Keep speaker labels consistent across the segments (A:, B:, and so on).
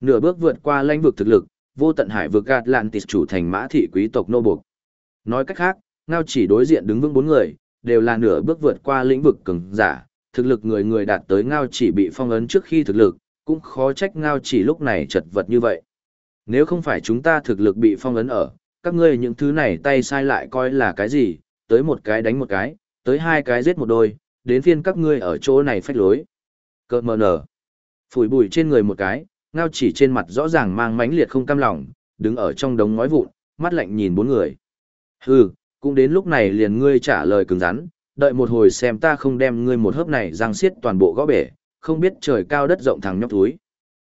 A: Nửa bước vượt qua lãnh vực thực lực, vô tận hải vực Atlantis chủ thành mã thị quý tộc nô buộc. Nói cách khác, ngao chỉ đối diện đứng vững bốn người, đều là nửa bước vượt qua lĩnh vực cường giả, thực lực người người đạt tới ngao chỉ bị phong ấn trước khi thực lực, cũng khó trách ngao chỉ lúc này chật vật như vậy. Nếu không phải chúng ta thực lực bị phong ấn ở, các ngươi những thứ này tay sai lại coi là cái gì, tới một cái đánh một cái, tới hai cái giết một đôi, đến phiên các ngươi ở chỗ này phách lối. Cơ mờ nở. Phủi bụi trên người một cái, ngao chỉ trên mặt rõ ràng mang mãnh liệt không cam lòng, đứng ở trong đống ngói vụn, mắt lạnh nhìn bốn người. Hừ, cũng đến lúc này liền ngươi trả lời cứng rắn, đợi một hồi xem ta không đem ngươi một hớp này răng xiết toàn bộ gõ bể, không biết trời cao đất rộng thằng nhóc túi.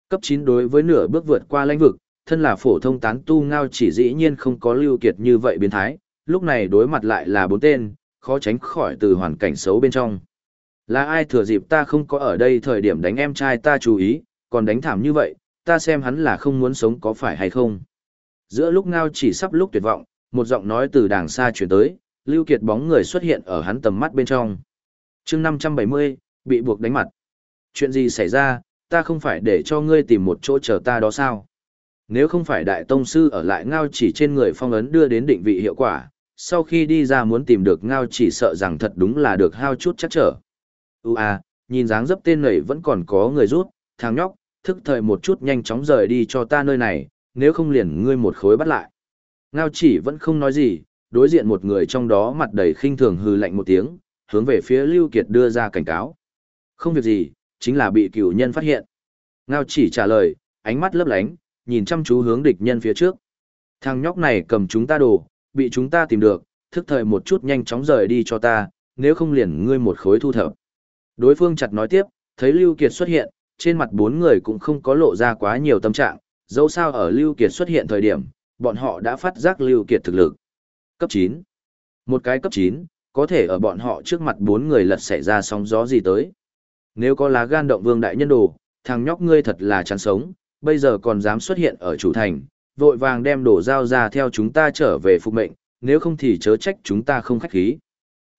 A: Cấp 9 đối với nửa bước vượt qua lãnh vực, thân là phổ thông tán tu ngao chỉ dĩ nhiên không có lưu kiệt như vậy biến thái, lúc này đối mặt lại là bốn tên, khó tránh khỏi từ hoàn cảnh xấu bên trong. Là ai thừa dịp ta không có ở đây thời điểm đánh em trai ta chú ý, còn đánh thảm như vậy, ta xem hắn là không muốn sống có phải hay không. Giữa lúc ngao chỉ sắp lúc tuyệt vọng, một giọng nói từ đàng xa chuyển tới, Lưu Kiệt bóng người xuất hiện ở hắn tầm mắt bên trong. Chương 570, bị buộc đánh mặt. Chuyện gì xảy ra, ta không phải để cho ngươi tìm một chỗ chờ ta đó sao? Nếu không phải đại tông sư ở lại ngao chỉ trên người phong ấn đưa đến định vị hiệu quả, sau khi đi ra muốn tìm được ngao chỉ sợ rằng thật đúng là được hao chút chắc trở. Ú à, nhìn dáng dấp tên này vẫn còn có người rút, thằng nhóc, thức thời một chút nhanh chóng rời đi cho ta nơi này, nếu không liền ngươi một khối bắt lại. Ngao chỉ vẫn không nói gì, đối diện một người trong đó mặt đầy khinh thường hư lạnh một tiếng, hướng về phía Lưu Kiệt đưa ra cảnh cáo. Không việc gì, chính là bị cửu nhân phát hiện. Ngao chỉ trả lời, ánh mắt lấp lánh, nhìn chăm chú hướng địch nhân phía trước. Thằng nhóc này cầm chúng ta đồ, bị chúng ta tìm được, thức thời một chút nhanh chóng rời đi cho ta, nếu không liền ngươi một khối thu thập. Đối phương chặt nói tiếp, thấy Lưu Kiệt xuất hiện, trên mặt bốn người cũng không có lộ ra quá nhiều tâm trạng, dẫu sao ở Lưu Kiệt xuất hiện thời điểm, bọn họ đã phát giác Lưu Kiệt thực lực. Cấp 9. Một cái cấp 9, có thể ở bọn họ trước mặt bốn người lật xảy ra sóng gió gì tới. Nếu có lá gan động vương đại nhân đồ, thằng nhóc ngươi thật là chán sống, bây giờ còn dám xuất hiện ở chủ thành, vội vàng đem đồ giao ra theo chúng ta trở về phục mệnh, nếu không thì chớ trách chúng ta không khách khí.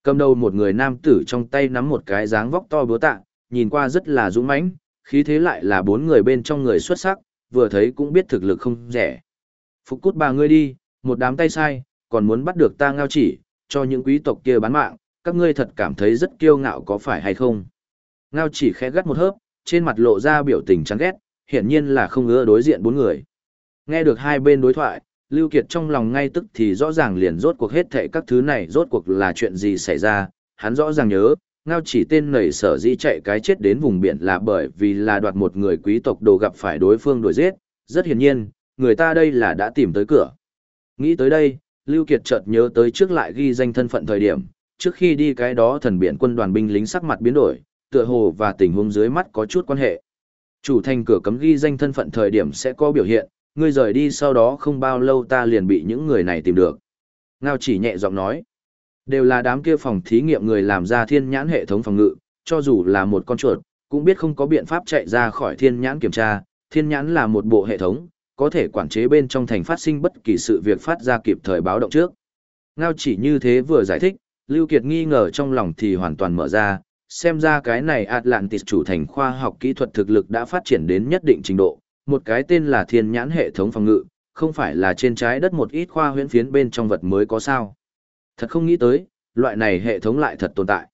A: Cầm đầu một người nam tử trong tay nắm một cái dáng vóc to búa tạ, nhìn qua rất là dũng mãnh, khí thế lại là bốn người bên trong người xuất sắc, vừa thấy cũng biết thực lực không rẻ. Phục cút bà ngươi đi, một đám tay sai, còn muốn bắt được ta ngao chỉ, cho những quý tộc kia bán mạng, các ngươi thật cảm thấy rất kiêu ngạo có phải hay không? Ngao chỉ khẽ gắt một hớp, trên mặt lộ ra biểu tình chán ghét, hiển nhiên là không ưa đối diện bốn người. Nghe được hai bên đối thoại, Lưu Kiệt trong lòng ngay tức thì rõ ràng liền rốt cuộc hết thệ các thứ này rốt cuộc là chuyện gì xảy ra, hắn rõ ràng nhớ, ngao chỉ tên nảy sở dĩ chạy cái chết đến vùng biển là bởi vì là đoạt một người quý tộc đồ gặp phải đối phương đuổi giết, rất hiển nhiên, người ta đây là đã tìm tới cửa. Nghĩ tới đây, Lưu Kiệt chợt nhớ tới trước lại ghi danh thân phận thời điểm, trước khi đi cái đó thần biển quân đoàn binh lính sắc mặt biến đổi, tựa hồ và tình huống dưới mắt có chút quan hệ. Chủ thành cửa cấm ghi danh thân phận thời điểm sẽ có biểu hiện, ngươi rời đi sau đó không bao lâu ta liền bị những người này tìm được. Ngao chỉ nhẹ giọng nói, đều là đám kia phòng thí nghiệm người làm ra thiên nhãn hệ thống phòng ngự, cho dù là một con chuột, cũng biết không có biện pháp chạy ra khỏi thiên nhãn kiểm tra, thiên nhãn là một bộ hệ thống, có thể quản chế bên trong thành phát sinh bất kỳ sự việc phát ra kịp thời báo động trước. Ngao chỉ như thế vừa giải thích, Lưu Kiệt nghi ngờ trong lòng thì hoàn toàn mở ra, xem ra cái này Atlantis chủ thành khoa học kỹ thuật thực lực đã phát triển đến nhất định trình độ, một cái tên là thiên nhãn hệ thống phòng ngự, không phải là trên trái đất một ít khoa huyễn phiến bên trong vật mới có sao. Thật không nghĩ tới, loại này hệ thống lại thật tồn tại.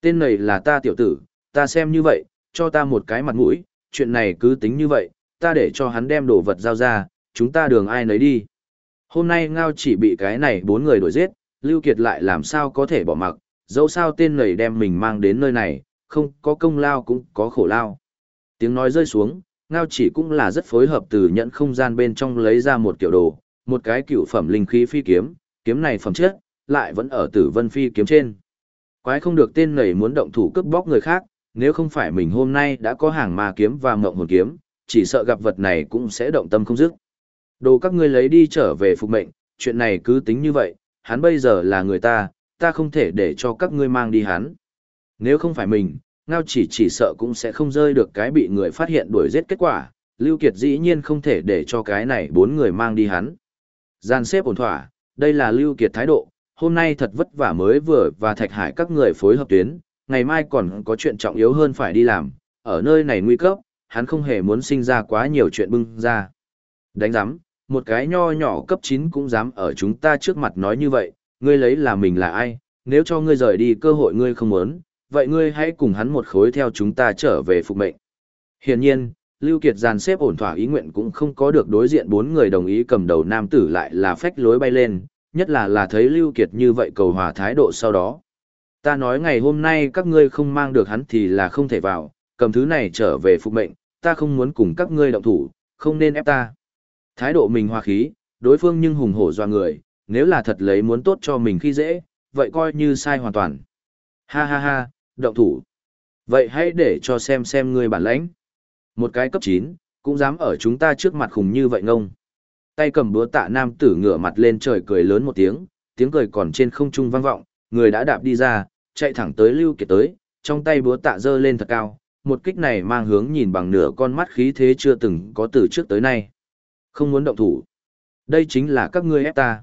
A: Tên này là ta tiểu tử, ta xem như vậy, cho ta một cái mặt mũi, chuyện này cứ tính như vậy, ta để cho hắn đem đồ vật giao ra, chúng ta đường ai nấy đi. Hôm nay Ngao chỉ bị cái này bốn người đuổi giết, Lưu Kiệt lại làm sao có thể bỏ mặc, dẫu sao tên này đem mình mang đến nơi này, không có công lao cũng có khổ lao. Tiếng nói rơi xuống, Ngao chỉ cũng là rất phối hợp từ nhận không gian bên trong lấy ra một kiểu đồ, một cái cựu phẩm linh khí phi kiếm, kiếm này phẩm chất, lại vẫn ở tử vân phi kiếm trên. Quái không được tên này muốn động thủ cướp bóc người khác, nếu không phải mình hôm nay đã có hàng ma kiếm và mộng hồn kiếm, chỉ sợ gặp vật này cũng sẽ động tâm không dứt. Đồ các ngươi lấy đi trở về phục mệnh, chuyện này cứ tính như vậy, hắn bây giờ là người ta, ta không thể để cho các ngươi mang đi hắn. Nếu không phải mình, ngao chỉ chỉ sợ cũng sẽ không rơi được cái bị người phát hiện đuổi giết kết quả, Lưu Kiệt dĩ nhiên không thể để cho cái này bốn người mang đi hắn. Gian xếp ổn thỏa, đây là Lưu Kiệt thái độ, hôm nay thật vất vả mới vừa và thạch hải các người phối hợp tuyến, ngày mai còn có chuyện trọng yếu hơn phải đi làm, ở nơi này nguy cấp, hắn không hề muốn sinh ra quá nhiều chuyện bưng ra. Đánh giám, một cái nho nhỏ cấp 9 cũng dám ở chúng ta trước mặt nói như vậy, ngươi lấy là mình là ai, nếu cho ngươi rời đi cơ hội ngươi không muốn, vậy ngươi hãy cùng hắn một khối theo chúng ta trở về phục mệnh. Hiển nhiên, Lưu Kiệt dàn xếp ổn thỏa ý nguyện cũng không có được đối diện bốn người đồng ý cầm đầu nam tử lại là phách lối bay lên, nhất là là thấy Lưu Kiệt như vậy cầu hòa thái độ sau đó. Ta nói ngày hôm nay các ngươi không mang được hắn thì là không thể vào, cầm thứ này trở về phục mệnh, ta không muốn cùng các ngươi động thủ, không nên ép ta. Thái độ mình hòa khí, đối phương nhưng hùng hổ doa người, nếu là thật lấy muốn tốt cho mình khi dễ, vậy coi như sai hoàn toàn. Ha ha ha, động thủ. Vậy hãy để cho xem xem ngươi bản lãnh. Một cái cấp 9, cũng dám ở chúng ta trước mặt khủng như vậy ngông. Tay cầm búa tạ nam tử ngửa mặt lên trời cười lớn một tiếng, tiếng cười còn trên không trung vang vọng, người đã đạp đi ra, chạy thẳng tới Lưu Kiệt tới, trong tay búa tạ giơ lên thật cao, một kích này mang hướng nhìn bằng nửa con mắt khí thế chưa từng có từ trước tới nay. Không muốn động thủ. Đây chính là các ngươi ép ta.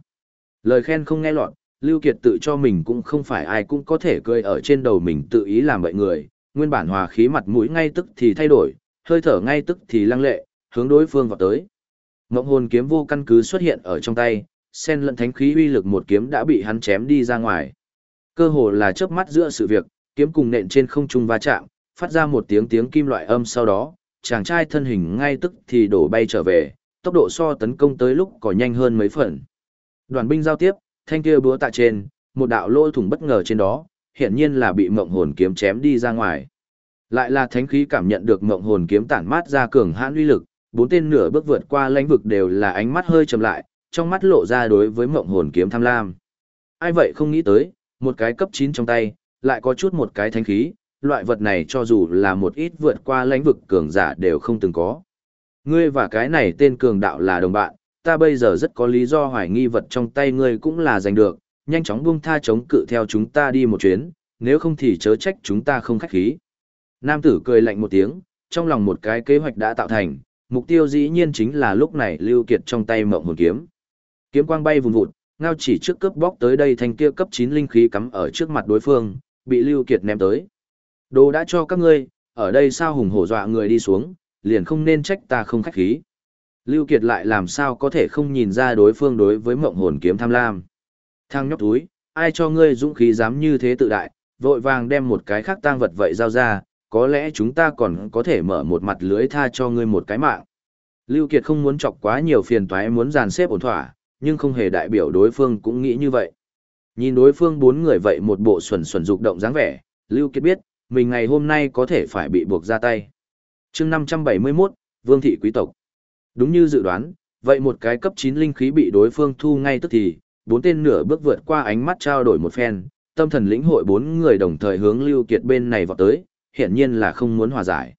A: Lời khen không nghe lọt, Lưu Kiệt tự cho mình cũng không phải ai cũng có thể cười ở trên đầu mình tự ý làm bậy người, nguyên bản hòa khí mặt mũi ngay tức thì thay đổi, hơi thở ngay tức thì lăng lệ, hướng đối phương vào tới. Ngộng hồn kiếm vô căn cứ xuất hiện ở trong tay, sen lẫn thánh khí uy lực một kiếm đã bị hắn chém đi ra ngoài. Cơ hồ là chớp mắt giữa sự việc, kiếm cùng nện trên không trung va chạm, phát ra một tiếng tiếng kim loại âm sau đó, chàng trai thân hình ngay tức thì đổ bay trở về, tốc độ so tấn công tới lúc có nhanh hơn mấy phần. Đoàn binh giao tiếp, thanh kia búa tạ trên, một đạo lỗ thủng bất ngờ trên đó, hiển nhiên là bị mộng hồn kiếm chém đi ra ngoài. Lại là thánh khí cảm nhận được mộng hồn kiếm tản mát ra cường hãn uy lực, bốn tên nửa bước vượt qua lãnh vực đều là ánh mắt hơi trầm lại, trong mắt lộ ra đối với mộng hồn kiếm tham lam. Ai vậy không nghĩ tới, một cái cấp 9 trong tay, lại có chút một cái thánh khí, loại vật này cho dù là một ít vượt qua lãnh vực cường giả đều không từng có. Ngươi và cái này tên cường đạo là đồng bạn, ta bây giờ rất có lý do hoài nghi vật trong tay ngươi cũng là giành được, nhanh chóng buông tha chống cự theo chúng ta đi một chuyến, nếu không thì chớ trách chúng ta không khách khí. Nam tử cười lạnh một tiếng, trong lòng một cái kế hoạch đã tạo thành, mục tiêu dĩ nhiên chính là lúc này lưu kiệt trong tay mộng hồn kiếm. Kiếm quang bay vùn vụt, ngao chỉ trước cướp bóc tới đây thành kia cấp 9 linh khí cắm ở trước mặt đối phương, bị lưu kiệt ném tới. Đồ đã cho các ngươi, ở đây sao hùng hổ dọa người đi xuống, liền không nên trách ta không khách khí. Lưu Kiệt lại làm sao có thể không nhìn ra đối phương đối với mộng hồn kiếm tham lam. Thang nhóc túi, ai cho ngươi dũng khí dám như thế tự đại, vội vàng đem một cái khác tang vật vậy giao ra, có lẽ chúng ta còn có thể mở một mặt lưới tha cho ngươi một cái mạng. Lưu Kiệt không muốn chọc quá nhiều phiền toái muốn dàn xếp ổn thỏa, nhưng không hề đại biểu đối phương cũng nghĩ như vậy. Nhìn đối phương bốn người vậy một bộ xuẩn xuẩn dục động dáng vẻ, Lưu Kiệt biết, mình ngày hôm nay có thể phải bị buộc ra tay. Chương 571, Vương thị quý tộc. Đúng như dự đoán, vậy một cái cấp 9 linh khí bị đối phương thu ngay tức thì, bốn tên nửa bước vượt qua ánh mắt trao đổi một phen, tâm thần lĩnh hội bốn người đồng thời hướng Lưu Kiệt bên này vọt tới, hiển nhiên là không muốn hòa giải.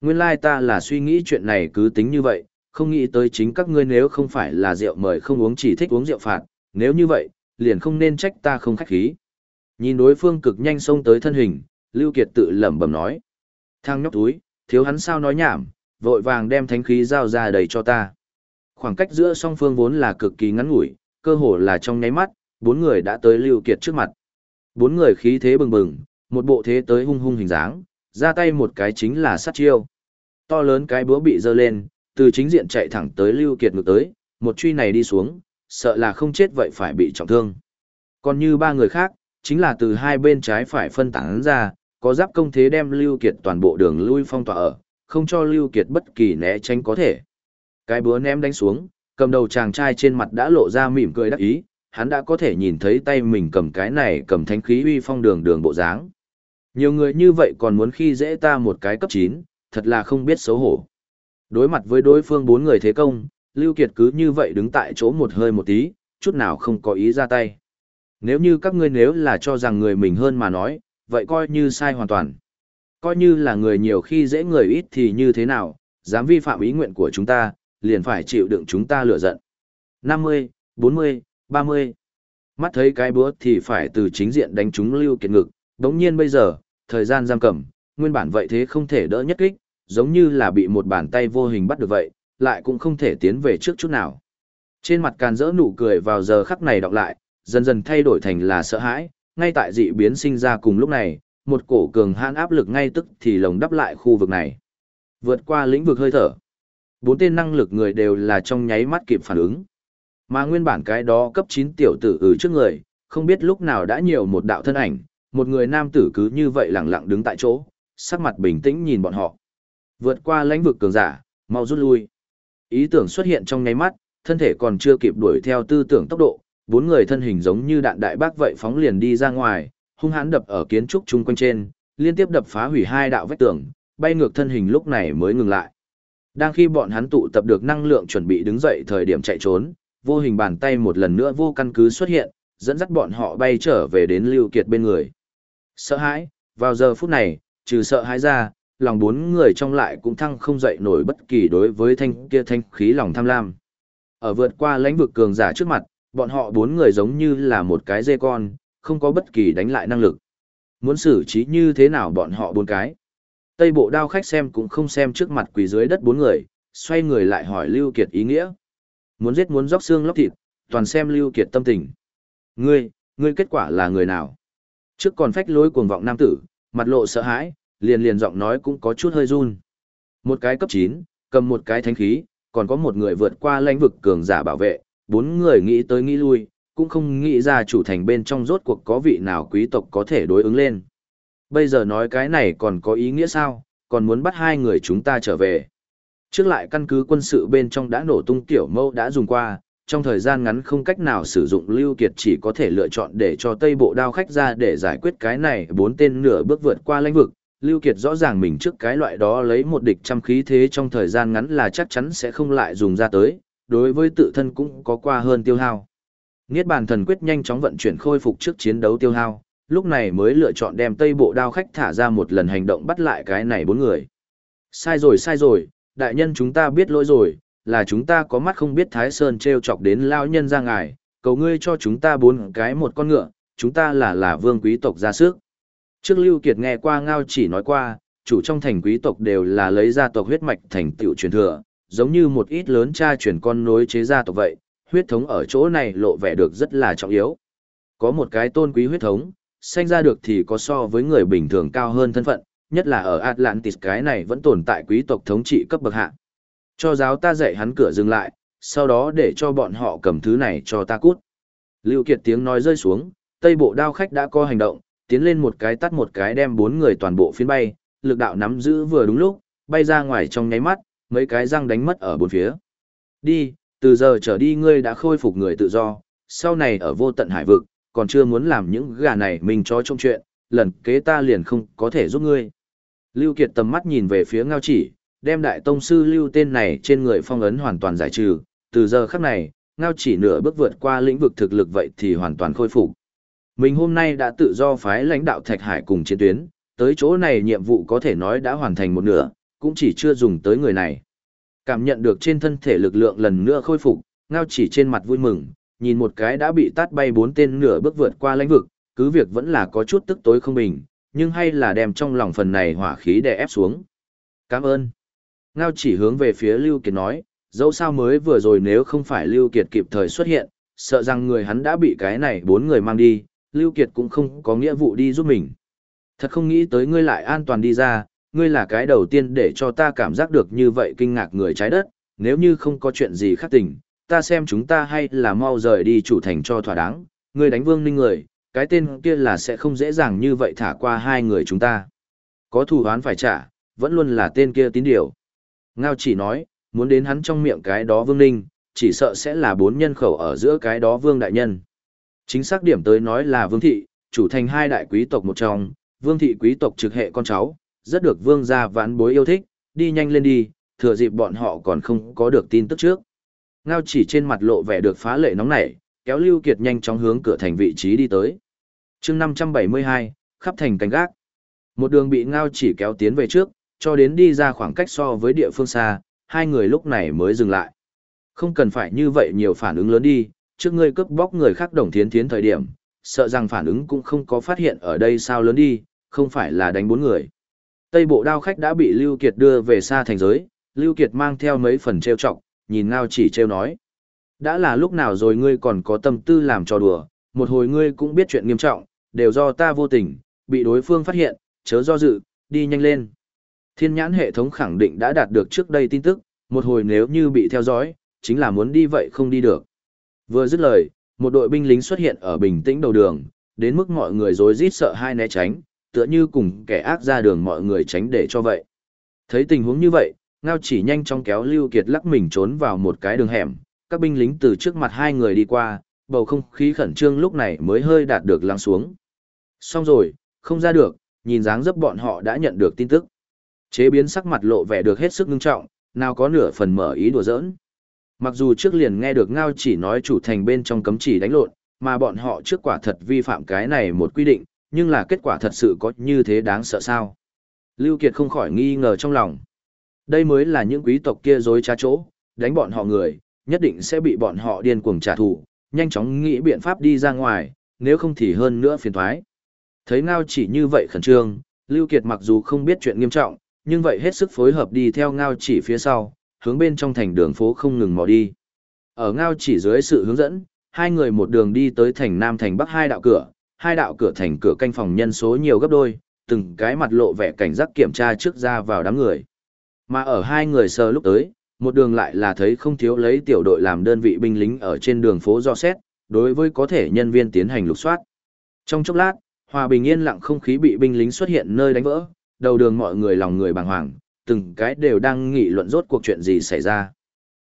A: Nguyên lai ta là suy nghĩ chuyện này cứ tính như vậy, không nghĩ tới chính các ngươi nếu không phải là rượu mời không uống chỉ thích uống rượu phạt, nếu như vậy, liền không nên trách ta không khách khí. Nhìn đối phương cực nhanh xông tới thân hình, Lưu Kiệt tự lẩm bẩm nói. Thang nhóc túi, thiếu hắn sao nói nhảm, vội vàng đem thánh khí giao ra đầy cho ta. Khoảng cách giữa song phương vốn là cực kỳ ngắn ngủi, cơ hồ là trong nháy mắt, bốn người đã tới Lưu Kiệt trước mặt. Bốn người khí thế bừng bừng, một bộ thế tới hung hung hình dáng, ra tay một cái chính là sát chiêu. To lớn cái búa bị giơ lên, từ chính diện chạy thẳng tới Lưu Kiệt ngược tới, một truy này đi xuống, sợ là không chết vậy phải bị trọng thương. Còn như ba người khác, chính là từ hai bên trái phải phân tán ra, có giáp công thế đem Lưu Kiệt toàn bộ đường lui phong tỏa ở, không cho Lưu Kiệt bất kỳ né tránh có thể. Cái búa ném đánh xuống, cầm đầu chàng trai trên mặt đã lộ ra mỉm cười đắc ý, hắn đã có thể nhìn thấy tay mình cầm cái này cầm thánh khí uy phong đường đường bộ dáng. Nhiều người như vậy còn muốn khi dễ ta một cái cấp 9, thật là không biết xấu hổ. Đối mặt với đối phương bốn người thế công, Lưu Kiệt cứ như vậy đứng tại chỗ một hơi một tí, chút nào không có ý ra tay. Nếu như các ngươi nếu là cho rằng người mình hơn mà nói, vậy coi như sai hoàn toàn. Coi như là người nhiều khi dễ người ít thì như thế nào, dám vi phạm ý nguyện của chúng ta, liền phải chịu đựng chúng ta lửa giận. 50, 40, 30. Mắt thấy cái búa thì phải từ chính diện đánh trúng Lưu Kiệt ngực, đống nhiên bây giờ, thời gian giam cầm, nguyên bản vậy thế không thể đỡ nhất kích, giống như là bị một bàn tay vô hình bắt được vậy, lại cũng không thể tiến về trước chút nào. Trên mặt càn rỡ nụ cười vào giờ khắc này đọc lại, dần dần thay đổi thành là sợ hãi, ngay tại dị biến sinh ra cùng lúc này, một cổ cường hãn áp lực ngay tức thì lồng đắp lại khu vực này. Vượt qua lĩnh vực hơi thở. Bốn tên năng lực người đều là trong nháy mắt kịp phản ứng. Mà nguyên bản cái đó cấp 9 tiểu tử ở trước người, không biết lúc nào đã nhiều một đạo thân ảnh, một người nam tử cứ như vậy lặng lặng đứng tại chỗ, sắc mặt bình tĩnh nhìn bọn họ. Vượt qua lãnh vực cường giả, mau rút lui. Ý tưởng xuất hiện trong nháy mắt, thân thể còn chưa kịp đuổi theo tư tưởng tốc độ, bốn người thân hình giống như đạn đại bác vậy phóng liền đi ra ngoài, hung hãn đập ở kiến trúc chung quanh trên, liên tiếp đập phá hủy hai đạo vách tường, bay ngược thân hình lúc này mới ngừng lại. Đang khi bọn hắn tụ tập được năng lượng chuẩn bị đứng dậy thời điểm chạy trốn, vô hình bàn tay một lần nữa vô căn cứ xuất hiện, dẫn dắt bọn họ bay trở về đến Lưu Kiệt bên người. Sợ hãi, vào giờ phút này, trừ sợ hãi ra, lòng bốn người trong lại cũng thăng không dậy nổi bất kỳ đối với thanh kia thanh khí lòng tham lam. Ở vượt qua lãnh vực cường giả trước mặt, bọn họ bốn người giống như là một cái dê con, không có bất kỳ đánh lại năng lực. Muốn xử trí như thế nào bọn họ bốn cái. Tây bộ đao khách xem cũng không xem trước mặt quỳ dưới đất bốn người, xoay người lại hỏi Lưu Kiệt ý nghĩa. Muốn giết muốn róc xương lóc thịt, toàn xem Lưu Kiệt tâm tình. Ngươi, ngươi kết quả là người nào? Trước còn phách lối cuồng vọng nam tử, mặt lộ sợ hãi, liền liền giọng nói cũng có chút hơi run. Một cái cấp 9, cầm một cái thánh khí, còn có một người vượt qua lãnh vực cường giả bảo vệ, bốn người nghĩ tới nghĩ lui, cũng không nghĩ ra chủ thành bên trong rốt cuộc có vị nào quý tộc có thể đối ứng lên. Bây giờ nói cái này còn có ý nghĩa sao, còn muốn bắt hai người chúng ta trở về. Trước lại căn cứ quân sự bên trong đã nổ tung tiểu mâu đã dùng qua, trong thời gian ngắn không cách nào sử dụng Lưu Kiệt chỉ có thể lựa chọn để cho Tây Bộ đao khách ra để giải quyết cái này bốn tên nửa bước vượt qua lãnh vực. Lưu Kiệt rõ ràng mình trước cái loại đó lấy một địch trăm khí thế trong thời gian ngắn là chắc chắn sẽ không lại dùng ra tới, đối với tự thân cũng có qua hơn tiêu hao. Niết bàn thần quyết nhanh chóng vận chuyển khôi phục trước chiến đấu tiêu hao, lúc này mới lựa chọn đem Tây Bộ đao khách thả ra một lần hành động bắt lại cái này bốn người. Sai rồi sai rồi, đại nhân chúng ta biết lỗi rồi, là chúng ta có mắt không biết Thái Sơn treo chọc đến lao nhân ra ngài, cầu ngươi cho chúng ta bốn cái một con ngựa, chúng ta là là vương quý tộc ra sức. Trước Lưu Kiệt nghe qua ngao chỉ nói qua, chủ trong thành quý tộc đều là lấy gia tộc huyết mạch thành tiểu truyền thừa, giống như một ít lớn cha truyền con nối chế gia tộc vậy, huyết thống ở chỗ này lộ vẻ được rất là trọng yếu. Có một cái tôn quý huyết thống, sanh ra được thì có so với người bình thường cao hơn thân phận, nhất là ở Atlantis cái này vẫn tồn tại quý tộc thống trị cấp bậc hạ. Cho giáo ta dạy hắn cửa dừng lại, sau đó để cho bọn họ cầm thứ này cho ta cút. Lưu Kiệt tiếng nói rơi xuống, tây bộ đao khách đã có hành động, tiến lên một cái tắt một cái đem bốn người toàn bộ phiến bay, lực đạo nắm giữ vừa đúng lúc, bay ra ngoài trong nháy mắt, mấy cái răng đánh mất ở bốn phía. Đi, từ giờ trở đi ngươi đã khôi phục người tự do, sau này ở vô tận hải vực, còn chưa muốn làm những gà này mình cho trong chuyện, lần kế ta liền không có thể giúp ngươi. Lưu Kiệt tầm mắt nhìn về phía ngao chỉ, đem đại tông sư lưu tên này trên người phong ấn hoàn toàn giải trừ, từ giờ khắc này, ngao chỉ nửa bước vượt qua lĩnh vực thực lực vậy thì hoàn toàn khôi phục. Mình hôm nay đã tự do phái lãnh đạo Thạch Hải cùng chiến tuyến, tới chỗ này nhiệm vụ có thể nói đã hoàn thành một nửa, cũng chỉ chưa dùng tới người này. Cảm nhận được trên thân thể lực lượng lần nữa khôi phục, ngao chỉ trên mặt vui mừng, nhìn một cái đã bị tát bay bốn tên nửa bước vượt qua lãnh vực, cứ việc vẫn là có chút tức tối không bình, nhưng hay là đem trong lòng phần này hỏa khí đè ép xuống. Cảm ơn. Ngao chỉ hướng về phía Lưu Kiệt nói, dẫu sao mới vừa rồi nếu không phải Lưu Kiệt kịp thời xuất hiện, sợ rằng người hắn đã bị cái này bốn người mang đi, Lưu Kiệt cũng không có nghĩa vụ đi giúp mình. Thật không nghĩ tới ngươi lại an toàn đi ra, ngươi là cái đầu tiên để cho ta cảm giác được như vậy kinh ngạc người trái đất, nếu như không có chuyện gì khác tình, ta xem chúng ta hay là mau rời đi chủ thành cho thỏa đáng, ngươi đánh vương ninh người, cái tên kia là sẽ không dễ dàng như vậy thả qua hai người chúng ta. Có thù oán phải trả, vẫn luôn là tên kia tín điều. Ngao chỉ nói, muốn đến hắn trong miệng cái đó vương ninh, chỉ sợ sẽ là bốn nhân khẩu ở giữa cái đó vương đại nhân. Chính xác điểm tới nói là vương thị, chủ thành hai đại quý tộc một trong, vương thị quý tộc trực hệ con cháu, rất được vương gia vãn bối yêu thích, đi nhanh lên đi, thừa dịp bọn họ còn không có được tin tức trước. Ngao chỉ trên mặt lộ vẻ được phá lệ nóng nảy, kéo Lưu Kiệt nhanh chóng hướng cửa thành vị trí đi tới. Chương 572, khắp thành cánh gác. Một đường bị Ngao chỉ kéo tiến về trước, cho đến đi ra khoảng cách so với địa phương xa, hai người lúc này mới dừng lại. Không cần phải như vậy nhiều phản ứng lớn đi, trước ngươi cướp bóc người khác đồng thiến thiến thời điểm, sợ rằng phản ứng cũng không có phát hiện ở đây sao lớn đi, không phải là đánh bốn người. Tây bộ đao khách đã bị Lưu Kiệt đưa về xa thành giới, Lưu Kiệt mang theo mấy phần treo trọng, nhìn Ngao chỉ treo nói. Đã là lúc nào rồi ngươi còn có tâm tư làm trò đùa, một hồi ngươi cũng biết chuyện nghiêm trọng, đều do ta vô tình, bị đối phương phát hiện, chớ do dự, đi nhanh lên. Thiên nhãn hệ thống khẳng định đã đạt được trước đây tin tức, một hồi nếu như bị theo dõi, chính là muốn đi vậy không đi được. Vừa dứt lời, một đội binh lính xuất hiện ở bình tĩnh đầu đường, đến mức mọi người rối rít sợ hai né tránh, tựa như cùng kẻ ác ra đường mọi người tránh để cho vậy. Thấy tình huống như vậy, Ngao chỉ nhanh chóng kéo Lưu Kiệt lắc mình trốn vào một cái đường hẻm, các binh lính từ trước mặt hai người đi qua, bầu không khí khẩn trương lúc này mới hơi đạt được lắng xuống. Xong rồi, không ra được, nhìn dáng dấp bọn họ đã nhận được tin tức. Chế biến sắc mặt lộ vẻ được hết sức nghiêm trọng, nào có nửa phần mở ý đùa giỡn. Mặc dù trước liền nghe được Ngao chỉ nói chủ thành bên trong cấm chỉ đánh lộn, mà bọn họ trước quả thật vi phạm cái này một quy định, nhưng là kết quả thật sự có như thế đáng sợ sao. Lưu Kiệt không khỏi nghi ngờ trong lòng. Đây mới là những quý tộc kia dối trá chỗ, đánh bọn họ người, nhất định sẽ bị bọn họ điên cuồng trả thù, nhanh chóng nghĩ biện pháp đi ra ngoài, nếu không thì hơn nữa phiền toái. Thấy Ngao chỉ như vậy khẩn trương, Lưu Kiệt mặc dù không biết chuyện nghiêm trọng, nhưng vậy hết sức phối hợp đi theo Ngao chỉ phía sau, hướng bên trong thành đường phố không ngừng mò đi. Ở Ngao chỉ dưới sự hướng dẫn, hai người một đường đi tới thành Nam thành Bắc hai đạo cửa, hai đạo cửa thành cửa canh phòng nhân số nhiều gấp đôi, từng cái mặt lộ vẻ cảnh giác kiểm tra trước ra vào đám người. Mà ở hai người sờ lúc tới, một đường lại là thấy không thiếu lấy tiểu đội làm đơn vị binh lính ở trên đường phố do xét, đối với có thể nhân viên tiến hành lục soát. Trong chốc lát, hòa bình yên lặng không khí bị binh lính xuất hiện nơi đánh vỡ, đầu đường mọi người lòng người bàng hoàng, từng cái đều đang nghị luận rốt cuộc chuyện gì xảy ra.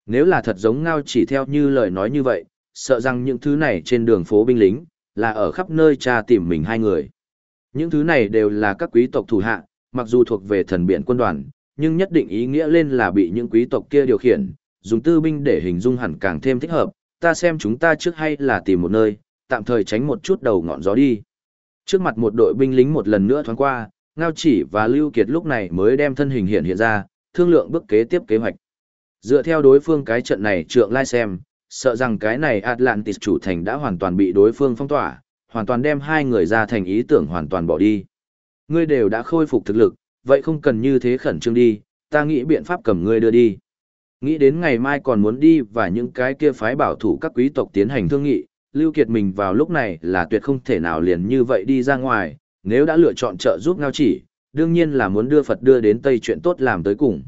A: Nếu là thật giống ngao chỉ theo như lời nói như vậy, sợ rằng những thứ này trên đường phố binh lính, là ở khắp nơi tra tìm mình hai người. Những thứ này đều là các quý tộc thủ hạ, mặc dù thuộc về thần biển quân đoàn, nhưng nhất định ý nghĩa lên là bị những quý tộc kia điều khiển, dùng tư binh để hình dung hẳn càng thêm thích hợp, ta xem chúng ta trước hay là tìm một nơi, tạm thời tránh một chút đầu ngọn gió đi. Trước mặt một đội binh lính một lần nữa thoáng qua, Ngao Chỉ và Lưu Kiệt lúc này mới đem thân hình hiện hiện ra, thương lượng bước kế tiếp kế hoạch. Dựa theo đối phương cái trận này trượng lai xem, sợ rằng cái này Atlantis chủ thành đã hoàn toàn bị đối phương phong tỏa, hoàn toàn đem hai người ra thành ý tưởng hoàn toàn bỏ đi. Ngươi đều đã khôi phục thực lực, vậy không cần như thế khẩn trương đi, ta nghĩ biện pháp cầm ngươi đưa đi. Nghĩ đến ngày mai còn muốn đi và những cái kia phái bảo thủ các quý tộc tiến hành thương nghị, Lưu Kiệt mình vào lúc này là tuyệt không thể nào liền như vậy đi ra ngoài, nếu đã lựa chọn trợ giúp ngao chỉ, đương nhiên là muốn đưa Phật đưa đến Tây chuyện tốt làm tới cùng.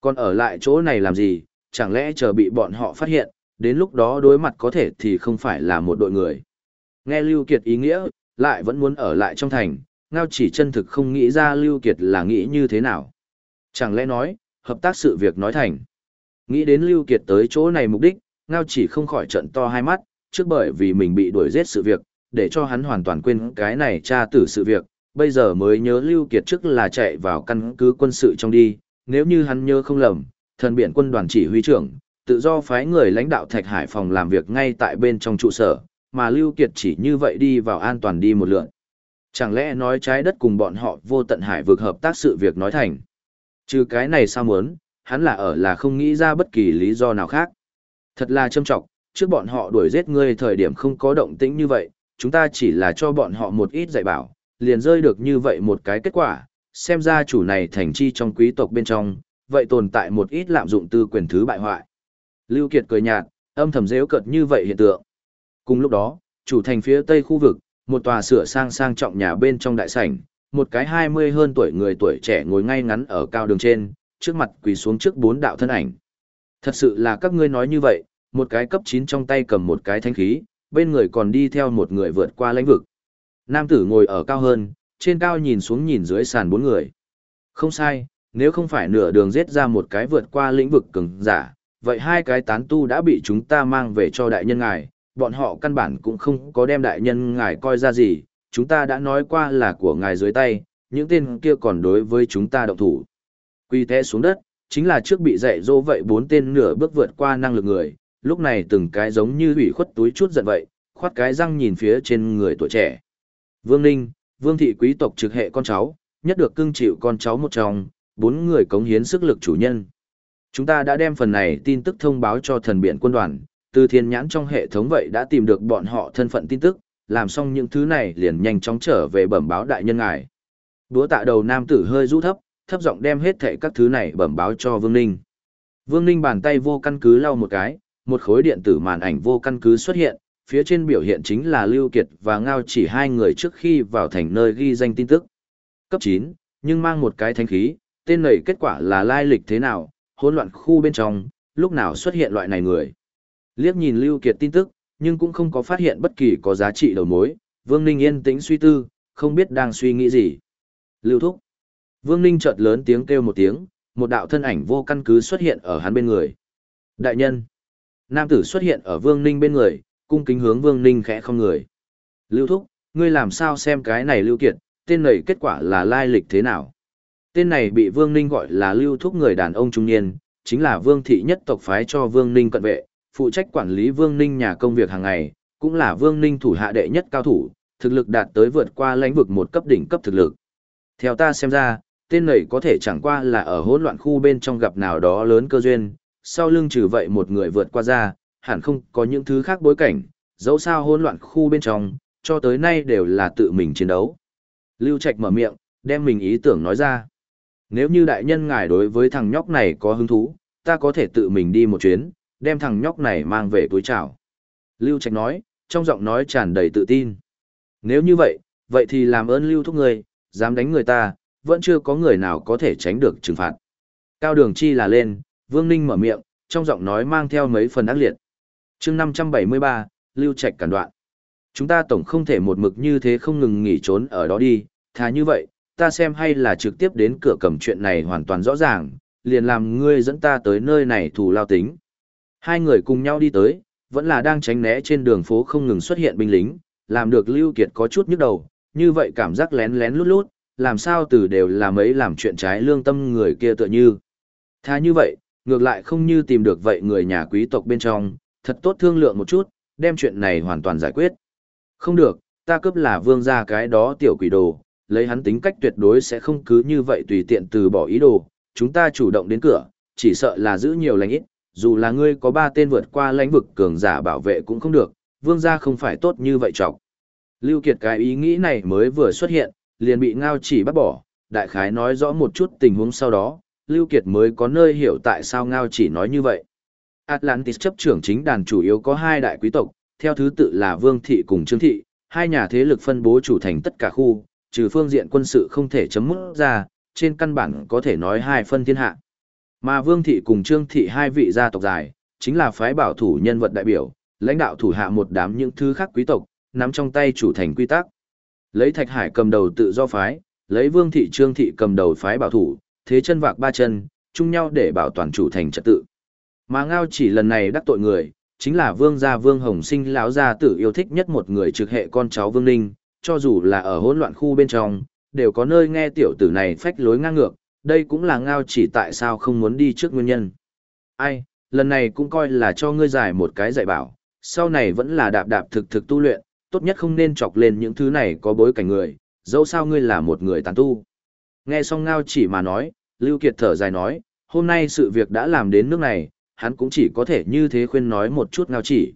A: Còn ở lại chỗ này làm gì, chẳng lẽ chờ bị bọn họ phát hiện, đến lúc đó đối mặt có thể thì không phải là một đội người. Nghe Lưu Kiệt ý nghĩa, lại vẫn muốn ở lại trong thành, ngao chỉ chân thực không nghĩ ra Lưu Kiệt là nghĩ như thế nào. Chẳng lẽ nói, hợp tác sự việc nói thành. Nghĩ đến Lưu Kiệt tới chỗ này mục đích, ngao chỉ không khỏi trận to hai mắt, trước bởi vì mình bị đuổi giết sự việc, để cho hắn hoàn toàn quên cái này tra tử sự việc, bây giờ mới nhớ Lưu Kiệt trước là chạy vào căn cứ quân sự trong đi, nếu như hắn nhớ không lầm, thần biển quân đoàn chỉ huy trưởng, tự do phái người lãnh đạo Thạch Hải phòng làm việc ngay tại bên trong trụ sở, mà Lưu Kiệt chỉ như vậy đi vào an toàn đi một lượt. Chẳng lẽ nói trái đất cùng bọn họ vô tận hải vực hợp tác sự việc nói thành. Trừ cái này sao muốn, hắn là ở là không nghĩ ra bất kỳ lý do nào khác. Thật là châm trọng, trước bọn họ đuổi giết ngươi thời điểm không có động tĩnh như vậy, chúng ta chỉ là cho bọn họ một ít dạy bảo, liền rơi được như vậy một cái kết quả, xem ra chủ này thành chi trong quý tộc bên trong, vậy tồn tại một ít lạm dụng tư quyền thứ bại hoại. Lưu Kiệt cười nhạt, âm thầm dễ cợt như vậy hiện tượng. Cùng lúc đó, chủ thành phía tây khu vực, một tòa sửa sang sang trọng nhà bên trong đại sảnh, một cái hai mươi hơn tuổi người tuổi trẻ ngồi ngay ngắn ở cao đường trên, trước mặt quỳ xuống trước bốn đạo thân ảnh. Thật sự là các ngươi nói như vậy, một cái cấp 9 trong tay cầm một cái thanh khí, bên người còn đi theo một người vượt qua lãnh vực. Nam tử ngồi ở cao hơn, trên cao nhìn xuống nhìn dưới sàn bốn người. Không sai, nếu không phải nửa đường giết ra một cái vượt qua lĩnh vực cường giả, vậy hai cái tán tu đã bị chúng ta mang về cho đại nhân ngài, bọn họ căn bản cũng không có đem đại nhân ngài coi ra gì, chúng ta đã nói qua là của ngài dưới tay, những tên kia còn đối với chúng ta động thủ. Quy té xuống đất, chính là trước bị dạy dỗ vậy bốn tên nửa bước vượt qua năng lực người, lúc này từng cái giống như ủy khuất túi chút giận vậy, khoát cái răng nhìn phía trên người tuổi trẻ. Vương Ninh, Vương thị quý tộc trực hệ con cháu, nhất được cưng chịu con cháu một trong, bốn người cống hiến sức lực chủ nhân. Chúng ta đã đem phần này tin tức thông báo cho thần biển quân đoàn, từ thiên nhãn trong hệ thống vậy đã tìm được bọn họ thân phận tin tức, làm xong những thứ này liền nhanh chóng trở về bẩm báo đại nhân ngài. Đúa tạ đầu nam tử hơi rũ thấp, thấp giọng đem hết thảy các thứ này bẩm báo cho Vương Ninh. Vương Ninh bàn tay vô căn cứ lau một cái, một khối điện tử màn ảnh vô căn cứ xuất hiện, phía trên biểu hiện chính là Lưu Kiệt và Ngao chỉ hai người trước khi vào thành nơi ghi danh tin tức. Cấp 9, nhưng mang một cái thanh khí, tên này kết quả là lai lịch thế nào, hỗn loạn khu bên trong, lúc nào xuất hiện loại này người. Liếc nhìn Lưu Kiệt tin tức, nhưng cũng không có phát hiện bất kỳ có giá trị đầu mối, Vương Ninh yên tĩnh suy tư, không biết đang suy nghĩ gì. Lưu Thúc. Vương Ninh chợt lớn tiếng kêu một tiếng, một đạo thân ảnh vô căn cứ xuất hiện ở hắn bên người. Đại nhân. Nam tử xuất hiện ở Vương Ninh bên người, cung kính hướng Vương Ninh khẽ không người. Lưu Thúc, ngươi làm sao xem cái này Lưu Kiệt, tên này kết quả là lai lịch thế nào? Tên này bị Vương Ninh gọi là Lưu Thúc người đàn ông trung niên, chính là Vương thị nhất tộc phái cho Vương Ninh cận vệ, phụ trách quản lý Vương Ninh nhà công việc hàng ngày, cũng là Vương Ninh thủ hạ đệ nhất cao thủ, thực lực đạt tới vượt qua lãnh vực một cấp đỉnh cấp thực lực. Theo ta xem ra, tên này có thể chẳng qua là ở hỗn loạn khu bên trong gặp nào đó lớn cơ duyên, sau lưng trừ vậy một người vượt qua ra, hẳn không có những thứ khác bối cảnh, dẫu sao hỗn loạn khu bên trong, cho tới nay đều là tự mình chiến đấu. Lưu Trạch mở miệng, đem mình ý tưởng nói ra. Nếu như đại nhân ngài đối với thằng nhóc này có hứng thú, ta có thể tự mình đi một chuyến, đem thằng nhóc này mang về túi chào. Lưu Trạch nói, trong giọng nói tràn đầy tự tin. Nếu như vậy, vậy thì làm ơn Lưu thúc người, dám đánh người ta, vẫn chưa có người nào có thể tránh được trừng phạt. Cao đường chi là lên, Vương Ninh mở miệng, trong giọng nói mang theo mấy phần ác liệt. chương 573, Lưu Trạch cản đoạn. Chúng ta tổng không thể một mực như thế không ngừng nghỉ trốn ở đó đi, thà như vậy, ta xem hay là trực tiếp đến cửa cầm chuyện này hoàn toàn rõ ràng, liền làm ngươi dẫn ta tới nơi này thủ lao tính. Hai người cùng nhau đi tới, vẫn là đang tránh né trên đường phố không ngừng xuất hiện binh lính, làm được Lưu Kiệt có chút nhức đầu, như vậy cảm giác lén lén lút lút, làm sao từ đều là mấy làm chuyện trái lương tâm người kia tựa như. Thà như vậy, ngược lại không như tìm được vậy người nhà quý tộc bên trong, thật tốt thương lượng một chút, đem chuyện này hoàn toàn giải quyết. Không được, ta cướp là vương gia cái đó tiểu quỷ đồ, lấy hắn tính cách tuyệt đối sẽ không cứ như vậy tùy tiện từ bỏ ý đồ, chúng ta chủ động đến cửa, chỉ sợ là giữ nhiều lành ít, dù là ngươi có ba tên vượt qua lãnh vực cường giả bảo vệ cũng không được, vương gia không phải tốt như vậy trọng. Lưu Kiệt cái ý nghĩ này mới vừa xuất hiện, liền bị ngao chỉ bắt bỏ, đại khái nói rõ một chút tình huống sau đó, Lưu Kiệt mới có nơi hiểu tại sao ngao chỉ nói như vậy. Atlantis chấp trưởng chính đàn chủ yếu có hai đại quý tộc, theo thứ tự là Vương Thị cùng Trương Thị, hai nhà thế lực phân bố chủ thành tất cả khu, trừ phương diện quân sự không thể chấm mức ra, trên căn bản có thể nói hai phân thiên hạ. Mà Vương Thị cùng Trương Thị hai vị gia tộc dài, chính là phái bảo thủ nhân vật đại biểu, lãnh đạo thủ hạ một đám những thứ khác quý tộc, nắm trong tay chủ thành quy tắc. Lấy Thạch Hải cầm đầu tự do phái, lấy Vương Thị Trương Thị cầm đầu phái bảo thủ, thế chân vạc ba chân, chung nhau để bảo toàn chủ thành trật tự. Mà Ngao chỉ lần này đắc tội người, chính là Vương gia Vương Hồng Sinh lão gia tử yêu thích nhất một người trực hệ con cháu Vương Ninh, cho dù là ở hỗn loạn khu bên trong, đều có nơi nghe tiểu tử này phách lối ngang ngược, đây cũng là Ngao chỉ tại sao không muốn đi trước nguyên nhân. Ai, lần này cũng coi là cho ngươi giải một cái dạy bảo, sau này vẫn là đạp đạp thực thực tu luyện, tốt nhất không nên chọc lên những thứ này có bối cảnh người, dẫu sao ngươi là một người tàn tu. Nghe xong Ngao chỉ mà nói, Lưu Kiệt thở dài nói, hôm nay sự việc đã làm đến nước này, hắn cũng chỉ có thể như thế khuyên nói một chút Ngao chỉ.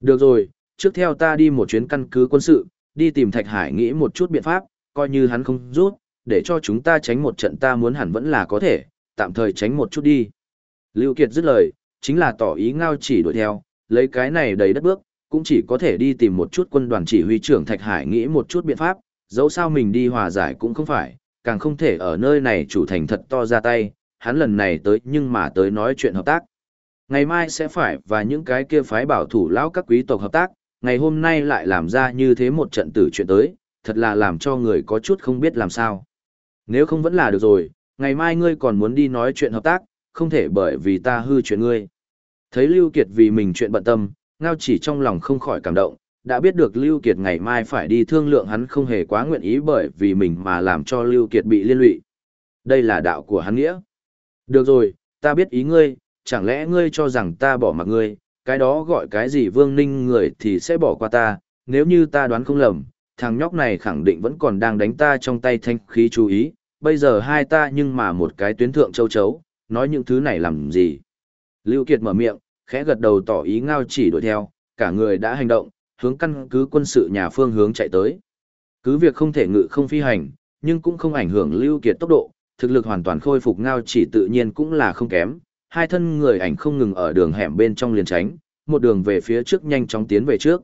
A: Được rồi, trước theo ta đi một chuyến căn cứ quân sự, đi tìm Thạch Hải nghĩ một chút biện pháp, coi như hắn không rút, để cho chúng ta tránh một trận ta muốn hẳn vẫn là có thể, tạm thời tránh một chút đi. Lưu Kiệt dứt lời, chính là tỏ ý Ngao chỉ đuổi theo, lấy cái này đầy đất bước, cũng chỉ có thể đi tìm một chút quân đoàn chỉ huy trưởng Thạch Hải nghĩ một chút biện pháp, dẫu sao mình đi hòa giải cũng không phải, càng không thể ở nơi này chủ thành thật to ra tay, hắn lần này tới nhưng mà tới nói chuyện hợp tác. Ngày mai sẽ phải và những cái kia phái bảo thủ lão các quý tộc hợp tác, ngày hôm nay lại làm ra như thế một trận tử chuyện tới, thật là làm cho người có chút không biết làm sao. Nếu không vẫn là được rồi, ngày mai ngươi còn muốn đi nói chuyện hợp tác, không thể bởi vì ta hư chuyện ngươi. Thấy Lưu Kiệt vì mình chuyện bận tâm, ngao chỉ trong lòng không khỏi cảm động, đã biết được Lưu Kiệt ngày mai phải đi thương lượng hắn không hề quá nguyện ý bởi vì mình mà làm cho Lưu Kiệt bị liên lụy. Đây là đạo của hắn nghĩa. Được rồi, ta biết ý ngươi, chẳng lẽ ngươi cho rằng ta bỏ mặc ngươi, cái đó gọi cái gì vương ninh người thì sẽ bỏ qua ta, nếu như ta đoán không lầm, thằng nhóc này khẳng định vẫn còn đang đánh ta trong tay thanh khí chú ý, bây giờ hai ta nhưng mà một cái tuyến thượng châu chấu, nói những thứ này làm gì. Lưu Kiệt mở miệng, khẽ gật đầu tỏ ý ngao chỉ đuổi theo, cả người đã hành động, hướng căn cứ quân sự nhà phương hướng chạy tới. Cứ việc không thể ngự không phi hành, nhưng cũng không ảnh hưởng Lưu Kiệt tốc độ, thực lực hoàn toàn khôi phục ngao chỉ tự nhiên cũng là không kém. Hai thân người ảnh không ngừng ở đường hẻm bên trong liền tránh, một đường về phía trước nhanh chóng tiến về trước.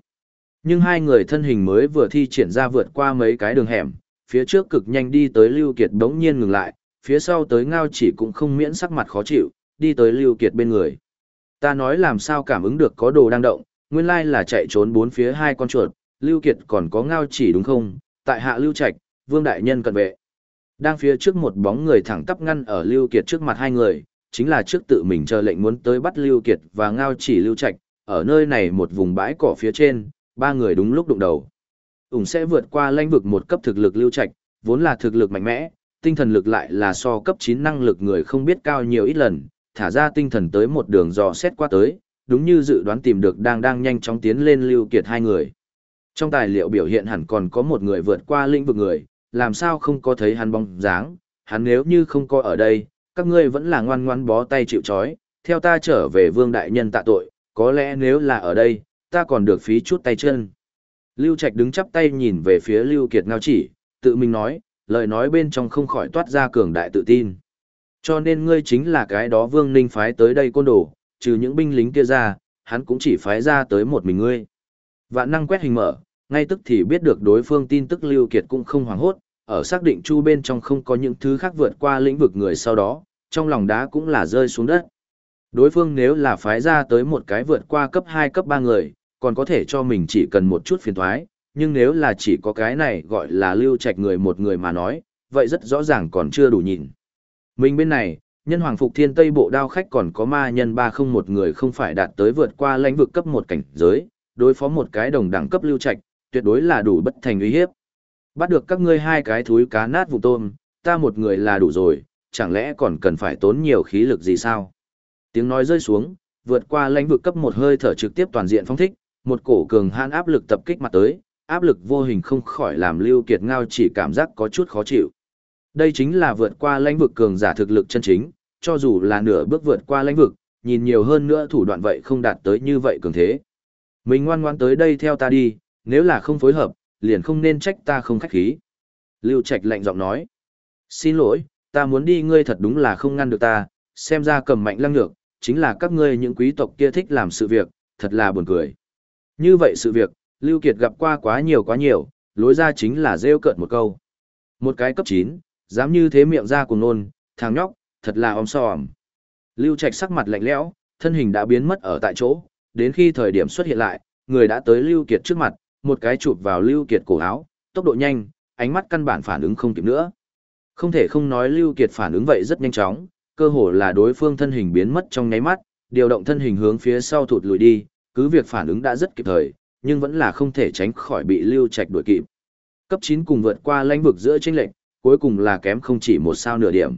A: Nhưng hai người thân hình mới vừa thi triển ra vượt qua mấy cái đường hẻm, phía trước cực nhanh đi tới Lưu Kiệt bỗng nhiên ngừng lại, phía sau tới ngao chỉ cũng không miễn sắc mặt khó chịu, đi tới Lưu Kiệt bên người. Ta nói làm sao cảm ứng được có đồ đang động, nguyên lai là chạy trốn bốn phía hai con chuột, Lưu Kiệt còn có ngao chỉ đúng không? Tại hạ Lưu Trạch, Vương Đại Nhân cận vệ. Đang phía trước một bóng người thẳng tắp ngăn ở Lưu Kiệt trước mặt hai người, chính là trước tự mình chờ lệnh muốn tới bắt Lưu Kiệt và ngao chỉ Lưu Trạch, ở nơi này một vùng bãi cỏ phía trên, ba người đúng lúc đụng đầu. Úng sẽ vượt qua lãnh vực một cấp thực lực Lưu Trạch, vốn là thực lực mạnh mẽ, tinh thần lực lại là so cấp 9 năng lực người không biết cao nhiều ít lần, thả ra tinh thần tới một đường dò xét qua tới, đúng như dự đoán tìm được đang đang nhanh chóng tiến lên Lưu Kiệt hai người. Trong tài liệu biểu hiện hẳn còn có một người vượt qua lĩnh vực người, làm sao không có thấy hắn bóng dáng, hắn nếu như không có ở đây, các ngươi vẫn là ngoan ngoan bó tay chịu chói, theo ta trở về vương đại nhân tạ tội, có lẽ nếu là ở đây, ta còn được phí chút tay chân. Lưu Trạch đứng chắp tay nhìn về phía Lưu Kiệt ngao chỉ, tự mình nói, lời nói bên trong không khỏi toát ra cường đại tự tin. Cho nên ngươi chính là cái đó vương ninh phái tới đây côn đồ, trừ những binh lính kia ra, hắn cũng chỉ phái ra tới một mình ngươi. Vạn năng quét hình mở, ngay tức thì biết được đối phương tin tức Lưu Kiệt cũng không hoảng hốt, ở xác định chu bên trong không có những thứ khác vượt qua lĩnh vực người sau đó, trong lòng đá cũng là rơi xuống đất. Đối phương nếu là phái ra tới một cái vượt qua cấp 2 cấp 3 người, còn có thể cho mình chỉ cần một chút phiền toái nhưng nếu là chỉ có cái này gọi là lưu trạch người một người mà nói, vậy rất rõ ràng còn chưa đủ nhìn. Mình bên này, nhân hoàng phục thiên tây bộ đao khách còn có ma nhân ba không một người không phải đạt tới vượt qua lãnh vực cấp một cảnh giới, đối phó một cái đồng đẳng cấp lưu trạch, tuyệt đối là đủ bất thành uy hiếp. Bắt được các ngươi hai cái thúi cá nát vùng tôm, ta một người là đủ rồi, chẳng lẽ còn cần phải tốn nhiều khí lực gì sao? Tiếng nói rơi xuống, vượt qua lãnh vực cấp một hơi thở trực tiếp toàn diện phong thích, một cổ cường hãn áp lực tập kích mặt tới, áp lực vô hình không khỏi làm Lưu Kiệt Ngao chỉ cảm giác có chút khó chịu. Đây chính là vượt qua lãnh vực cường giả thực lực chân chính, cho dù là nửa bước vượt qua lãnh vực, nhìn nhiều hơn nữa thủ đoạn vậy không đạt tới như vậy cường thế. Mình ngoan ngoãn tới đây theo ta đi, nếu là không phối hợp, liền không nên trách ta không khách khí. Lưu Trạch lạnh giọng nói. Xin lỗi, ta muốn đi ngươi thật đúng là không ngăn được ta, xem ra cầm mạnh lăng lược, chính là các ngươi những quý tộc kia thích làm sự việc, thật là buồn cười. Như vậy sự việc, Lưu Kiệt gặp qua quá nhiều quá nhiều, lối ra chính là rêu cợt một câu. Một cái cấp 9, dám như thế miệng ra cùng nôn, thằng nhóc, thật là om sòm. Lưu Trạch sắc mặt lạnh lẽo, thân hình đã biến mất ở tại chỗ, đến khi thời điểm xuất hiện lại, người đã tới Lưu Kiệt trước mặt, một cái chụp vào Lưu Kiệt cổ áo, tốc độ nhanh, ánh mắt căn bản phản ứng không kịp nữa. Không thể không nói Lưu Kiệt phản ứng vậy rất nhanh chóng, cơ hồ là đối phương thân hình biến mất trong nháy mắt, điều động thân hình hướng phía sau thụt lùi đi, cứ việc phản ứng đã rất kịp thời, nhưng vẫn là không thể tránh khỏi bị Lưu Trạch đuổi kịp. Cấp 9 cùng vượt qua lãnh vực giữa chênh lệnh, cuối cùng là kém không chỉ một sao nửa điểm.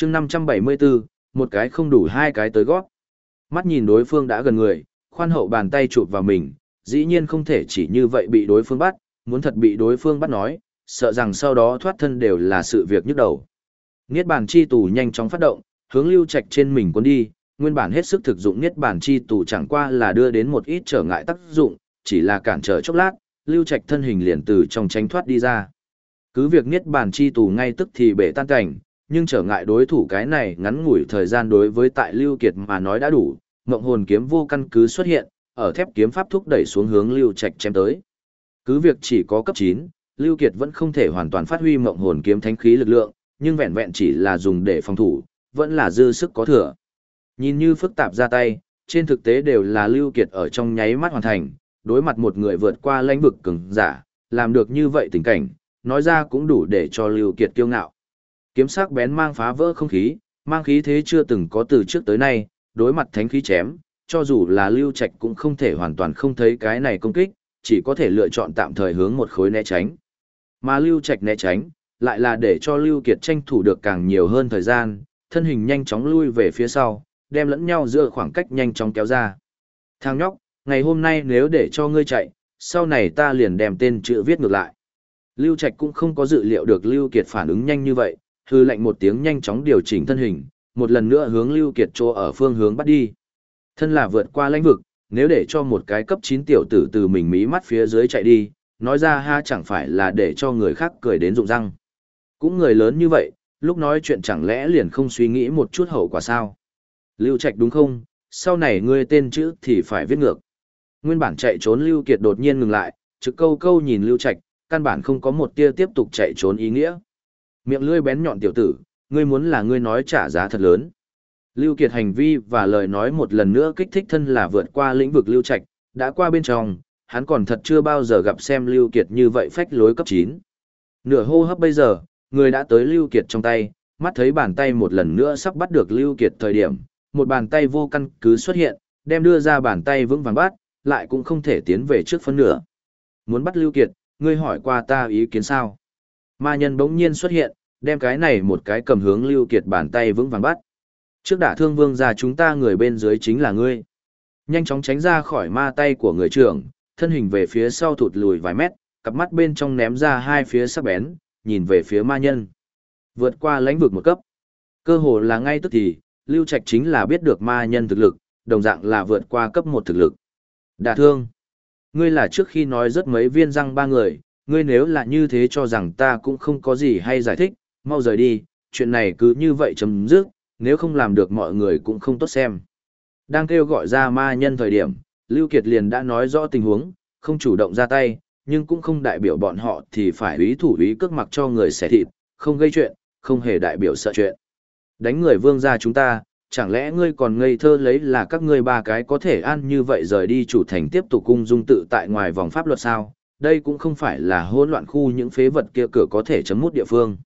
A: Chương 574, một cái không đủ hai cái tới gót. Mắt nhìn đối phương đã gần người, khoan hậu bàn tay chụp vào mình, dĩ nhiên không thể chỉ như vậy bị đối phương bắt, muốn thật bị đối phương bắt nói, sợ rằng sau đó thoát thân đều là sự việc nhức đầu. Niết bàn chi tù nhanh chóng phát động, hướng lưu trạch trên mình cuốn đi, nguyên bản hết sức thực dụng niết bàn chi tù chẳng qua là đưa đến một ít trở ngại tác dụng, chỉ là cản trở chốc lát, lưu trạch thân hình liền từ trong tránh thoát đi ra. Cứ việc niết bàn chi tù ngay tức thì bể tan cảnh, nhưng trở ngại đối thủ cái này ngắn ngủi thời gian đối với tại lưu kiệt mà nói đã đủ, ngộng hồn kiếm vô căn cứ xuất hiện, ở thép kiếm pháp thúc đẩy xuống hướng lưu trạch chém tới. Cứ việc chỉ có cấp 9, lưu kiệt vẫn không thể hoàn toàn phát huy mộng hồn kiếm thánh khí lực lượng, nhưng vẹn vẹn chỉ là dùng để phòng thủ, vẫn là dư sức có thừa. Nhìn như phức tạp ra tay, trên thực tế đều là lưu kiệt ở trong nháy mắt hoàn thành, đối mặt một người vượt qua lãnh vực cường giả, làm được như vậy tình cảnh, nói ra cũng đủ để cho lưu kiệt kiêu ngạo. Kiếm sắc bén mang phá vỡ không khí, mang khí thế chưa từng có từ trước tới nay, đối mặt thánh khí chém, cho dù là lưu trạch cũng không thể hoàn toàn không thấy cái này công kích, chỉ có thể lựa chọn tạm thời hướng một khối né tránh. Mà lưu trạch né tránh, lại là để cho Lưu Kiệt tranh thủ được càng nhiều hơn thời gian, thân hình nhanh chóng lui về phía sau, đem lẫn nhau giữa khoảng cách nhanh chóng kéo ra. Thằng nhóc, ngày hôm nay nếu để cho ngươi chạy, sau này ta liền đem tên chữ viết ngược lại. Lưu Trạch cũng không có dự liệu được Lưu Kiệt phản ứng nhanh như vậy, hư lệnh một tiếng nhanh chóng điều chỉnh thân hình, một lần nữa hướng Lưu Kiệt chỗ ở phương hướng bắt đi. Thân là vượt qua lãnh vực, nếu để cho một cái cấp 9 tiểu tử từ mình mí mắt phía dưới chạy đi, nói ra ha chẳng phải là để cho người khác cười đến rụng răng. Cũng người lớn như vậy, lúc nói chuyện chẳng lẽ liền không suy nghĩ một chút hậu quả sao? Lưu Trạch đúng không? Sau này ngươi tên chữ thì phải viết ngược. Nguyên bản chạy trốn Lưu Kiệt đột nhiên ngừng lại, trực câu câu nhìn Lưu Trạch, căn bản không có một tia tiếp tục chạy trốn ý nghĩa. Miệng lưỡi bén nhọn tiểu tử, ngươi muốn là ngươi nói trả giá thật lớn. Lưu Kiệt hành vi và lời nói một lần nữa kích thích thân là vượt qua lĩnh vực Lưu Trạch, đã qua bên trong, hắn còn thật chưa bao giờ gặp xem Lưu Kiệt như vậy phách lối cấp 9. Nửa hô hấp bây giờ, người đã tới Lưu Kiệt trong tay, mắt thấy bàn tay một lần nữa sắp bắt được Lưu Kiệt thời điểm, một bàn tay vô căn cứ xuất hiện, đem đưa ra bàn tay vững vàng bắt, lại cũng không thể tiến về trước phân nửa. Muốn bắt Lưu Kiệt, ngươi hỏi qua ta ý kiến sao? Ma nhân bỗng nhiên xuất hiện, đem cái này một cái cầm hướng Lưu Kiệt bàn tay vững vàng bắt. Trước đả thương vương gia chúng ta người bên dưới chính là ngươi. Nhanh chóng tránh ra khỏi ma tay của người trưởng, thân hình về phía sau thụt lùi vài mét, cặp mắt bên trong ném ra hai phía sắc bén, nhìn về phía ma nhân. Vượt qua lãnh vực một cấp. Cơ hồ là ngay tức thì, Lưu Trạch chính là biết được ma nhân thực lực, đồng dạng là vượt qua cấp một thực lực. Đả thương. Ngươi là trước khi nói rất mấy viên răng ba người, ngươi nếu là như thế cho rằng ta cũng không có gì hay giải thích, mau rời đi, chuyện này cứ như vậy chấm dứt, nếu không làm được mọi người cũng không tốt xem. Đang kêu gọi ra ma nhân thời điểm, Lưu Kiệt liền đã nói rõ tình huống, không chủ động ra tay, nhưng cũng không đại biểu bọn họ thì phải ý thủ ý cước mặc cho người xẻ thịt, không gây chuyện, không hề đại biểu sợ chuyện. Đánh người vương gia chúng ta, chẳng lẽ ngươi còn ngây thơ lấy là các ngươi ba cái có thể an như vậy rời đi chủ thành tiếp tục cung dung tự tại ngoài vòng pháp luật sao? Đây cũng không phải là hỗn loạn khu những phế vật kia cửa có thể chấm mút địa phương.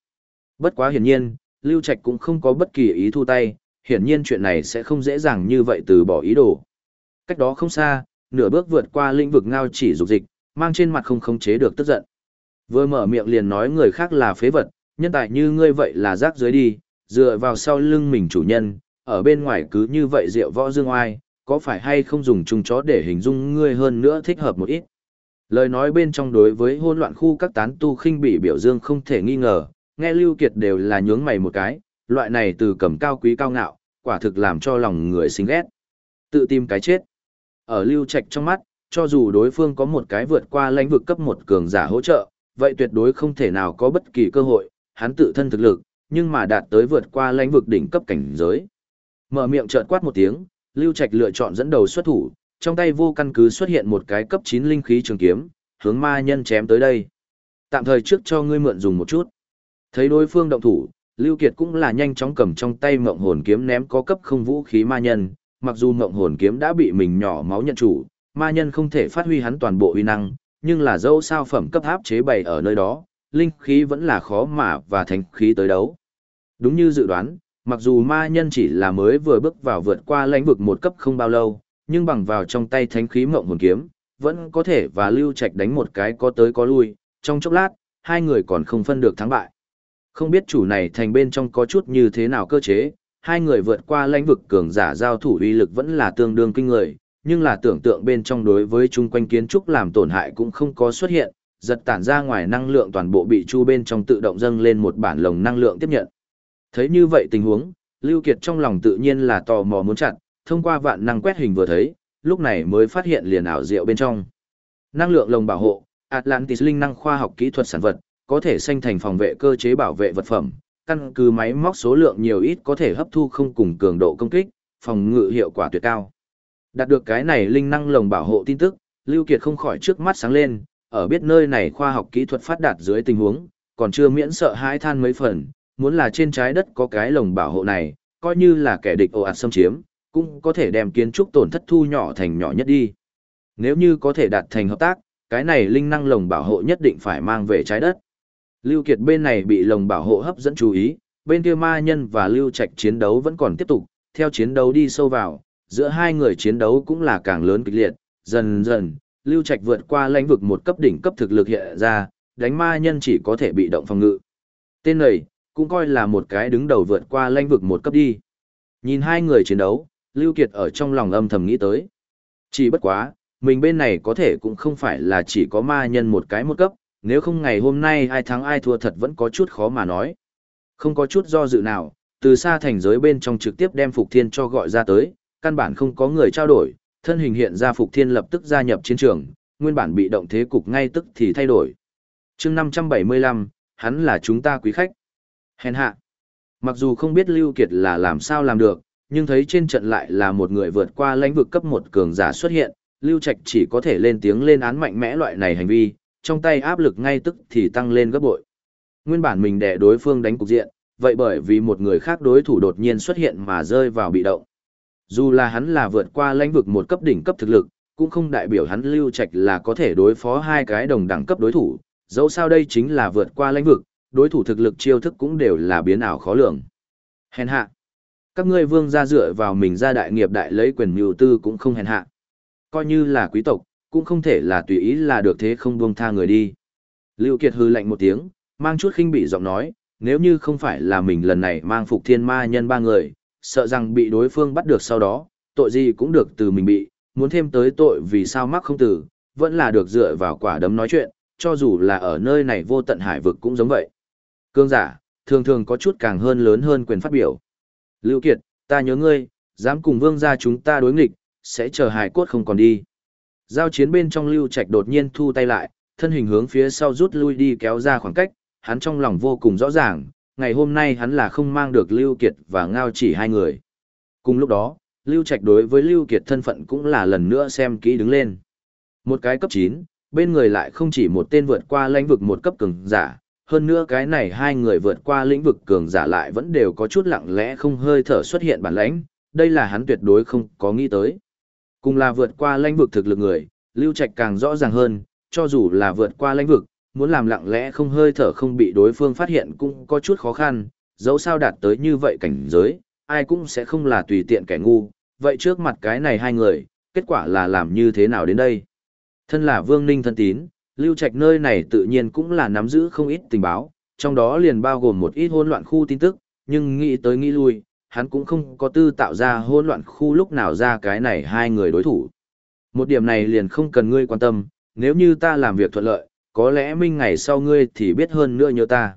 A: Bất quá hiển nhiên, Lưu Trạch cũng không có bất kỳ ý thu tay, hiển nhiên chuyện này sẽ không dễ dàng như vậy từ bỏ ý đồ. Cách đó không xa, nửa bước vượt qua lĩnh vực ngao chỉ dục dịch, mang trên mặt không khống chế được tức giận. Vừa mở miệng liền nói người khác là phế vật, nhân tài như ngươi vậy là rác dưới đi, dựa vào sau lưng mình chủ nhân, ở bên ngoài cứ như vậy rượu võ dương oai, có phải hay không dùng chung chó để hình dung ngươi hơn nữa thích hợp một ít. Lời nói bên trong đối với hôn loạn khu các tán tu khinh bị biểu dương không thể nghi ngờ, nghe Lưu Kiệt đều là nhướng mày một cái, loại này từ cầm cao quý cao ngạo, quả thực làm cho lòng người sinh ghét. Tự tìm cái chết. Ở Lưu Trạch trong mắt, cho dù đối phương có một cái vượt qua lãnh vực cấp một cường giả hỗ trợ, vậy tuyệt đối không thể nào có bất kỳ cơ hội, hắn tự thân thực lực, nhưng mà đạt tới vượt qua lãnh vực đỉnh cấp cảnh giới. Mở miệng chợt quát một tiếng, Lưu Trạch lựa chọn dẫn đầu xuất thủ, trong tay vô căn cứ xuất hiện một cái cấp 9 linh khí trường kiếm, hướng ma nhân chém tới đây. Tạm thời trước cho ngươi mượn dùng một chút. Thấy đối phương động thủ, Lưu Kiệt cũng là nhanh chóng cầm trong tay mộng hồn kiếm ném có cấp không vũ khí ma nhân, mặc dù mộng hồn kiếm đã bị mình nhỏ máu nhận chủ, ma nhân không thể phát huy hắn toàn bộ uy năng, nhưng là dẫu sao phẩm cấp áp chế bày ở nơi đó, linh khí vẫn là khó mà và thành khí tới đấu. Đúng như dự đoán, mặc dù ma nhân chỉ là mới vừa bước vào vượt qua lãnh vực một cấp không bao lâu, nhưng bằng vào trong tay thánh khí mộng hồn kiếm, vẫn có thể và lưu trạch đánh một cái có tới có lui, trong chốc lát, hai người còn không phân được thắng bại. Không biết chủ này thành bên trong có chút như thế nào cơ chế, hai người vượt qua lãnh vực cường giả giao thủ uy lực vẫn là tương đương kinh người, nhưng là tưởng tượng bên trong đối với chung quanh kiến trúc làm tổn hại cũng không có xuất hiện, giật tản ra ngoài năng lượng toàn bộ bị chu bên trong tự động dâng lên một bản lồng năng lượng tiếp nhận. Thấy như vậy tình huống, Lưu Kiệt trong lòng tự nhiên là tò mò muốn chặn, thông qua vạn năng quét hình vừa thấy, lúc này mới phát hiện liền ảo diệu bên trong. Năng lượng lồng bảo hộ, Atlantis linh năng khoa học kỹ thuật sản vật, có thể sinh thành phòng vệ cơ chế bảo vệ vật phẩm, căn cứ máy móc số lượng nhiều ít có thể hấp thu không cùng cường độ công kích, phòng ngự hiệu quả tuyệt cao. Đạt được cái này linh năng lồng bảo hộ tin tức, Lưu Kiệt không khỏi trước mắt sáng lên, ở biết nơi này khoa học kỹ thuật phát đạt dưới tình huống, còn chưa miễn sợ hãi than mấy phần, muốn là trên trái đất có cái lồng bảo hộ này, coi như là kẻ địch ồ ạt xâm chiếm, cũng có thể đem kiến trúc tổn thất thu nhỏ thành nhỏ nhất đi. Nếu như có thể đạt thành hợp tác, cái này linh năng lồng bảo hộ nhất định phải mang về trái đất. Lưu Kiệt bên này bị lồng bảo hộ hấp dẫn chú ý, bên kia ma nhân và Lưu Trạch chiến đấu vẫn còn tiếp tục, theo chiến đấu đi sâu vào, giữa hai người chiến đấu cũng là càng lớn kịch liệt, dần dần, Lưu Trạch vượt qua lãnh vực một cấp đỉnh cấp thực lực hiện ra, đánh ma nhân chỉ có thể bị động phòng ngự. Tên này, cũng coi là một cái đứng đầu vượt qua lãnh vực một cấp đi. Nhìn hai người chiến đấu, Lưu Kiệt ở trong lòng âm thầm nghĩ tới. Chỉ bất quá, mình bên này có thể cũng không phải là chỉ có ma nhân một cái một cấp, nếu không ngày hôm nay ai thắng ai thua thật vẫn có chút khó mà nói. Không có chút do dự nào, từ xa thành giới bên trong trực tiếp đem Phục Thiên cho gọi ra tới, căn bản không có người trao đổi, thân hình hiện ra Phục Thiên lập tức gia nhập chiến trường, nguyên bản bị động thế cục ngay tức thì thay đổi. chương 575, hắn là chúng ta quý khách. Hèn hạ. Mặc dù không biết Lưu Kiệt là làm sao làm được, nhưng thấy trên trận lại là một người vượt qua lãnh vực cấp một cường giả xuất hiện, Lưu Trạch chỉ có thể lên tiếng lên án mạnh mẽ loại này hành vi, trong tay áp lực ngay tức thì tăng lên gấp bội. Nguyên bản mình để đối phương đánh cục diện, vậy bởi vì một người khác đối thủ đột nhiên xuất hiện mà rơi vào bị động. Dù là hắn là vượt qua lãnh vực một cấp đỉnh cấp thực lực, cũng không đại biểu hắn lưu trạch là có thể đối phó hai cái đồng đẳng cấp đối thủ, dẫu sao đây chính là vượt qua lãnh vực, đối thủ thực lực chiêu thức cũng đều là biến ảo khó lường. Hèn hạ. Các ngươi vương gia dựa vào mình ra đại nghiệp đại lấy quyền mưu tư cũng không hèn hạ. Coi như là quý tộc, cũng không thể là tùy ý là được thế không buông tha người đi. Lưu Kiệt hư lạnh một tiếng, mang chút khinh bị giọng nói, nếu như không phải là mình lần này mang phục thiên ma nhân ba người, sợ rằng bị đối phương bắt được sau đó, tội gì cũng được từ mình bị, muốn thêm tới tội vì sao mắc không tử, vẫn là được dựa vào quả đấm nói chuyện, cho dù là ở nơi này vô tận hải vực cũng giống vậy. Cương giả, thường thường có chút càng hơn lớn hơn quyền phát biểu. Lưu Kiệt, ta nhớ ngươi, dám cùng vương gia chúng ta đối nghịch, sẽ chờ hải cốt không còn đi. Giao chiến bên trong Lưu Trạch đột nhiên thu tay lại, thân hình hướng phía sau rút lui đi kéo ra khoảng cách, hắn trong lòng vô cùng rõ ràng, ngày hôm nay hắn là không mang được Lưu Kiệt và Ngao chỉ hai người. Cùng lúc đó, Lưu Trạch đối với Lưu Kiệt thân phận cũng là lần nữa xem kỹ đứng lên. Một cái cấp 9, bên người lại không chỉ một tên vượt qua lãnh vực một cấp cường giả, hơn nữa cái này hai người vượt qua lĩnh vực cường giả lại vẫn đều có chút lặng lẽ không hơi thở xuất hiện bản lãnh, đây là hắn tuyệt đối không có nghĩ tới. Cùng là vượt qua lĩnh vực thực lực người, Lưu Trạch càng rõ ràng hơn, cho dù là vượt qua lĩnh vực, muốn làm lặng lẽ không hơi thở không bị đối phương phát hiện cũng có chút khó khăn, dẫu sao đạt tới như vậy cảnh giới, ai cũng sẽ không là tùy tiện kẻ ngu, vậy trước mặt cái này hai người, kết quả là làm như thế nào đến đây? Thân là Vương Ninh thân tín, Lưu Trạch nơi này tự nhiên cũng là nắm giữ không ít tình báo, trong đó liền bao gồm một ít hỗn loạn khu tin tức, nhưng nghĩ tới nghĩ lui, hắn cũng không có tư tạo ra hỗn loạn khu lúc nào ra cái này hai người đối thủ. Một điểm này liền không cần ngươi quan tâm, nếu như ta làm việc thuận lợi, có lẽ minh ngày sau ngươi thì biết hơn nữa nhớ ta.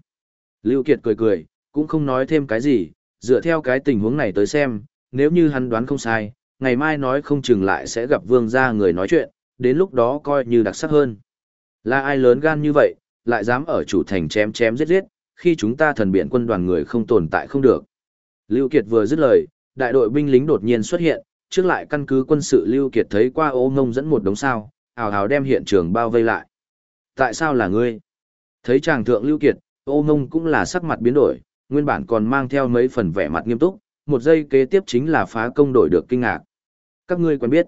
A: Lưu Kiệt cười cười, cũng không nói thêm cái gì, dựa theo cái tình huống này tới xem, nếu như hắn đoán không sai, ngày mai nói không chừng lại sẽ gặp vương gia người nói chuyện, đến lúc đó coi như đặc sắc hơn. Là ai lớn gan như vậy, lại dám ở chủ thành chém chém giết giết, khi chúng ta thần biện quân đoàn người không tồn tại không được. Lưu Kiệt vừa dứt lời, đại đội binh lính đột nhiên xuất hiện, trước lại căn cứ quân sự Lưu Kiệt thấy qua ô ngông dẫn một đống sao, ào ào đem hiện trường bao vây lại. Tại sao là ngươi? Thấy chàng thượng Lưu Kiệt, ô ngông cũng là sắc mặt biến đổi, nguyên bản còn mang theo mấy phần vẻ mặt nghiêm túc, một giây kế tiếp chính là phá công đổi được kinh ngạc. Các ngươi quen biết.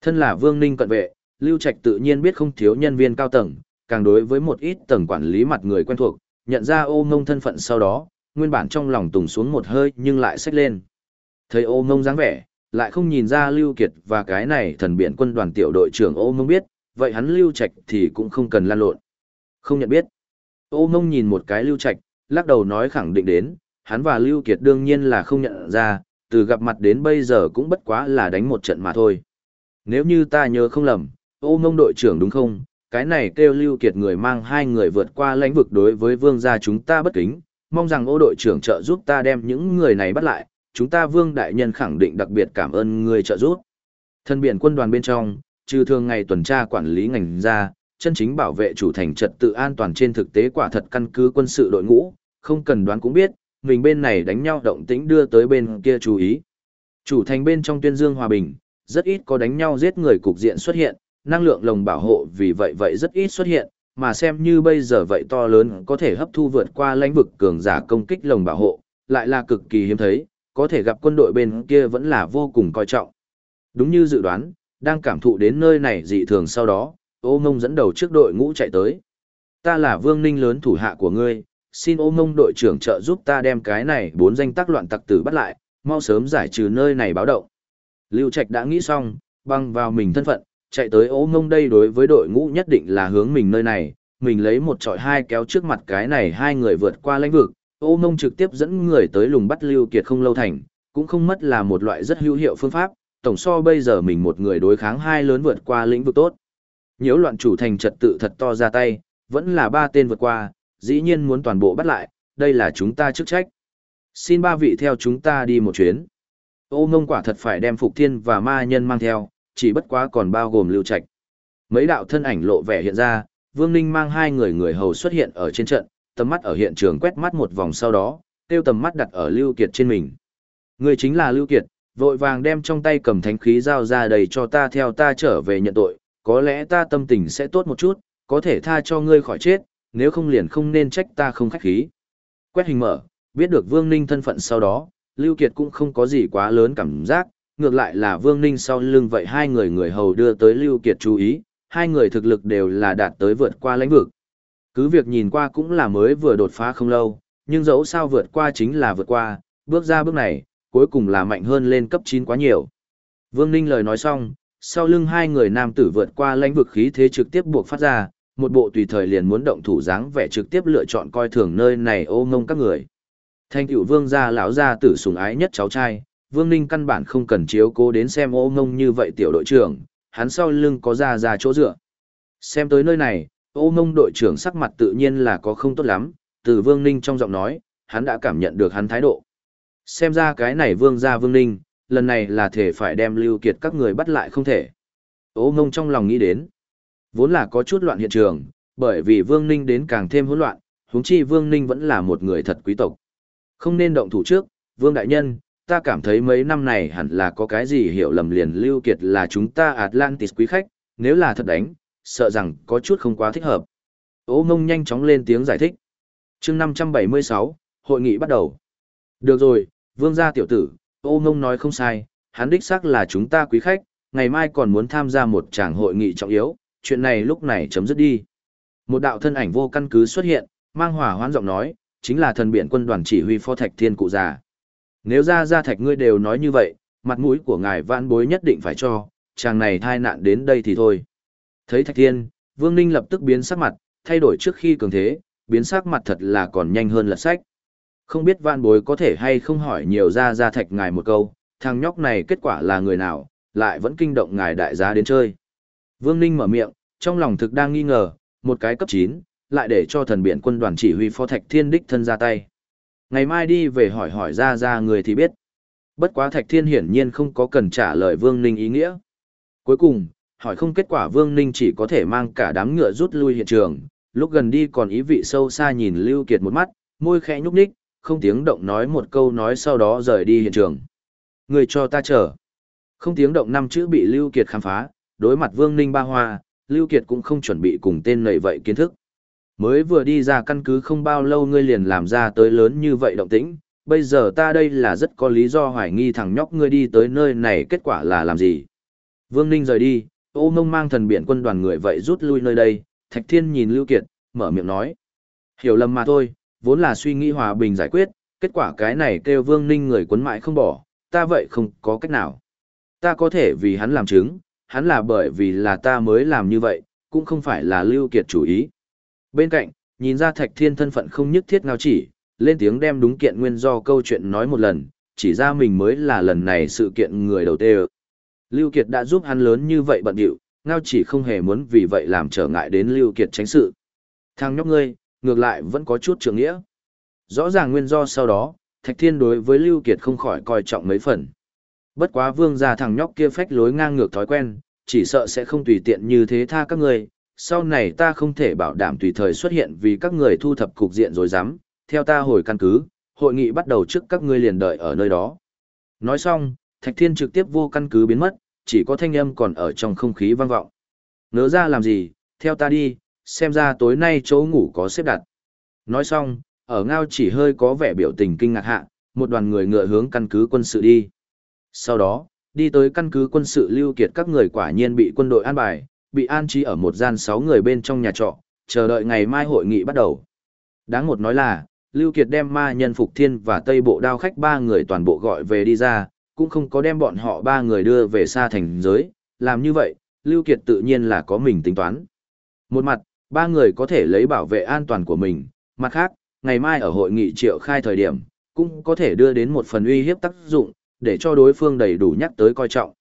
A: Thân là Vương Ninh cận vệ, Lưu Trạch tự nhiên biết không thiếu nhân viên cao tầng, càng đối với một ít tầng quản lý mặt người quen thuộc, nhận ra ô ngông thân phận sau đó, nguyên bản trong lòng tùng xuống một hơi nhưng lại xách lên. Thấy ô ngông dáng vẻ, lại không nhìn ra Lưu Kiệt và cái này thần biển quân đoàn tiểu đội trưởng ô ngông biết, vậy hắn Lưu Trạch thì cũng không cần lan lộn. Không nhận biết. Ô ngông nhìn một cái Lưu Trạch, lắc đầu nói khẳng định đến, hắn và Lưu Kiệt đương nhiên là không nhận ra, từ gặp mặt đến bây giờ cũng bất quá là đánh một trận mà thôi. Nếu như ta nhớ không lầm, ô mông đội trưởng đúng không? Cái này kêu Lưu Kiệt người mang hai người vượt qua lãnh vực đối với vương gia chúng ta bất kính, mong rằng ô đội trưởng trợ giúp ta đem những người này bắt lại, chúng ta vương đại nhân khẳng định đặc biệt cảm ơn người trợ giúp. Thân biển quân đoàn bên trong, trừ thường ngày tuần tra quản lý ngành ra, chân chính bảo vệ chủ thành trật tự an toàn trên thực tế quả thật căn cứ quân sự đội ngũ, không cần đoán cũng biết, mình bên này đánh nhau động tĩnh đưa tới bên kia chú ý. Chủ thành bên trong tuyên dương hòa bình, rất ít có đánh nhau giết người cục diện xuất hiện, năng lượng lồng bảo hộ vì vậy vậy rất ít xuất hiện, mà xem như bây giờ vậy to lớn có thể hấp thu vượt qua lãnh vực cường giả công kích lồng bảo hộ, lại là cực kỳ hiếm thấy, có thể gặp quân đội bên kia vẫn là vô cùng coi trọng. Đúng như dự đoán, đang cảm thụ đến nơi này dị thường sau đó, ô mông dẫn đầu trước đội ngũ chạy tới. Ta là vương ninh lớn thủ hạ của ngươi, xin ô mông đội trưởng trợ giúp ta đem cái này bốn danh tác loạn tặc tử bắt lại, mau sớm giải trừ nơi này báo động. Lưu Trạch đã nghĩ xong, băng vào mình thân phận, chạy tới ố ngông đây đối với đội ngũ nhất định là hướng mình nơi này, mình lấy một trọi hai kéo trước mặt cái này hai người vượt qua lãnh vực, ô ngông trực tiếp dẫn người tới lùng bắt Lưu Kiệt không lâu thành, cũng không mất là một loại rất hữu hiệu phương pháp, tổng so bây giờ mình một người đối kháng hai lớn vượt qua lĩnh vực tốt. Nhiễu loạn chủ thành trật tự thật to ra tay, vẫn là ba tên vượt qua, dĩ nhiên muốn toàn bộ bắt lại, đây là chúng ta chức trách. Xin ba vị theo chúng ta đi một chuyến. Ô ngông quả thật phải đem Phục Thiên và ma nhân mang theo, chỉ bất quá còn bao gồm lưu trạch. Mấy đạo thân ảnh lộ vẻ hiện ra, Vương Ninh mang hai người người hầu xuất hiện ở trên trận, tầm mắt ở hiện trường quét mắt một vòng sau đó, tiêu tầm mắt đặt ở Lưu Kiệt trên mình. Người chính là Lưu Kiệt, vội vàng đem trong tay cầm thánh khí giao ra đầy cho ta theo ta trở về nhận tội, có lẽ ta tâm tình sẽ tốt một chút, có thể tha cho ngươi khỏi chết, nếu không liền không nên trách ta không khách khí. Quét hình mở, biết được Vương Ninh thân phận sau đó, Lưu Kiệt cũng không có gì quá lớn cảm giác, ngược lại là Vương Ninh sau lưng vậy hai người người hầu đưa tới Lưu Kiệt chú ý, hai người thực lực đều là đạt tới vượt qua lãnh vực. Cứ việc nhìn qua cũng là mới vừa đột phá không lâu, nhưng dẫu sao vượt qua chính là vượt qua, bước ra bước này, cuối cùng là mạnh hơn lên cấp 9 quá nhiều. Vương Ninh lời nói xong, sau lưng hai người nam tử vượt qua lãnh vực khí thế trực tiếp buộc phát ra, một bộ tùy thời liền muốn động thủ dáng vẻ trực tiếp lựa chọn coi thường nơi này ô ngông các người. Thanh cửu vương gia lão gia tử sủng ái nhất cháu trai, Vương Ninh căn bản không cần chiếu cố đến xem ô ngông như vậy tiểu đội trưởng, hắn sau lưng có ra ra chỗ dựa. Xem tới nơi này, ô ngông đội trưởng sắc mặt tự nhiên là có không tốt lắm, từ Vương Ninh trong giọng nói, hắn đã cảm nhận được hắn thái độ. Xem ra cái này vương gia Vương Ninh, lần này là thể phải đem lưu kiệt các người bắt lại không thể. Ô ngông trong lòng nghĩ đến, vốn là có chút loạn hiện trường, bởi vì Vương Ninh đến càng thêm hỗn loạn, huống chi Vương Ninh vẫn là một người thật quý tộc. Không nên động thủ trước, Vương Đại Nhân, ta cảm thấy mấy năm này hẳn là có cái gì hiểu lầm liền lưu kiệt là chúng ta Atlantis quý khách, nếu là thật đánh, sợ rằng có chút không quá thích hợp. Ô mông nhanh chóng lên tiếng giải thích. chương 576, hội nghị bắt đầu. Được rồi, vương gia tiểu tử, ô mông nói không sai, hắn đích xác là chúng ta quý khách, ngày mai còn muốn tham gia một tràng hội nghị trọng yếu, chuyện này lúc này chấm dứt đi. Một đạo thân ảnh vô căn cứ xuất hiện, mang hỏa hoán giọng nói, chính là thần biện quân đoàn chỉ huy phó thạch thiên cụ già. Nếu ra ra thạch ngươi đều nói như vậy, mặt mũi của ngài vãn bối nhất định phải cho, chàng này thai nạn đến đây thì thôi. Thấy thạch thiên, vương ninh lập tức biến sắc mặt, thay đổi trước khi cường thế, biến sắc mặt thật là còn nhanh hơn lật sách. Không biết vãn bối có thể hay không hỏi nhiều ra ra thạch ngài một câu, thằng nhóc này kết quả là người nào, lại vẫn kinh động ngài đại gia đến chơi. Vương ninh mở miệng, trong lòng thực đang nghi ngờ, một cái cấp 9, lại để cho thần biện quân đoàn chỉ huy phó thạch thiên đích thân ra tay. Ngày mai đi về hỏi hỏi ra ra người thì biết. Bất quá thạch thiên hiển nhiên không có cần trả lời Vương Ninh ý nghĩa. Cuối cùng, hỏi không kết quả Vương Ninh chỉ có thể mang cả đám ngựa rút lui hiện trường, lúc gần đi còn ý vị sâu xa nhìn Lưu Kiệt một mắt, môi khẽ nhúc nhích, không tiếng động nói một câu nói sau đó rời đi hiện trường. Người cho ta chờ. Không tiếng động năm chữ bị Lưu Kiệt khám phá, đối mặt Vương Ninh ba hoa, Lưu Kiệt cũng không chuẩn bị cùng tên nầy vậy kiến thức. Mới vừa đi ra căn cứ không bao lâu ngươi liền làm ra tới lớn như vậy động tĩnh, bây giờ ta đây là rất có lý do hoài nghi thằng nhóc ngươi đi tới nơi này kết quả là làm gì. Vương Ninh rời đi, ô mông mang thần biển quân đoàn người vậy rút lui nơi đây, Thạch Thiên nhìn Lưu Kiệt, mở miệng nói. Hiểu lầm mà thôi, vốn là suy nghĩ hòa bình giải quyết, kết quả cái này kêu Vương Ninh người quấn mãi không bỏ, ta vậy không có cách nào. Ta có thể vì hắn làm chứng, hắn là bởi vì là ta mới làm như vậy, cũng không phải là Lưu Kiệt chủ ý. Bên cạnh, nhìn ra Thạch Thiên thân phận không nhất thiết ngao chỉ, lên tiếng đem đúng kiện nguyên do câu chuyện nói một lần, chỉ ra mình mới là lần này sự kiện người đầu tiên. Lưu Kiệt đã giúp hắn lớn như vậy bận điệu, ngao chỉ không hề muốn vì vậy làm trở ngại đến Lưu Kiệt tránh sự. Thằng nhóc ngươi, ngược lại vẫn có chút trưởng nghĩa. Rõ ràng nguyên do sau đó, Thạch Thiên đối với Lưu Kiệt không khỏi coi trọng mấy phần. Bất quá vương gia thằng nhóc kia phách lối ngang ngược thói quen, chỉ sợ sẽ không tùy tiện như thế tha các ngươi, sau này ta không thể bảo đảm tùy thời xuất hiện vì các người thu thập cục diện rồi dám, theo ta hồi căn cứ, hội nghị bắt đầu trước các ngươi liền đợi ở nơi đó. Nói xong, Thạch Thiên trực tiếp vô căn cứ biến mất, chỉ có thanh âm còn ở trong không khí vang vọng. Nỡ ra làm gì, theo ta đi, xem ra tối nay chỗ ngủ có xếp đặt. Nói xong, ở ngao chỉ hơi có vẻ biểu tình kinh ngạc hạ, một đoàn người ngựa hướng căn cứ quân sự đi. Sau đó, đi tới căn cứ quân sự lưu kiệt các người quả nhiên bị quân đội an bài, bị an trí ở một gian sáu người bên trong nhà trọ, chờ đợi ngày mai hội nghị bắt đầu. Đáng một nói là, Lưu Kiệt đem ma nhân Phục Thiên và Tây Bộ đao khách ba người toàn bộ gọi về đi ra, cũng không có đem bọn họ ba người đưa về xa thành giới, làm như vậy, Lưu Kiệt tự nhiên là có mình tính toán. Một mặt, ba người có thể lấy bảo vệ an toàn của mình, mặt khác, ngày mai ở hội nghị triệu khai thời điểm, cũng có thể đưa đến một phần uy hiếp tác dụng, để cho đối phương đầy đủ nhắc tới coi trọng.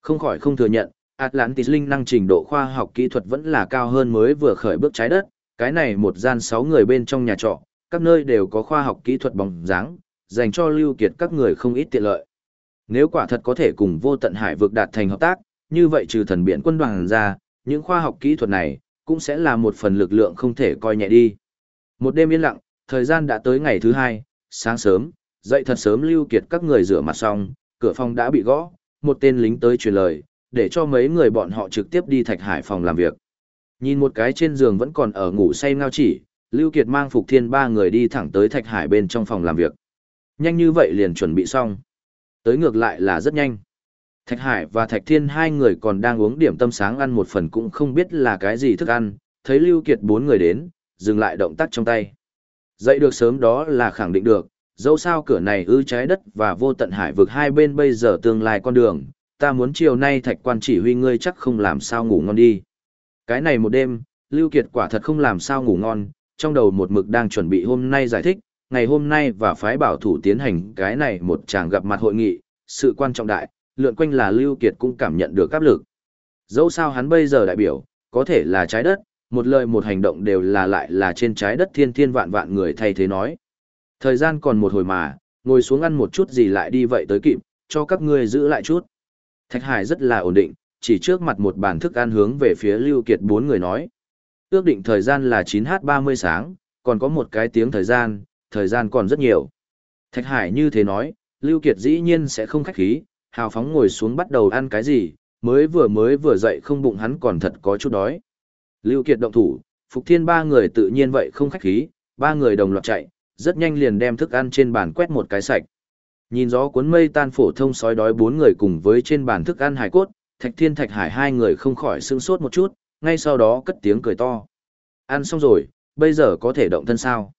A: Không khỏi không thừa nhận, Atlantis linh năng trình độ khoa học kỹ thuật vẫn là cao hơn mới vừa khởi bước trái đất, cái này một gian sáu người bên trong nhà trọ, các nơi đều có khoa học kỹ thuật bóng dáng, dành cho lưu kiệt các người không ít tiện lợi. Nếu quả thật có thể cùng vô tận hải vực đạt thành hợp tác, như vậy trừ thần biển quân đoàn ra, những khoa học kỹ thuật này cũng sẽ là một phần lực lượng không thể coi nhẹ đi. Một đêm yên lặng, thời gian đã tới ngày thứ hai, sáng sớm, dậy thật sớm lưu kiệt các người rửa mặt xong, cửa phòng đã bị gõ, một tên lính tới truyền lời, để cho mấy người bọn họ trực tiếp đi thạch hải phòng làm việc. Nhìn một cái trên giường vẫn còn ở ngủ say ngao chỉ, Lưu Kiệt mang Phục Thiên ba người đi thẳng tới Thạch Hải bên trong phòng làm việc. Nhanh như vậy liền chuẩn bị xong. Tới ngược lại là rất nhanh. Thạch Hải và Thạch Thiên hai người còn đang uống điểm tâm sáng ăn một phần cũng không biết là cái gì thức ăn, thấy Lưu Kiệt bốn người đến, dừng lại động tác trong tay. Dậy được sớm đó là khẳng định được, dẫu sao cửa này ư trái đất và vô tận hải vực hai bên bây giờ tương lai con đường, ta muốn chiều nay Thạch quan chỉ huy ngươi chắc không làm sao ngủ ngon đi. Cái này một đêm, Lưu Kiệt quả thật không làm sao ngủ ngon, trong đầu một mực đang chuẩn bị hôm nay giải thích, ngày hôm nay và phái bảo thủ tiến hành cái này một chàng gặp mặt hội nghị, sự quan trọng đại, lượn quanh là Lưu Kiệt cũng cảm nhận được áp lực. Dẫu sao hắn bây giờ đại biểu, có thể là trái đất, một lời một hành động đều là lại là trên trái đất thiên thiên vạn vạn người thay thế nói. Thời gian còn một hồi mà, ngồi xuống ăn một chút gì lại đi vậy tới kịp, cho các ngươi giữ lại chút. Thạch Hải rất là ổn định, chỉ trước mặt một bàn thức ăn hướng về phía Lưu Kiệt bốn người nói. Ước định thời gian là 9h30 sáng, còn có một cái tiếng thời gian, thời gian còn rất nhiều. Thạch Hải như thế nói, Lưu Kiệt dĩ nhiên sẽ không khách khí, hào phóng ngồi xuống bắt đầu ăn cái gì, mới vừa mới vừa dậy không bụng hắn còn thật có chút đói. Lưu Kiệt động thủ, Phục Thiên ba người tự nhiên vậy không khách khí, ba người đồng loạt chạy, rất nhanh liền đem thức ăn trên bàn quét một cái sạch. Nhìn gió cuốn mây tan phổ thông sói đói bốn người cùng với trên bàn thức ăn hải cốt, Thạch Thiên Thạch Hải hai người không khỏi sưng sốt một chút, ngay sau đó cất tiếng cười to. Ăn xong rồi, bây giờ có thể động thân sao?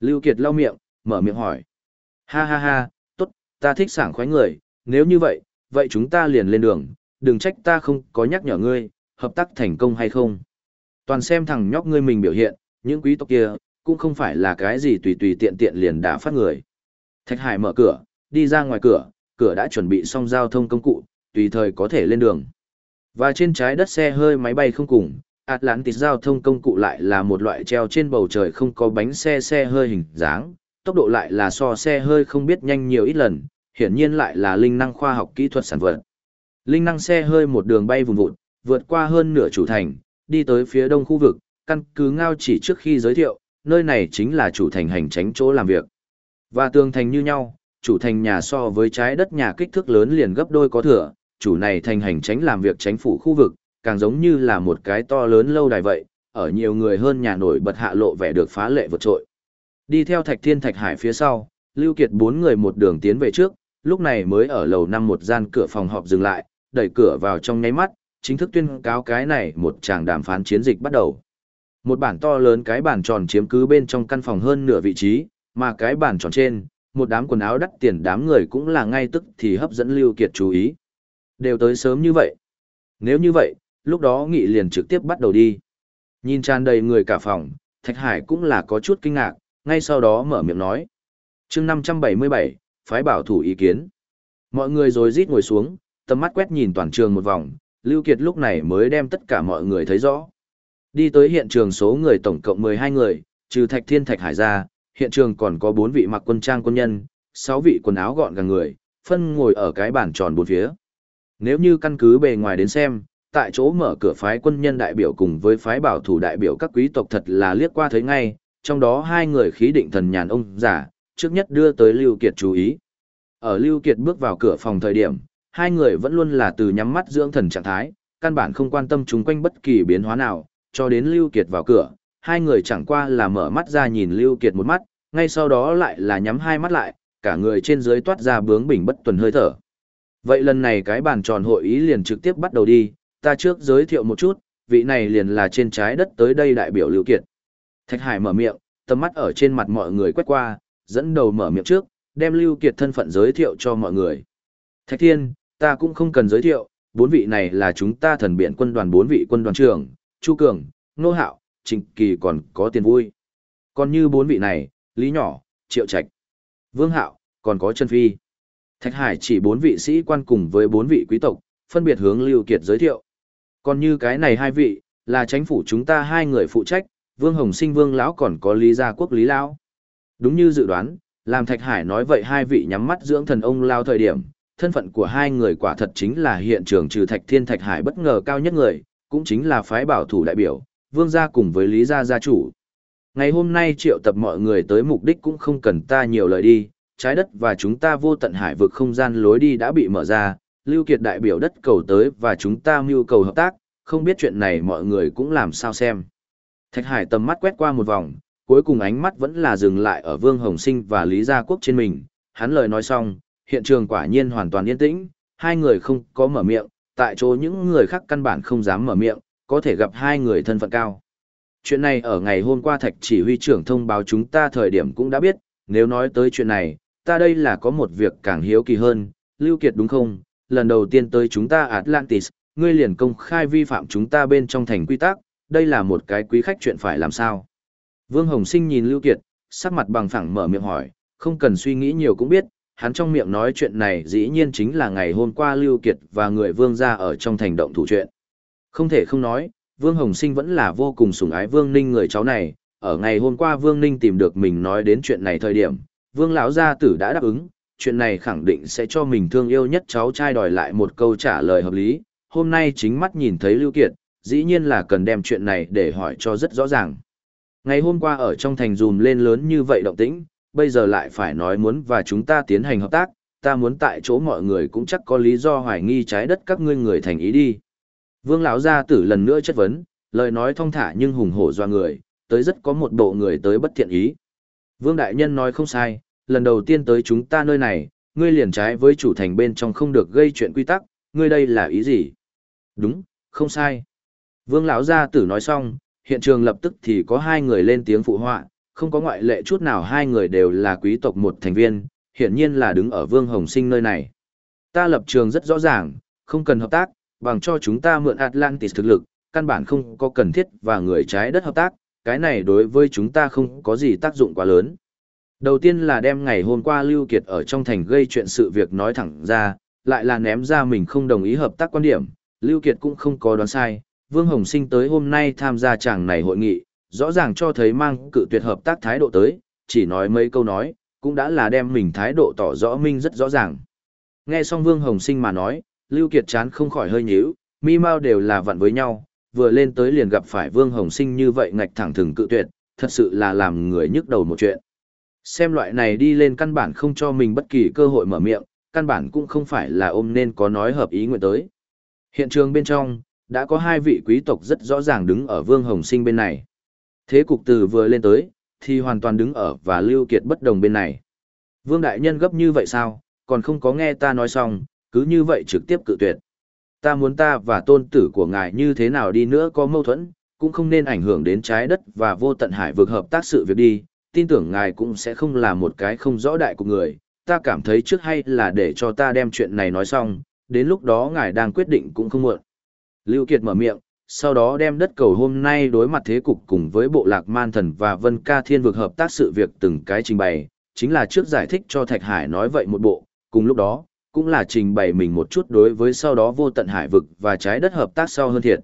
A: Lưu Kiệt lau miệng, mở miệng hỏi. Ha ha ha, tốt, ta thích sảng khoái người, nếu như vậy, vậy chúng ta liền lên đường, đừng trách ta không có nhắc nhở ngươi, hợp tác thành công hay không. Toàn xem thằng nhóc ngươi mình biểu hiện, những quý tộc kia, cũng không phải là cái gì tùy tùy tiện tiện liền đã phát người. Thạch Hải mở cửa, đi ra ngoài cửa, cửa đã chuẩn bị xong giao thông công cụ, tùy thời có thể lên đường. Và trên trái đất xe hơi máy bay không cùng, Atlantis giao thông công cụ lại là một loại treo trên bầu trời không có bánh xe xe hơi hình dáng, tốc độ lại là so xe hơi không biết nhanh nhiều ít lần, hiển nhiên lại là linh năng khoa học kỹ thuật sản vật. Linh năng xe hơi một đường bay vùng vụt, vượt qua hơn nửa chủ thành, đi tới phía đông khu vực, căn cứ ngao chỉ trước khi giới thiệu, nơi này chính là chủ thành hành tránh chỗ làm việc. Và tường thành như nhau, chủ thành nhà so với trái đất nhà kích thước lớn liền gấp đôi có thừa, chủ này thành hành tránh làm việc tránh phủ khu vực, càng giống như là một cái to lớn lâu đài vậy, ở nhiều người hơn nhà nổi bật hạ lộ vẻ được phá lệ vượt trội. Đi theo Thạch Thiên Thạch Hải phía sau, Lưu Kiệt bốn người một đường tiến về trước, lúc này mới ở lầu năm một gian cửa phòng họp dừng lại, đẩy cửa vào trong nháy mắt, chính thức tuyên cáo cái này một tràng đàm phán chiến dịch bắt đầu. Một bản to lớn cái bản tròn chiếm cứ bên trong căn phòng hơn nửa vị trí, mà cái bản tròn trên, một đám quần áo đắt tiền đám người cũng là ngay tức thì hấp dẫn Lưu Kiệt chú ý. Đều tới sớm như vậy. Nếu như vậy, lúc đó nghị liền trực tiếp bắt đầu đi. Nhìn tràn đầy người cả phòng, Thạch Hải cũng là có chút kinh ngạc, ngay sau đó mở miệng nói. chương 577, phái bảo thủ ý kiến. Mọi người rồi rít ngồi xuống, tầm mắt quét nhìn toàn trường một vòng, Lưu Kiệt lúc này mới đem tất cả mọi người thấy rõ. Đi tới hiện trường số người tổng cộng 12 người, trừ Thạch Thiên Thạch Hải ra, hiện trường còn có bốn vị mặc quân trang quân nhân, sáu vị quần áo gọn gàng người, phân ngồi ở cái bàn tròn bốn phía. Nếu như căn cứ bề ngoài đến xem, tại chỗ mở cửa phái quân nhân đại biểu cùng với phái bảo thủ đại biểu các quý tộc thật là liếc qua thấy ngay, trong đó hai người khí định thần nhàn ông giả, trước nhất đưa tới Lưu Kiệt chú ý. Ở Lưu Kiệt bước vào cửa phòng thời điểm, hai người vẫn luôn là từ nhắm mắt dưỡng thần trạng thái, căn bản không quan tâm chúng quanh bất kỳ biến hóa nào, cho đến Lưu Kiệt vào cửa, hai người chẳng qua là mở mắt ra nhìn Lưu Kiệt một mắt, ngay sau đó lại là nhắm hai mắt lại, cả người trên dưới toát ra bướng bỉnh bất tuần hơi thở. Vậy lần này cái bàn tròn hội ý liền trực tiếp bắt đầu đi, ta trước giới thiệu một chút, vị này liền là trên trái đất tới đây đại biểu Lưu Kiệt. Thạch Hải mở miệng, tầm mắt ở trên mặt mọi người quét qua, dẫn đầu mở miệng trước, đem Lưu Kiệt thân phận giới thiệu cho mọi người. Thạch Thiên, ta cũng không cần giới thiệu, bốn vị này là chúng ta thần biện quân đoàn bốn vị quân đoàn trưởng, Chu Cường, Nô Hạo, Trịnh Kỳ còn có tiền vui. Còn như bốn vị này, Lý Nhỏ, Triệu Trạch, Vương Hạo, còn có Trần Phi. Thạch Hải chỉ bốn vị sĩ quan cùng với bốn vị quý tộc, phân biệt hướng Lưu Kiệt giới thiệu. Còn như cái này hai vị, là chính phủ chúng ta hai người phụ trách, Vương Hồng Sinh Vương lão còn có Lý Gia Quốc Lý lão. Đúng như dự đoán, làm Thạch Hải nói vậy hai vị nhắm mắt dưỡng thần ông lao thời điểm, thân phận của hai người quả thật chính là hiện trường trừ Thạch Thiên Thạch Hải bất ngờ cao nhất người, cũng chính là phái bảo thủ đại biểu, Vương gia cùng với Lý gia gia chủ. Ngày hôm nay triệu tập mọi người tới mục đích cũng không cần ta nhiều lời đi, trái đất và chúng ta vô tận hải vực không gian lối đi đã bị mở ra, Lưu Kiệt đại biểu đất cầu tới và chúng ta mưu cầu hợp tác, không biết chuyện này mọi người cũng làm sao xem. Thạch Hải tầm mắt quét qua một vòng, cuối cùng ánh mắt vẫn là dừng lại ở Vương Hồng Sinh và Lý Gia Quốc trên mình. Hắn lời nói xong, hiện trường quả nhiên hoàn toàn yên tĩnh, hai người không có mở miệng, tại chỗ những người khác căn bản không dám mở miệng, có thể gặp hai người thân phận cao. Chuyện này ở ngày hôm qua Thạch chỉ huy trưởng thông báo chúng ta thời điểm cũng đã biết, nếu nói tới chuyện này, ta đây là có một việc càng hiếu kỳ hơn, Lưu Kiệt đúng không? Lần đầu tiên tới chúng ta Atlantis, ngươi liền công khai vi phạm chúng ta bên trong thành quy tắc, đây là một cái quý khách chuyện phải làm sao? Vương Hồng Sinh nhìn Lưu Kiệt, sắc mặt bằng phẳng mở miệng hỏi, không cần suy nghĩ nhiều cũng biết, hắn trong miệng nói chuyện này dĩ nhiên chính là ngày hôm qua Lưu Kiệt và người Vương gia ở trong thành động thủ chuyện. Không thể không nói, Vương Hồng Sinh vẫn là vô cùng sủng ái Vương Ninh người cháu này, ở ngày hôm qua Vương Ninh tìm được mình nói đến chuyện này thời điểm, Vương lão gia tử đã đáp ứng, chuyện này khẳng định sẽ cho mình thương yêu nhất cháu trai đòi lại một câu trả lời hợp lý, hôm nay chính mắt nhìn thấy Lưu Kiệt, dĩ nhiên là cần đem chuyện này để hỏi cho rất rõ ràng. Ngày hôm qua ở trong thành dùm lên lớn như vậy động tĩnh, bây giờ lại phải nói muốn và chúng ta tiến hành hợp tác, ta muốn tại chỗ mọi người cũng chắc có lý do hoài nghi trái đất các ngươi người thành ý đi. Vương lão gia tử lần nữa chất vấn, lời nói thong thả nhưng hùng hổ doa người, tới rất có một bộ người tới bất thiện ý. Vương đại nhân nói không sai, lần đầu tiên tới chúng ta nơi này, ngươi liền trái với chủ thành bên trong không được gây chuyện quy tắc, ngươi đây là ý gì? Đúng, không sai. Vương lão gia tử nói xong, hiện trường lập tức thì có hai người lên tiếng phụ họa, không có ngoại lệ chút nào hai người đều là quý tộc một thành viên, hiển nhiên là đứng ở Vương Hồng Sinh nơi này. Ta lập trường rất rõ ràng, không cần hợp tác, bằng cho chúng ta mượn Atlantis thực lực, căn bản không có cần thiết và người trái đất hợp tác, cái này đối với chúng ta không có gì tác dụng quá lớn. Đầu tiên là đem ngày hôm qua Lưu Kiệt ở trong thành gây chuyện sự việc nói thẳng ra, lại là ném ra mình không đồng ý hợp tác quan điểm, Lưu Kiệt cũng không có đoán sai, Vương Hồng Sinh tới hôm nay tham gia chàng này hội nghị, rõ ràng cho thấy mang cự tuyệt hợp tác thái độ tới, chỉ nói mấy câu nói, cũng đã là đem mình thái độ tỏ rõ minh rất rõ ràng. Nghe xong Vương Hồng Sinh mà nói, Lưu Kiệt chán không khỏi hơi nhíu, mi mau đều là vặn với nhau, vừa lên tới liền gặp phải Vương Hồng Sinh như vậy ngạch thẳng thừng cự tuyệt, thật sự là làm người nhức đầu một chuyện. Xem loại này đi lên căn bản không cho mình bất kỳ cơ hội mở miệng, căn bản cũng không phải là ôm nên có nói hợp ý nguyện tới. Hiện trường bên trong, đã có hai vị quý tộc rất rõ ràng đứng ở Vương Hồng Sinh bên này. Thế cục từ vừa lên tới, thì hoàn toàn đứng ở và Lưu Kiệt bất đồng bên này. Vương Đại Nhân gấp như vậy sao, còn không có nghe ta nói xong, cứ như vậy trực tiếp cự tuyệt. Ta muốn ta và tôn tử của ngài như thế nào đi nữa có mâu thuẫn, cũng không nên ảnh hưởng đến trái đất và vô tận hải vực hợp tác sự việc đi, tin tưởng ngài cũng sẽ không là một cái không rõ đại của người, ta cảm thấy trước hay là để cho ta đem chuyện này nói xong, đến lúc đó ngài đang quyết định cũng không muộn. Lưu Kiệt mở miệng, sau đó đem đất cầu hôm nay đối mặt thế cục cùng với bộ lạc man thần và vân ca thiên vực hợp tác sự việc từng cái trình bày, chính là trước giải thích cho Thạch Hải nói vậy một bộ, cùng lúc đó, cũng là trình bày mình một chút đối với sau đó vô tận hải vực và trái đất hợp tác sau hơn thiệt.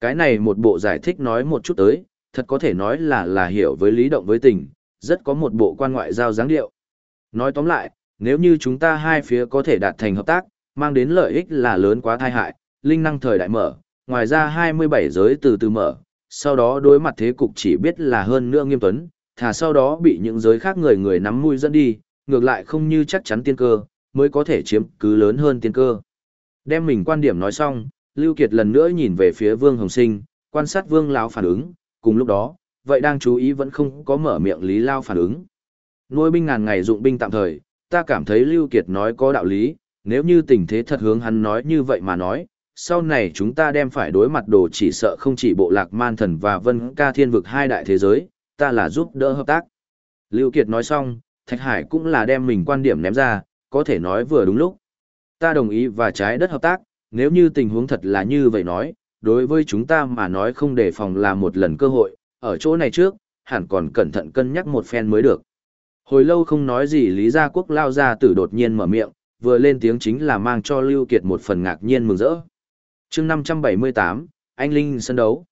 A: Cái này một bộ giải thích nói một chút tới, thật có thể nói là là hiểu với lý động với tình, rất có một bộ quan ngoại giao dáng điệu. Nói tóm lại, nếu như chúng ta hai phía có thể đạt thành hợp tác, mang đến lợi ích là lớn quá thai hại, linh năng thời đại mở, ngoài ra 27 giới từ từ mở, sau đó đối mặt thế cục chỉ biết là hơn nữa nghiêm tuấn, thà sau đó bị những giới khác người người nắm mũi dẫn đi, ngược lại không như chắc chắn tiên cơ, mới có thể chiếm cứ lớn hơn tiên cơ. Đem mình quan điểm nói xong, Lưu Kiệt lần nữa nhìn về phía Vương Hồng Sinh, quan sát Vương Lão phản ứng, cùng lúc đó, vậy đang chú ý vẫn không có mở miệng Lý Lao phản ứng. Nuôi binh ngàn ngày dụng binh tạm thời, ta cảm thấy Lưu Kiệt nói có đạo lý, nếu như tình thế thật hướng hắn nói như vậy mà nói, sau này chúng ta đem phải đối mặt đồ chỉ sợ không chỉ bộ lạc man thần và vân ca thiên vực hai đại thế giới, ta là giúp đỡ hợp tác. Lưu Kiệt nói xong, Thạch Hải cũng là đem mình quan điểm ném ra, có thể nói vừa đúng lúc. Ta đồng ý và trái đất hợp tác, nếu như tình huống thật là như vậy nói, đối với chúng ta mà nói không đề phòng là một lần cơ hội, ở chỗ này trước, hẳn còn cẩn thận cân nhắc một phen mới được. Hồi lâu không nói gì Lý Gia Quốc lao ra tử đột nhiên mở miệng, vừa lên tiếng chính là mang cho Lưu Kiệt một phần ngạc nhiên mừng rỡ. chương 578, Anh Linh sân đấu.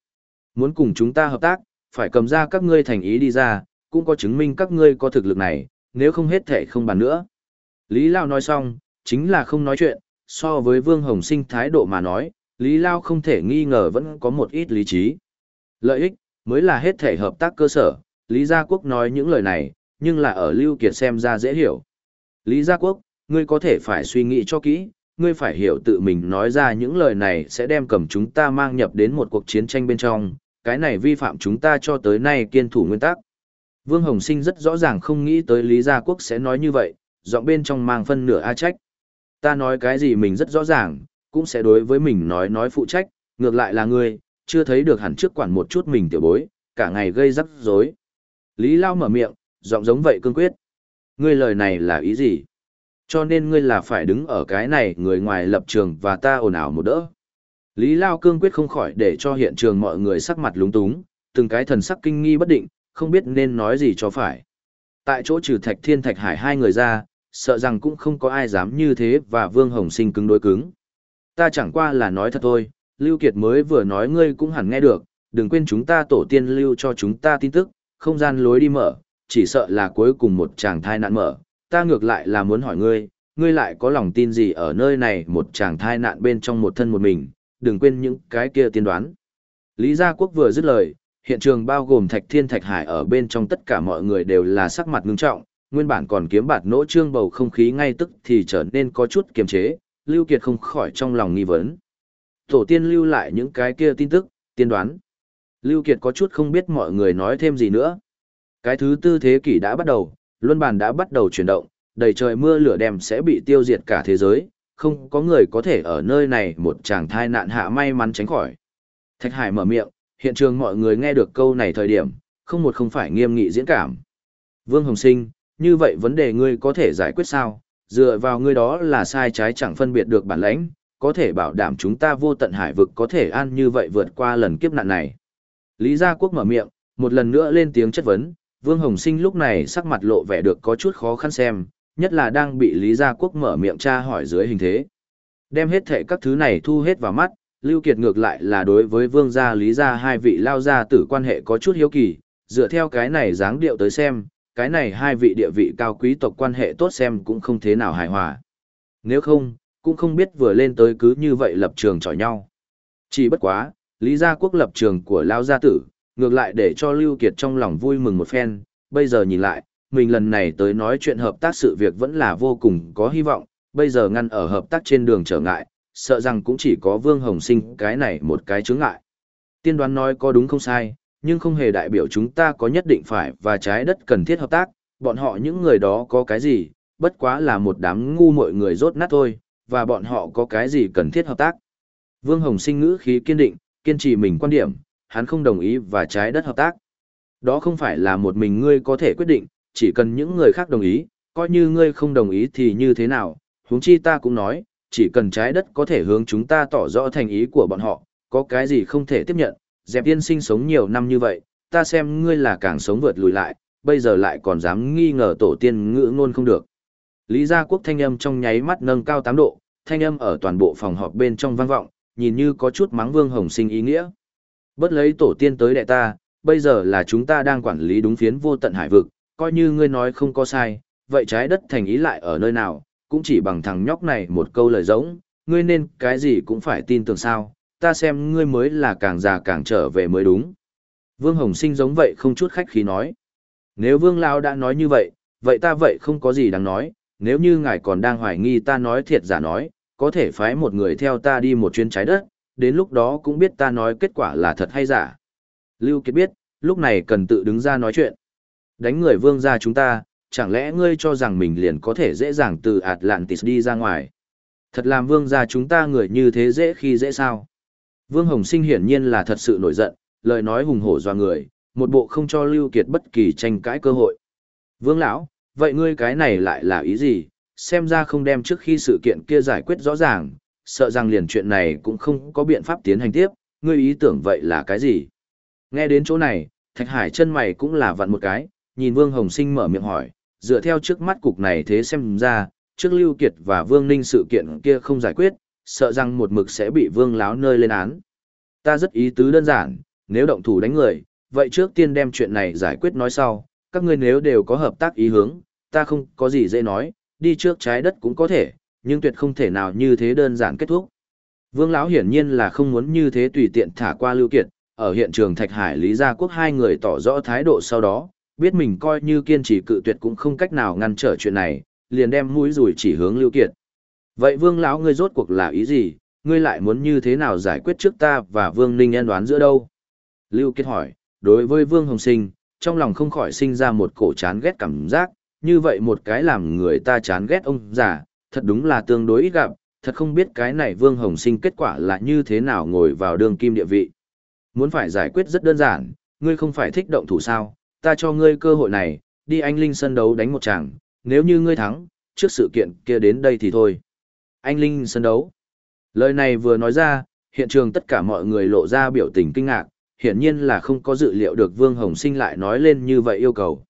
A: Muốn cùng chúng ta hợp tác, phải cầm ra các ngươi thành ý đi ra, cũng có chứng minh các ngươi có thực lực này, nếu không hết thể không bàn nữa. Lý Lao nói xong, chính là không nói chuyện, so với Vương Hồng Sinh thái độ mà nói, Lý Lao không thể nghi ngờ vẫn có một ít lý trí. Lợi ích, mới là hết thể hợp tác cơ sở, Lý Gia Quốc nói những lời này, nhưng là ở Lưu Kiệt xem ra dễ hiểu. Lý Gia Quốc, ngươi có thể phải suy nghĩ cho kỹ, ngươi phải hiểu tự mình nói ra những lời này sẽ đem cầm chúng ta mang nhập đến một cuộc chiến tranh bên trong, cái này vi phạm chúng ta cho tới nay kiên thủ nguyên tắc. Vương Hồng Sinh rất rõ ràng không nghĩ tới Lý Gia Quốc sẽ nói như vậy, giọng bên trong mang phân nửa a trách. Ta nói cái gì mình rất rõ ràng, cũng sẽ đối với mình nói nói phụ trách, ngược lại là ngươi, chưa thấy được hẳn trước quản một chút mình tiểu bối, cả ngày gây rắc rối. Lý Lao mở miệng, giọng giống vậy cương quyết. Ngươi lời này là ý gì? Cho nên ngươi là phải đứng ở cái này người ngoài lập trường và ta ồn ào một đỡ. Lý Lao cương quyết không khỏi để cho hiện trường mọi người sắc mặt lúng túng, từng cái thần sắc kinh nghi bất định, không biết nên nói gì cho phải. Tại chỗ trừ Thạch Thiên Thạch Hải hai người ra, sợ rằng cũng không có ai dám như thế và Vương Hồng Sinh cứng đối cứng. Ta chẳng qua là nói thật thôi, Lưu Kiệt mới vừa nói ngươi cũng hẳn nghe được, đừng quên chúng ta tổ tiên lưu cho chúng ta tin tức, không gian lối đi mở, chỉ sợ là cuối cùng một chàng thai nạn mở. Ta ngược lại là muốn hỏi ngươi, ngươi lại có lòng tin gì ở nơi này một chàng thai nạn bên trong một thân một mình, đừng quên những cái kia tiên đoán. Lý Gia Quốc vừa dứt lời, hiện trường bao gồm Thạch Thiên Thạch Hải ở bên trong tất cả mọi người đều là sắc mặt ngưng trọng, nguyên bản còn kiếm bạt nỗ trương bầu không khí ngay tức thì trở nên có chút kiềm chế, Lưu Kiệt không khỏi trong lòng nghi vấn. Tổ tiên lưu lại những cái kia tin tức, tiên đoán. Lưu Kiệt có chút không biết mọi người nói thêm gì nữa. Cái thứ tư thế kỷ đã bắt đầu, luân bàn đã bắt đầu chuyển động, đầy trời mưa lửa đem sẽ bị tiêu diệt cả thế giới, không có người có thể ở nơi này một chàng thai nạn hạ may mắn tránh khỏi. Thạch Hải mở miệng, hiện trường mọi người nghe được câu này thời điểm, không một không phải nghiêm nghị diễn cảm. Vương Hồng Sinh, như vậy vấn đề ngươi có thể giải quyết sao? Dựa vào ngươi đó là sai trái chẳng phân biệt được bản lãnh, có thể bảo đảm chúng ta vô tận hải vực có thể an như vậy vượt qua lần kiếp nạn này. Lý Gia Quốc mở miệng, một lần nữa lên tiếng chất vấn, Vương Hồng Sinh lúc này sắc mặt lộ vẻ được có chút khó khăn xem, nhất là đang bị Lý Gia Quốc mở miệng tra hỏi dưới hình thế. Đem hết thệ các thứ này thu hết vào mắt, Lưu Kiệt ngược lại là đối với Vương gia Lý gia hai vị lao gia tử quan hệ có chút hiếu kỳ, dựa theo cái này dáng điệu tới xem, cái này hai vị địa vị cao quý tộc quan hệ tốt xem cũng không thế nào hài hòa. Nếu không, cũng không biết vừa lên tới cứ như vậy lập trường chọi nhau. Chỉ bất quá, Lý gia quốc lập trường của lao gia tử, ngược lại để cho Lưu Kiệt trong lòng vui mừng một phen, bây giờ nhìn lại, mình lần này tới nói chuyện hợp tác sự việc vẫn là vô cùng có hy vọng, bây giờ ngăn ở hợp tác trên đường trở ngại, sợ rằng cũng chỉ có Vương Hồng Sinh cái này một cái chướng ngại. Tiên đoán nói có đúng không sai, nhưng không hề đại biểu chúng ta có nhất định phải và trái đất cần thiết hợp tác, bọn họ những người đó có cái gì, bất quá là một đám ngu mọi người rốt nát thôi, và bọn họ có cái gì cần thiết hợp tác. Vương Hồng Sinh ngữ khí kiên định, kiên trì mình quan điểm, hắn không đồng ý và trái đất hợp tác. Đó không phải là một mình ngươi có thể quyết định, chỉ cần những người khác đồng ý, coi như ngươi không đồng ý thì như thế nào, huống chi ta cũng nói, chỉ cần trái đất có thể hướng chúng ta tỏ rõ thành ý của bọn họ, có cái gì không thể tiếp nhận, dẹp tiên sinh sống nhiều năm như vậy, ta xem ngươi là càng sống vượt lùi lại, bây giờ lại còn dám nghi ngờ tổ tiên ngữ ngôn không được. Lý gia quốc thanh âm trong nháy mắt nâng cao 8 độ, thanh âm ở toàn bộ phòng họp bên trong vang vọng, nhìn như có chút mắng vương hồng sinh ý nghĩa. Bất lấy tổ tiên tới đệ ta, bây giờ là chúng ta đang quản lý đúng phiến vô tận hải vực, coi như ngươi nói không có sai, vậy trái đất thành ý lại ở nơi nào, cũng chỉ bằng thằng nhóc này một câu lời giống, ngươi nên cái gì cũng phải tin tưởng sao, ta xem ngươi mới là càng già càng trở về mới đúng. Vương Hồng Sinh giống vậy không chút khách khí nói. Nếu Vương Lão đã nói như vậy, vậy ta vậy không có gì đáng nói, nếu như ngài còn đang hoài nghi ta nói thiệt giả nói, có thể phái một người theo ta đi một chuyến trái đất, đến lúc đó cũng biết ta nói kết quả là thật hay giả. Lưu Kiệt biết, lúc này cần tự đứng ra nói chuyện. Đánh người vương gia chúng ta, chẳng lẽ ngươi cho rằng mình liền có thể dễ dàng từ Atlantis đi ra ngoài. Thật làm vương gia chúng ta người như thế dễ khi dễ sao. Vương Hồng Sinh hiển nhiên là thật sự nổi giận, lời nói hùng hổ doa người, một bộ không cho Lưu Kiệt bất kỳ tranh cãi cơ hội. Vương lão, vậy ngươi cái này lại là ý gì? Xem ra không đem trước khi sự kiện kia giải quyết rõ ràng, sợ rằng liền chuyện này cũng không có biện pháp tiến hành tiếp, ngươi ý tưởng vậy là cái gì? Nghe đến chỗ này, Thạch Hải chân mày cũng là vặn một cái, nhìn Vương Hồng Sinh mở miệng hỏi, dựa theo trước mắt cục này thế xem ra, trước Lưu Kiệt và Vương Ninh sự kiện kia không giải quyết, sợ rằng một mực sẽ bị Vương láo nơi lên án. Ta rất ý tứ đơn giản, nếu động thủ đánh người, vậy trước tiên đem chuyện này giải quyết nói sau, các ngươi nếu đều có hợp tác ý hướng, ta không có gì dễ nói, đi trước trái đất cũng có thể, nhưng tuyệt không thể nào như thế đơn giản kết thúc. Vương lão hiển nhiên là không muốn như thế tùy tiện thả qua Lưu Kiệt, ở hiện trường Thạch Hải Lý Gia Quốc hai người tỏ rõ thái độ sau đó, biết mình coi như kiên trì cự tuyệt cũng không cách nào ngăn trở chuyện này, liền đem mũi rùi chỉ hướng Lưu Kiệt. Vậy Vương lão ngươi rốt cuộc là ý gì, ngươi lại muốn như thế nào giải quyết trước ta và Vương Ninh nhân đoán giữa đâu? Lưu Kiệt hỏi, đối với Vương Hồng Sinh, trong lòng không khỏi sinh ra một cổ chán ghét cảm giác, như vậy một cái làm người ta chán ghét ông già, thật đúng là tương đối ít gặp, thật không biết cái này Vương Hồng Sinh kết quả là như thế nào ngồi vào đường kim địa vị. Muốn phải giải quyết rất đơn giản, ngươi không phải thích động thủ sao, ta cho ngươi cơ hội này, đi anh Linh sân đấu đánh một chàng, nếu như ngươi thắng, trước sự kiện kia đến đây thì thôi. Anh Linh sân đấu. Lời này vừa nói ra, hiện trường tất cả mọi người lộ ra biểu tình kinh ngạc, hiển nhiên là không có dự liệu được Vương Hồng Sinh lại nói lên như vậy yêu cầu.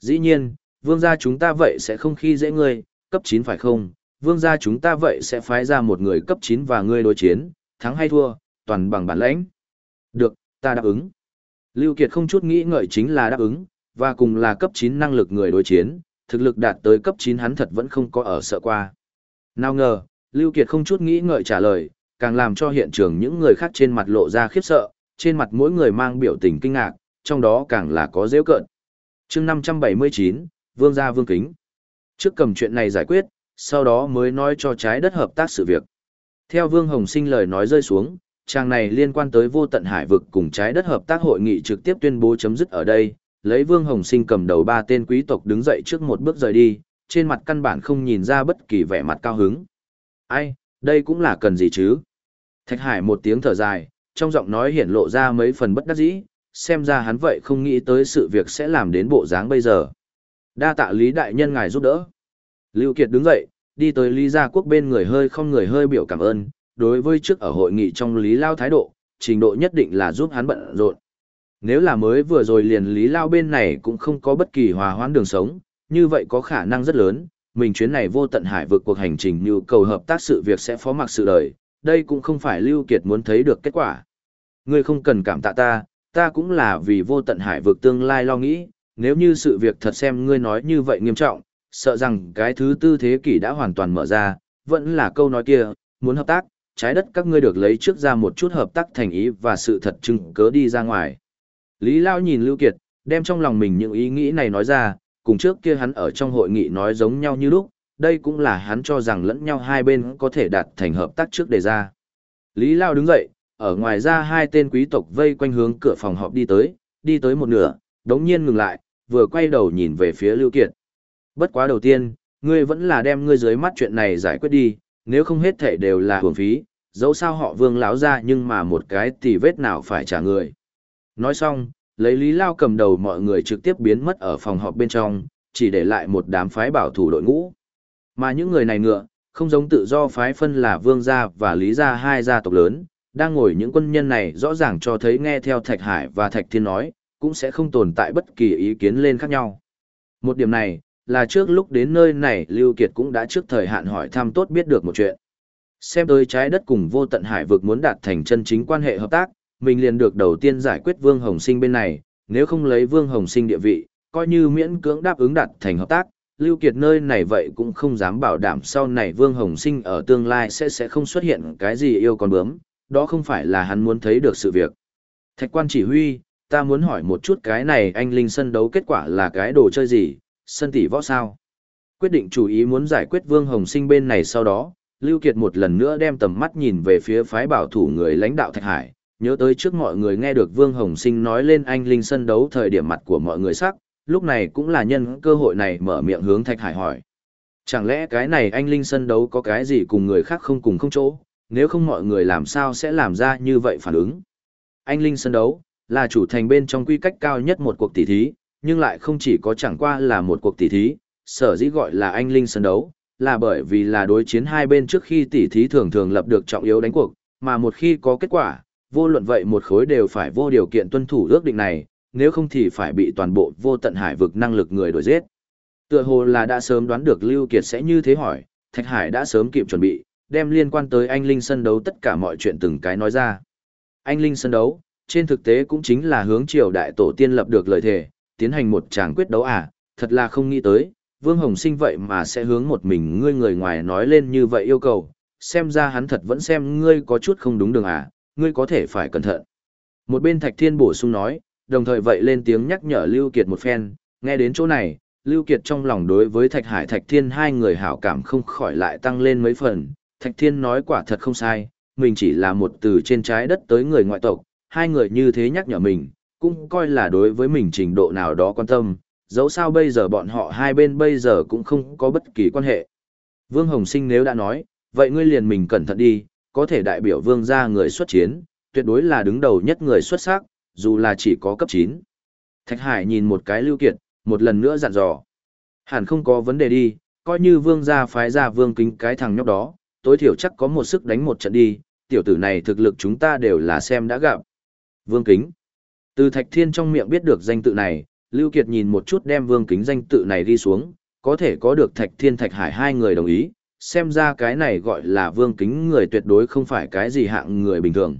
A: Dĩ nhiên, Vương gia chúng ta vậy sẽ không khi dễ ngươi, cấp 9 phải không? Vương gia chúng ta vậy sẽ phái ra một người cấp 9 và ngươi đối chiến, thắng hay thua, toàn bằng bản lãnh. Được, ta đáp ứng. Lưu Kiệt không chút nghĩ ngợi chính là đáp ứng, và cùng là cấp 9 năng lực người đối chiến, thực lực đạt tới cấp 9 hắn thật vẫn không có ở sợ qua. Nào ngờ, Lưu Kiệt không chút nghĩ ngợi trả lời, càng làm cho hiện trường những người khác trên mặt lộ ra khiếp sợ, trên mặt mỗi người mang biểu tình kinh ngạc, trong đó càng là có dễ cợt. chương 579, Vương gia Vương Kính. Trước cầm chuyện này giải quyết, sau đó mới nói cho trái đất hợp tác sự việc. Theo Vương Hồng Sinh lời nói rơi xuống, trang này liên quan tới vô tận hải vực cùng trái đất hợp tác hội nghị trực tiếp tuyên bố chấm dứt ở đây, lấy Vương Hồng Sinh cầm đầu ba tên quý tộc đứng dậy trước một bước rời đi, trên mặt căn bản không nhìn ra bất kỳ vẻ mặt cao hứng. Ai, đây cũng là cần gì chứ? Thạch Hải một tiếng thở dài, trong giọng nói hiển lộ ra mấy phần bất đắc dĩ, xem ra hắn vậy không nghĩ tới sự việc sẽ làm đến bộ dáng bây giờ. Đa tạ Lý Đại Nhân ngài giúp đỡ. Lưu Kiệt đứng dậy, đi tới Lý Gia Quốc bên người hơi không người hơi biểu cảm ơn, đối với trước ở hội nghị trong Lý Lao thái độ, trình độ nhất định là giúp hắn bận rộn. Nếu là mới vừa rồi liền Lý Lao bên này cũng không có bất kỳ hòa hoãn đường sống, như vậy có khả năng rất lớn, mình chuyến này vô tận hải vượt cuộc hành trình nhu cầu hợp tác sự việc sẽ phó mặc sự đời, đây cũng không phải Lưu Kiệt muốn thấy được kết quả. Ngươi không cần cảm tạ ta, ta cũng là vì vô tận hải vượt tương lai lo nghĩ, nếu như sự việc thật xem ngươi nói như vậy nghiêm trọng, sợ rằng cái thứ tư thế kỷ đã hoàn toàn mở ra, vẫn là câu nói kia, muốn hợp tác, trái đất các ngươi được lấy trước ra một chút hợp tác thành ý và sự thật chứng cớ đi ra ngoài. Lý Lao nhìn Lưu Kiệt, đem trong lòng mình những ý nghĩ này nói ra, cùng trước kia hắn ở trong hội nghị nói giống nhau như lúc, đây cũng là hắn cho rằng lẫn nhau hai bên có thể đạt thành hợp tác trước đề ra. Lý Lao đứng dậy, ở ngoài ra hai tên quý tộc vây quanh hướng cửa phòng họp đi tới, đi tới một nửa, đống nhiên ngừng lại, vừa quay đầu nhìn về phía Lưu Kiệt. Bất quá đầu tiên, ngươi vẫn là đem ngươi dưới mắt chuyện này giải quyết đi, nếu không hết thể đều là hưởng phí, dẫu sao họ vương láo ra nhưng mà một cái tỷ vết nào phải trả người. Nói xong, lấy Lý Lao cầm đầu mọi người trực tiếp biến mất ở phòng họp bên trong, chỉ để lại một đám phái bảo thủ đội ngũ. Mà những người này ngựa, không giống tự do phái phân là vương gia và lý gia hai gia tộc lớn, đang ngồi những quân nhân này rõ ràng cho thấy nghe theo Thạch Hải và Thạch Thiên nói, cũng sẽ không tồn tại bất kỳ ý kiến lên khác nhau. Một điểm này, là trước lúc đến nơi này Lưu Kiệt cũng đã trước thời hạn hỏi thăm tốt biết được một chuyện. Xem tới trái đất cùng vô tận hải vực muốn đạt thành chân chính quan hệ hợp tác, mình liền được đầu tiên giải quyết Vương Hồng Sinh bên này, nếu không lấy Vương Hồng Sinh địa vị, coi như miễn cưỡng đáp ứng đạt thành hợp tác, Lưu Kiệt nơi này vậy cũng không dám bảo đảm sau này Vương Hồng Sinh ở tương lai sẽ sẽ không xuất hiện cái gì yêu con bướm, đó không phải là hắn muốn thấy được sự việc. Thạch quan chỉ huy, ta muốn hỏi một chút cái này anh Linh sân đấu kết quả là cái đồ chơi gì, sân tỷ võ sao? Quyết định chủ ý muốn giải quyết Vương Hồng Sinh bên này sau đó, Lưu Kiệt một lần nữa đem tầm mắt nhìn về phía phái bảo thủ người lãnh đạo Thạch Hải, nhớ tới trước mọi người nghe được Vương Hồng Sinh nói lên anh Linh sân đấu thời điểm mặt của mọi người sắc, lúc này cũng là nhân cơ hội này mở miệng hướng Thạch Hải hỏi. Chẳng lẽ cái này anh Linh sân đấu có cái gì cùng người khác không cùng không chỗ, nếu không mọi người làm sao sẽ làm ra như vậy phản ứng. Anh Linh sân đấu, là chủ thành bên trong quy cách cao nhất một cuộc tỷ thí, nhưng lại không chỉ có chẳng qua là một cuộc tỷ thí, sở dĩ gọi là anh Linh sân đấu, là bởi vì là đối chiến hai bên trước khi tỷ thí thường thường lập được trọng yếu đánh cuộc, mà một khi có kết quả, vô luận vậy một khối đều phải vô điều kiện tuân thủ ước định này, nếu không thì phải bị toàn bộ vô tận hải vực năng lực người đổi giết. Tựa hồ là đã sớm đoán được Lưu Kiệt sẽ như thế hỏi, Thạch Hải đã sớm kịp chuẩn bị, đem liên quan tới anh Linh sân đấu tất cả mọi chuyện từng cái nói ra. Anh Linh sân đấu, trên thực tế cũng chính là hướng triều đại tổ tiên lập được lời thề, tiến hành một tràng quyết đấu à, thật là không nghĩ tới, Vương Hồng Sinh vậy mà sẽ hướng một mình ngươi người ngoài nói lên như vậy yêu cầu, xem ra hắn thật vẫn xem ngươi có chút không đúng đường à, ngươi có thể phải cẩn thận. Một bên Thạch Thiên bổ sung nói, đồng thời vậy lên tiếng nhắc nhở Lưu Kiệt một phen, nghe đến chỗ này, Lưu Kiệt trong lòng đối với Thạch Hải Thạch Thiên hai người hảo cảm không khỏi lại tăng lên mấy phần, Thạch Thiên nói quả thật không sai, mình chỉ là một từ trên trái đất tới người ngoại tộc, hai người như thế nhắc nhở mình, cũng coi là đối với mình trình độ nào đó quan tâm, dẫu sao bây giờ bọn họ hai bên bây giờ cũng không có bất kỳ quan hệ. Vương Hồng Sinh nếu đã nói, vậy ngươi liền mình cẩn thận đi, có thể đại biểu vương gia người xuất chiến, tuyệt đối là đứng đầu nhất người xuất sắc, dù là chỉ có cấp 9. Thạch Hải nhìn một cái lưu kiệt, một lần nữa dặn dò. Hẳn không có vấn đề đi, coi như vương gia phái ra vương kính cái thằng nhóc đó, tối thiểu chắc có một sức đánh một trận đi, tiểu tử này thực lực chúng ta đều là xem đã gặp. Vương kính. Từ Thạch Thiên trong miệng biết được danh tự này, Lưu Kiệt nhìn một chút đem vương kính danh tự này đi xuống, có thể có được Thạch Thiên Thạch Hải hai người đồng ý, xem ra cái này gọi là vương kính người tuyệt đối không phải cái gì hạng người bình thường.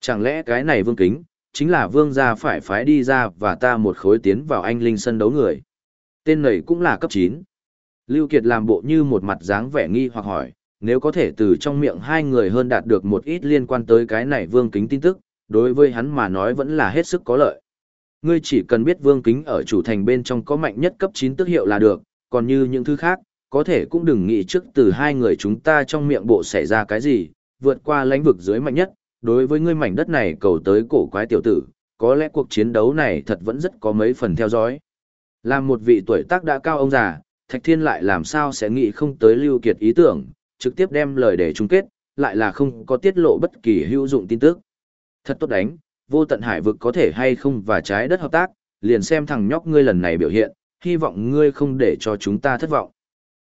A: Chẳng lẽ cái này vương kính, chính là vương gia phải phái đi ra và ta một khối tiến vào anh linh sân đấu người. Tên này cũng là cấp 9. Lưu Kiệt làm bộ như một mặt dáng vẻ nghi hoặc hỏi, nếu có thể từ trong miệng hai người hơn đạt được một ít liên quan tới cái này vương kính tin tức, đối với hắn mà nói vẫn là hết sức có lợi. Ngươi chỉ cần biết vương kính ở chủ thành bên trong có mạnh nhất cấp 9 tức hiệu là được, còn như những thứ khác, có thể cũng đừng nghĩ trước từ hai người chúng ta trong miệng bộ xảy ra cái gì, vượt qua lãnh vực dưới mạnh nhất, đối với ngươi mảnh đất này cầu tới cổ quái tiểu tử, có lẽ cuộc chiến đấu này thật vẫn rất có mấy phần theo dõi. Làm một vị tuổi tác đã cao ông già, Thạch Thiên lại làm sao sẽ nghĩ không tới Lưu Kiệt ý tưởng, trực tiếp đem lời để chung kết, lại là không có tiết lộ bất kỳ hữu dụng tin tức. Thật tốt đánh, vô tận hải vực có thể hay không và trái đất hợp tác, liền xem thằng nhóc ngươi lần này biểu hiện, hy vọng ngươi không để cho chúng ta thất vọng.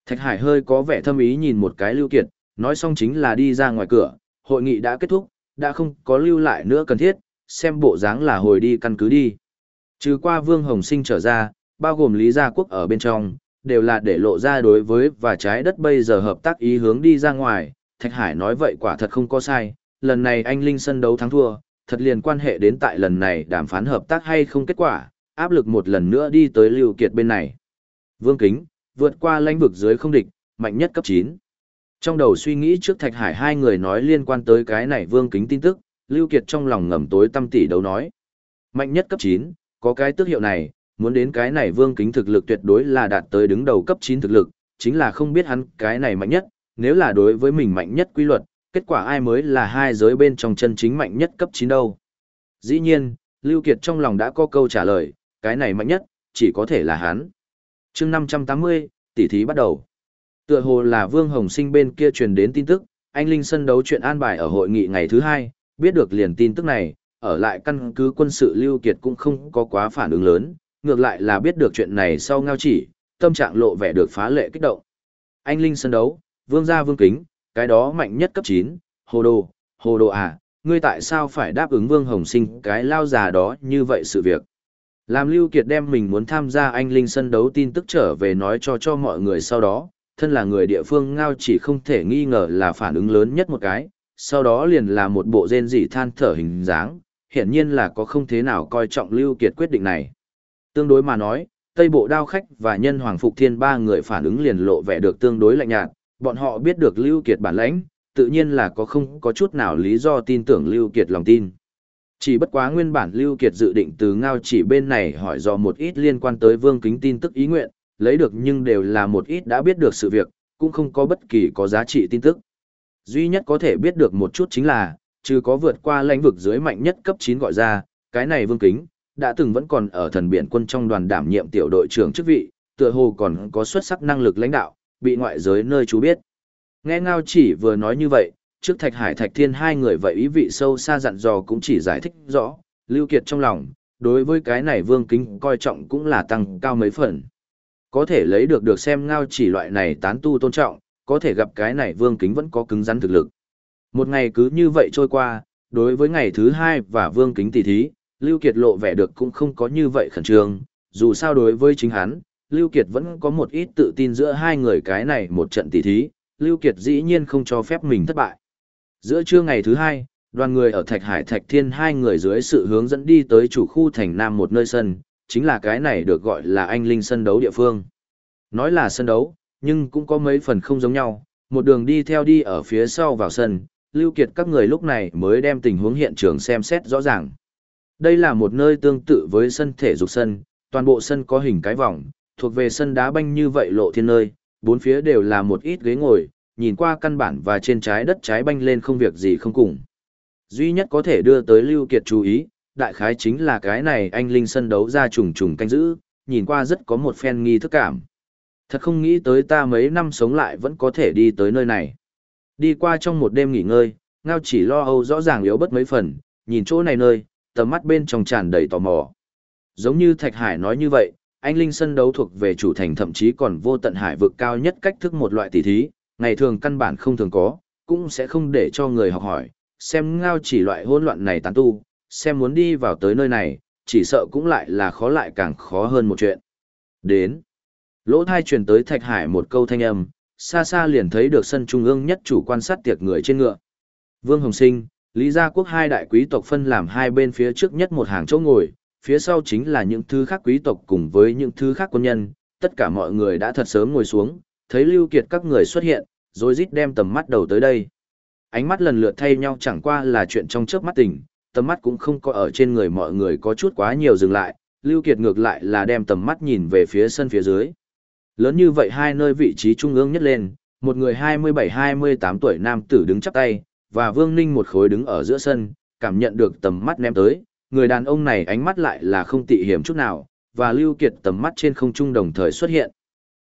A: Thạch Hải hơi có vẻ thâm ý nhìn một cái Lưu Kiệt, nói xong chính là đi ra ngoài cửa, hội nghị đã kết thúc, đã không có lưu lại nữa cần thiết, xem bộ dáng là hồi đi căn cứ đi. Trừ qua Vương Hồng Sinh trở ra, bao gồm Lý Gia Quốc ở bên trong, đều là để lộ ra đối với và trái đất bây giờ hợp tác ý hướng đi ra ngoài. Thạch Hải nói vậy quả thật không có sai, lần này anh Linh sân đấu thắng thua, thật liền quan hệ đến tại lần này đàm phán hợp tác hay không kết quả, áp lực một lần nữa đi tới Lưu Kiệt bên này. Vương Kính, vượt qua lãnh vực dưới không địch, mạnh nhất cấp 9. Trong đầu suy nghĩ trước Thạch Hải hai người nói liên quan tới cái này Vương Kính tin tức, Lưu Kiệt trong lòng ngầm tối tâm tỷ đấu nói. Mạnh nhất cấp 9, có cái tước hiệu này, muốn đến cái này Vương Kính thực lực tuyệt đối là đạt tới đứng đầu cấp 9 thực lực, chính là không biết hắn cái này mạnh nhất, nếu là đối với mình mạnh nhất quy luật, kết quả ai mới là hai giới bên trong chân chính mạnh nhất cấp 9 đâu. Dĩ nhiên, Lưu Kiệt trong lòng đã có câu trả lời, cái này mạnh nhất, chỉ có thể là hắn chương 580, tỷ thí bắt đầu. Tựa hồ là Vương Hồng Sinh bên kia truyền đến tin tức, anh Linh sân đấu chuyện an bài ở hội nghị ngày thứ hai, biết được liền tin tức này, ở lại căn cứ quân sự Lưu Kiệt cũng không có quá phản ứng lớn, ngược lại là biết được chuyện này sau ngao chỉ, tâm trạng lộ vẻ được phá lệ kích động. Anh Linh sân đấu, Vương gia Vương Kính, cái đó mạnh nhất cấp 9, hồ đồ, hồ đồ à, ngươi tại sao phải đáp ứng Vương Hồng Sinh cái lao già đó như vậy sự việc. Làm Lưu Kiệt đem mình muốn tham gia anh Linh sân đấu tin tức trở về nói cho cho mọi người sau đó, thân là người địa phương ngao chỉ không thể nghi ngờ là phản ứng lớn nhất một cái, sau đó liền là một bộ rên rỉ than thở hình dáng, hiện nhiên là có không thế nào coi trọng Lưu Kiệt quyết định này. Tương đối mà nói, Tây Bộ Đao Khách và Nhân Hoàng Phục Thiên ba người phản ứng liền lộ vẻ được tương đối lạnh nhạt, bọn họ biết được Lưu Kiệt bản lãnh, tự nhiên là có không có chút nào lý do tin tưởng Lưu Kiệt lòng tin. Chỉ bất quá nguyên bản Lưu Kiệt dự định từ ngao chỉ bên này hỏi dò một ít liên quan tới Vương Kính tin tức ý nguyện, lấy được nhưng đều là một ít đã biết được sự việc, cũng không có bất kỳ có giá trị tin tức. Duy nhất có thể biết được một chút chính là, trừ có vượt qua lãnh vực dưới mạnh nhất cấp 9 gọi ra, cái này Vương Kính, đã từng vẫn còn ở thần biển quân trong đoàn đảm nhiệm tiểu đội trưởng chức vị, tựa hồ còn có xuất sắc năng lực lãnh đạo, bị ngoại giới nơi chú biết. Nghe Ngao chỉ vừa nói như vậy, trước Thạch Hải Thạch Thiên hai người vậy ý vị sâu xa dặn dò cũng chỉ giải thích rõ, Lưu Kiệt trong lòng, đối với cái này Vương Kính coi trọng cũng là tăng cao mấy phần. Có thể lấy được được xem Ngao chỉ loại này tán tu tôn trọng, có thể gặp cái này Vương Kính vẫn có cứng rắn thực lực. Một ngày cứ như vậy trôi qua, đối với ngày thứ hai và Vương Kính tỷ thí, Lưu Kiệt lộ vẻ được cũng không có như vậy khẩn trương, dù sao đối với chính hắn, Lưu Kiệt vẫn có một ít tự tin giữa hai người cái này một trận tỷ thí, Lưu Kiệt dĩ nhiên không cho phép mình thất bại. Giữa trưa ngày thứ hai, đoàn người ở Thạch Hải Thạch Thiên hai người dưới sự hướng dẫn đi tới chủ khu thành Nam một nơi sân, chính là cái này được gọi là anh linh sân đấu địa phương. Nói là sân đấu, nhưng cũng có mấy phần không giống nhau, một đường đi theo đi ở phía sau vào sân, Lưu Kiệt các người lúc này mới đem tình huống hiện trường xem xét rõ ràng. Đây là một nơi tương tự với sân thể dục sân, toàn bộ sân có hình cái vòng, thuộc về sân đá banh như vậy lộ thiên nơi, bốn phía đều là một ít ghế ngồi, nhìn qua căn bản và trên trái đất trái banh lên không việc gì không cùng. Duy nhất có thể đưa tới Lưu Kiệt chú ý, đại khái chính là cái này anh linh sân đấu ra trùng trùng canh giữ, nhìn qua rất có một phen nghi thức cảm. Thật không nghĩ tới ta mấy năm sống lại vẫn có thể đi tới nơi này. Đi qua trong một đêm nghỉ ngơi, ngao chỉ lo âu rõ ràng yếu bất mấy phần, nhìn chỗ này nơi, tầm mắt bên trong tràn đầy tò mò. Giống như Thạch Hải nói như vậy, anh linh sân đấu thuộc về chủ thành thậm chí còn vô tận hải vực cao nhất cách thức một loại tỷ thí, ngày thường căn bản không thường có, cũng sẽ không để cho người học hỏi, xem ngao chỉ loại hỗn loạn này tán tu, xem muốn đi vào tới nơi này, chỉ sợ cũng lại là khó lại càng khó hơn một chuyện. Đến. Lỗ thai truyền tới Thạch Hải một câu thanh âm, xa xa liền thấy được sân trung ương nhất chủ quan sát tiệc người trên ngựa. Vương Hồng Sinh, Lý Gia Quốc hai đại quý tộc phân làm hai bên phía trước nhất một hàng chỗ ngồi, phía sau chính là những thứ khác quý tộc cùng với những thứ khác quân nhân, tất cả mọi người đã thật sớm ngồi xuống, thấy Lưu Kiệt các người xuất hiện, rồi rít đem tầm mắt đầu tới đây. Ánh mắt lần lượt thay nhau chẳng qua là chuyện trong chớp mắt tỉnh, tầm mắt cũng không có ở trên người mọi người có chút quá nhiều dừng lại, Lưu Kiệt ngược lại là đem tầm mắt nhìn về phía sân phía dưới. Lớn như vậy hai nơi vị trí trung ương nhất lên, một người 27-28 tuổi nam tử đứng chắp tay, và Vương Ninh một khối đứng ở giữa sân, cảm nhận được tầm mắt ném tới, người đàn ông này ánh mắt lại là không tị hiểm chút nào, và Lưu Kiệt tầm mắt trên không trung đồng thời xuất hiện.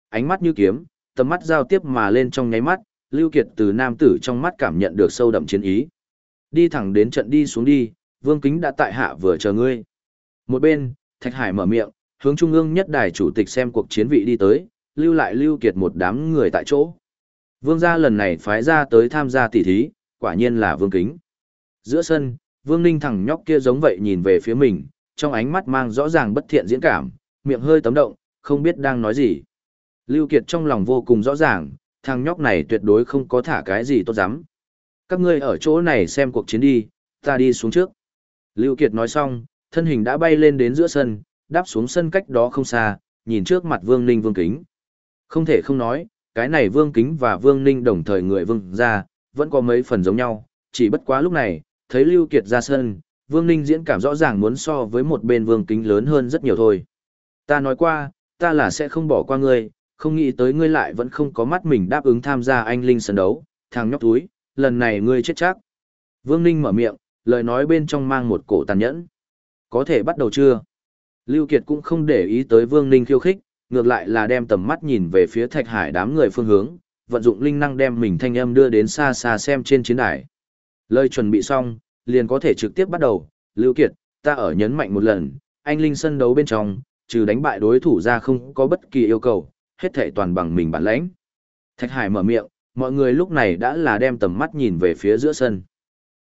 A: Ánh mắt như kiếm, tầm mắt giao tiếp mà lên trong nháy mắt, Lưu Kiệt từ nam tử trong mắt cảm nhận được sâu đậm chiến ý. Đi thẳng đến trận đi xuống đi, Vương Kính đã tại hạ vừa chờ ngươi. Một bên, Thạch Hải mở miệng, hướng trung ương nhất đài chủ tịch xem cuộc chiến vị đi tới, lưu lại Lưu Kiệt một đám người tại chỗ. Vương gia lần này phái ra tới tham gia tỷ thí, quả nhiên là Vương Kính. Giữa sân, Vương Ninh thằng nhóc kia giống vậy nhìn về phía mình, trong ánh mắt mang rõ ràng bất thiện diễn cảm, miệng hơi tấm động, không biết đang nói gì. Lưu Kiệt trong lòng vô cùng rõ ràng, thằng nhóc này tuyệt đối không có thả cái gì tốt dám. Các ngươi ở chỗ này xem cuộc chiến đi, ta đi xuống trước. Lưu Kiệt nói xong, thân hình đã bay lên đến giữa sân, đáp xuống sân cách đó không xa, nhìn trước mặt Vương Ninh Vương Kính. Không thể không nói, cái này Vương Kính và Vương Ninh đồng thời người Vương ra, vẫn có mấy phần giống nhau, chỉ bất quá lúc này, thấy Lưu Kiệt ra sân, Vương Ninh diễn cảm rõ ràng muốn so với một bên Vương Kính lớn hơn rất nhiều thôi. Ta nói qua, ta là sẽ không bỏ qua ngươi, không nghĩ tới ngươi lại vẫn không có mắt mình đáp ứng tham gia anh Linh sân đấu, thằng nhóc túi, lần này ngươi chết chắc. Vương Ninh mở miệng, lời nói bên trong mang một cổ tàn nhẫn. Có thể bắt đầu chưa? Lưu Kiệt cũng không để ý tới Vương Ninh khiêu khích, ngược lại là đem tầm mắt nhìn về phía Thạch Hải đám người phương hướng, vận dụng linh năng đem mình thanh âm đưa đến xa xa xem trên chiến đài. Lời chuẩn bị xong, liền có thể trực tiếp bắt đầu, Lưu Kiệt, ta ở nhấn mạnh một lần, anh Linh sân đấu bên trong, trừ đánh bại đối thủ ra không có bất kỳ yêu cầu, hết thệ toàn bằng mình bản lãnh. Thạch Hải mở miệng, mọi người lúc này đã là đem tầm mắt nhìn về phía giữa sân.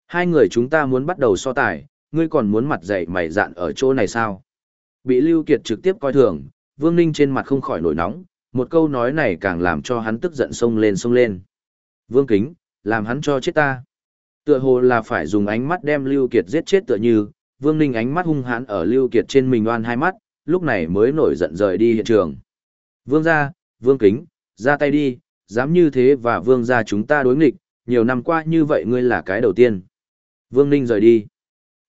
A: Hai người chúng ta muốn bắt đầu so tài, ngươi còn muốn mặt dậy mày dạn ở chỗ này sao? Bị Lưu Kiệt trực tiếp coi thường, Vương Ninh trên mặt không khỏi nổi nóng, một câu nói này càng làm cho hắn tức giận sông lên sông lên. Vương Kính, làm hắn cho chết ta. Tựa hồ là phải dùng ánh mắt đem Lưu Kiệt giết chết tựa như, Vương Ninh ánh mắt hung hãn ở Lưu Kiệt trên mình oan hai mắt, lúc này mới nổi giận rời đi hiện trường. Vương gia, Vương Kính, ra tay đi, dám như thế và Vương gia chúng ta đối nghịch, nhiều năm qua như vậy ngươi là cái đầu tiên. Vương Ninh rời đi.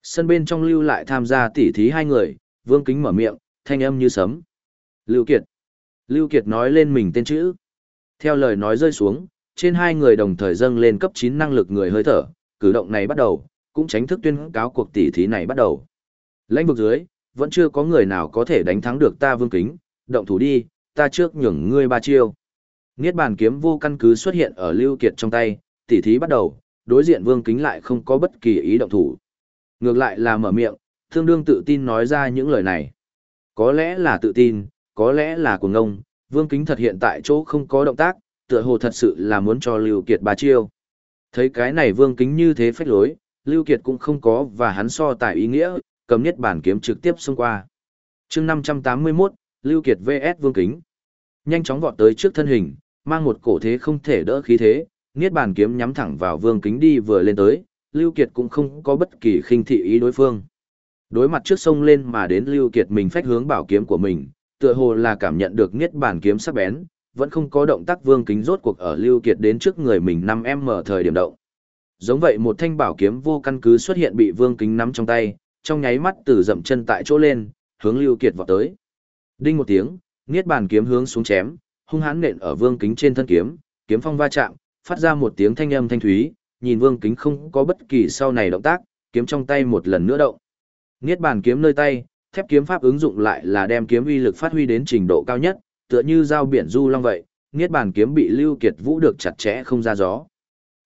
A: Sân bên trong lưu lại tham gia tỉ thí hai người, Vương Kính mở miệng, thanh âm như sấm. Lưu Kiệt. Lưu Kiệt nói lên mình tên chữ. Theo lời nói rơi xuống, trên hai người đồng thời dâng lên cấp 9 năng lực người hơi thở, cử động này bắt đầu, cũng tránh thức tuyên cáo cuộc tỷ thí này bắt đầu. Lãnh vực dưới, vẫn chưa có người nào có thể đánh thắng được ta vương kính, động thủ đi, ta trước nhường ngươi ba chiêu. Niết bàn kiếm vô căn cứ xuất hiện ở Lưu Kiệt trong tay, tỷ thí bắt đầu, đối diện vương kính lại không có bất kỳ ý động thủ. Ngược lại là mở miệng, tương đương tự tin nói ra những lời này. Có lẽ là tự tin, có lẽ là cuồng ngông, vương kính thật hiện tại chỗ không có động tác, tựa hồ thật sự là muốn cho Lưu Kiệt ba chiêu. Thấy cái này vương kính như thế phách lối, Lưu Kiệt cũng không có và hắn so tài ý nghĩa, cầm niết bản kiếm trực tiếp xông qua. chương 581, Lưu Kiệt vs vương kính. Nhanh chóng vọt tới trước thân hình, mang một cổ thế không thể đỡ khí thế, niết bàn kiếm nhắm thẳng vào vương kính đi vừa lên tới, Lưu Kiệt cũng không có bất kỳ khinh thị ý đối phương. Đối mặt trước sông lên mà đến Lưu Kiệt mình phách hướng bảo kiếm của mình, tựa hồ là cảm nhận được niết bàn kiếm sắc bén, vẫn không có động tác vương kính rốt cuộc ở Lưu Kiệt đến trước người mình 5M thời điểm động. Giống vậy một thanh bảo kiếm vô căn cứ xuất hiện bị vương kính nắm trong tay, trong nháy mắt từ dậm chân tại chỗ lên, hướng Lưu Kiệt vọt tới. Đinh một tiếng, niết bàn kiếm hướng xuống chém, hung hãn nện ở vương kính trên thân kiếm, kiếm phong va chạm, phát ra một tiếng thanh âm thanh thúy, nhìn vương kính không có bất kỳ sau này động tác, kiếm trong tay một lần nữa động. Niết bàn kiếm nơi tay, thép kiếm pháp ứng dụng lại là đem kiếm uy lực phát huy đến trình độ cao nhất, tựa như dao biển du long vậy, niết bàn kiếm bị Lưu Kiệt Vũ được chặt chẽ không ra gió.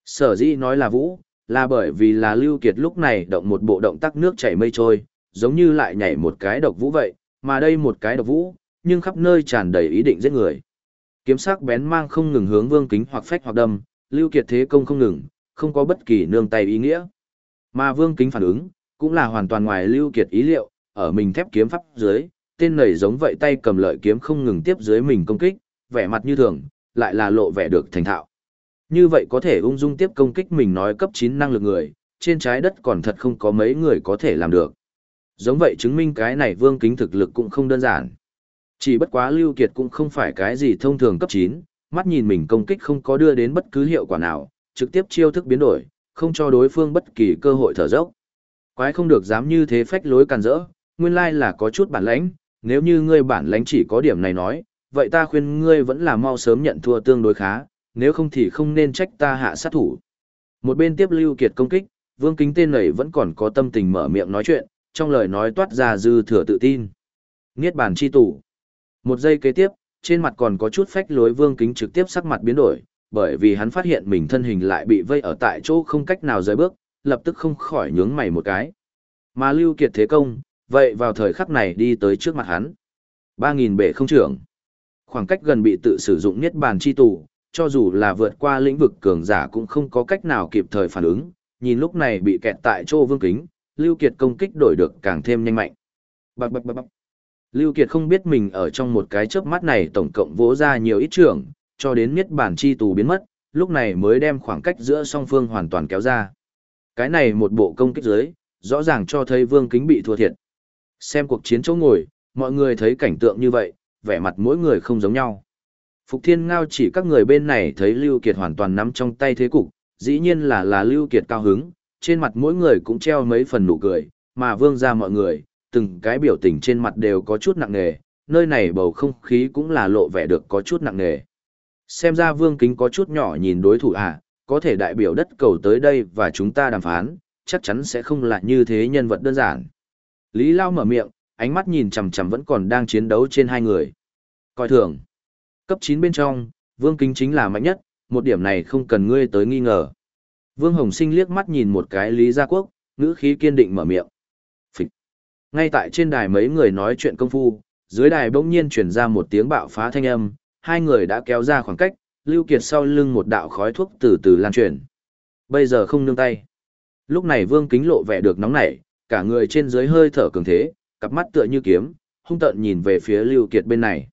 A: Sở dĩ nói là Vũ, là bởi vì là Lưu Kiệt lúc này động một bộ động tác nước chảy mây trôi, giống như lại nhảy một cái độc vũ vậy, mà đây một cái độc vũ, nhưng khắp nơi tràn đầy ý định giết người. Kiếm sắc bén mang không ngừng hướng Vương Kính hoặc phách hoặc đâm, Lưu Kiệt thế công không ngừng, không có bất kỳ nương tay ý nghĩa. Mà Vương Kính phản ứng, cũng là hoàn toàn ngoài Lưu Kiệt ý liệu, ở mình thép kiếm pháp dưới, tên nảy giống vậy tay cầm lợi kiếm không ngừng tiếp dưới mình công kích, vẻ mặt như thường, lại là lộ vẻ được thành thạo. Như vậy có thể ung dung tiếp công kích mình nói cấp 9 năng lực người, trên trái đất còn thật không có mấy người có thể làm được. Giống vậy chứng minh cái này vương kính thực lực cũng không đơn giản. Chỉ bất quá Lưu Kiệt cũng không phải cái gì thông thường cấp 9, mắt nhìn mình công kích không có đưa đến bất cứ hiệu quả nào, trực tiếp chiêu thức biến đổi, không cho đối phương bất kỳ cơ hội thở dốc. Quái không được dám như thế phách lối càn rỡ, nguyên lai là có chút bản lãnh, nếu như ngươi bản lãnh chỉ có điểm này nói, vậy ta khuyên ngươi vẫn là mau sớm nhận thua tương đối khá, nếu không thì không nên trách ta hạ sát thủ. Một bên tiếp Lưu Kiệt công kích, Vương Kính tên này vẫn còn có tâm tình mở miệng nói chuyện, trong lời nói toát ra dư thừa tự tin. Niết bàn chi tủ. Một giây kế tiếp, trên mặt còn có chút phách lối Vương Kính trực tiếp sắc mặt biến đổi, bởi vì hắn phát hiện mình thân hình lại bị vây ở tại chỗ không cách nào rời bước, lập tức không khỏi nhướng mày một cái. Mà Lưu Kiệt thế công, vậy vào thời khắc này đi tới trước mặt hắn. 3.000 bể không trưởng. Khoảng cách gần bị tự sử dụng niết bàn chi tủ, cho dù là vượt qua lĩnh vực cường giả cũng không có cách nào kịp thời phản ứng, nhìn lúc này bị kẹt tại chỗ vương kính, Lưu Kiệt công kích đổi được càng thêm nhanh mạnh. Bạc bạc bạc bạc. Lưu Kiệt không biết mình ở trong một cái chớp mắt này tổng cộng vỗ ra nhiều ít trưởng, cho đến miết bản chi tù biến mất, lúc này mới đem khoảng cách giữa song phương hoàn toàn kéo ra. Cái này một bộ công kích dưới, rõ ràng cho thấy vương kính bị thua thiệt. Xem cuộc chiến chỗ ngồi, mọi người thấy cảnh tượng như vậy, vẻ mặt mỗi người không giống nhau. Phục Thiên Ngao chỉ các người bên này thấy Lưu Kiệt hoàn toàn nắm trong tay thế cục, dĩ nhiên là là Lưu Kiệt cao hứng, trên mặt mỗi người cũng treo mấy phần nụ cười, mà vương ra mọi người, từng cái biểu tình trên mặt đều có chút nặng nề, nơi này bầu không khí cũng là lộ vẻ được có chút nặng nề. Xem ra vương kính có chút nhỏ nhìn đối thủ à, có thể đại biểu đất cầu tới đây và chúng ta đàm phán, chắc chắn sẽ không là như thế nhân vật đơn giản. Lý Lao mở miệng, ánh mắt nhìn chằm chằm vẫn còn đang chiến đấu trên hai người. Coi thường. Cấp 9 bên trong, Vương Kính chính là mạnh nhất, một điểm này không cần ngươi tới nghi ngờ. Vương Hồng Sinh liếc mắt nhìn một cái Lý Gia Quốc, ngữ khí kiên định mở miệng. Phịch. Ngay tại trên đài mấy người nói chuyện công phu, dưới đài bỗng nhiên truyền ra một tiếng bạo phá thanh âm, hai người đã kéo ra khoảng cách, Lưu Kiệt sau lưng một đạo khói thuốc từ từ lan truyền. Bây giờ không nương tay. Lúc này Vương Kính lộ vẻ được nóng nảy, cả người trên dưới hơi thở cường thế, cặp mắt tựa như kiếm, hung tợn nhìn về phía Lưu Kiệt bên này.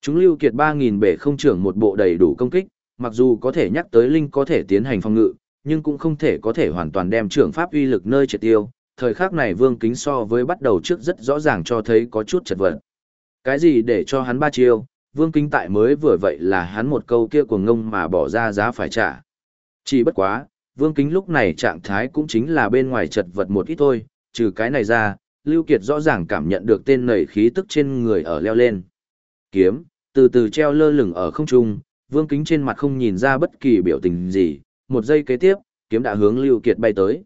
A: Chúng Lưu Kiệt 3000 bể không trưởng một bộ đầy đủ công kích, mặc dù có thể nhắc tới linh có thể tiến hành phòng ngự, nhưng cũng không thể có thể hoàn toàn đem trưởng pháp uy lực nơi triệt tiêu. Thời khắc này Vương Kính so với bắt đầu trước rất rõ ràng cho thấy có chút chật vật. Cái gì để cho hắn ba chiêu, Vương Kính tại mới vừa vậy là hắn một câu kia của ngông mà bỏ ra giá phải trả. Chỉ bất quá, Vương Kính lúc này trạng thái cũng chính là bên ngoài chật vật một ít thôi, trừ cái này ra, Lưu Kiệt rõ ràng cảm nhận được tên nảy khí tức trên người ở leo lên. Kiếm, từ từ treo lơ lửng ở không trung, Vương Kính trên mặt không nhìn ra bất kỳ biểu tình gì, một giây kế tiếp, kiếm đã hướng Lưu Kiệt bay tới.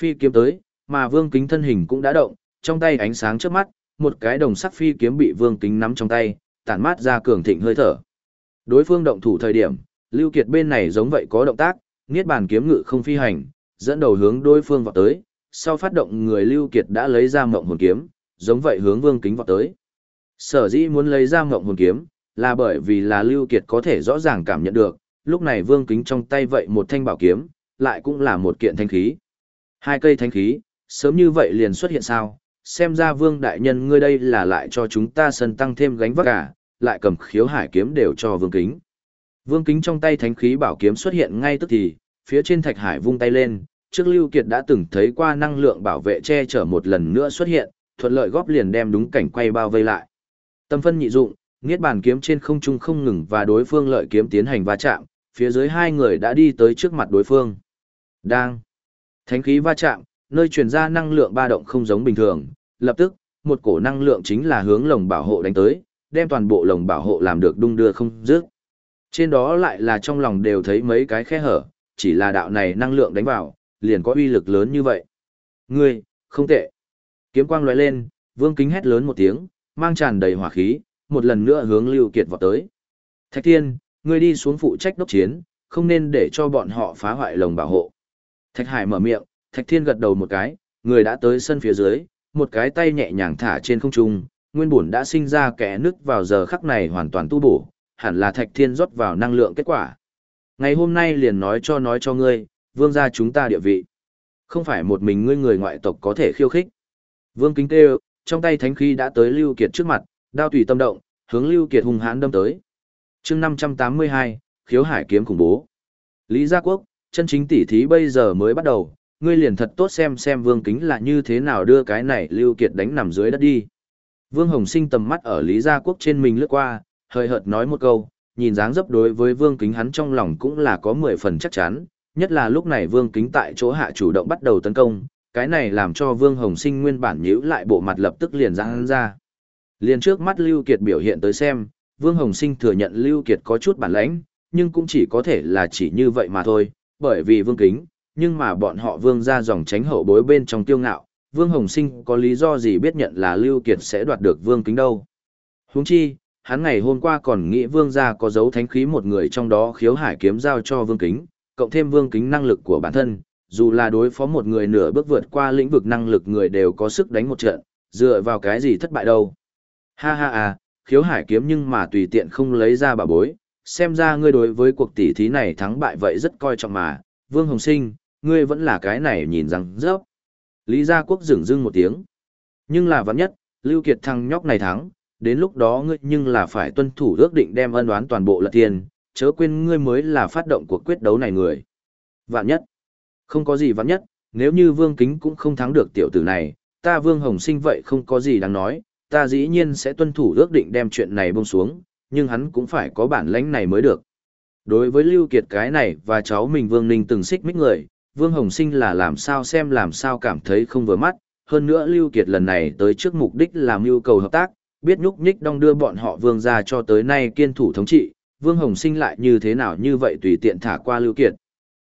A: Phi kiếm tới, mà Vương Kính thân hình cũng đã động, trong tay ánh sáng chớp mắt, một cái đồng sắc phi kiếm bị Vương Kính nắm trong tay, tản mát ra cường thịnh hơi thở. Đối phương động thủ thời điểm, Lưu Kiệt bên này giống vậy có động tác, niết bàn kiếm ngự không phi hành, dẫn đầu hướng đối phương vọt tới, sau phát động người Lưu Kiệt đã lấy ra mộng hồn kiếm, giống vậy hướng Vương Kính vọt tới. Sở dĩ muốn lấy ra mộng hồn kiếm, là bởi vì là Lưu Kiệt có thể rõ ràng cảm nhận được, lúc này Vương Kính trong tay vậy một thanh bảo kiếm, lại cũng là một kiện thanh khí. Hai cây thanh khí, sớm như vậy liền xuất hiện sao? Xem ra Vương Đại Nhân ngươi đây là lại cho chúng ta sân tăng thêm gánh vác cả, lại cầm khiếu hải kiếm đều cho Vương Kính. Vương Kính trong tay thánh khí bảo kiếm xuất hiện ngay tức thì, phía trên thạch hải vung tay lên, trước Lưu Kiệt đã từng thấy qua năng lượng bảo vệ che chở một lần nữa xuất hiện, thuận lợi góp liền đem đúng cảnh quay bao vây lại. Tâm phân nhị dụng, Niết bàn kiếm trên không trung không ngừng và đối phương lợi kiếm tiến hành va chạm, phía dưới hai người đã đi tới trước mặt đối phương. Đang. Thánh khí va chạm, nơi truyền ra năng lượng ba động không giống bình thường, lập tức, một cổ năng lượng chính là hướng lồng bảo hộ đánh tới, đem toàn bộ lồng bảo hộ làm được đung đưa không dứt. Trên đó lại là trong lòng đều thấy mấy cái khe hở, chỉ là đạo này năng lượng đánh vào, liền có uy lực lớn như vậy. Ngươi, không tệ. Kiếm quang lóe lên, Vương Kính hét lớn một tiếng, mang tràn đầy hỏa khí, một lần nữa hướng Lưu Kiệt vọt tới. Thạch Thiên, ngươi đi xuống phụ trách đốc chiến, không nên để cho bọn họ phá hoại lồng bảo hộ. Thạch Hải mở miệng, Thạch Thiên gật đầu một cái, người đã tới sân phía dưới, một cái tay nhẹ nhàng thả trên không trung, nguyên bổn đã sinh ra kẽ nứt vào giờ khắc này hoàn toàn tu bổ, hẳn là Thạch Thiên rót vào năng lượng kết quả. Ngày hôm nay liền nói cho nói cho ngươi, vương gia chúng ta địa vị. Không phải một mình ngươi người ngoại tộc có thể khiêu khích. Vương Kính Tê trong tay thánh khí đã tới Lưu Kiệt trước mặt, đao tùy tâm động, hướng Lưu Kiệt hung hãn đâm tới. Chương 582, khiếu hải kiếm khủng bố. Lý Gia Quốc, chân chính tỷ thí bây giờ mới bắt đầu, ngươi liền thật tốt xem xem Vương Kính là như thế nào đưa cái này Lưu Kiệt đánh nằm dưới đất đi. Vương Hồng Sinh tầm mắt ở Lý Gia Quốc trên mình lướt qua, hơi hợt nói một câu, nhìn dáng dấp đối với Vương Kính hắn trong lòng cũng là có 10 phần chắc chắn, nhất là lúc này Vương Kính tại chỗ hạ chủ động bắt đầu tấn công, cái này làm cho Vương Hồng Sinh nguyên bản nhíu lại bộ mặt lập tức liền giãn ra. Liền trước mắt Lưu Kiệt biểu hiện tới xem, Vương Hồng Sinh thừa nhận Lưu Kiệt có chút bản lãnh, nhưng cũng chỉ có thể là chỉ như vậy mà thôi, bởi vì Vương Kính, nhưng mà bọn họ Vương ra dòng tránh hậu bối bên trong tiêu ngạo, Vương Hồng Sinh có lý do gì biết nhận là Lưu Kiệt sẽ đoạt được Vương Kính đâu. Huống chi, hắn ngày hôm qua còn nghĩ Vương gia có dấu thánh khí một người trong đó khiếu hải kiếm giao cho Vương Kính, cộng thêm Vương Kính năng lực của bản thân, dù là đối phó một người nửa bước vượt qua lĩnh vực năng lực người đều có sức đánh một trận, dựa vào cái gì thất bại đâu. Ha ha à! Khiếu hải kiếm nhưng mà tùy tiện không lấy ra bà bối, xem ra ngươi đối với cuộc tỷ thí này thắng bại vậy rất coi trọng mà, Vương Hồng Sinh, ngươi vẫn là cái này nhìn rằng rớp. Lý Gia Quốc dừng dưng một tiếng. Nhưng là vắn nhất, Lưu Kiệt thằng nhóc này thắng, đến lúc đó ngươi nhưng là phải tuân thủ ước định đem ân oán toàn bộ lật tiền, chớ quên ngươi mới là phát động cuộc quyết đấu này người. Vạn nhất. Không có gì vạn nhất, nếu như Vương Kính cũng không thắng được tiểu tử này, ta Vương Hồng Sinh vậy không có gì đáng nói, ta dĩ nhiên sẽ tuân thủ ước định đem chuyện này buông xuống, nhưng hắn cũng phải có bản lãnh này mới được. Đối với Lưu Kiệt cái này và cháu mình Vương Ninh từng xích mích người, Vương Hồng Sinh là làm sao xem làm sao cảm thấy không vừa mắt, hơn nữa Lưu Kiệt lần này tới trước mục đích làm yêu cầu hợp tác, biết nhúc nhích đong đưa bọn họ Vương gia cho tới nay kiên thủ thống trị, Vương Hồng Sinh lại như thế nào như vậy tùy tiện thả qua Lưu Kiệt.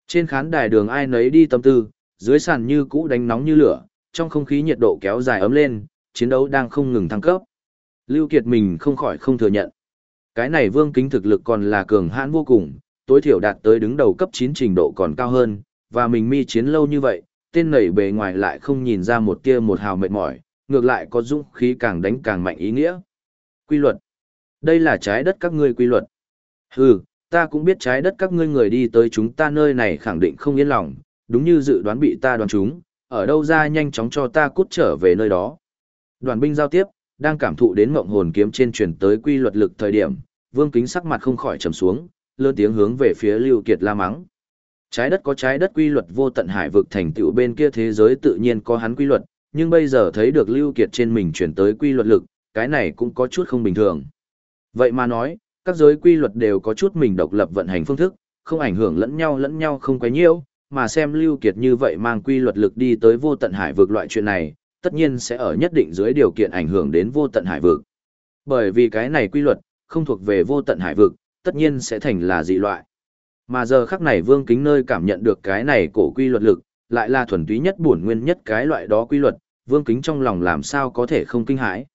A: Trên khán đài đường ai nấy đi tâm tư, dưới sàn như cũ đánh nóng như lửa, trong không khí nhiệt độ kéo dài ấm lên, chiến đấu đang không ngừng thăng cấp. Lưu Kiệt mình không khỏi không thừa nhận. Cái này vương kính thực lực còn là cường hãn vô cùng, tối thiểu đạt tới đứng đầu cấp 9 trình độ còn cao hơn, và mình mi chiến lâu như vậy, tên nảy bề ngoài lại không nhìn ra một tia một hào mệt mỏi, ngược lại có dũng khí càng đánh càng mạnh ý nghĩa. Quy luật. Đây là trái đất các ngươi quy luật. Hừ, ta cũng biết trái đất các ngươi người đi tới chúng ta nơi này khẳng định không yên lòng, đúng như dự đoán bị ta đoán chúng, ở đâu ra nhanh chóng cho ta cút trở về nơi đó. Đoàn binh giao tiếp, đang cảm thụ đến ngộng hồn kiếm trên truyền tới quy luật lực thời điểm, Vương Kính sắc mặt không khỏi trầm xuống, lớn tiếng hướng về phía Lưu Kiệt la mắng. Trái đất có trái đất quy luật vô tận hải vực thành tựu bên kia thế giới tự nhiên có hắn quy luật, nhưng bây giờ thấy được Lưu Kiệt trên mình truyền tới quy luật lực, cái này cũng có chút không bình thường. Vậy mà nói, các giới quy luật đều có chút mình độc lập vận hành phương thức, không ảnh hưởng lẫn nhau lẫn nhau không quấy nhiễu, mà xem Lưu Kiệt như vậy mang quy luật lực đi tới vô tận hải vực loại chuyện này, tất nhiên sẽ ở nhất định dưới điều kiện ảnh hưởng đến vô tận hải vực. Bởi vì cái này quy luật, không thuộc về vô tận hải vực, tất nhiên sẽ thành là dị loại. Mà giờ khắc này Vương Kính nơi cảm nhận được cái này cổ quy luật lực, lại là thuần túy nhất bổn nguyên nhất cái loại đó quy luật, Vương Kính trong lòng làm sao có thể không kinh hãi.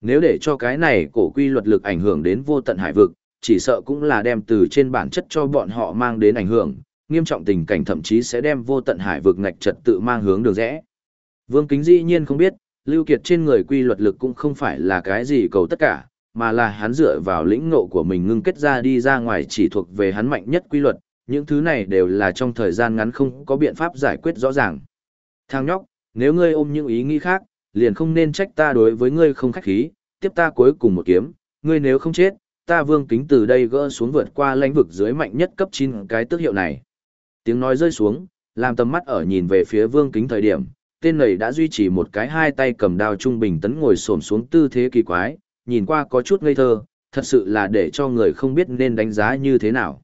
A: Nếu để cho cái này cổ quy luật lực ảnh hưởng đến vô tận hải vực, chỉ sợ cũng là đem từ trên bản chất cho bọn họ mang đến ảnh hưởng, nghiêm trọng tình cảnh thậm chí sẽ đem vô tận hải vực ngạch trật tự mang hướng đường rẽ. Vương Kính dĩ nhiên không biết, Lưu Kiệt trên người quy luật lực cũng không phải là cái gì cầu tất cả, mà là hắn dựa vào lĩnh ngộ của mình ngưng kết ra đi ra ngoài chỉ thuộc về hắn mạnh nhất quy luật, những thứ này đều là trong thời gian ngắn không có biện pháp giải quyết rõ ràng. Thằng nhóc, nếu ngươi ôm những ý nghĩ khác, liền không nên trách ta đối với ngươi không khách khí, tiếp ta cuối cùng một kiếm, ngươi nếu không chết, ta vương kính từ đây gỡ xuống vượt qua lãnh vực dưới mạnh nhất cấp 9 cái tước hiệu này. Tiếng nói rơi xuống, làm tầm mắt ở nhìn về phía vương kính thời điểm, tên này đã duy trì một cái hai tay cầm đao trung bình tấn ngồi xổm xuống tư thế kỳ quái, nhìn qua có chút ngây thơ, thật sự là để cho người không biết nên đánh giá như thế nào.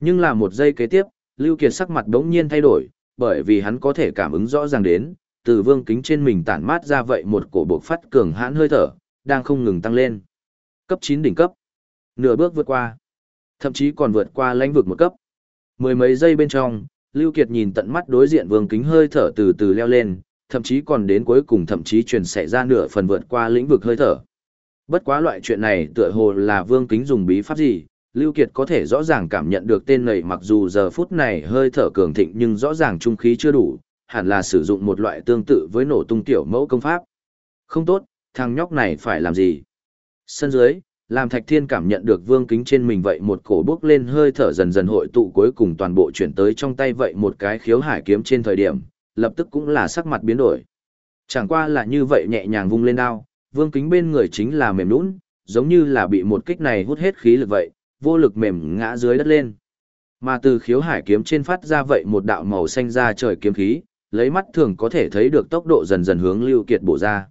A: Nhưng là một giây kế tiếp, Lưu Kiệt sắc mặt đống nhiên thay đổi, bởi vì hắn có thể cảm ứng rõ ràng đến, từ vương kính trên mình tản mát ra vậy một cổ bộc phát cường hãn hơi thở, đang không ngừng tăng lên. Cấp 9 đỉnh cấp. Nửa bước vượt qua. Thậm chí còn vượt qua lãnh vực một cấp. Mười mấy giây bên trong, Lưu Kiệt nhìn tận mắt đối diện vương kính hơi thở từ từ leo lên, thậm chí còn đến cuối cùng thậm chí truyền xảy ra nửa phần vượt qua lĩnh vực hơi thở. Bất quá loại chuyện này tựa hồ là Vương Kính dùng bí pháp gì, Lưu Kiệt có thể rõ ràng cảm nhận được tên này mặc dù giờ phút này hơi thở cường thịnh nhưng rõ ràng trung khí chưa đủ, hẳn là sử dụng một loại tương tự với nổ tung tiểu mẫu công pháp. Không tốt, thằng nhóc này phải làm gì? Sân dưới, làm Thạch Thiên cảm nhận được vương kính trên mình vậy một cổ bước lên hơi thở dần dần hội tụ cuối cùng toàn bộ chuyển tới trong tay vậy một cái khiếu hải kiếm trên thời điểm, lập tức cũng là sắc mặt biến đổi. Chẳng qua là như vậy nhẹ nhàng vung lên đao, vương kính bên người chính là mềm nũng, giống như là bị một kích này hút hết khí lực vậy, vô lực mềm ngã dưới đất lên. Mà từ khiếu hải kiếm trên phát ra vậy một đạo màu xanh ra trời kiếm khí, lấy mắt thường có thể thấy được tốc độ dần dần hướng Lưu Kiệt bổ ra.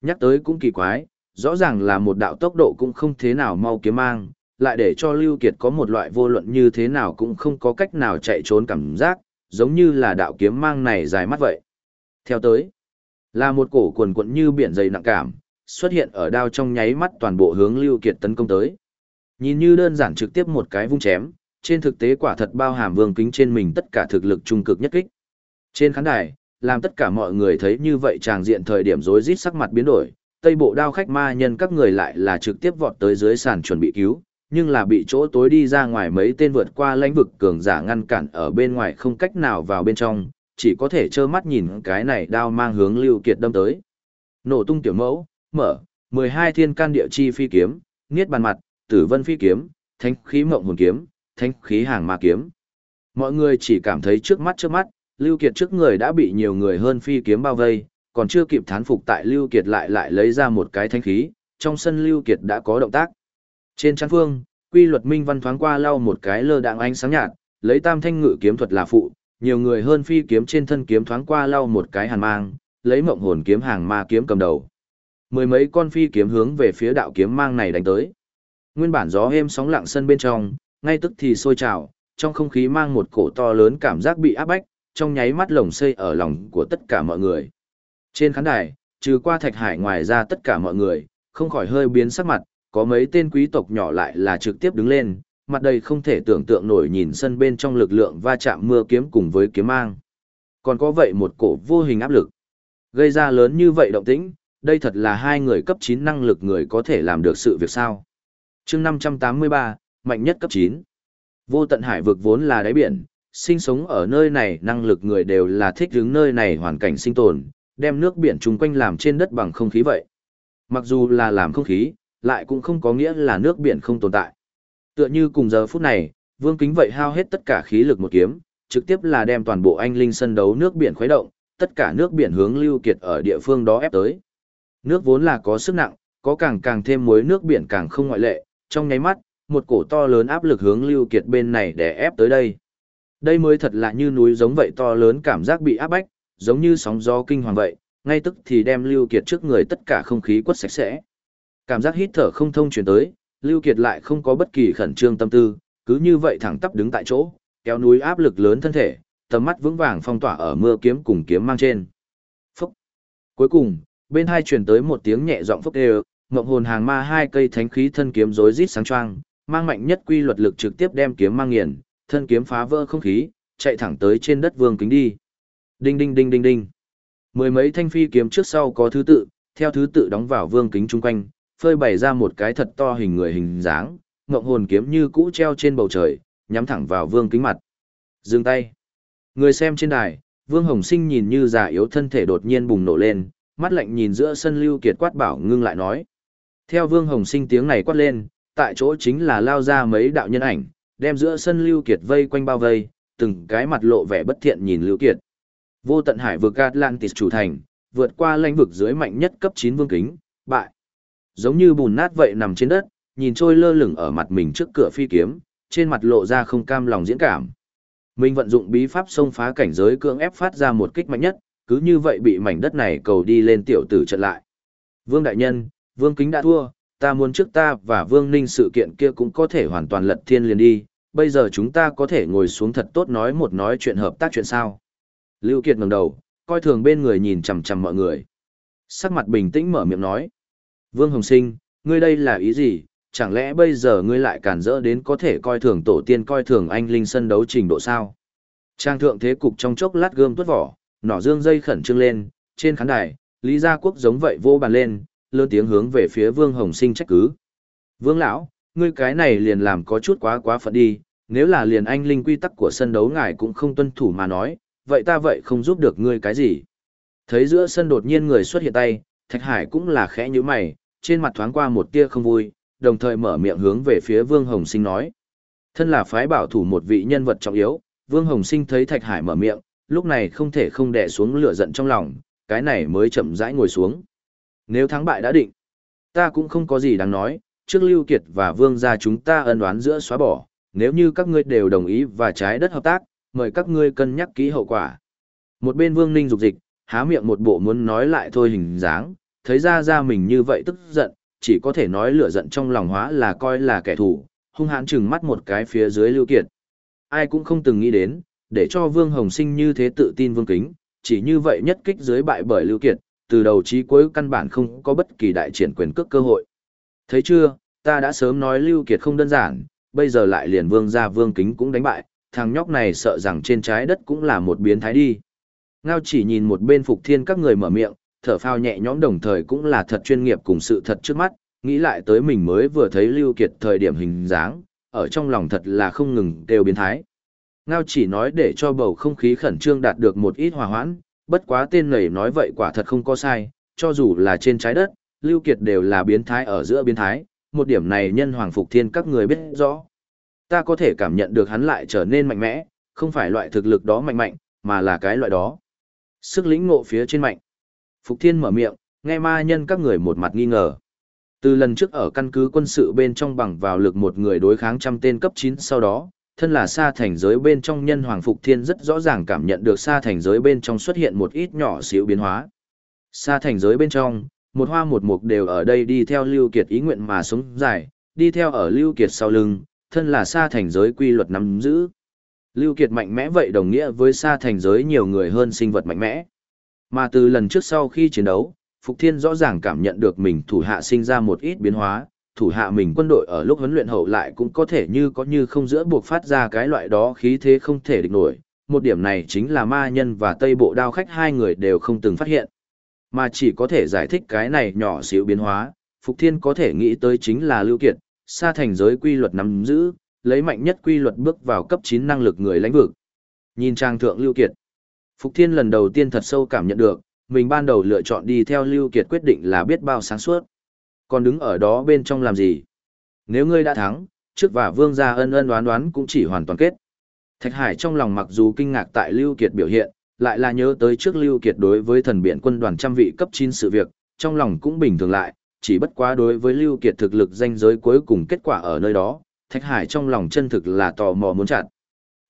A: Nhắc tới cũng kỳ quái, rõ ràng là một đạo tốc độ cũng không thế nào mau kiếm mang, lại để cho Lưu Kiệt có một loại vô luận như thế nào cũng không có cách nào chạy trốn cảm giác, giống như là đạo kiếm mang này dài mắt vậy. Theo tới, là một cổ quần cuộn như biển dày nặng cảm, xuất hiện ở đao trong nháy mắt toàn bộ hướng Lưu Kiệt tấn công tới. Nhìn như đơn giản trực tiếp một cái vung chém, trên thực tế quả thật bao hàm vương kính trên mình tất cả thực lực trung cực nhất kích. Trên khán đài, làm tất cả mọi người thấy như vậy tràng diện thời điểm rối rít sắc mặt biến đổi, tây bộ đao khách ma nhân các người lại là trực tiếp vọt tới dưới sàn chuẩn bị cứu, nhưng là bị chỗ tối đi ra ngoài mấy tên vượt qua lãnh vực cường giả ngăn cản ở bên ngoài không cách nào vào bên trong, chỉ có thể trơ mắt nhìn cái này đao mang hướng Lưu Kiệt đâm tới. Nổ tung tiểu mẫu, mở, 12 thiên can địa chi phi kiếm, niết bàn mặt, tử vân phi kiếm, thánh khí mộng hồn kiếm, thánh khí hàng ma kiếm. Mọi người chỉ cảm thấy trước mắt trước mắt, Lưu Kiệt trước người đã bị nhiều người hơn phi kiếm bao vây, còn chưa kịp thán phục tại Lưu Kiệt lại lại lấy ra một cái thanh khí, trong sân Lưu Kiệt đã có động tác. Trên trang phương, quy luật minh văn thoáng qua lau một cái lơ đạng ánh sáng nhạt, lấy tam thanh ngự kiếm thuật là phụ, nhiều người hơn phi kiếm trên thân kiếm thoáng qua lau một cái hàn mang, lấy mộng hồn kiếm hàng ma kiếm cầm đầu. Mười mấy con phi kiếm hướng về phía đạo kiếm mang này đánh tới. Nguyên bản gió êm sóng lặng sân bên trong, ngay tức thì sôi trào, trong không khí mang một cổ to lớn cảm giác bị áp bách, trong nháy mắt lồng xây ở lòng của tất cả mọi người. Trên khán đài, trừ qua thạch hải ngoài ra tất cả mọi người, không khỏi hơi biến sắc mặt, có mấy tên quý tộc nhỏ lại là trực tiếp đứng lên, mặt đầy không thể tưởng tượng nổi nhìn sân bên trong lực lượng va chạm mưa kiếm cùng với kiếm mang. Còn có vậy một cổ vô hình áp lực. Gây ra lớn như vậy động tĩnh, đây thật là hai người cấp 9 năng lực người có thể làm được sự việc sao. chương 583, mạnh nhất cấp 9. Vô tận hải vực vốn là đáy biển, sinh sống ở nơi này năng lực người đều là thích hướng nơi này hoàn cảnh sinh tồn, đem nước biển chung quanh làm trên đất bằng không khí vậy. Mặc dù là làm không khí, lại cũng không có nghĩa là nước biển không tồn tại. Tựa như cùng giờ phút này, Vương Kính vậy hao hết tất cả khí lực một kiếm, trực tiếp là đem toàn bộ anh linh sân đấu nước biển khuấy động, tất cả nước biển hướng lưu kiệt ở địa phương đó ép tới. Nước vốn là có sức nặng, có càng càng thêm muối nước biển càng không ngoại lệ, trong nháy mắt, một cổ to lớn áp lực hướng lưu kiệt bên này để ép tới đây. Đây mới thật là như núi giống vậy to lớn cảm giác bị áp bách, giống như sóng gió kinh hoàng vậy, ngay tức thì đem Lưu Kiệt trước người tất cả không khí quất sạch sẽ. Cảm giác hít thở không thông truyền tới, Lưu Kiệt lại không có bất kỳ khẩn trương tâm tư, cứ như vậy thẳng tắp đứng tại chỗ, kéo núi áp lực lớn thân thể, tầm mắt vững vàng phong tỏa ở mưa kiếm cùng kiếm mang trên. Phúc! Cuối cùng, bên hai truyền tới một tiếng nhẹ giọng phúc đều, ngộng hồn hàng ma hai cây thánh khí thân kiếm rối rít sáng choang, mang mạnh nhất quy luật lực trực tiếp đem kiếm mang nghiền, thân kiếm phá vỡ không khí, chạy thẳng tới trên đất vương kính đi. Đinh đinh đinh đinh đinh. Mười mấy thanh phi kiếm trước sau có thứ tự, theo thứ tự đóng vào vương kính chung quanh, phơi bày ra một cái thật to hình người hình dáng, ngộng hồn kiếm như cũ treo trên bầu trời, nhắm thẳng vào vương kính mặt. Dừng tay. Người xem trên đài, vương hồng sinh nhìn như già yếu thân thể đột nhiên bùng nổ lên, mắt lạnh nhìn giữa sân lưu kiệt quát bảo ngưng lại nói. Theo vương hồng sinh tiếng này quát lên, tại chỗ chính là lao ra mấy đạo nhân ảnh, đem giữa sân lưu kiệt vây quanh bao vây, từng cái mặt lộ vẻ bất thiện nhìn lưu kiệt. Vô tận hải vực Atlantis chủ thành, vượt qua lãnh vực dưới mạnh nhất cấp 9 vương kính, bại. Giống như bùn nát vậy nằm trên đất, nhìn trôi lơ lửng ở mặt mình trước cửa phi kiếm, trên mặt lộ ra không cam lòng diễn cảm. Mình vận dụng bí pháp xông phá cảnh giới cưỡng ép phát ra một kích mạnh nhất, cứ như vậy bị mảnh đất này cầu đi lên tiểu tử trận lại. Vương đại nhân, vương kính đã thua, ta muốn trước ta và vương ninh sự kiện kia cũng có thể hoàn toàn lật thiên liền đi, bây giờ chúng ta có thể ngồi xuống thật tốt nói một nói chuyện hợp tác chuyện sao. Lưu Kiệt ngẩng đầu, coi thường bên người nhìn chằm chằm mọi người. Sắc mặt bình tĩnh mở miệng nói. Vương Hồng Sinh, ngươi đây là ý gì? Chẳng lẽ bây giờ ngươi lại cản rỡ đến có thể coi thường tổ tiên coi thường anh linh sân đấu trình độ sao? Trang thượng thế cục trong chốc lát gươm tuốt vỏ, nỏ dương dây khẩn trương lên, Trên khán đài, Lý Gia Quốc giống vậy vô bàn lên, lớn tiếng hướng về phía Vương Hồng Sinh trách cứ. Vương lão, ngươi cái này liền làm có chút quá quá phận đi, nếu là liền anh linh quy tắc của sân đấu ngài cũng không tuân thủ mà nói, vậy ta vậy không giúp được ngươi cái gì. Thấy giữa sân đột nhiên người xuất hiện tay, Thạch Hải cũng là khẽ như mày, trên mặt thoáng qua một tia không vui, đồng thời mở miệng hướng về phía Vương Hồng Sinh nói. Thân là phái bảo thủ một vị nhân vật trọng yếu, Vương Hồng Sinh thấy Thạch Hải mở miệng, lúc này không thể không đè xuống lửa giận trong lòng, cái này mới chậm rãi ngồi xuống. Nếu thắng bại đã định, ta cũng không có gì đáng nói, trước Lưu Kiệt và Vương gia chúng ta ân oán giữa xóa bỏ, nếu như các ngươi đều đồng ý và trái đất hợp tác, mời các ngươi cân nhắc kỹ hậu quả. Một bên Vương Ninh dục dịch, há miệng một bộ muốn nói lại thôi hình dáng, thấy ra ra mình như vậy tức giận, chỉ có thể nói lửa giận trong lòng hóa là coi là kẻ thù, hung hãn chừng mắt một cái phía dưới Lưu Kiệt. Ai cũng không từng nghĩ đến, để cho Vương Hồng Sinh như thế tự tin Vương Kính, chỉ như vậy nhất kích dưới bại bởi Lưu Kiệt, từ đầu chí cuối căn bản không có bất kỳ đại triển quyền cước cơ hội. Thấy chưa, ta đã sớm nói Lưu Kiệt không đơn giản, bây giờ lại liền Vương gia Vương Kính cũng đánh bại, thằng nhóc này sợ rằng trên trái đất cũng là một biến thái đi. Ngao chỉ nhìn một bên Phục Thiên các người mở miệng, thở phào nhẹ nhõm đồng thời cũng là thật chuyên nghiệp cùng sự thật trước mắt, nghĩ lại tới mình mới vừa thấy Lưu Kiệt thời điểm hình dáng, ở trong lòng thật là không ngừng đều biến thái. Ngao chỉ nói để cho bầu không khí khẩn trương đạt được một ít hòa hoãn, bất quá tên này nói vậy quả thật không có sai, cho dù là trên trái đất, Lưu Kiệt đều là biến thái ở giữa biến thái, một điểm này nhân Hoàng Phục Thiên các người biết rõ. Ta có thể cảm nhận được hắn lại trở nên mạnh mẽ, không phải loại thực lực đó mạnh mạnh, mà là cái loại đó. Sức lĩnh ngộ phía trên mạnh. Phục Thiên mở miệng, nghe ma nhân các người một mặt nghi ngờ. Từ lần trước ở căn cứ quân sự bên trong bằng vào lực một người đối kháng trăm tên cấp 9 sau đó, thân là xa thành giới bên trong nhân Hoàng Phục Thiên rất rõ ràng cảm nhận được xa thành giới bên trong xuất hiện một ít nhỏ xíu biến hóa. Xa thành giới bên trong, một hoa một mục đều ở đây đi theo Lưu Kiệt ý nguyện mà sống dài, đi theo ở Lưu Kiệt sau lưng, thân là xa thành giới quy luật nắm giữ. Lưu Kiệt mạnh mẽ vậy đồng nghĩa với xa thành giới nhiều người hơn sinh vật mạnh mẽ. Mà từ lần trước sau khi chiến đấu, Phục Thiên rõ ràng cảm nhận được mình thủ hạ sinh ra một ít biến hóa, thủ hạ mình quân đội ở lúc huấn luyện hậu lại cũng có thể như có như không giữa buộc phát ra cái loại đó khí thế không thể địch nổi. Một điểm này chính là ma nhân và tây bộ đao khách hai người đều không từng phát hiện. Mà chỉ có thể giải thích cái này nhỏ xíu biến hóa, Phục Thiên có thể nghĩ tới chính là Lưu Kiệt, xa thành giới quy luật nắm giữ, lấy mạnh nhất quy luật bước vào cấp 9 năng lực người lãnh vực. Nhìn trang thượng Lưu Kiệt, Phục Thiên lần đầu tiên thật sâu cảm nhận được, mình ban đầu lựa chọn đi theo Lưu Kiệt quyết định là biết bao sáng suốt. Còn đứng ở đó bên trong làm gì? Nếu ngươi đã thắng, trước và vương gia ân ân đoán đoán cũng chỉ hoàn toàn kết. Thạch Hải trong lòng mặc dù kinh ngạc tại Lưu Kiệt biểu hiện, lại là nhớ tới trước Lưu Kiệt đối với thần biện quân đoàn trăm vị cấp 9 sự việc, trong lòng cũng bình thường lại, chỉ bất quá đối với Lưu Kiệt thực lực danh giới cuối cùng kết quả ở nơi đó, Thạch Hải trong lòng chân thực là tò mò muốn chặt.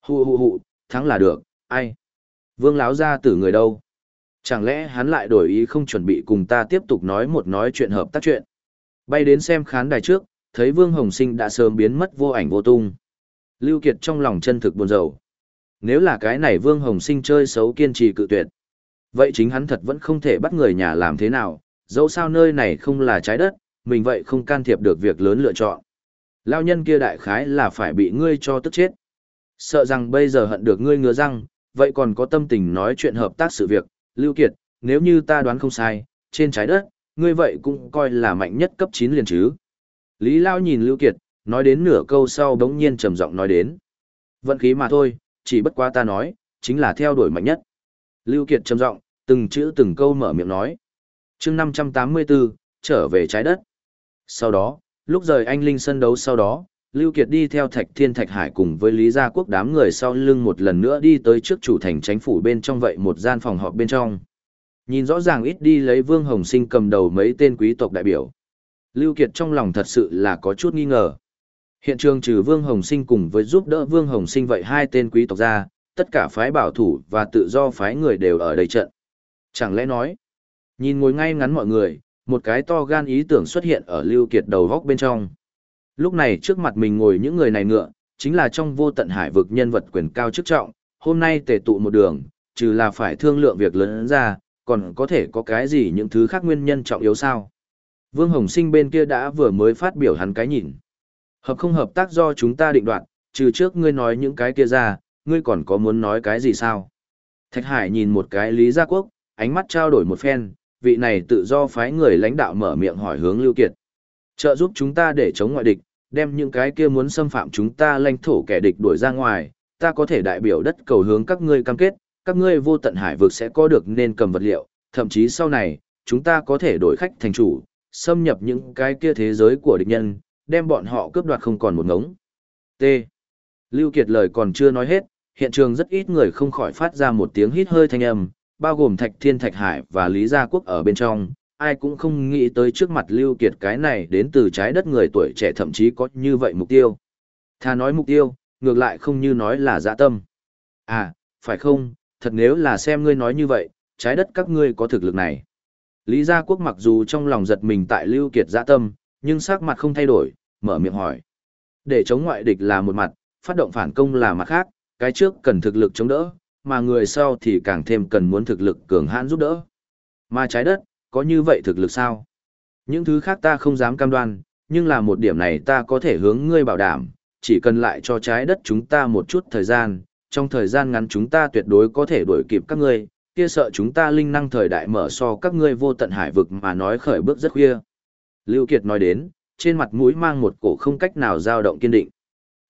A: Hù hù hù, thắng là được, ai? Vương láo ra tử người đâu? Chẳng lẽ hắn lại đổi ý không chuẩn bị cùng ta tiếp tục nói một nói chuyện hợp tác chuyện? Bay đến xem khán đài trước, thấy Vương Hồng Sinh đã sớm biến mất vô ảnh vô tung. Lưu Kiệt trong lòng chân thực buồn rầu. Nếu là cái này Vương Hồng Sinh chơi xấu kiên trì cự tuyệt. Vậy chính hắn thật vẫn không thể bắt người nhà làm thế nào, dẫu sao nơi này không là trái đất, mình vậy không can thiệp được việc lớn lựa chọn. Lao nhân kia đại khái là phải bị ngươi cho tức chết. Sợ rằng bây giờ hận được ngươi ngứa răng, vậy còn có tâm tình nói chuyện hợp tác sự việc, Lưu Kiệt, nếu như ta đoán không sai, trên trái đất, ngươi vậy cũng coi là mạnh nhất cấp 9 liền chứ. Lý Lao nhìn Lưu Kiệt, nói đến nửa câu sau đống nhiên trầm giọng nói đến. Vận khí mà thôi, chỉ bất quá ta nói, chính là theo đuổi mạnh nhất. Lưu Kiệt trầm giọng, từng chữ từng câu mở miệng nói chương 584, trở về trái đất. Sau đó, lúc rời anh Linh sân đấu sau đó, Lưu Kiệt đi theo Thạch Thiên Thạch Hải cùng với Lý Gia Quốc đám người sau lưng một lần nữa đi tới trước chủ thành chính phủ bên trong vậy một gian phòng họp bên trong. Nhìn rõ ràng ít đi lấy Vương Hồng Sinh cầm đầu mấy tên quý tộc đại biểu. Lưu Kiệt trong lòng thật sự là có chút nghi ngờ. Hiện trường trừ Vương Hồng Sinh cùng với giúp đỡ Vương Hồng Sinh vậy hai tên quý tộc ra, tất cả phái bảo thủ và tự do phái người đều ở đây trận. Chẳng lẽ nói, nhìn ngồi ngay ngắn mọi người, một cái to gan ý tưởng xuất hiện ở Lưu Kiệt đầu góc bên trong. Lúc này trước mặt mình ngồi những người này ngựa, chính là trong vô tận hải vực nhân vật quyền cao chức trọng, hôm nay tề tụ một đường, trừ là phải thương lượng việc lớn ra, còn có thể có cái gì những thứ khác nguyên nhân trọng yếu sao? Vương Hồng Sinh bên kia đã vừa mới phát biểu hắn cái nhìn. Hợp không hợp tác do chúng ta định đoạt, trừ trước ngươi nói những cái kia ra, ngươi còn có muốn nói cái gì sao? Thạch Hải nhìn một cái Lý Gia Quốc, ánh mắt trao đổi một phen, vị này tự do phái người lãnh đạo mở miệng hỏi hướng Lưu Kiệt. Trợ giúp chúng ta để chống ngoại địch, đem những cái kia muốn xâm phạm chúng ta lãnh thổ kẻ địch đuổi ra ngoài, ta có thể đại biểu đất cầu hướng các ngươi cam kết, các ngươi vô tận hải vực sẽ có được nên cầm vật liệu, thậm chí sau này, chúng ta có thể đổi khách thành chủ, xâm nhập những cái kia thế giới của địch nhân, đem bọn họ cướp đoạt không còn một ngống. T. Lưu Kiệt lời còn chưa nói hết, hiện trường rất ít người không khỏi phát ra một tiếng hít hơi thanh âm, bao gồm Thạch Thiên Thạch Hải và Lý Gia Quốc ở bên trong, ai cũng không nghĩ tới trước mặt Lưu Kiệt cái này đến từ trái đất người tuổi trẻ thậm chí có như vậy mục tiêu. Tha nói mục tiêu, ngược lại không như nói là dạ tâm. À, phải không, thật nếu là xem ngươi nói như vậy, trái đất các ngươi có thực lực này. Lý Gia Quốc mặc dù trong lòng giật mình tại Lưu Kiệt dạ tâm, nhưng sắc mặt không thay đổi, mở miệng hỏi. Để chống ngoại địch là một mặt, phát động phản công là mặt khác, cái trước cần thực lực chống đỡ, mà người sau thì càng thêm cần muốn thực lực cường hãn giúp đỡ. Mà trái đất, có như vậy thực lực sao? Những thứ khác ta không dám cam đoan, nhưng là một điểm này ta có thể hướng ngươi bảo đảm, chỉ cần lại cho trái đất chúng ta một chút thời gian, trong thời gian ngắn chúng ta tuyệt đối có thể đuổi kịp các ngươi, kia sợ chúng ta linh năng thời đại mở so các ngươi vô tận hải vực mà nói khởi bước rất khuya. Lưu Kiệt nói đến, trên mặt mũi mang một cổ không cách nào dao động kiên định.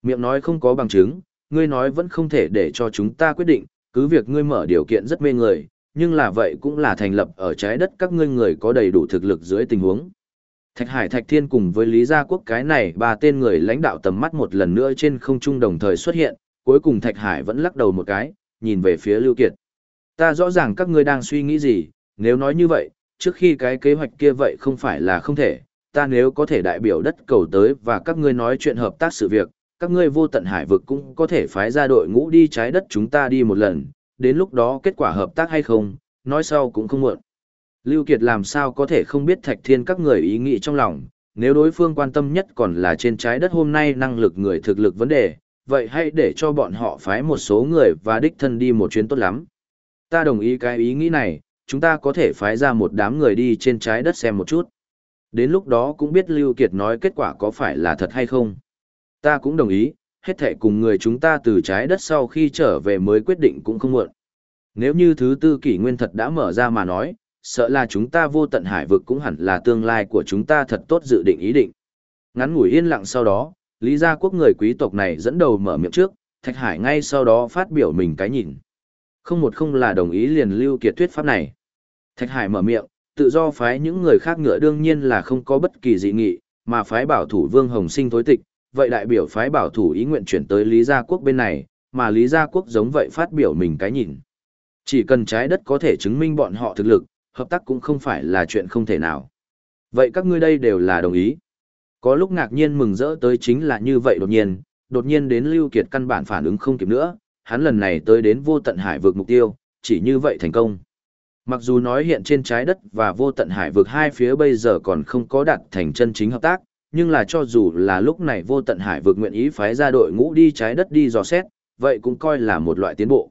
A: Miệng nói không có bằng chứng, ngươi nói vẫn không thể để cho chúng ta quyết định, cứ việc ngươi mở điều kiện rất mê người, nhưng là vậy cũng là thành lập ở trái đất các ngươi người có đầy đủ thực lực dưới tình huống. Thạch Hải Thạch Thiên cùng với Lý Gia Quốc cái này ba tên người lãnh đạo tầm mắt một lần nữa trên không trung đồng thời xuất hiện, cuối cùng Thạch Hải vẫn lắc đầu một cái, nhìn về phía Lưu Kiệt. Ta rõ ràng các ngươi đang suy nghĩ gì, nếu nói như vậy, trước khi cái kế hoạch kia vậy không phải là không thể, ta nếu có thể đại biểu đất cầu tới và các ngươi nói chuyện hợp tác sự việc, các ngươi vô tận hải vực cũng có thể phái ra đội ngũ đi trái đất chúng ta đi một lần, đến lúc đó kết quả hợp tác hay không, nói sau cũng không muộn. Lưu Kiệt làm sao có thể không biết Thạch Thiên các người ý nghĩ trong lòng, nếu đối phương quan tâm nhất còn là trên trái đất hôm nay năng lực người thực lực vấn đề, vậy hãy để cho bọn họ phái một số người và đích thân đi một chuyến tốt lắm. Ta đồng ý cái ý nghĩ này, chúng ta có thể phái ra một đám người đi trên trái đất xem một chút. Đến lúc đó cũng biết Lưu Kiệt nói kết quả có phải là thật hay không. Ta cũng đồng ý, hết thể cùng người chúng ta từ trái đất sau khi trở về mới quyết định cũng không muộn. Nếu như thứ tư kỷ nguyên thật đã mở ra mà nói, sợ là chúng ta vô tận hải vực cũng hẳn là tương lai của chúng ta thật tốt dự định ý định. Ngắn ngủi yên lặng sau đó, Lý gia quốc người quý tộc này dẫn đầu mở miệng trước, Thạch Hải ngay sau đó phát biểu mình cái nhìn. Không một không là đồng ý liền lưu kiệt thuyết pháp này. Thạch Hải mở miệng, tự do phái những người khác ngựa đương nhiên là không có bất kỳ dị nghị, mà phái bảo thủ Vương Hồng Sinh tối tịch, vậy đại biểu phái bảo thủ ý nguyện chuyển tới Lý Gia Quốc bên này, mà Lý Gia Quốc giống vậy phát biểu mình cái nhìn. Chỉ cần trái đất có thể chứng minh bọn họ thực lực, hợp tác cũng không phải là chuyện không thể nào. Vậy các ngươi đây đều là đồng ý. Có lúc ngạc nhiên mừng rỡ tới chính là như vậy đột nhiên, đột nhiên đến Lưu Kiệt căn bản phản ứng không kịp nữa, hắn lần này tới đến vô tận hải vực mục tiêu, chỉ như vậy thành công. Mặc dù nói hiện trên trái đất và vô tận hải vực hai phía bây giờ còn không có đạt thành chân chính hợp tác, nhưng là cho dù là lúc này vô tận hải vực nguyện ý phái ra đội ngũ đi trái đất đi dò xét, vậy cũng coi là một loại tiến bộ.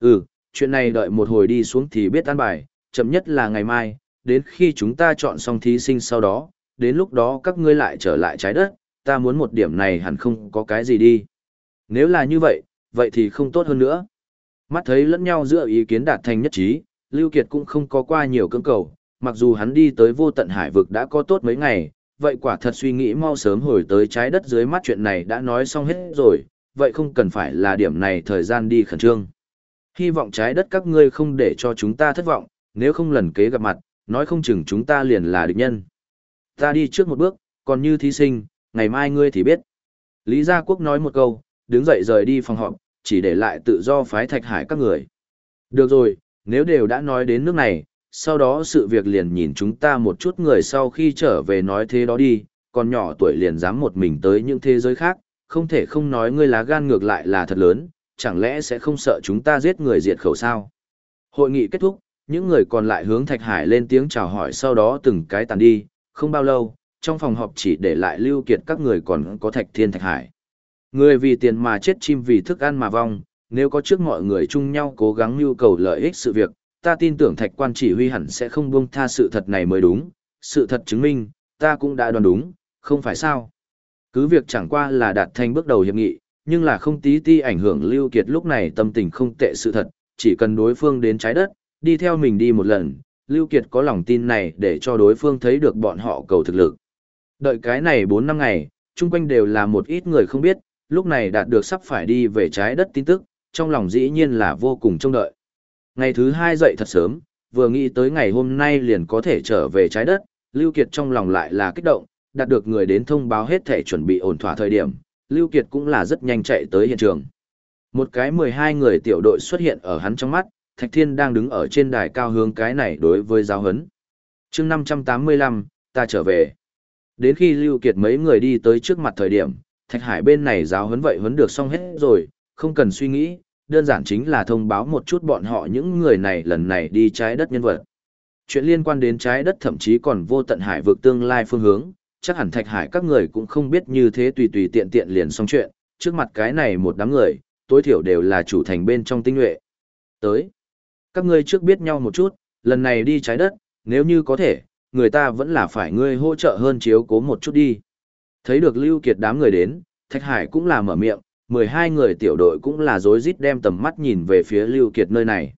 A: Ừ, chuyện này đợi một hồi đi xuống thì biết an bài, chậm nhất là ngày mai, đến khi chúng ta chọn xong thí sinh sau đó, đến lúc đó các ngươi lại trở lại trái đất, ta muốn một điểm này hẳn không có cái gì đi. Nếu là như vậy, vậy thì không tốt hơn nữa. Mắt thấy lẫn nhau giữa ý kiến đạt thành nhất trí, Lưu Kiệt cũng không có qua nhiều cưỡng cầu, mặc dù hắn đi tới vô tận hải vực đã có tốt mấy ngày, vậy quả thật suy nghĩ mau sớm hồi tới trái đất dưới mắt chuyện này đã nói xong hết rồi, vậy không cần phải là điểm này thời gian đi khẩn trương. Hy vọng trái đất các ngươi không để cho chúng ta thất vọng, nếu không lần kế gặp mặt, nói không chừng chúng ta liền là địch nhân. Ta đi trước một bước, còn như thí sinh, ngày mai ngươi thì biết. Lý Gia Quốc nói một câu, đứng dậy rời đi phòng họp, chỉ để lại tự do phái thạch hải các người. Được rồi, nếu đều đã nói đến nước này, sau đó sự việc liền nhìn chúng ta một chút người sau khi trở về nói thế đó đi, còn nhỏ tuổi liền dám một mình tới những thế giới khác, không thể không nói ngươi lá gan ngược lại là thật lớn, chẳng lẽ sẽ không sợ chúng ta giết người diệt khẩu sao? Hội nghị kết thúc, những người còn lại hướng Thạch Hải lên tiếng chào hỏi sau đó từng cái tàn đi, không bao lâu, trong phòng họp chỉ để lại lưu kiệt các người còn có Thạch Thiên Thạch Hải. Người vì tiền mà chết chim vì thức ăn mà vong, nếu có trước mọi người chung nhau cố gắng nhu cầu lợi ích sự việc, ta tin tưởng thạch quan chỉ huy hẳn sẽ không buông tha sự thật này mới đúng, sự thật chứng minh, ta cũng đã đoán đúng, không phải sao. Cứ việc chẳng qua là đạt thành bước đầu hiệp nghị, nhưng là không tí ti ảnh hưởng Lưu Kiệt lúc này tâm tình không tệ sự thật, chỉ cần đối phương đến trái đất, đi theo mình đi một lần, Lưu Kiệt có lòng tin này để cho đối phương thấy được bọn họ cầu thực lực. Đợi cái này 4 năm ngày, chung quanh đều là một ít người không biết, lúc này đạt được sắp phải đi về trái đất tin tức, trong lòng dĩ nhiên là vô cùng trông đợi. Ngày thứ hai dậy thật sớm, vừa nghĩ tới ngày hôm nay liền có thể trở về trái đất, Lưu Kiệt trong lòng lại là kích động, đạt được người đến thông báo hết thể chuẩn bị ổn thỏa thời điểm, Lưu Kiệt cũng là rất nhanh chạy tới hiện trường. Một cái 12 người tiểu đội xuất hiện ở hắn trong mắt, Thạch Thiên đang đứng ở trên đài cao hướng cái này đối với giáo huấn. Chương 585, ta trở về. Đến khi Lưu Kiệt mấy người đi tới trước mặt thời điểm, Thạch Hải bên này giáo huấn vậy huấn được xong hết rồi, không cần suy nghĩ, đơn giản chính là thông báo một chút bọn họ những người này lần này đi trái đất nhân vật. Chuyện liên quan đến trái đất thậm chí còn vô tận hải vực tương lai phương hướng, chắc hẳn Thạch Hải các người cũng không biết như thế tùy tùy tiện tiện liền xong chuyện, trước mặt cái này một đám người, tối thiểu đều là chủ thành bên trong tinh nhuệ. Tới, các ngươi trước biết nhau một chút, lần này đi trái đất, nếu như có thể, người ta vẫn là phải ngươi hỗ trợ hơn chiếu cố một chút đi. Thấy được Lưu Kiệt đám người đến, Thạch Hải cũng là mở miệng, 12 người tiểu đội cũng là rối rít đem tầm mắt nhìn về phía Lưu Kiệt nơi này.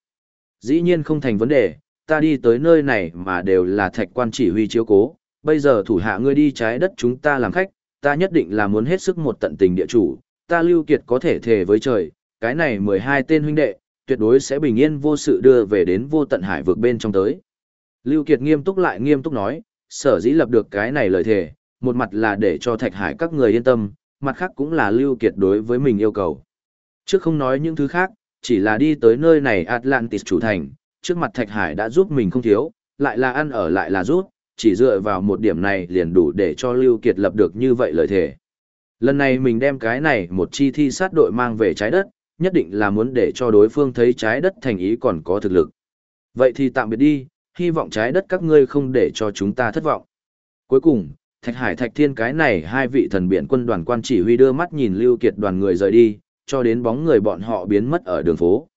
A: Dĩ nhiên không thành vấn đề, ta đi tới nơi này mà đều là Thạch quan chỉ huy chiếu cố, bây giờ thủ hạ ngươi đi trái đất chúng ta làm khách, ta nhất định là muốn hết sức một tận tình địa chủ, ta Lưu Kiệt có thể thề với trời, cái này 12 tên huynh đệ, tuyệt đối sẽ bình yên vô sự đưa về đến vô tận hải vực bên trong tới. Lưu Kiệt nghiêm túc lại nghiêm túc nói, sở dĩ lập được cái này lời thề, một mặt là để cho Thạch Hải các người yên tâm, mặt khác cũng là Lưu Kiệt đối với mình yêu cầu. Trước không nói những thứ khác, chỉ là đi tới nơi này Atlantis chủ thành, trước mặt Thạch Hải đã giúp mình không thiếu, lại là ăn ở lại là rút, chỉ dựa vào một điểm này liền đủ để cho Lưu Kiệt lập được như vậy lời thề. Lần này mình đem cái này một chi thi sát đội mang về trái đất, nhất định là muốn để cho đối phương thấy trái đất thành ý còn có thực lực. Vậy thì tạm biệt đi, hy vọng trái đất các ngươi không để cho chúng ta thất vọng. Cuối cùng, Thạch Hải Thạch Thiên cái này hai vị thần biển quân đoàn quan chỉ huy đưa mắt nhìn Lưu Kiệt đoàn người rời đi, cho đến bóng người bọn họ biến mất ở đường phố.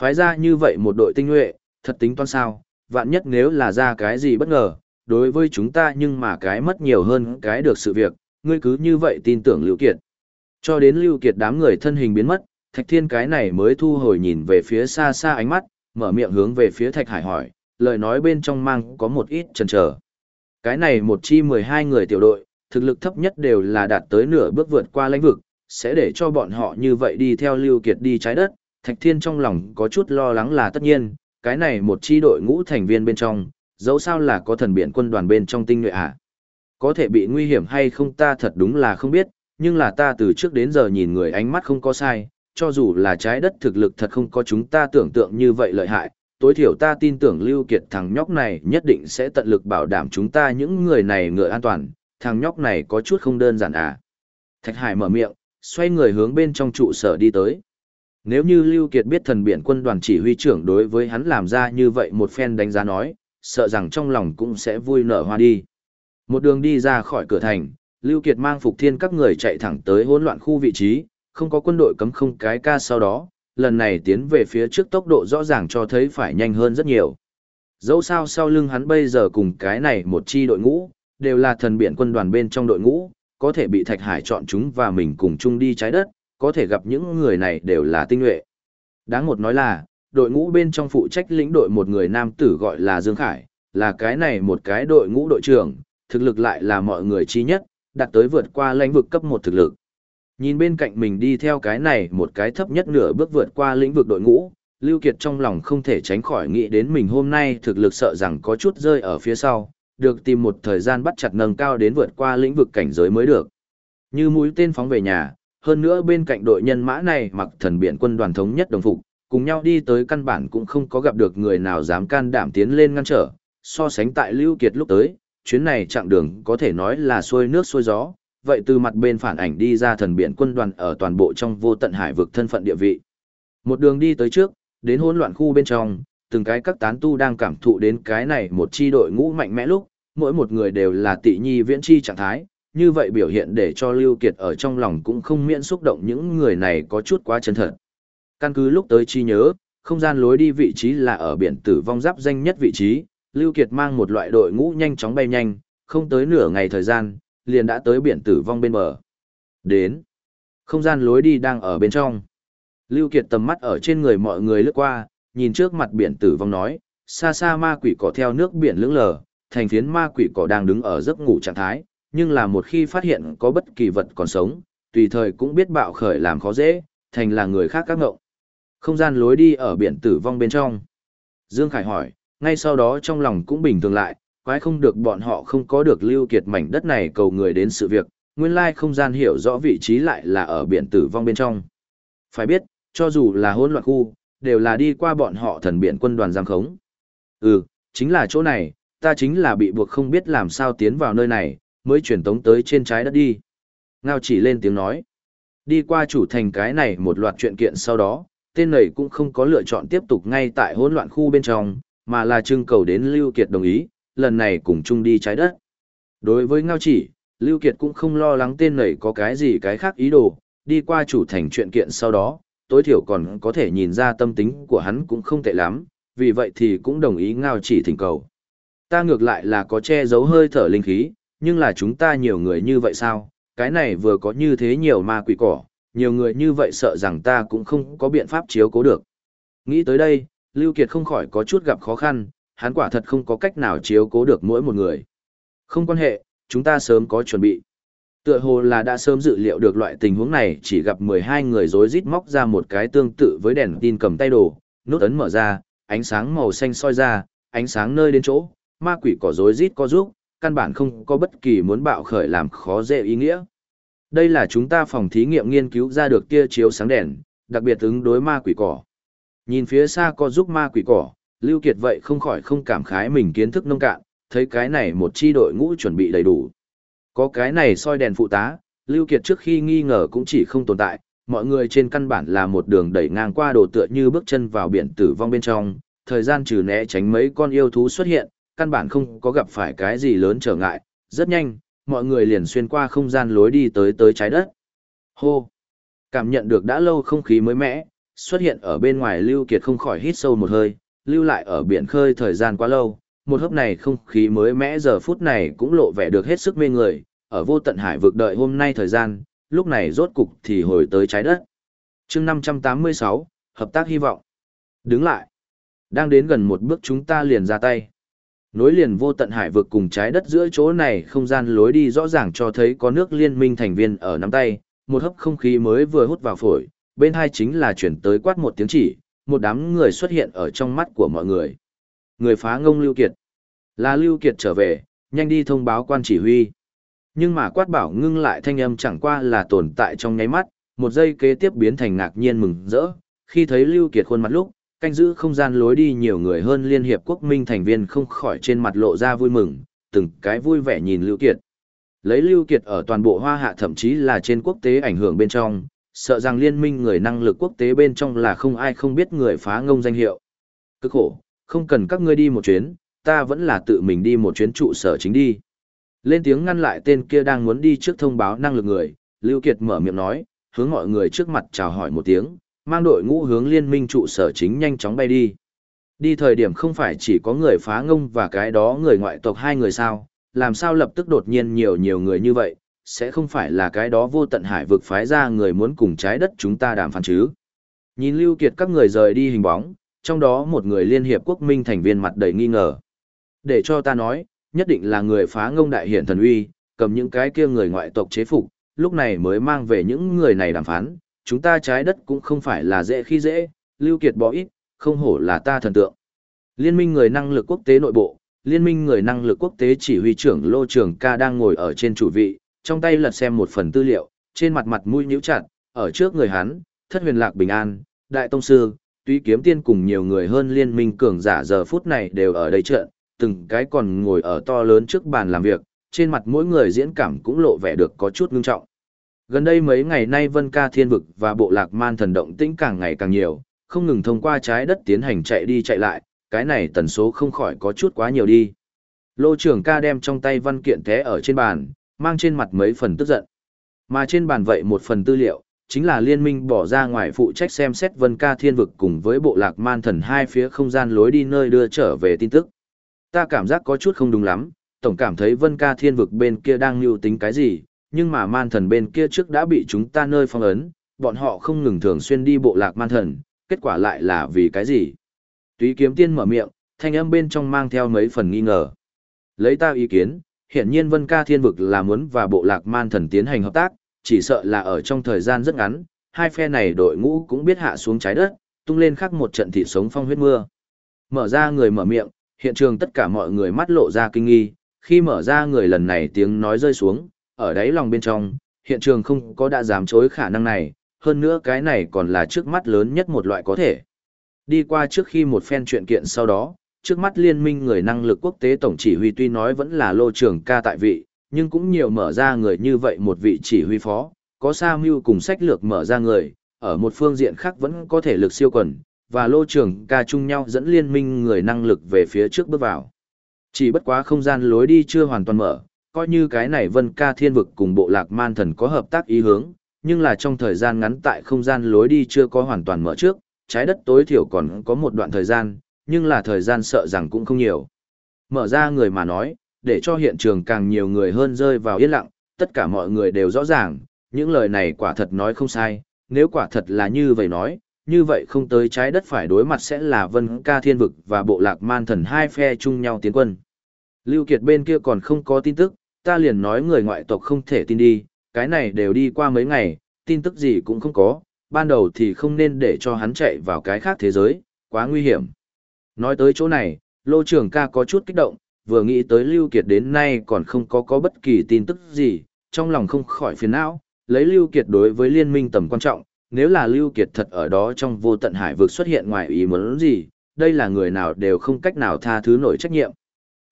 A: Phái ra như vậy một đội tinh nhuệ, thật tính toán sao, vạn nhất nếu là ra cái gì bất ngờ, đối với chúng ta nhưng mà cái mất nhiều hơn cái được sự việc, ngươi cứ như vậy tin tưởng Lưu Kiệt. Cho đến Lưu Kiệt đám người thân hình biến mất, Thạch Thiên cái này mới thu hồi nhìn về phía xa xa ánh mắt, mở miệng hướng về phía Thạch Hải hỏi, lời nói bên trong mang có một ít chần chờ. Cái này một chi 12 người tiểu đội, thực lực thấp nhất đều là đạt tới nửa bước vượt qua lãnh vực, sẽ để cho bọn họ như vậy đi theo Lưu Kiệt đi trái đất. Thạch Thiên trong lòng có chút lo lắng là tất nhiên, cái này một chi đội ngũ thành viên bên trong, dẫu sao là có thần biển quân đoàn bên trong tinh nhuệ à. Có thể bị nguy hiểm hay không ta thật đúng là không biết, nhưng là ta từ trước đến giờ nhìn người ánh mắt không có sai, cho dù là trái đất thực lực thật không có chúng ta tưởng tượng như vậy lợi hại, tối thiểu ta tin tưởng Lưu Kiệt thằng nhóc này nhất định sẽ tận lực bảo đảm chúng ta những người này ngựa an toàn, thằng nhóc này có chút không đơn giản à. Thạch Hải mở miệng, xoay người hướng bên trong trụ sở đi tới. Nếu như Lưu Kiệt biết thần biển quân đoàn chỉ huy trưởng đối với hắn làm ra như vậy một phen đánh giá nói, sợ rằng trong lòng cũng sẽ vui nở hoa đi. Một đường đi ra khỏi cửa thành, Lưu Kiệt mang Phục Thiên các người chạy thẳng tới hỗn loạn khu vị trí, không có quân đội cấm không cái ca sau đó, lần này tiến về phía trước tốc độ rõ ràng cho thấy phải nhanh hơn rất nhiều. Dẫu sao sau lưng hắn bây giờ cùng cái này một chi đội ngũ, đều là thần biển quân đoàn bên trong đội ngũ, có thể bị Thạch Hải chọn chúng và mình cùng chung đi trái đất, có thể gặp những người này đều là tinh nhuệ. Đáng một nói là, đội ngũ bên trong phụ trách lĩnh đội một người nam tử gọi là Dương Khải, là cái này một cái đội ngũ đội trưởng, thực lực lại là mọi người chi nhất, đạt tới vượt qua lãnh vực cấp một thực lực. Nhìn bên cạnh mình đi theo cái này một cái thấp nhất nửa bước vượt qua lĩnh vực đội ngũ, Lưu Kiệt trong lòng không thể tránh khỏi nghĩ đến mình hôm nay thực lực sợ rằng có chút rơi ở phía sau, được tìm một thời gian bắt chặt nâng cao đến vượt qua lĩnh vực cảnh giới mới được. Như mũi tên phóng về nhà, hơn nữa bên cạnh đội nhân mã này mặc thần biển quân đoàn thống nhất đồng phục, cùng nhau đi tới căn bản cũng không có gặp được người nào dám can đảm tiến lên ngăn trở, so sánh tại Lưu Kiệt lúc tới, chuyến này chặng đường có thể nói là xuôi nước xuôi gió, vậy từ mặt bên phản ảnh đi ra thần biển quân đoàn ở toàn bộ trong vô tận hải vực thân phận địa vị. Một đường đi tới trước, đến hỗn loạn khu bên trong, từng cái các tán tu đang cảm thụ đến cái này một chi đội ngũ mạnh mẽ lúc, mỗi một người đều là tị nhi viễn chi trạng thái, như vậy biểu hiện để cho Lưu Kiệt ở trong lòng cũng không miễn xúc động những người này có chút quá chân thật. Căn cứ lúc tới chi nhớ, không gian lối đi vị trí là ở biển tử vong giáp danh nhất vị trí, Lưu Kiệt mang một loại đội ngũ nhanh chóng bay nhanh, không tới nửa ngày thời gian, liền đã tới biển tử vong bên bờ. Đến. Không gian lối đi đang ở bên trong. Lưu Kiệt tầm mắt ở trên người mọi người lướt qua, nhìn trước mặt biển tử vong nói, xa xa ma quỷ cỏ theo nước biển lững lờ, thành phiến ma quỷ cỏ đang đứng ở giấc ngủ trạng thái, nhưng là một khi phát hiện có bất kỳ vật còn sống, tùy thời cũng biết bạo khởi làm khó dễ, thành là người khác các ngộng. Không gian lối đi ở biển tử vong bên trong. Dương Khải hỏi, ngay sau đó trong lòng cũng bình thường lại, quái không được bọn họ không có được lưu kiệt mảnh đất này cầu người đến sự việc, nguyên lai không gian hiểu rõ vị trí lại là ở biển tử vong bên trong. Phải biết, cho dù là hỗn loạn khu, đều là đi qua bọn họ thần biển quân đoàn giam khống. Ừ, chính là chỗ này, ta chính là bị buộc không biết làm sao tiến vào nơi này, mới chuyển tống tới trên trái đất đi. Ngao chỉ lên tiếng nói. Đi qua chủ thành cái này một loạt chuyện kiện sau đó, tên này cũng không có lựa chọn tiếp tục ngay tại hỗn loạn khu bên trong, mà là trưng cầu đến Lưu Kiệt đồng ý, lần này cùng chung đi trái đất. Đối với Ngao chỉ, Lưu Kiệt cũng không lo lắng tên này có cái gì cái khác ý đồ, đi qua chủ thành chuyện kiện sau đó, tối thiểu còn có thể nhìn ra tâm tính của hắn cũng không tệ lắm, vì vậy thì cũng đồng ý Ngao chỉ thỉnh cầu. Ta ngược lại là có che giấu hơi thở linh khí, nhưng là chúng ta nhiều người như vậy sao, cái này vừa có như thế nhiều ma quỷ cỏ, nhiều người như vậy sợ rằng ta cũng không có biện pháp chiếu cố được. Nghĩ tới đây, Lưu Kiệt không khỏi có chút gặp khó khăn, hắn quả thật không có cách nào chiếu cố được mỗi một người. Không quan hệ, chúng ta sớm có chuẩn bị. Tựa hồ là đã sớm dự liệu được loại tình huống này chỉ gặp 12 người rối rít móc ra một cái tương tự với đèn tin cầm tay đồ, nút ấn mở ra, ánh sáng màu xanh soi ra, ánh sáng nơi đến chỗ, ma quỷ cỏ rối rít có giúp, căn bản không có bất kỳ muốn bạo khởi làm khó dễ ý nghĩa. Đây là chúng ta phòng thí nghiệm nghiên cứu ra được tia chiếu sáng đèn, đặc biệt ứng đối ma quỷ cỏ. Nhìn phía xa có giúp ma quỷ cỏ, Lưu Kiệt vậy không khỏi không cảm khái mình kiến thức nông cạn, thấy cái này một chi đội ngũ chuẩn bị đầy đủ. Có cái này soi đèn phụ tá, Lưu Kiệt trước khi nghi ngờ cũng chỉ không tồn tại, mọi người trên căn bản là một đường đẩy ngang qua đồ tựa như bước chân vào biển tử vong bên trong, thời gian trừ né tránh mấy con yêu thú xuất hiện, căn bản không có gặp phải cái gì lớn trở ngại, rất nhanh, mọi người liền xuyên qua không gian lối đi tới tới trái đất. Hô! Cảm nhận được đã lâu không khí mới mẻ, xuất hiện ở bên ngoài Lưu Kiệt không khỏi hít sâu một hơi, lưu lại ở biển khơi thời gian quá lâu, một hớp này không khí mới mẽ giờ phút này cũng lộ vẻ được hết sức mê người, ở vô tận hải vực đợi hôm nay thời gian, lúc này rốt cục thì hồi tới trái đất. chương 586, hợp tác hy vọng. Đứng lại. Đang đến gần một bước chúng ta liền ra tay. Nối liền vô tận hải vực cùng trái đất giữa chỗ này không gian lối đi rõ ràng cho thấy có nước liên minh thành viên ở nắm tay, một hấp không khí mới vừa hút vào phổi, bên hai chính là chuyển tới quát một tiếng chỉ, một đám người xuất hiện ở trong mắt của mọi người. Người phá ngông Lưu Kiệt. Là Lưu Kiệt trở về, nhanh đi thông báo quan chỉ huy. Nhưng mà quát bảo ngưng lại thanh âm chẳng qua là tồn tại trong nháy mắt, một giây kế tiếp biến thành ngạc nhiên mừng rỡ, khi thấy Lưu Kiệt khuôn mặt lúc, canh giữ không gian lối đi nhiều người hơn Liên Hiệp Quốc Minh thành viên không khỏi trên mặt lộ ra vui mừng, từng cái vui vẻ nhìn Lưu Kiệt. Lấy Lưu Kiệt ở toàn bộ hoa hạ thậm chí là trên quốc tế ảnh hưởng bên trong, sợ rằng liên minh người năng lực quốc tế bên trong là không ai không biết người phá ngông danh hiệu. cứ khổ, không cần các ngươi đi một chuyến, ta vẫn là tự mình đi một chuyến trụ sở chính đi. Lên tiếng ngăn lại tên kia đang muốn đi trước thông báo năng lực người, Lưu Kiệt mở miệng nói, hướng mọi người trước mặt chào hỏi một tiếng, mang đội ngũ hướng liên minh trụ sở chính nhanh chóng bay đi. Đi thời điểm không phải chỉ có người phá ngông và cái đó người ngoại tộc hai người sao, làm sao lập tức đột nhiên nhiều nhiều người như vậy, sẽ không phải là cái đó vô tận hải vực phái ra người muốn cùng trái đất chúng ta đàm phán chứ. Nhìn Lưu Kiệt các người rời đi hình bóng, trong đó một người liên hiệp quốc minh thành viên mặt đầy nghi ngờ. Để cho ta nói, nhất định là người phá ngông đại hiển thần uy, cầm những cái kia người ngoại tộc chế phục, lúc này mới mang về những người này đàm phán, chúng ta trái đất cũng không phải là dễ khi dễ, Lưu Kiệt bỏ ít, không hổ là ta thần tượng. Liên minh người năng lực quốc tế nội bộ, Liên minh người năng lực quốc tế chỉ huy trưởng Lô Trường Ca đang ngồi ở trên chủ vị, trong tay lật xem một phần tư liệu, trên mặt mặt mũi nhíu chặt, ở trước người hắn, Thất Huyền Lạc Bình An, Đại Tông Sư, tuy Kiếm Tiên cùng nhiều người hơn liên minh cường giả giờ phút này đều ở đây trận, từng cái còn ngồi ở to lớn trước bàn làm việc, trên mặt mỗi người diễn cảm cũng lộ vẻ được có chút ngưng trọng. Gần đây mấy ngày nay Vân Ca Thiên Vực và Bộ Lạc Man Thần động tĩnh càng ngày càng nhiều, không ngừng thông qua trái đất tiến hành chạy đi chạy lại, cái này tần số không khỏi có chút quá nhiều đi. Lô trưởng ca đem trong tay văn kiện thế ở trên bàn, mang trên mặt mấy phần tức giận. Mà trên bàn vậy một phần tư liệu, chính là liên minh bỏ ra ngoài phụ trách xem xét Vân Ca Thiên Vực cùng với Bộ Lạc Man Thần hai phía không gian lối đi nơi đưa trở về tin tức. Ta cảm giác có chút không đúng lắm, tổng cảm thấy Vân Ca Thiên Vực bên kia đang lưu tính cái gì, nhưng mà man thần bên kia trước đã bị chúng ta nơi phong ấn, bọn họ không ngừng thường xuyên đi bộ lạc man thần, kết quả lại là vì cái gì? Túy kiếm tiên mở miệng, thanh âm bên trong mang theo mấy phần nghi ngờ. Lấy ta ý kiến, hiện nhiên Vân Ca Thiên Vực là muốn và bộ lạc man thần tiến hành hợp tác, chỉ sợ là ở trong thời gian rất ngắn, hai phe này đội ngũ cũng biết hạ xuống trái đất, tung lên khắc một trận thị sống phong huyết mưa. Mở ra người mở miệng, hiện trường tất cả mọi người mắt lộ ra kinh nghi, khi mở ra người lần này tiếng nói rơi xuống, ở đáy lòng bên trong, hiện trường không có đã dám chối khả năng này, hơn nữa cái này còn là trước mắt lớn nhất một loại có thể. Đi qua trước khi một phen chuyện kiện sau đó, trước mắt liên minh người năng lực quốc tế tổng chỉ huy tuy nói vẫn là lô Trường ca tại vị, nhưng cũng nhiều mở ra người như vậy một vị chỉ huy phó, có sa mưu cùng sách lược mở ra người, ở một phương diện khác vẫn có thể lực siêu quần, và lô Trường ca chung nhau dẫn liên minh người năng lực về phía trước bước vào. Chỉ bất quá không gian lối đi chưa hoàn toàn mở, coi như cái này vân ca thiên vực cùng bộ lạc man thần có hợp tác ý hướng, nhưng là trong thời gian ngắn tại không gian lối đi chưa có hoàn toàn mở trước, trái đất tối thiểu còn có một đoạn thời gian, nhưng là thời gian sợ rằng cũng không nhiều. Mở ra người mà nói, để cho hiện trường càng nhiều người hơn rơi vào yên lặng, tất cả mọi người đều rõ ràng, những lời này quả thật nói không sai, nếu quả thật là như vậy nói, như vậy không tới trái đất phải đối mặt sẽ là vân ca thiên vực và bộ lạc man thần hai phe chung nhau tiến quân. Lưu Kiệt bên kia còn không có tin tức, ta liền nói người ngoại tộc không thể tin đi, cái này đều đi qua mấy ngày, tin tức gì cũng không có, ban đầu thì không nên để cho hắn chạy vào cái khác thế giới, quá nguy hiểm. Nói tới chỗ này, Lô Trường ca có chút kích động, vừa nghĩ tới Lưu Kiệt đến nay còn không có có bất kỳ tin tức gì, trong lòng không khỏi phiền não, lấy Lưu Kiệt đối với liên minh tầm quan trọng, nếu là Lưu Kiệt thật ở đó trong vô tận hải vực xuất hiện ngoài ý muốn gì, đây là người nào đều không cách nào tha thứ nổi trách nhiệm.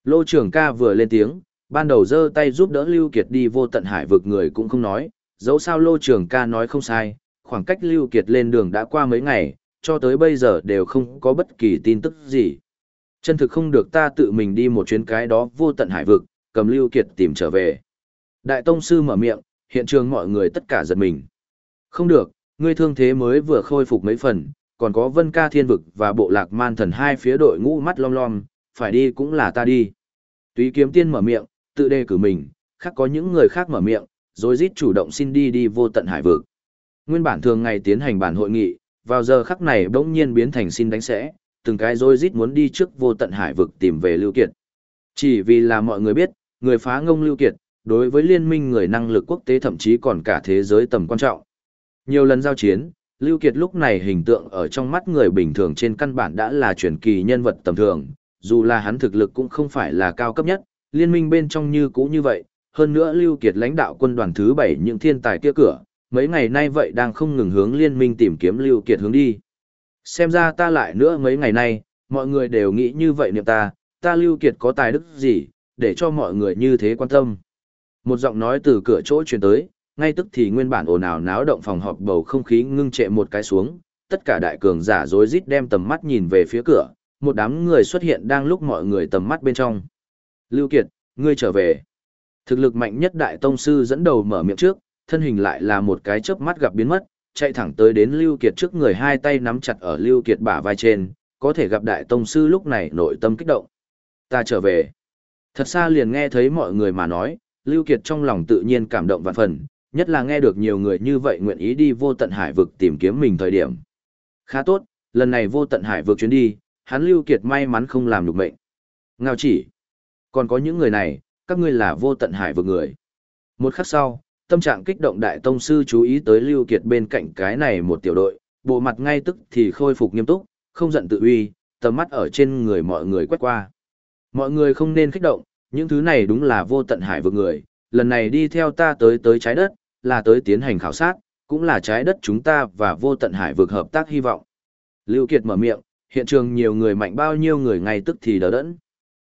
A: Lô Trường ca vừa lên tiếng, ban đầu giơ tay giúp đỡ Lưu Kiệt đi vô tận hải vực người cũng không nói, dẫu sao Lô Trường ca nói không sai, khoảng cách Lưu Kiệt lên đường đã qua mấy ngày, cho tới bây giờ đều không có bất kỳ tin tức gì. Chân thực không được ta tự mình đi một chuyến cái đó vô tận hải vực, cầm Lưu Kiệt tìm trở về. Đại Tông Sư mở miệng, hiện trường mọi người tất cả giật mình. Không được, ngươi thương thế mới vừa khôi phục mấy phần, còn có Vân Ca Thiên Vực và Bộ Lạc Man Thần hai phía đội ngũ mắt lom lom, phải đi cũng là ta đi. Túy kiếm tiên mở miệng, tự đề cử mình, khác có những người khác mở miệng, rồi rít chủ động xin đi đi vô tận hải vực. Nguyên bản thường ngày tiến hành bản hội nghị, vào giờ khắc này bỗng nhiên biến thành xin đánh sẽ, từng cái rồi rít muốn đi trước vô tận hải vực tìm về Lưu Kiệt. Chỉ vì là mọi người biết, người phá ngông Lưu Kiệt, đối với liên minh người năng lực quốc tế thậm chí còn cả thế giới tầm quan trọng. Nhiều lần giao chiến, Lưu Kiệt lúc này hình tượng ở trong mắt người bình thường trên căn bản đã là truyền kỳ nhân vật tầm thường, dù là hắn thực lực cũng không phải là cao cấp nhất, liên minh bên trong như cũ như vậy, hơn nữa Lưu Kiệt lãnh đạo quân đoàn thứ 7 những thiên tài kia cửa, mấy ngày nay vậy đang không ngừng hướng liên minh tìm kiếm Lưu Kiệt hướng đi. Xem ra ta lại nữa mấy ngày nay, mọi người đều nghĩ như vậy niệm ta, ta Lưu Kiệt có tài đức gì, để cho mọi người như thế quan tâm. Một giọng nói từ cửa chỗ truyền tới, ngay tức thì nguyên bản ồn ào náo động phòng họp bầu không khí ngưng trệ một cái xuống, tất cả đại cường giả rối rít đem tầm mắt nhìn về phía cửa, một đám người xuất hiện đang lúc mọi người tầm mắt bên trong. Lưu Kiệt, ngươi trở về. Thực lực mạnh nhất đại tông sư dẫn đầu mở miệng trước, thân hình lại là một cái chớp mắt gặp biến mất, chạy thẳng tới đến Lưu Kiệt trước người hai tay nắm chặt ở Lưu Kiệt bả vai trên, có thể gặp đại tông sư lúc này nội tâm kích động. Ta trở về. Thật xa liền nghe thấy mọi người mà nói, Lưu Kiệt trong lòng tự nhiên cảm động vạn phần, nhất là nghe được nhiều người như vậy nguyện ý đi vô tận hải vực tìm kiếm mình thời điểm. Khá tốt, lần này vô tận hải vực chuyến đi, hắn Lưu Kiệt may mắn không làm được mệnh. Ngao chỉ. Còn có những người này, các ngươi là vô tận hải vực người. Một khắc sau, tâm trạng kích động đại tông sư chú ý tới Lưu Kiệt bên cạnh cái này một tiểu đội, bộ mặt ngay tức thì khôi phục nghiêm túc, không giận tự uy, tầm mắt ở trên người mọi người quét qua. Mọi người không nên kích động, những thứ này đúng là vô tận hải vực người, lần này đi theo ta tới tới trái đất, là tới tiến hành khảo sát, cũng là trái đất chúng ta và vô tận hải vực hợp tác hy vọng. Lưu Kiệt mở miệng, hiện trường nhiều người mạnh bao nhiêu người ngay tức thì đỡ đẫn.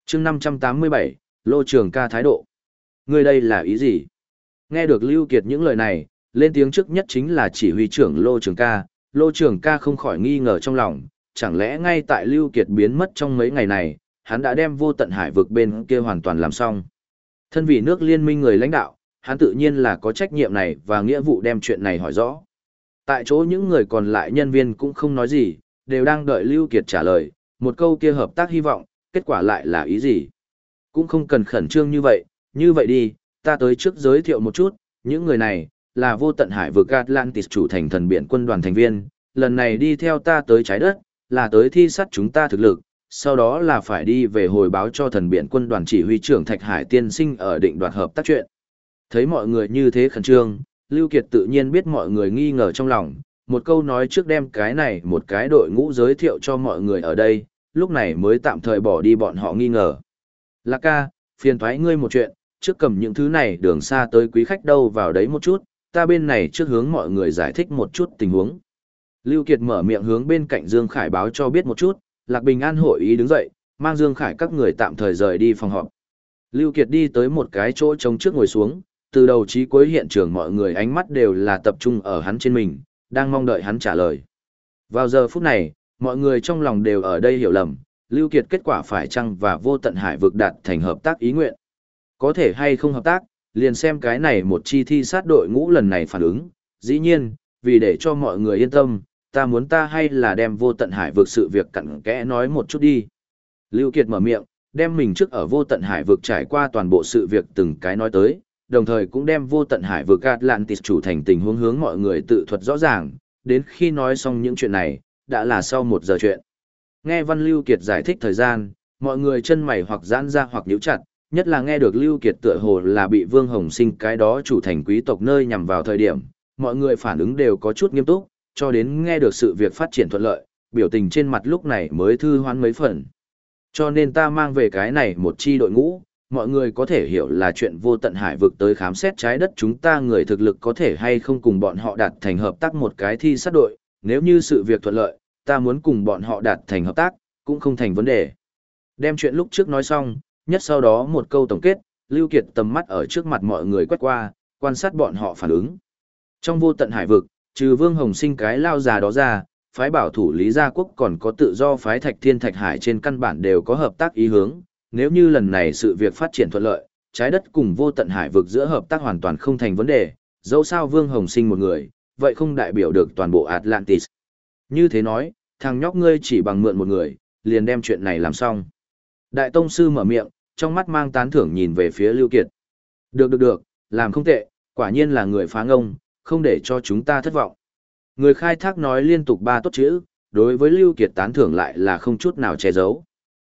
A: chương 587, Lô Trường ca thái độ. Người đây là ý gì? Nghe được Lưu Kiệt những lời này, lên tiếng trước nhất chính là chỉ huy trưởng Lô Trường ca. Lô Trường ca không khỏi nghi ngờ trong lòng, chẳng lẽ ngay tại Lưu Kiệt biến mất trong mấy ngày này, hắn đã đem vô tận hải vực bên kia hoàn toàn làm xong. Thân vị nước liên minh người lãnh đạo, hắn tự nhiên là có trách nhiệm này và nghĩa vụ đem chuyện này hỏi rõ. Tại chỗ những người còn lại nhân viên cũng không nói gì, đều đang đợi Lưu Kiệt trả lời, một câu kia hợp tác hy vọng, kết quả lại là ý gì. Cũng không cần khẩn trương như vậy, như vậy đi, ta tới trước giới thiệu một chút, những người này, là vô tận hải vực Atlantis chủ thành thần biển quân đoàn thành viên, lần này đi theo ta tới trái đất, là tới thi sát chúng ta thực lực, sau đó là phải đi về hồi báo cho thần biển quân đoàn chỉ huy trưởng Thạch Hải tiên sinh ở định đoạt hợp tác chuyện. Thấy mọi người như thế khẩn trương, Lưu Kiệt tự nhiên biết mọi người nghi ngờ trong lòng, một câu nói trước đem cái này một cái đội ngũ giới thiệu cho mọi người ở đây, lúc này mới tạm thời bỏ đi bọn họ nghi ngờ. Lạc ca, phiền thoái ngươi một chuyện, trước cầm những thứ này đường xa tới quý khách đâu vào đấy một chút, ta bên này trước hướng mọi người giải thích một chút tình huống. Lưu Kiệt mở miệng hướng bên cạnh Dương Khải báo cho biết một chút, Lạc Bình An hội ý đứng dậy, mang Dương Khải các người tạm thời rời đi phòng họp. Lưu Kiệt đi tới một cái chỗ trống trước ngồi xuống, từ đầu chí cuối hiện trường mọi người ánh mắt đều là tập trung ở hắn trên mình, đang mong đợi hắn trả lời. Vào giờ phút này, mọi người trong lòng đều ở đây hiểu lầm, Lưu Kiệt kết quả phải chăng và vô tận hải vực đạt thành hợp tác ý nguyện. Có thể hay không hợp tác, liền xem cái này một chi thi sát đội ngũ lần này phản ứng. Dĩ nhiên, vì để cho mọi người yên tâm, ta muốn ta hay là đem vô tận hải vực sự việc cặn kẽ nói một chút đi. Lưu Kiệt mở miệng, đem mình trước ở vô tận hải vực trải qua toàn bộ sự việc từng cái nói tới, đồng thời cũng đem vô tận hải vực Atlantis chủ thành tình huống hướng mọi người tự thuật rõ ràng, đến khi nói xong những chuyện này, đã là sau một giờ chuyện. Nghe Văn Lưu Kiệt giải thích thời gian, mọi người chân mày hoặc giãn ra hoặc nhíu chặt, nhất là nghe được Lưu Kiệt tựa hồ là bị Vương Hồng Sinh cái đó chủ thành quý tộc nơi nhằm vào thời điểm, mọi người phản ứng đều có chút nghiêm túc, cho đến nghe được sự việc phát triển thuận lợi, biểu tình trên mặt lúc này mới thư hoán mấy phần. Cho nên ta mang về cái này một chi đội ngũ, mọi người có thể hiểu là chuyện vô tận hải vực tới khám xét trái đất chúng ta người thực lực có thể hay không cùng bọn họ đạt thành hợp tác một cái thi sát đội, nếu như sự việc thuận lợi, ta muốn cùng bọn họ đạt thành hợp tác, cũng không thành vấn đề. Đem chuyện lúc trước nói xong, nhất sau đó một câu tổng kết, Lưu Kiệt tầm mắt ở trước mặt mọi người quét qua, quan sát bọn họ phản ứng. Trong vô tận hải vực, trừ Vương Hồng Sinh cái lao già đó ra, phái bảo thủ Lý Gia Quốc còn có tự do phái Thạch Thiên Thạch Hải trên căn bản đều có hợp tác ý hướng, nếu như lần này sự việc phát triển thuận lợi, trái đất cùng vô tận hải vực giữa hợp tác hoàn toàn không thành vấn đề, dẫu sao Vương Hồng Sinh một người, vậy không đại biểu được toàn bộ Atlantis. Như thế nói, thằng nhóc ngươi chỉ bằng mượn một người, liền đem chuyện này làm xong. Đại Tông Sư mở miệng, trong mắt mang tán thưởng nhìn về phía Lưu Kiệt. Được được được, làm không tệ, quả nhiên là người phá ngông, không để cho chúng ta thất vọng. Người khai thác nói liên tục ba tốt chữ, đối với Lưu Kiệt tán thưởng lại là không chút nào che giấu.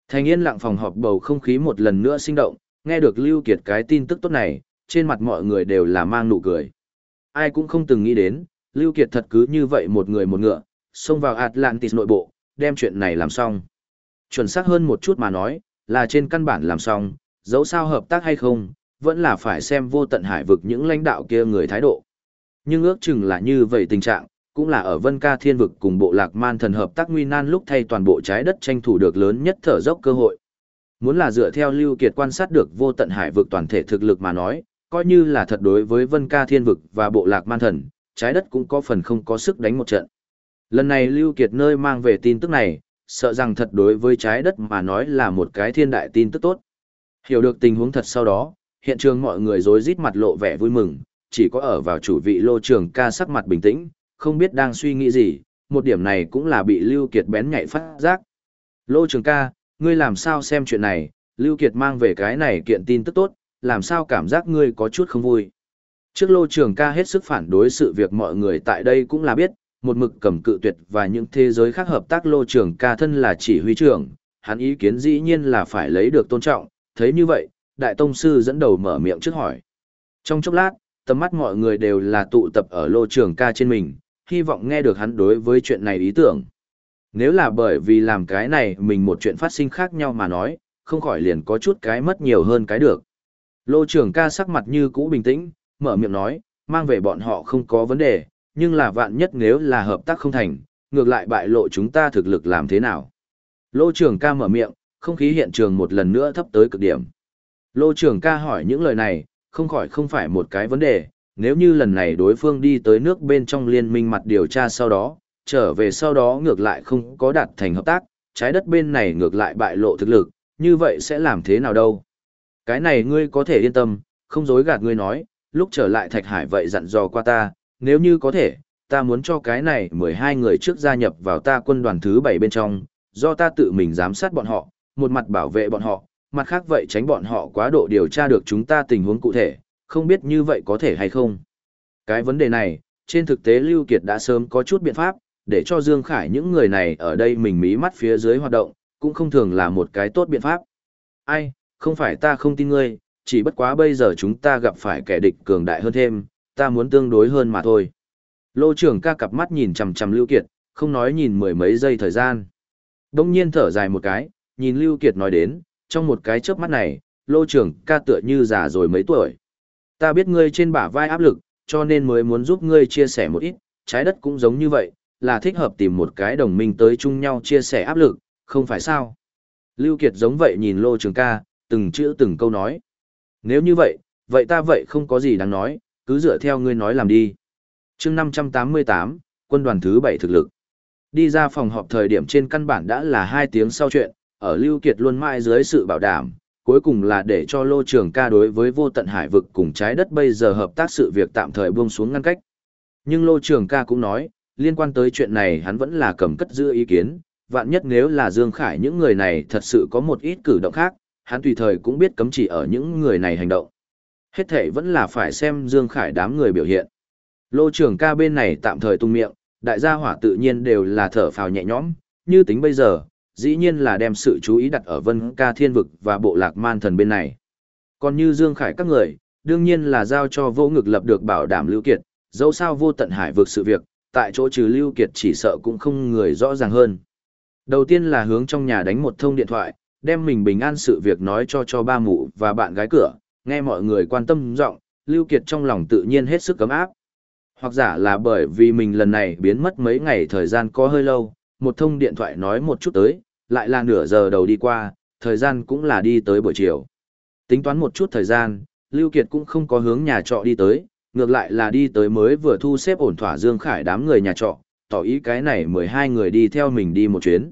A: Thành yên lặng phòng họp bầu không khí một lần nữa sinh động, nghe được Lưu Kiệt cái tin tức tốt này, trên mặt mọi người đều là mang nụ cười. Ai cũng không từng nghĩ đến, Lưu Kiệt thật cứ như vậy một người một ngựa, xông vào Atlantis nội bộ, đem chuyện này làm xong. Chuẩn xác hơn một chút mà nói, là trên căn bản làm xong, dẫu sao hợp tác hay không, vẫn là phải xem vô tận hải vực những lãnh đạo kia người thái độ. Nhưng ước chừng là như vậy tình trạng, cũng là ở Vân Ca Thiên Vực cùng bộ lạc man thần hợp tác nguy nan lúc thay toàn bộ trái đất tranh thủ được lớn nhất thở dốc cơ hội. Muốn là dựa theo Lưu Kiệt quan sát được vô tận hải vực toàn thể thực lực mà nói, coi như là thật đối với Vân Ca Thiên Vực và bộ lạc man thần, trái đất cũng có phần không có sức đánh một trận. Lần này Lưu Kiệt nơi mang về tin tức này, sợ rằng thật đối với trái đất mà nói là một cái thiên đại tin tức tốt. Hiểu được tình huống thật sau đó, hiện trường mọi người rối rít mặt lộ vẻ vui mừng, chỉ có ở vào chủ vị lô trường ca sắc mặt bình tĩnh, không biết đang suy nghĩ gì, một điểm này cũng là bị Lưu Kiệt bén nhạy phát giác. Lô trường ca, ngươi làm sao xem chuyện này, Lưu Kiệt mang về cái này kiện tin tức tốt, làm sao cảm giác ngươi có chút không vui. Trước lô trường ca hết sức phản đối sự việc mọi người tại đây cũng là biết, một mực cầm cự tuyệt và những thế giới khác hợp tác lô trường ca thân là chỉ huy trưởng, hắn ý kiến dĩ nhiên là phải lấy được tôn trọng, thấy như vậy, đại tông sư dẫn đầu mở miệng trước hỏi. Trong chốc lát, tầm mắt mọi người đều là tụ tập ở lô trường ca trên mình, hy vọng nghe được hắn đối với chuyện này ý tưởng. Nếu là bởi vì làm cái này mình một chuyện phát sinh khác nhau mà nói, không khỏi liền có chút cái mất nhiều hơn cái được. Lô trưởng ca sắc mặt như cũ bình tĩnh, mở miệng nói, mang về bọn họ không có vấn đề, nhưng là vạn nhất nếu là hợp tác không thành, ngược lại bại lộ chúng ta thực lực làm thế nào. Lô trưởng ca mở miệng, không khí hiện trường một lần nữa thấp tới cực điểm. Lô trưởng ca hỏi những lời này, không khỏi không phải một cái vấn đề, nếu như lần này đối phương đi tới nước bên trong liên minh mặt điều tra sau đó, trở về sau đó ngược lại không có đạt thành hợp tác, trái đất bên này ngược lại bại lộ thực lực, như vậy sẽ làm thế nào đâu? Cái này ngươi có thể yên tâm, không dối gạt ngươi nói, lúc trở lại Thạch Hải vậy dặn dò qua ta, nếu như có thể, ta muốn cho cái này 12 người trước gia nhập vào ta quân đoàn thứ 7 bên trong, do ta tự mình giám sát bọn họ, một mặt bảo vệ bọn họ, mặt khác vậy tránh bọn họ quá độ điều tra được chúng ta tình huống cụ thể, không biết như vậy có thể hay không. Cái vấn đề này, trên thực tế Lưu Kiệt đã sớm có chút biện pháp, để cho Dương Khải những người này ở đây mình mí mắt phía dưới hoạt động, cũng không thường là một cái tốt biện pháp. Ai, không phải ta không tin ngươi, chỉ bất quá bây giờ chúng ta gặp phải kẻ địch cường đại hơn thêm, ta muốn tương đối hơn mà thôi. Lô trưởng ca cặp mắt nhìn chằm chằm Lưu Kiệt, không nói nhìn mười mấy giây thời gian. Đông nhiên thở dài một cái, nhìn Lưu Kiệt nói đến, trong một cái chớp mắt này, lô trưởng ca tựa như già rồi mấy tuổi. Ta biết ngươi trên bả vai áp lực, cho nên mới muốn giúp ngươi chia sẻ một ít, trái đất cũng giống như vậy, là thích hợp tìm một cái đồng minh tới chung nhau chia sẻ áp lực, không phải sao? Lưu Kiệt giống vậy nhìn lô trường ca, từng chữ từng câu nói. Nếu như vậy, vậy ta vậy không có gì đáng nói, cứ dựa theo ngươi nói làm đi. Chương 588, quân đoàn thứ 7 thực lực. Đi ra phòng họp thời điểm trên căn bản đã là 2 tiếng sau chuyện, ở Lưu Kiệt luôn mãi dưới sự bảo đảm, cuối cùng là để cho Lô Trường ca đối với vô tận hải vực cùng trái đất bây giờ hợp tác sự việc tạm thời buông xuống ngăn cách. Nhưng Lô Trường ca cũng nói, liên quan tới chuyện này hắn vẫn là cầm cất giữ ý kiến, vạn nhất nếu là Dương Khải những người này thật sự có một ít cử động khác, hắn tùy thời cũng biết cấm chỉ ở những người này hành động. Hết thể vẫn là phải xem Dương Khải đám người biểu hiện. Lô trưởng ca bên này tạm thời tung miệng, đại gia hỏa tự nhiên đều là thở phào nhẹ nhõm, như tính bây giờ, dĩ nhiên là đem sự chú ý đặt ở vân ca thiên vực và bộ lạc man thần bên này. Còn như Dương Khải các người, đương nhiên là giao cho vô ngực lập được bảo đảm lưu kiệt, dẫu sao vô tận hải vực sự việc, tại chỗ trừ lưu kiệt chỉ sợ cũng không người rõ ràng hơn. Đầu tiên là hướng trong nhà đánh một thông điện thoại, đem mình bình an sự việc nói cho cho ba mụ và bạn gái cửa, nghe mọi người quan tâm giọng, Lưu Kiệt trong lòng tự nhiên hết sức cấm áp. Hoặc giả là bởi vì mình lần này biến mất mấy ngày thời gian có hơi lâu, một thông điện thoại nói một chút tới, lại là nửa giờ đầu đi qua, thời gian cũng là đi tới buổi chiều. Tính toán một chút thời gian, Lưu Kiệt cũng không có hướng nhà trọ đi tới, ngược lại là đi tới mới vừa thu xếp ổn thỏa Dương Khải đám người nhà trọ, tỏ ý cái này 12 người đi theo mình đi một chuyến.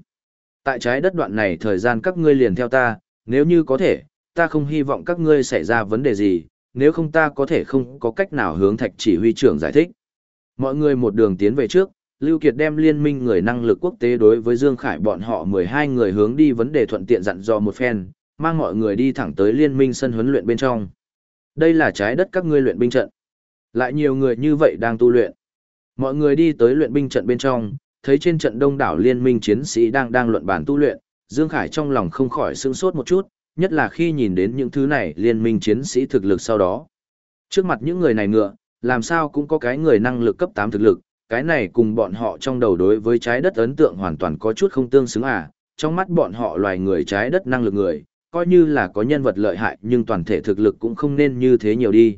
A: Tại trái đất đoạn này thời gian các ngươi liền theo ta, nếu như có thể, ta không hy vọng các ngươi xảy ra vấn đề gì, nếu không ta có thể không có cách nào hướng thạch chỉ huy trưởng giải thích. Mọi người một đường tiến về trước, Lưu Kiệt đem liên minh người năng lực quốc tế đối với Dương Khải bọn họ 12 người hướng đi vấn đề thuận tiện dặn dò một phen, mang mọi người đi thẳng tới liên minh sân huấn luyện bên trong. Đây là trái đất các ngươi luyện binh trận. Lại nhiều người như vậy đang tu luyện. Mọi người đi tới luyện binh trận bên trong, thấy trên trận đông đảo liên minh chiến sĩ đang đang luận bàn tu luyện, Dương Khải trong lòng không khỏi sững sốt một chút, nhất là khi nhìn đến những thứ này liên minh chiến sĩ thực lực sau đó. Trước mặt những người này ngựa, làm sao cũng có cái người năng lực cấp 8 thực lực, cái này cùng bọn họ trong đầu đối với trái đất ấn tượng hoàn toàn có chút không tương xứng à, trong mắt bọn họ loài người trái đất năng lực người, coi như là có nhân vật lợi hại nhưng toàn thể thực lực cũng không nên như thế nhiều đi.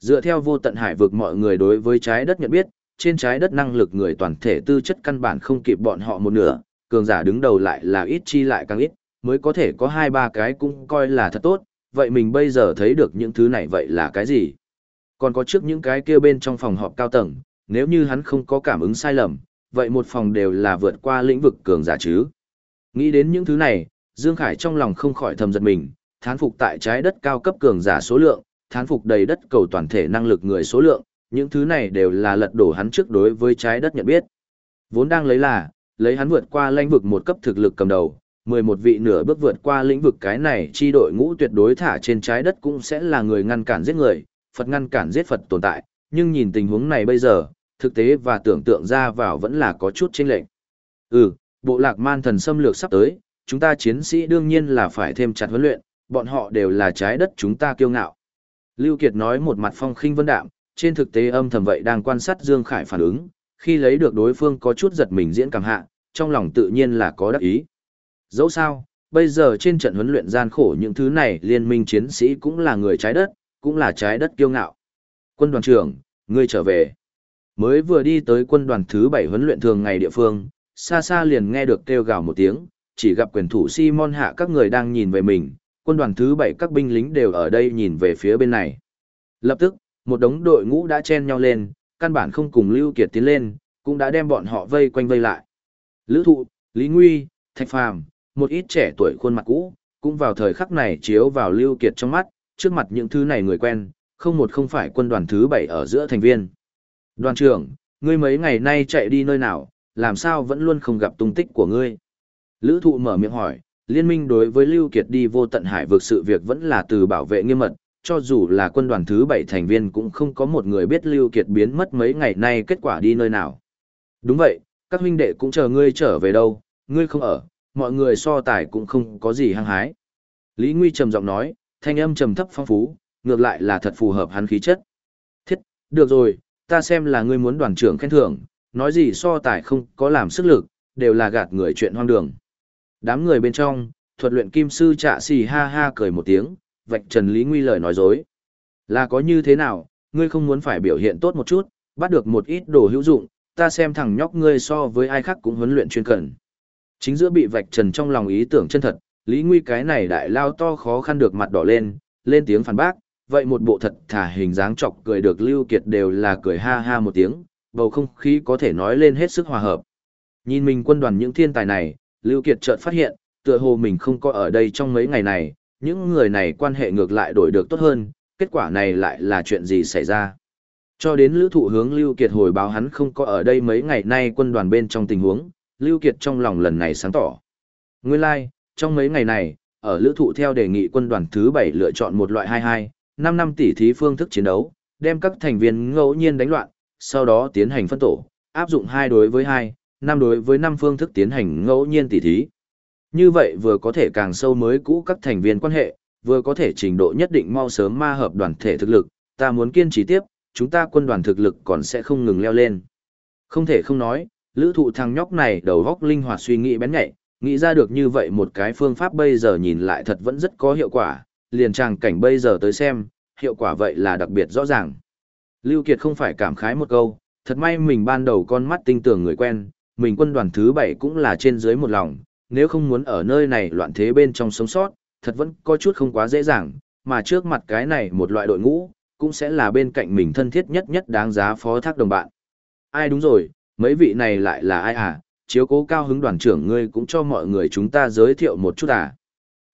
A: Dựa theo vô tận hải vực mọi người đối với trái đất nhận biết, trên trái đất năng lực người toàn thể tư chất căn bản không kịp bọn họ một nửa, cường giả đứng đầu lại là ít chi lại càng ít, mới có thể có hai ba cái cũng coi là thật tốt, vậy mình bây giờ thấy được những thứ này vậy là cái gì? Còn có trước những cái kia bên trong phòng họp cao tầng, nếu như hắn không có cảm ứng sai lầm, vậy một phòng đều là vượt qua lĩnh vực cường giả chứ. Nghĩ đến những thứ này, Dương Khải trong lòng không khỏi thầm giật mình, thán phục tại trái đất cao cấp cường giả số lượng, thán phục đầy đất cầu toàn thể năng lực người số lượng, những thứ này đều là lật đổ hắn trước đối với trái đất nhận biết. Vốn đang lấy là, lấy hắn vượt qua lãnh vực một cấp thực lực cầm đầu, 11 vị nửa bước vượt qua lĩnh vực cái này chi đội ngũ tuyệt đối thả trên trái đất cũng sẽ là người ngăn cản giết người, Phật ngăn cản giết Phật tồn tại, nhưng nhìn tình huống này bây giờ, thực tế và tưởng tượng ra vào vẫn là có chút chênh lệch. Ừ, bộ lạc man thần xâm lược sắp tới, chúng ta chiến sĩ đương nhiên là phải thêm chặt huấn luyện, bọn họ đều là trái đất chúng ta kiêu ngạo. Lưu Kiệt nói một mặt phong khinh vân đạm, trên thực tế âm thầm vậy đang quan sát Dương Khải phản ứng, khi lấy được đối phương có chút giật mình diễn cảm hạ, trong lòng tự nhiên là có đắc ý. Dẫu sao, bây giờ trên trận huấn luyện gian khổ những thứ này liên minh chiến sĩ cũng là người trái đất, cũng là trái đất kiêu ngạo. Quân đoàn trưởng, ngươi trở về. Mới vừa đi tới quân đoàn thứ 7 huấn luyện thường ngày địa phương, xa xa liền nghe được kêu gào một tiếng, chỉ gặp quyền thủ Simon hạ các người đang nhìn về mình, quân đoàn thứ 7 các binh lính đều ở đây nhìn về phía bên này. Lập tức, một đống đội ngũ đã chen nhau lên, căn bản không cùng Lưu Kiệt tiến lên, cũng đã đem bọn họ vây quanh vây lại. Lữ thụ, Lý Nguy, Thạch Phàm, một ít trẻ tuổi khuôn mặt cũ, cũng vào thời khắc này chiếu vào Lưu Kiệt trong mắt, trước mặt những thứ này người quen, không một không phải quân đoàn thứ 7 ở giữa thành viên. Đoàn trưởng, ngươi mấy ngày nay chạy đi nơi nào, làm sao vẫn luôn không gặp tung tích của ngươi? Lữ thụ mở miệng hỏi, liên minh đối với Lưu Kiệt đi vô tận hải vực sự việc vẫn là từ bảo vệ nghiêm mật, cho dù là quân đoàn thứ bảy thành viên cũng không có một người biết Lưu Kiệt biến mất mấy ngày nay kết quả đi nơi nào. Đúng vậy, các huynh đệ cũng chờ ngươi trở về đâu, ngươi không ở, mọi người so tài cũng không có gì hăng hái. Lý Nguy trầm giọng nói, thanh âm trầm thấp phong phú, ngược lại là thật phù hợp hắn khí chất. Thiết, được rồi, ta xem là ngươi muốn đoàn trưởng khen thưởng, nói gì so tài không có làm sức lực, đều là gạt người chuyện hoang đường. Đám người bên trong, thuật luyện kim sư trạ xì ha ha cười một tiếng, vạch trần Lý Nguy lời nói dối. Là có như thế nào, ngươi không muốn phải biểu hiện tốt một chút, bắt được một ít đồ hữu dụng, ta xem thằng nhóc ngươi so với ai khác cũng huấn luyện chuyên cần. Chính giữa bị vạch trần trong lòng ý tưởng chân thật, Lý Nguy cái này đại lao to khó khăn được mặt đỏ lên, lên tiếng phản bác, vậy một bộ thật thả hình dáng chọc cười được Lưu Kiệt đều là cười ha ha một tiếng, bầu không khí có thể nói lên hết sức hòa hợp. Nhìn mình quân đoàn những thiên tài này, Lưu Kiệt chợt phát hiện, tựa hồ mình không có ở đây trong mấy ngày này, những người này quan hệ ngược lại đổi được tốt hơn, kết quả này lại là chuyện gì xảy ra. Cho đến lữ thụ hướng Lưu Kiệt hồi báo hắn không có ở đây mấy ngày nay quân đoàn bên trong tình huống, Lưu Kiệt trong lòng lần này sáng tỏ. Nguyên lai, like, trong mấy ngày này, ở lữ thụ theo đề nghị quân đoàn thứ 7 lựa chọn một loại 22, 5 năm tỷ thí phương thức chiến đấu, đem các thành viên ngẫu nhiên đánh loạn, sau đó tiến hành phân tổ, áp dụng 2 đối với 2, 5 đối với 5 phương thức tiến hành ngẫu nhiên tỷ thí. Như vậy vừa có thể càng sâu mới cũ các thành viên quan hệ, vừa có thể trình độ nhất định mau sớm ma hợp đoàn thể thực lực, ta muốn kiên trì tiếp, chúng ta quân đoàn thực lực còn sẽ không ngừng leo lên. Không thể không nói, lữ thụ thằng nhóc này đầu góc linh hoạt suy nghĩ bén nhạy, nghĩ ra được như vậy một cái phương pháp bây giờ nhìn lại thật vẫn rất có hiệu quả, liền tràng cảnh bây giờ tới xem, hiệu quả vậy là đặc biệt rõ ràng. Lưu Kiệt không phải cảm khái một câu, thật may mình ban đầu con mắt tinh tường người quen, mình quân đoàn thứ bảy cũng là trên dưới một lòng, nếu không muốn ở nơi này loạn thế bên trong sống sót, thật vẫn có chút không quá dễ dàng, mà trước mặt cái này một loại đội ngũ, cũng sẽ là bên cạnh mình thân thiết nhất nhất đáng giá phó thác đồng bạn. Ai đúng rồi, mấy vị này lại là ai à, chiếu cố cao hứng đoàn trưởng ngươi cũng cho mọi người chúng ta giới thiệu một chút à.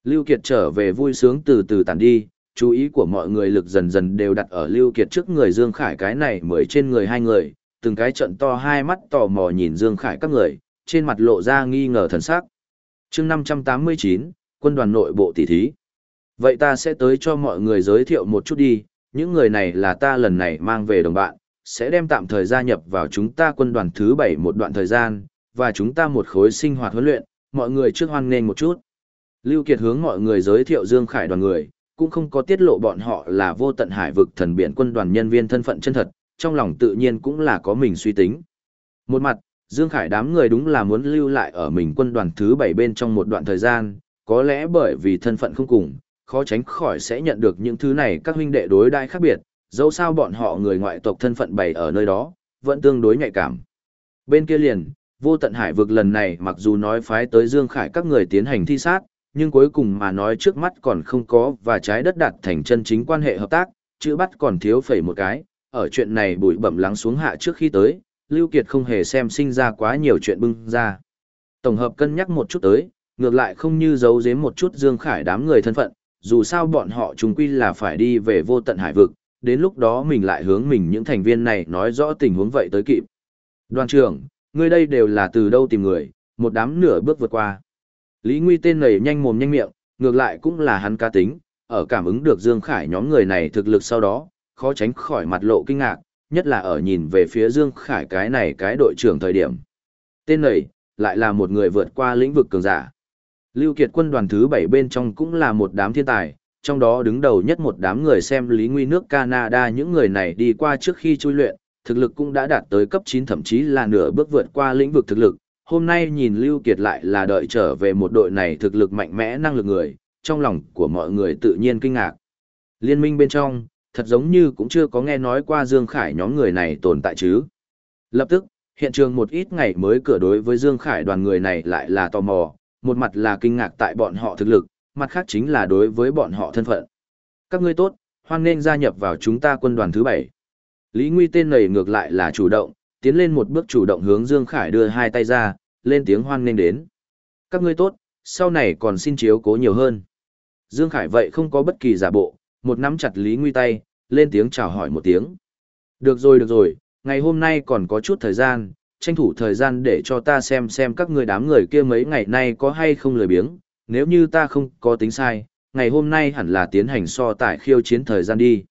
A: Lưu Kiệt trở về vui sướng từ từ tàn đi, chú ý của mọi người lực dần dần đều đặt ở Lưu Kiệt trước người Dương Khải cái này mới trên người hai người, từng cái trận to hai mắt tò mò nhìn Dương Khải các người, trên mặt lộ ra nghi ngờ thần sắc. Chương 589, quân đoàn nội bộ tỷ thí. Vậy ta sẽ tới cho mọi người giới thiệu một chút đi, những người này là ta lần này mang về đồng bạn, sẽ đem tạm thời gia nhập vào chúng ta quân đoàn thứ 7 một đoạn thời gian, và chúng ta một khối sinh hoạt huấn luyện, mọi người trước hoan nghênh một chút. Lưu Kiệt hướng mọi người giới thiệu Dương Khải đoàn người, cũng không có tiết lộ bọn họ là vô tận hải vực thần biển quân đoàn nhân viên thân phận chân thật, trong lòng tự nhiên cũng là có mình suy tính. Một mặt, Dương Khải đám người đúng là muốn lưu lại ở mình quân đoàn thứ 7 bên trong một đoạn thời gian, có lẽ bởi vì thân phận không cùng, khó tránh khỏi sẽ nhận được những thứ này các huynh đệ đối đãi khác biệt, dẫu sao bọn họ người ngoại tộc thân phận bày ở nơi đó, vẫn tương đối nhạy cảm. Bên kia liền, vô tận hải vực lần này mặc dù nói phái tới Dương Khải các người tiến hành thi sát, nhưng cuối cùng mà nói trước mắt còn không có và trái đất đạt thành chân chính quan hệ hợp tác, chữ bắt còn thiếu phẩy một cái, ở chuyện này bụi bẩm lắng xuống hạ trước khi tới, Lưu Kiệt không hề xem sinh ra quá nhiều chuyện bưng ra. Tổng hợp cân nhắc một chút tới, ngược lại không như giấu giếm một chút Dương Khải đám người thân phận, dù sao bọn họ chúng quy là phải đi về vô tận hải vực, đến lúc đó mình lại hướng mình những thành viên này nói rõ tình huống vậy tới kịp. Đoàn trưởng, ngươi đây đều là từ đâu tìm người, một đám nửa bước vượt qua. Lý Nguy tên này nhanh mồm nhanh miệng, ngược lại cũng là hắn ca tính, ở cảm ứng được Dương Khải nhóm người này thực lực sau đó, khó tránh khỏi mặt lộ kinh ngạc, nhất là ở nhìn về phía Dương Khải cái này cái đội trưởng thời điểm. Tên này, lại là một người vượt qua lĩnh vực cường giả. Lưu Kiệt quân đoàn thứ 7 bên trong cũng là một đám thiên tài, trong đó đứng đầu nhất một đám người xem Lý Nguy nước Canada những người này đi qua trước khi chui luyện, thực lực cũng đã đạt tới cấp 9 thậm chí là nửa bước vượt qua lĩnh vực thực lực. Hôm nay nhìn Lưu Kiệt lại là đợi trở về một đội này thực lực mạnh mẽ năng lực người, trong lòng của mọi người tự nhiên kinh ngạc. Liên minh bên trong, thật giống như cũng chưa có nghe nói qua Dương Khải nhóm người này tồn tại chứ. Lập tức, hiện trường một ít ngày mới cửa đối với Dương Khải đoàn người này lại là tò mò, một mặt là kinh ngạc tại bọn họ thực lực, mặt khác chính là đối với bọn họ thân phận. Các ngươi tốt, hoan nên gia nhập vào chúng ta quân đoàn thứ bảy. Lý Nguy tên này ngược lại là chủ động, tiến lên một bước chủ động hướng Dương Khải đưa hai tay ra, lên tiếng hoan nên đến. Các ngươi tốt, sau này còn xin chiếu cố nhiều hơn. Dương Khải vậy không có bất kỳ giả bộ, một nắm chặt Lý Nguy tay, lên tiếng chào hỏi một tiếng. Được rồi được rồi, ngày hôm nay còn có chút thời gian, tranh thủ thời gian để cho ta xem xem các người đám người kia mấy ngày nay có hay không lười biếng, nếu như ta không có tính sai, ngày hôm nay hẳn là tiến hành so tài khiêu chiến thời gian đi.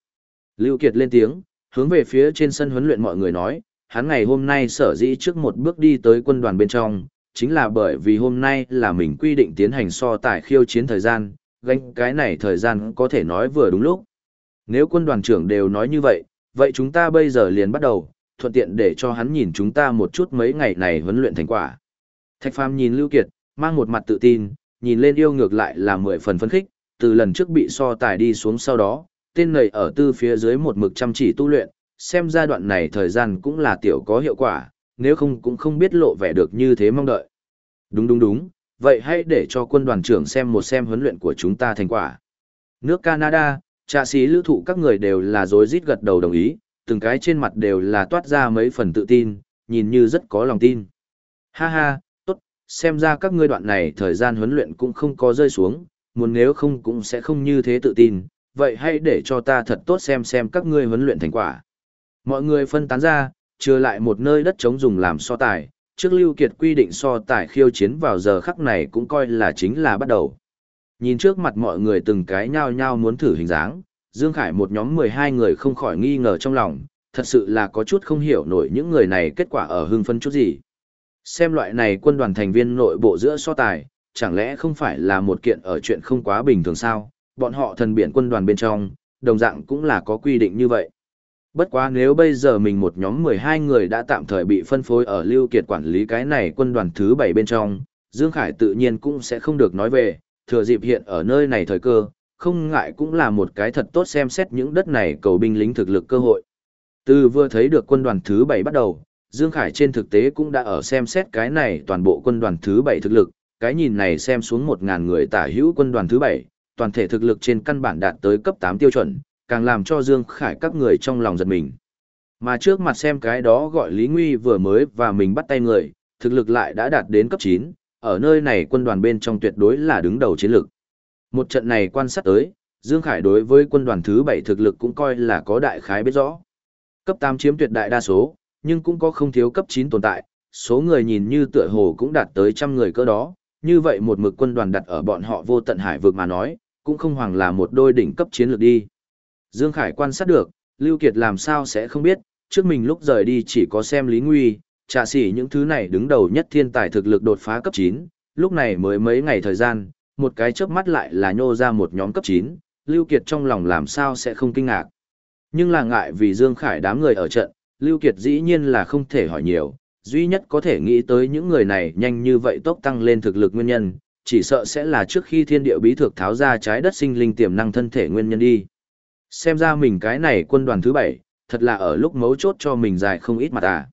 A: Lưu Kiệt lên tiếng, hướng về phía trên sân huấn luyện mọi người nói, hắn ngày hôm nay sở dĩ trước một bước đi tới quân đoàn bên trong, chính là bởi vì hôm nay là mình quy định tiến hành so tài khiêu chiến thời gian, gánh cái này thời gian có thể nói vừa đúng lúc. Nếu quân đoàn trưởng đều nói như vậy, vậy chúng ta bây giờ liền bắt đầu, thuận tiện để cho hắn nhìn chúng ta một chút mấy ngày này huấn luyện thành quả. Thạch Phàm nhìn Lưu Kiệt, mang một mặt tự tin, nhìn lên yêu ngược lại là mười phần phấn khích, từ lần trước bị so tài đi xuống sau đó, tên này ở tư phía dưới một mực chăm chỉ tu luyện, xem giai đoạn này thời gian cũng là tiểu có hiệu quả, nếu không cũng không biết lộ vẻ được như thế mong đợi. Đúng đúng đúng, vậy hãy để cho quân đoàn trưởng xem một xem huấn luyện của chúng ta thành quả. Nước Canada, trạ sĩ lữ thụ các người đều là dối rít gật đầu đồng ý, từng cái trên mặt đều là toát ra mấy phần tự tin, nhìn như rất có lòng tin. Ha ha, xem ra các ngươi đoạn này thời gian huấn luyện cũng không có rơi xuống, muốn nếu không cũng sẽ không như thế tự tin, vậy hãy để cho ta thật tốt xem xem các ngươi huấn luyện thành quả. Mọi người phân tán ra, trừ lại một nơi đất trống dùng làm so tài, trước Lưu Kiệt quy định so tài khiêu chiến vào giờ khắc này cũng coi là chính là bắt đầu. Nhìn trước mặt mọi người từng cái nhao nhao muốn thử hình dáng, Dương Khải một nhóm 12 người không khỏi nghi ngờ trong lòng, thật sự là có chút không hiểu nổi những người này kết quả ở hưng phân chút gì. Xem loại này quân đoàn thành viên nội bộ giữa so tài, chẳng lẽ không phải là một kiện ở chuyện không quá bình thường sao, bọn họ thần biển quân đoàn bên trong, đồng dạng cũng là có quy định như vậy. Bất quá nếu bây giờ mình một nhóm 12 người đã tạm thời bị phân phối ở Lưu Kiệt quản lý cái này quân đoàn thứ 7 bên trong, Dương Khải tự nhiên cũng sẽ không được nói về, thừa dịp hiện ở nơi này thời cơ, không ngại cũng là một cái thật tốt xem xét những đất này cầu binh lính thực lực cơ hội. Từ vừa thấy được quân đoàn thứ 7 bắt đầu, Dương Khải trên thực tế cũng đã ở xem xét cái này toàn bộ quân đoàn thứ 7 thực lực, cái nhìn này xem xuống 1.000 người tả hữu quân đoàn thứ 7, toàn thể thực lực trên căn bản đạt tới cấp 8 tiêu chuẩn, càng làm cho Dương Khải các người trong lòng giật mình. Mà trước mặt xem cái đó gọi Lý Nguy vừa mới và mình bắt tay người, thực lực lại đã đạt đến cấp 9, ở nơi này quân đoàn bên trong tuyệt đối là đứng đầu chiến lực. Một trận này quan sát tới, Dương Khải đối với quân đoàn thứ 7 thực lực cũng coi là có đại khái biết rõ. Cấp 8 chiếm tuyệt đại đa số, nhưng cũng có không thiếu cấp 9 tồn tại, số người nhìn như tựa hồ cũng đạt tới trăm người cơ đó, như vậy một mực quân đoàn đặt ở bọn họ vô tận hải vực mà nói, cũng không hoàng là một đôi đỉnh cấp chiến lược đi. Dương Khải quan sát được, Lưu Kiệt làm sao sẽ không biết, trước mình lúc rời đi chỉ có xem Lý Nguy, trả sỉ những thứ này đứng đầu nhất thiên tài thực lực đột phá cấp 9, lúc này mới mấy ngày thời gian, một cái chớp mắt lại là nhô ra một nhóm cấp 9, Lưu Kiệt trong lòng làm sao sẽ không kinh ngạc. Nhưng là ngại vì Dương Khải đám người ở trận, Lưu Kiệt dĩ nhiên là không thể hỏi nhiều, duy nhất có thể nghĩ tới những người này nhanh như vậy tốc tăng lên thực lực nguyên nhân, chỉ sợ sẽ là trước khi thiên địa bí thực tháo ra trái đất sinh linh tiềm năng thân thể nguyên nhân đi. Xem ra mình cái này quân đoàn thứ bảy, thật là ở lúc mấu chốt cho mình dài không ít mặt à.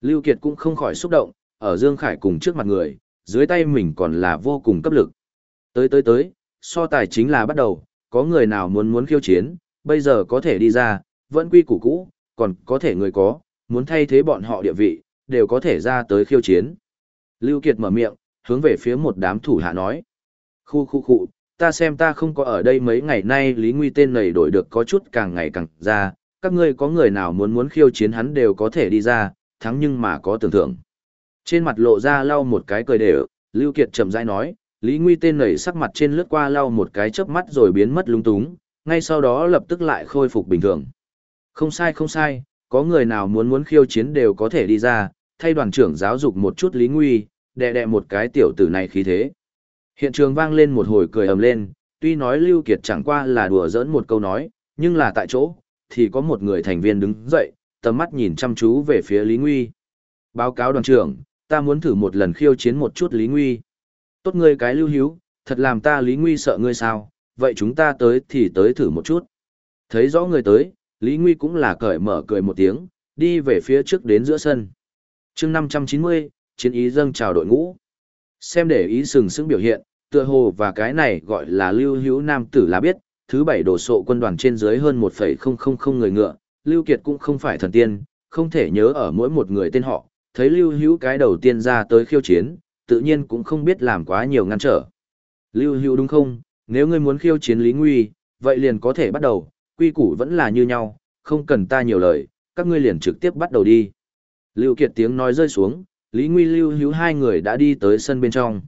A: Lưu Kiệt cũng không khỏi xúc động, ở Dương Khải cùng trước mặt người, dưới tay mình còn là vô cùng cấp lực. Tới tới tới, so tài chính là bắt đầu, có người nào muốn muốn khiêu chiến, bây giờ có thể đi ra, vẫn quy củ cũ, còn có thể người có, muốn thay thế bọn họ địa vị, đều có thể ra tới khiêu chiến. Lưu Kiệt mở miệng, hướng về phía một đám thủ hạ nói. Khu khu khu, ta xem ta không có ở đây mấy ngày nay Lý Nguy tên này đổi được có chút càng ngày càng ra, các ngươi có người nào muốn muốn khiêu chiến hắn đều có thể đi ra, thắng nhưng mà có tưởng thưởng. Trên mặt lộ ra lau một cái cười đều, Lưu Kiệt chậm rãi nói, Lý Nguy tên này sắc mặt trên lướt qua lau một cái chớp mắt rồi biến mất lung túng, ngay sau đó lập tức lại khôi phục bình thường. Không sai không sai, có người nào muốn muốn khiêu chiến đều có thể đi ra, thay đoàn trưởng giáo dục một chút Lý Nguy, đè đè một cái tiểu tử này khí thế. Hiện trường vang lên một hồi cười ầm lên, tuy nói Lưu Kiệt chẳng qua là đùa giỡn một câu nói, nhưng là tại chỗ, thì có một người thành viên đứng dậy, tầm mắt nhìn chăm chú về phía Lý Nguy. Báo cáo đoàn trưởng, ta muốn thử một lần khiêu chiến một chút Lý Nguy. Tốt ngươi cái lưu hiếu, thật làm ta Lý Nguy sợ ngươi sao, vậy chúng ta tới thì tới thử một chút. Thấy rõ người tới, Lý Nguy cũng là cởi mở cười một tiếng, đi về phía trước đến giữa sân. chương 590, chiến ý dâng chào đội ngũ. Xem để ý sừng sững biểu hiện, tựa hồ và cái này gọi là lưu hữu nam tử là biết, thứ bảy đổ sộ quân đoàn trên dưới hơn 1,000 người ngựa, Lưu Kiệt cũng không phải thần tiên, không thể nhớ ở mỗi một người tên họ, thấy Lưu Hữu cái đầu tiên ra tới khiêu chiến, tự nhiên cũng không biết làm quá nhiều ngăn trở. Lưu Hữu đúng không, nếu ngươi muốn khiêu chiến Lý Nguy, vậy liền có thể bắt đầu, quy củ vẫn là như nhau, không cần ta nhiều lời, các ngươi liền trực tiếp bắt đầu đi. Lưu Kiệt tiếng nói rơi xuống, Lý Nguy Lưu Hữu hai người đã đi tới sân bên trong.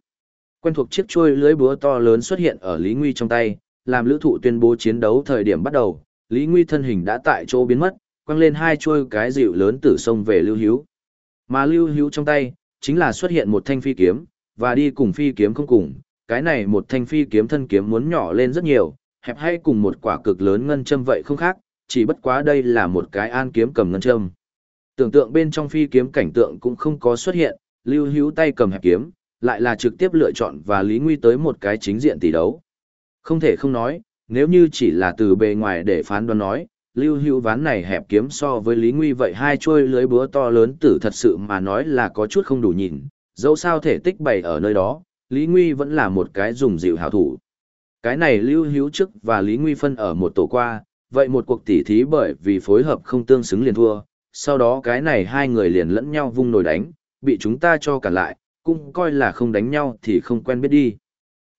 A: Quen thuộc chiếc chuôi lưới búa to lớn xuất hiện ở Lý Nguy trong tay, làm lữ thụ tuyên bố chiến đấu thời điểm bắt đầu, Lý Nguy thân hình đã tại chỗ biến mất, quăng lên hai chuôi cái dịu lớn từ sông về Lưu Hiếu. Mà Lưu Hiếu trong tay, chính là xuất hiện một thanh phi kiếm, và đi cùng phi kiếm không cùng, cái này một thanh phi kiếm thân kiếm muốn nhỏ lên rất nhiều, hẹp hay cùng một quả cực lớn ngân châm vậy không khác, chỉ bất quá đây là một cái an kiếm cầm ngân châm. Tưởng tượng bên trong phi kiếm cảnh tượng cũng không có xuất hiện, Lưu Hữu tay cầm hẹp kiếm, lại là trực tiếp lựa chọn và Lý Nguy tới một cái chính diện tỷ đấu. Không thể không nói, nếu như chỉ là từ bề ngoài để phán đoán nói, Lưu Hữu ván này hẹp kiếm so với Lý Nguy vậy hai chuôi lưới búa to lớn tử thật sự mà nói là có chút không đủ nhìn, dẫu sao thể tích bày ở nơi đó, Lý Nguy vẫn là một cái dùng dịu hảo thủ. Cái này Lưu Hữu trước và Lý Nguy phân ở một tổ qua, vậy một cuộc tỉ thí bởi vì phối hợp không tương xứng liền thua, sau đó cái này hai người liền lẫn nhau vung nồi đánh, bị chúng ta cho cả lại, cũng coi là không đánh nhau thì không quen biết đi.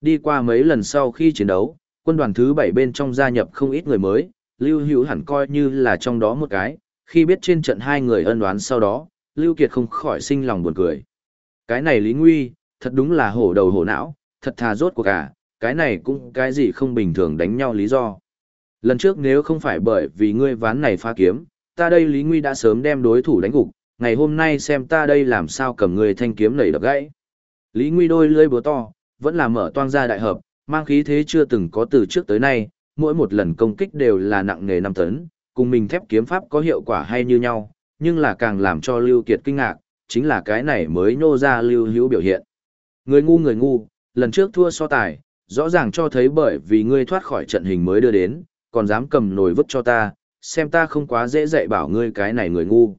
A: Đi qua mấy lần sau khi chiến đấu, quân đoàn thứ bảy bên trong gia nhập không ít người mới, Lưu Hữu hẳn coi như là trong đó một cái, khi biết trên trận hai người ân đoán sau đó, Lưu Kiệt không khỏi sinh lòng buồn cười. Cái này Lý Nguy, thật đúng là hổ đầu hổ não, thật thà rốt cuộc cả, cái này cũng cái gì không bình thường đánh nhau lý do. Lần trước nếu không phải bởi vì ngươi ván này phá kiếm, ta đây Lý Nguy đã sớm đem đối thủ đánh gục, ngày hôm nay xem ta đây làm sao cầm ngươi thanh kiếm nảy đập gãy. Lý Nguy đôi lưỡi búa to, vẫn là mở toang ra đại hợp, mang khí thế chưa từng có từ trước tới nay, mỗi một lần công kích đều là nặng nghề 5 tấn, cùng mình thép kiếm pháp có hiệu quả hay như nhau, nhưng là càng làm cho Lưu Kiệt kinh ngạc, chính là cái này mới nô ra Lưu Hữu biểu hiện. Người ngu người ngu, lần trước thua so tài, rõ ràng cho thấy bởi vì ngươi thoát khỏi trận hình mới đưa đến, còn dám cầm nồi vứt cho ta, xem ta không quá dễ dạy bảo ngươi cái này người ngu.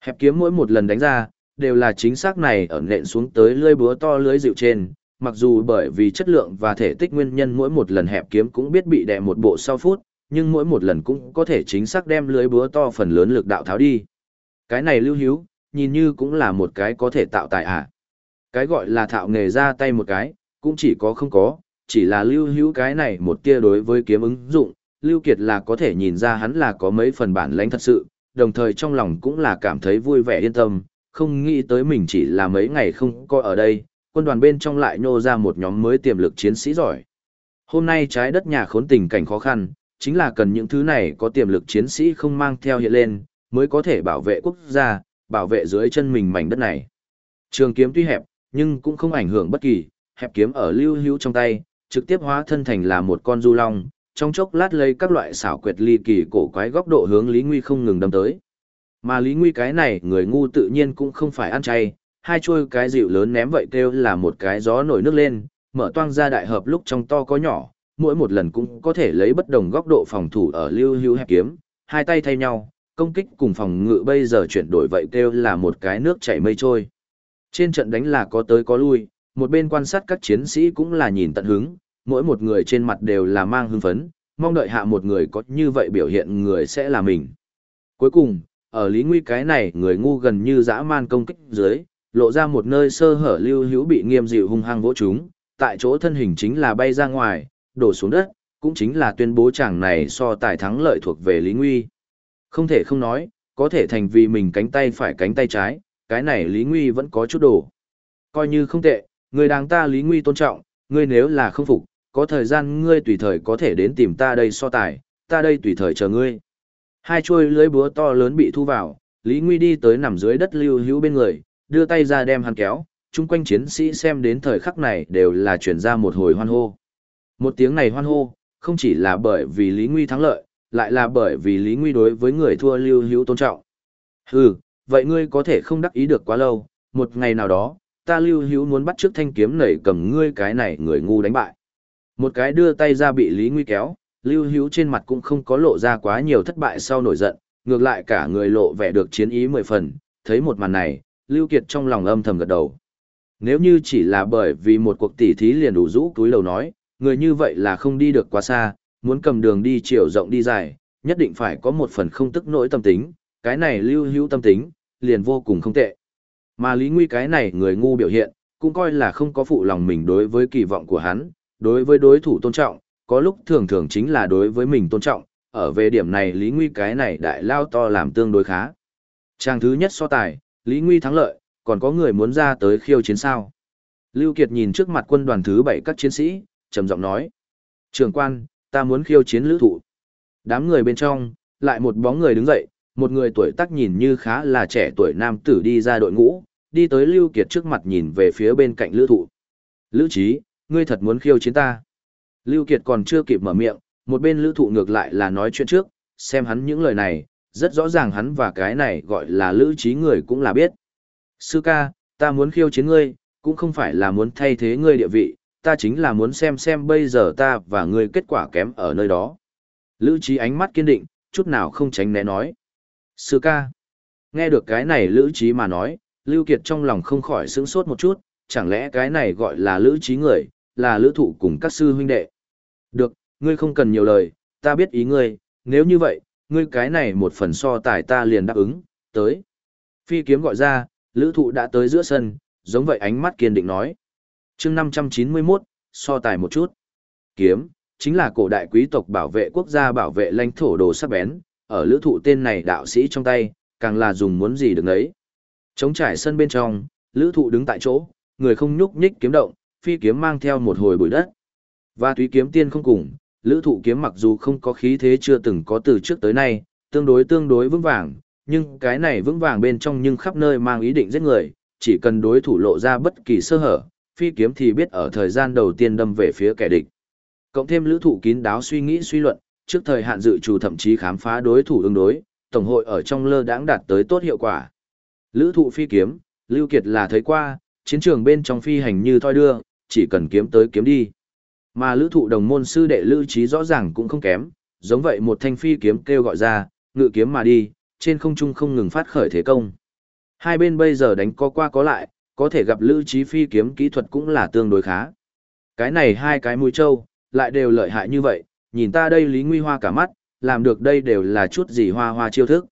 A: Hẹp kiếm mỗi một lần đánh ra, đều là chính xác này ở nện xuống tới lưỡi búa to lưới dịu trên, mặc dù bởi vì chất lượng và thể tích nguyên nhân mỗi một lần hẹp kiếm cũng biết bị đè một bộ sau phút, nhưng mỗi một lần cũng có thể chính xác đem lưới búa to phần lớn lực đạo tháo đi. Cái này lưu hiếu, nhìn như cũng là một cái có thể tạo tài à. Cái gọi là thạo nghề ra tay một cái, cũng chỉ có không có, chỉ là lưu hữu cái này một tia đối với kiếm ứng dụng, Lưu Kiệt là có thể nhìn ra hắn là có mấy phần bản lãnh thật sự, đồng thời trong lòng cũng là cảm thấy vui vẻ yên tâm, không nghĩ tới mình chỉ là mấy ngày không có ở đây, quân đoàn bên trong lại nô ra một nhóm mới tiềm lực chiến sĩ giỏi. Hôm nay trái đất nhà khốn tình cảnh khó khăn, chính là cần những thứ này có tiềm lực chiến sĩ không mang theo hiện lên, mới có thể bảo vệ quốc gia, bảo vệ dưới chân mình mảnh đất này. Trường kiếm tuy hẹp, nhưng cũng không ảnh hưởng bất kỳ, hẹp kiếm ở lưu hữu trong tay, trực tiếp hóa thân thành là một con du long, trong chốc lát lấy các loại xảo quyệt ly kỳ cổ quái góc độ hướng Lý Nguy không ngừng đâm tới. Mà Lý Nguy cái này, người ngu tự nhiên cũng không phải ăn chay, hai chuôi cái dịu lớn ném vậy kêu là một cái gió nổi nước lên, mở toang ra đại hợp lúc trong to có nhỏ, mỗi một lần cũng có thể lấy bất đồng góc độ phòng thủ ở lưu hữu hẹp kiếm, hai tay thay nhau, công kích cùng phòng ngự bây giờ chuyển đổi vậy kêu là một cái nước chảy mây trôi. Trên trận đánh là có tới có lui, một bên quan sát các chiến sĩ cũng là nhìn tận hứng, mỗi một người trên mặt đều là mang hưng phấn, mong đợi hạ một người có như vậy biểu hiện người sẽ là mình. Cuối cùng, ở Lý Nguy cái này người ngu gần như dã man công kích dưới, lộ ra một nơi sơ hở lưu hữu bị nghiêm dịu hung hăng vỗ chúng, tại chỗ thân hình chính là bay ra ngoài, đổ xuống đất, cũng chính là tuyên bố chàng này so tài thắng lợi thuộc về Lý Nguy. Không thể không nói, có thể thành vì mình cánh tay phải cánh tay trái, cái này Lý Nguy vẫn có chút đổ. Coi như không tệ, người đáng ta Lý Nguy tôn trọng, ngươi nếu là không phục, có thời gian ngươi tùy thời có thể đến tìm ta đây so tài, ta đây tùy thời chờ ngươi. Hai chuôi lưới búa to lớn bị thu vào, Lý Nguy đi tới nằm dưới đất lưu hữu bên người, đưa tay ra đem hắn kéo, chung quanh chiến sĩ xem đến thời khắc này đều là chuyển ra một hồi hoan hô. Một tiếng này hoan hô, không chỉ là bởi vì Lý Nguy thắng lợi, lại là bởi vì Lý Nguy đối với người thua lưu hữu tôn trọng. Hừ, vậy ngươi có thể không đắc ý được quá lâu, một ngày nào đó, ta lưu hữu muốn bắt trước thanh kiếm nảy cầm ngươi cái này người ngu đánh bại. Một cái đưa tay ra bị Lý Nguy kéo, lưu hữu trên mặt cũng không có lộ ra quá nhiều thất bại sau nổi giận, ngược lại cả người lộ vẻ được chiến ý mười phần, thấy một màn này, Lưu Kiệt trong lòng âm thầm gật đầu. Nếu như chỉ là bởi vì một cuộc tỉ thí liền đủ rũ túi lầu nói, người như vậy là không đi được quá xa, muốn cầm đường đi chiều rộng đi dài, nhất định phải có một phần không tức nỗi tâm tính, cái này lưu hữu tâm tính, liền vô cùng không tệ. Mà Lý Nguy cái này người ngu biểu hiện, cũng coi là không có phụ lòng mình đối với kỳ vọng của hắn, đối với đối thủ tôn trọng, có lúc thường thường chính là đối với mình tôn trọng, ở về điểm này Lý Nguy cái này đại lao to làm tương đối khá. Trang thứ nhất so tài, Lý Nguy thắng lợi, còn có người muốn ra tới khiêu chiến sao. Lưu Kiệt nhìn trước mặt quân đoàn thứ bảy các chiến sĩ, trầm giọng nói. Trường quan, ta muốn khiêu chiến lữ thụ. Đám người bên trong, lại một bóng người đứng dậy, một người tuổi tác nhìn như khá là trẻ tuổi nam tử đi ra đội ngũ, đi tới Lưu Kiệt trước mặt nhìn về phía bên cạnh Lữ Thụ. Lữ Chí, ngươi thật muốn khiêu chiến ta. Lưu Kiệt còn chưa kịp mở miệng, một bên Lữ Thụ ngược lại là nói chuyện trước, xem hắn những lời này, rất rõ ràng hắn và cái này gọi là Lữ Chí người cũng là biết. Sư ca, ta muốn khiêu chiến ngươi, cũng không phải là muốn thay thế ngươi địa vị, ta chính là muốn xem xem bây giờ ta và ngươi kết quả kém ở nơi đó. Lữ Chí ánh mắt kiên định, chút nào không tránh né nói. Sư ca. Nghe được cái này Lữ Chí mà nói, Lưu Kiệt trong lòng không khỏi sững sốt một chút, chẳng lẽ cái này gọi là Lữ Chí người, là Lữ Thụ cùng các sư huynh đệ. Được, ngươi không cần nhiều lời, ta biết ý ngươi, nếu như vậy, ngươi cái này một phần so tài ta liền đáp ứng, tới. Phi kiếm gọi ra, Lữ Thụ đã tới giữa sân, giống vậy ánh mắt kiên định nói. chương 591, so tài một chút. Kiếm, chính là cổ đại quý tộc bảo vệ quốc gia bảo vệ lãnh thổ đồ sắc bén, ở lữ thụ tên này đạo sĩ trong tay, càng là dùng muốn gì được ấy. Chống trải sân bên trong, lữ thụ đứng tại chỗ, người không nhúc nhích kiếm động, phi kiếm mang theo một hồi bụi đất. Và túy kiếm tiên không cùng, lữ thụ kiếm mặc dù không có khí thế chưa từng có từ trước tới nay, tương đối tương đối vững vàng, nhưng cái này vững vàng bên trong nhưng khắp nơi mang ý định giết người, chỉ cần đối thủ lộ ra bất kỳ sơ hở, phi kiếm thì biết ở thời gian đầu tiên đâm về phía kẻ địch. Cộng thêm lữ thụ kín đáo suy nghĩ suy luận, trước thời hạn dự trù thậm chí khám phá đối thủ ứng đối, tổng hội ở trong lơ đãng đạt tới tốt hiệu quả. Lữ thụ phi kiếm, Lưu Kiệt là thấy qua, chiến trường bên trong phi hành như thoi đưa, chỉ cần kiếm tới kiếm đi. Mà lữ thụ đồng môn sư đệ lữ trí rõ ràng cũng không kém, giống vậy một thanh phi kiếm kêu gọi ra, ngự kiếm mà đi, trên không trung không ngừng phát khởi thế công. Hai bên bây giờ đánh có qua có lại, có thể gặp lữ trí phi kiếm kỹ thuật cũng là tương đối khá. Cái này hai cái mũi trâu, lại đều lợi hại như vậy, nhìn ta đây Lý Nguy Hoa cả mắt, làm được đây đều là chút gì hoa hoa chiêu thức.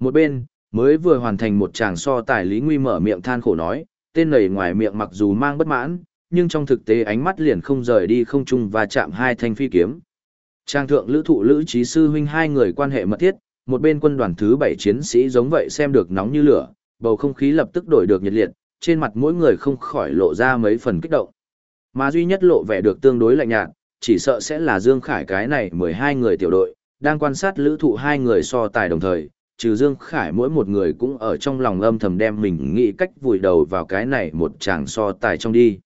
A: Một bên, mới vừa hoàn thành một tràng so tài Lý Nguy mở miệng than khổ nói, tên này ngoài miệng mặc dù mang bất mãn, nhưng trong thực tế ánh mắt liền không rời đi không chung và chạm hai thanh phi kiếm. Trang thượng lữ thụ lữ trí sư huynh hai người quan hệ mật thiết, một bên quân đoàn thứ bảy chiến sĩ giống vậy xem được nóng như lửa, bầu không khí lập tức đổi được nhiệt liệt, trên mặt mỗi người không khỏi lộ ra mấy phần kích động. Mà duy nhất lộ vẻ được tương đối lạnh nhạt, chỉ sợ sẽ là Dương Khải cái này 12 người tiểu đội, đang quan sát lữ thụ hai người so tài đồng thời, trừ Dương Khải mỗi một người cũng ở trong lòng âm thầm đem mình nghĩ cách vùi đầu vào cái này một chàng so tài trong đi.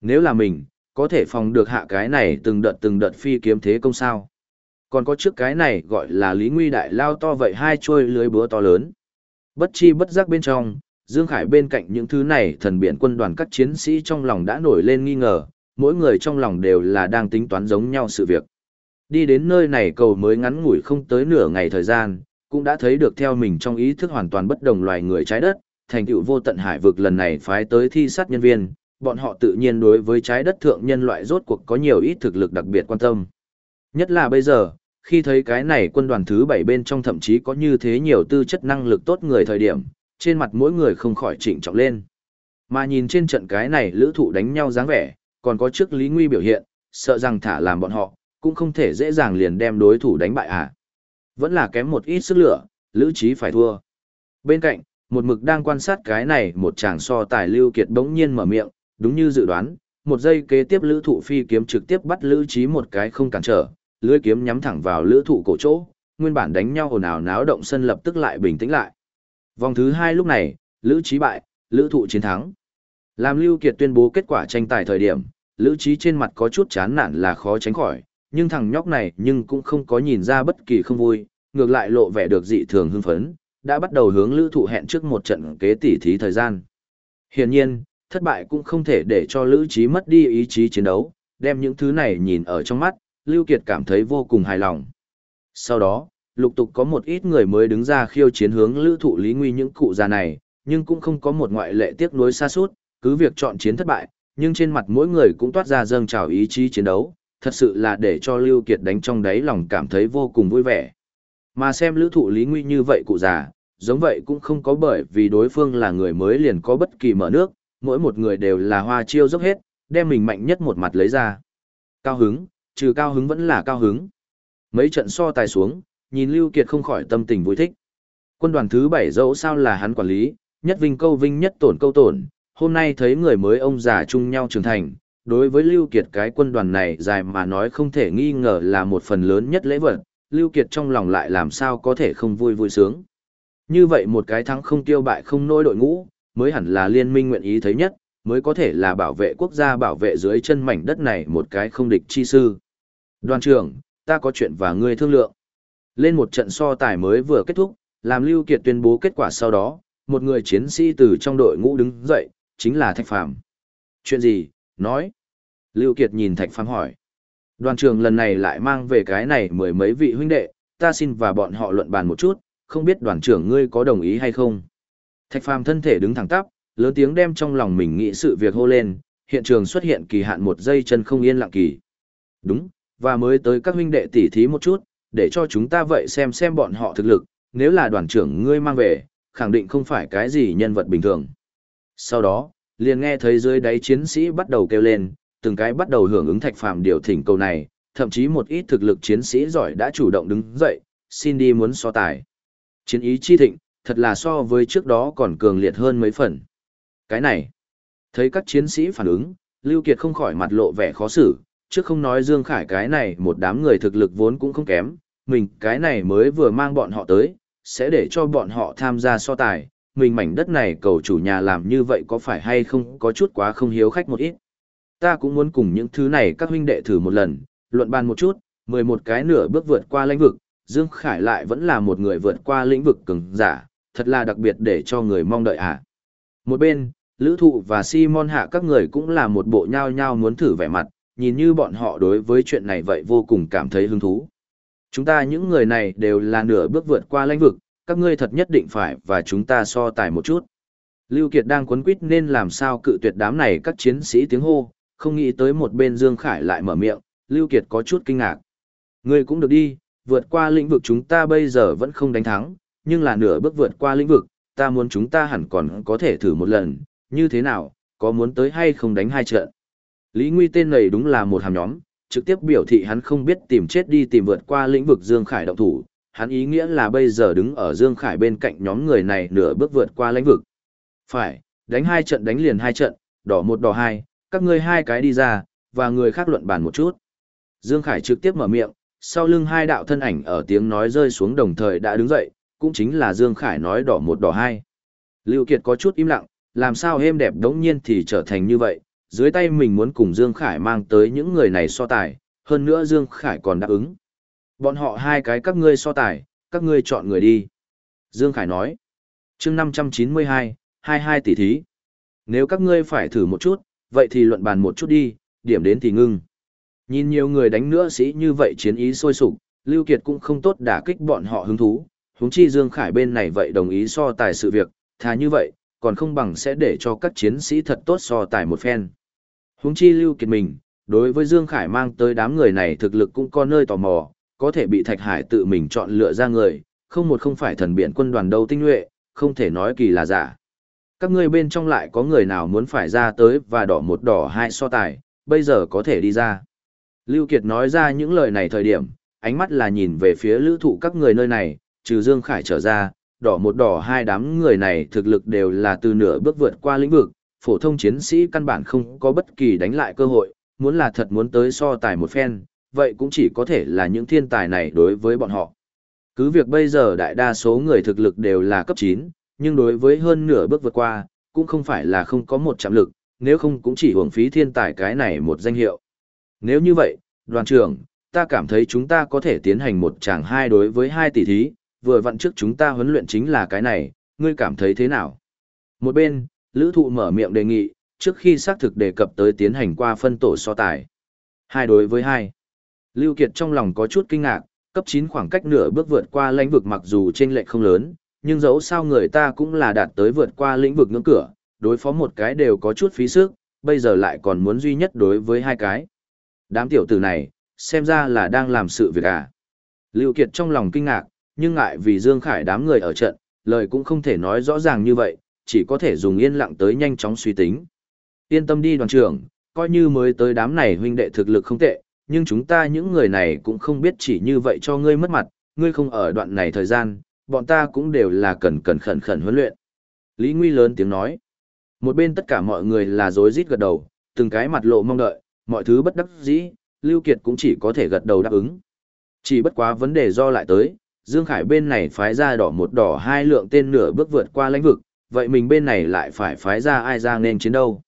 A: Nếu là mình, có thể phòng được hạ cái này từng đợt từng đợt phi kiếm thế công sao. Còn có trước cái này gọi là Lý Nguy Đại lao to vậy hai trôi lưới búa to lớn. Bất chi bất giác bên trong, Dương Khải bên cạnh những thứ này thần biển quân đoàn các chiến sĩ trong lòng đã nổi lên nghi ngờ, mỗi người trong lòng đều là đang tính toán giống nhau sự việc. Đi đến nơi này cầu mới ngắn ngủi không tới nửa ngày thời gian, cũng đã thấy được theo mình trong ý thức hoàn toàn bất đồng loài người trái đất, thành tựu vô tận hải vực lần này phái tới thi sát nhân viên, bọn họ tự nhiên đối với trái đất thượng nhân loại rốt cuộc có nhiều ít thực lực đặc biệt quan tâm. Nhất là bây giờ, khi thấy cái này quân đoàn thứ bảy bên trong thậm chí có như thế nhiều tư chất năng lực tốt người thời điểm, trên mặt mỗi người không khỏi chỉnh trọng lên. Mà nhìn trên trận cái này lữ thụ đánh nhau dáng vẻ, còn có trước Lý Nguy biểu hiện, sợ rằng thả làm bọn họ, cũng không thể dễ dàng liền đem đối thủ đánh bại à. Vẫn là kém một ít sức lửa, Lữ Trí phải thua. Bên cạnh, một mực đang quan sát cái này một chàng so tài Lưu Kiệt bỗng nhiên mở miệng, đúng như dự đoán, một giây kế tiếp Lữ Thụ phi kiếm trực tiếp bắt Lữ Trí một cái không cản trở, lưỡi kiếm nhắm thẳng vào Lữ Thụ cổ chỗ, nguyên bản đánh nhau ồn ào náo động sân lập tức lại bình tĩnh lại. Vòng thứ hai lúc này, Lữ Trí bại, Lữ Thụ chiến thắng. Làm Lưu Kiệt tuyên bố kết quả tranh tài thời điểm, Lữ Chí trên mặt có chút chán nản là khó tránh khỏi, nhưng thằng nhóc này nhưng cũng không có nhìn ra bất kỳ không vui, ngược lại lộ vẻ được dị thường hưng phấn, đã bắt đầu hướng Lữ Thụ hẹn trước một trận kế tỉ thí thời gian. Hiển nhiên, thất bại cũng không thể để cho Lữ Chí mất đi ý chí chiến đấu, đem những thứ này nhìn ở trong mắt, Lưu Kiệt cảm thấy vô cùng hài lòng. Sau đó, lục tục có một ít người mới đứng ra khiêu chiến hướng Lữ Thụ Lý Nguy những cụ già này, nhưng cũng không có một ngoại lệ tiếc nuối xa suốt, cứ việc chọn chiến thất bại, nhưng trên mặt mỗi người cũng toát ra dâng trào ý chí chiến đấu, thật sự là để cho Lưu Kiệt đánh trong đáy lòng cảm thấy vô cùng vui vẻ. Mà xem lữ thụ lý nguy như vậy cụ già, giống vậy cũng không có bởi vì đối phương là người mới liền có bất kỳ mở nước, mỗi một người đều là hoa chiêu dốc hết, đem mình mạnh nhất một mặt lấy ra. Cao hứng, trừ cao hứng vẫn là cao hứng. Mấy trận so tài xuống, nhìn Lưu Kiệt không khỏi tâm tình vui thích. Quân đoàn thứ 7 dẫu sao là hắn quản lý, nhất vinh câu vinh nhất tổn câu tổn, hôm nay thấy người mới ông già chung nhau trưởng thành, đối với Lưu Kiệt cái quân đoàn này dài mà nói không thể nghi ngờ là một phần lớn nhất lễ vật, Lưu Kiệt trong lòng lại làm sao có thể không vui vui sướng. Như vậy một cái thắng không tiêu bại không nỗi đội ngũ, mới hẳn là liên minh nguyện ý thấy nhất, mới có thể là bảo vệ quốc gia bảo vệ dưới chân mảnh đất này một cái không địch chi sư. Đoàn trưởng, ta có chuyện và ngươi thương lượng. Lên một trận so tài mới vừa kết thúc, làm Lưu Kiệt tuyên bố kết quả sau đó, một người chiến sĩ từ trong đội ngũ đứng dậy, chính là Thạch Phàm. Chuyện gì? Nói. Lưu Kiệt nhìn Thạch Phàm hỏi. Đoàn trưởng lần này lại mang về cái này mười mấy vị huynh đệ, ta xin và bọn họ luận bàn một chút, không biết đoàn trưởng ngươi có đồng ý hay không. Thạch Phàm thân thể đứng thẳng tắp, lớn tiếng đem trong lòng mình nghĩ sự việc hô lên, hiện trường xuất hiện kỳ hạn một giây chân không yên lặng kỳ. Đúng, và mới tới các huynh đệ tỉ thí một chút, để cho chúng ta vậy xem xem bọn họ thực lực, nếu là đoàn trưởng ngươi mang về, khẳng định không phải cái gì nhân vật bình thường. Sau đó, liền nghe thấy dưới đáy chiến sĩ bắt đầu kêu lên, từng cái bắt đầu hưởng ứng thạch phàm điều thỉnh cầu này, thậm chí một ít thực lực chiến sĩ giỏi đã chủ động đứng dậy, xin đi muốn so tài. Chiến ý chi thịnh, thật là so với trước đó còn cường liệt hơn mấy phần. Cái này, thấy các chiến sĩ phản ứng, Lưu Kiệt không khỏi mặt lộ vẻ khó xử, trước không nói Dương Khải cái này một đám người thực lực vốn cũng không kém, mình cái này mới vừa mang bọn họ tới, sẽ để cho bọn họ tham gia so tài, mình mảnh đất này cầu chủ nhà làm như vậy có phải hay không có chút quá không hiếu khách một ít. Ta cũng muốn cùng những thứ này các huynh đệ thử một lần, luận bàn một chút, 11 cái nửa bước vượt qua lĩnh vực, Dương Khải lại vẫn là một người vượt qua lĩnh vực cường giả, thật là đặc biệt để cho người mong đợi à. Một bên, Lữ Thụ và Simon hạ các người cũng là một bộ nhao nhao muốn thử vẻ mặt, nhìn như bọn họ đối với chuyện này vậy vô cùng cảm thấy hứng thú. Chúng ta những người này đều là nửa bước vượt qua lãnh vực, các ngươi thật nhất định phải và chúng ta so tài một chút. Lưu Kiệt đang quấn quýt nên làm sao cự tuyệt đám này các chiến sĩ tiếng hô, không nghĩ tới một bên Dương Khải lại mở miệng, Lưu Kiệt có chút kinh ngạc. Ngươi cũng được đi, vượt qua lĩnh vực chúng ta bây giờ vẫn không đánh thắng, nhưng là nửa bước vượt qua lĩnh vực, ta muốn chúng ta hẳn còn có thể thử một lần, như thế nào, có muốn tới hay không đánh hai trận. Lý Nguy tên này đúng là một hàm nhóm, trực tiếp biểu thị hắn không biết tìm chết đi tìm vượt qua lĩnh vực Dương Khải động thủ, hắn ý nghĩa là bây giờ đứng ở Dương Khải bên cạnh nhóm người này nửa bước vượt qua lãnh vực. Phải, đánh hai trận đánh liền hai trận, đỏ một đỏ hai, các ngươi hai cái đi ra, và người khác luận bàn một chút. Dương Khải trực tiếp mở miệng, sau lưng hai đạo thân ảnh ở tiếng nói rơi xuống đồng thời đã đứng dậy, cũng chính là Dương Khải nói đỏ một đỏ hai. Lưu Kiệt có chút im lặng, làm sao êm đẹp đống nhiên thì trở thành như vậy, dưới tay mình muốn cùng Dương Khải mang tới những người này so tài, hơn nữa Dương Khải còn đáp ứng. Bọn họ hai cái các ngươi so tài, các ngươi chọn người đi. Dương Khải nói. chương 592, 22 tỷ thí. Nếu các ngươi phải thử một chút, vậy thì luận bàn một chút đi, điểm đến thì ngưng. Nhìn nhiều người đánh nữa sĩ như vậy chiến ý sôi sục, Lưu Kiệt cũng không tốt đả kích bọn họ hứng thú, huống chi Dương Khải bên này vậy đồng ý so tài sự việc, thà như vậy, còn không bằng sẽ để cho các chiến sĩ thật tốt so tài một phen. Huống chi Lưu Kiệt mình, đối với Dương Khải mang tới đám người này thực lực cũng có nơi tò mò, có thể bị Thạch Hải tự mình chọn lựa ra người, không một không phải thần biển quân đoàn đâu tinh nhuệ, không thể nói kỳ là giả. Các ngươi bên trong lại có người nào muốn phải ra tới và đỏ một đỏ hai so tài, bây giờ có thể đi ra. Lưu Kiệt nói ra những lời này thời điểm, ánh mắt là nhìn về phía lữ thụ các người nơi này, trừ Dương Khải trở ra, đỏ một đỏ hai đám người này thực lực đều là từ nửa bước vượt qua lĩnh vực, phổ thông chiến sĩ căn bản không có bất kỳ đánh lại cơ hội, muốn là thật muốn tới so tài một phen, vậy cũng chỉ có thể là những thiên tài này đối với bọn họ. Cứ việc bây giờ đại đa số người thực lực đều là cấp 9, nhưng đối với hơn nửa bước vượt qua, cũng không phải là không có một chạm lực, nếu không cũng chỉ hưởng phí thiên tài cái này một danh hiệu. Nếu như vậy, đoàn trưởng, ta cảm thấy chúng ta có thể tiến hành một tràng hai đối với hai tỷ thí, vừa vặn trước chúng ta huấn luyện chính là cái này, ngươi cảm thấy thế nào? Một bên, lữ thụ mở miệng đề nghị, trước khi xác thực đề cập tới tiến hành qua phân tổ so tài. Hai đối với hai. Lưu Kiệt trong lòng có chút kinh ngạc, cấp 9 khoảng cách nửa bước vượt qua lãnh vực mặc dù trên lệch không lớn, nhưng dẫu sao người ta cũng là đạt tới vượt qua lĩnh vực ngưỡng cửa, đối phó một cái đều có chút phí sức, bây giờ lại còn muốn duy nhất đối với hai cái. Đám tiểu tử này, xem ra là đang làm sự việc à. Lưu Kiệt trong lòng kinh ngạc, nhưng ngại vì Dương Khải đám người ở trận, lời cũng không thể nói rõ ràng như vậy, chỉ có thể dùng yên lặng tới nhanh chóng suy tính. Yên tâm đi đoàn trưởng, coi như mới tới đám này huynh đệ thực lực không tệ, nhưng chúng ta những người này cũng không biết chỉ như vậy cho ngươi mất mặt, ngươi không ở đoạn này thời gian, bọn ta cũng đều là cần cần khẩn khẩn huấn luyện. Lý Nguy lớn tiếng nói. Một bên tất cả mọi người là rối rít gật đầu, từng cái mặt lộ mong đợi, mọi thứ bất đắc dĩ, Lưu Kiệt cũng chỉ có thể gật đầu đáp ứng. Chỉ bất quá vấn đề do lại tới, Dương Khải bên này phái ra đỏ một đỏ hai lượng tên nửa bước vượt qua lãnh vực, vậy mình bên này lại phải phái ra ai ra nên chiến đâu.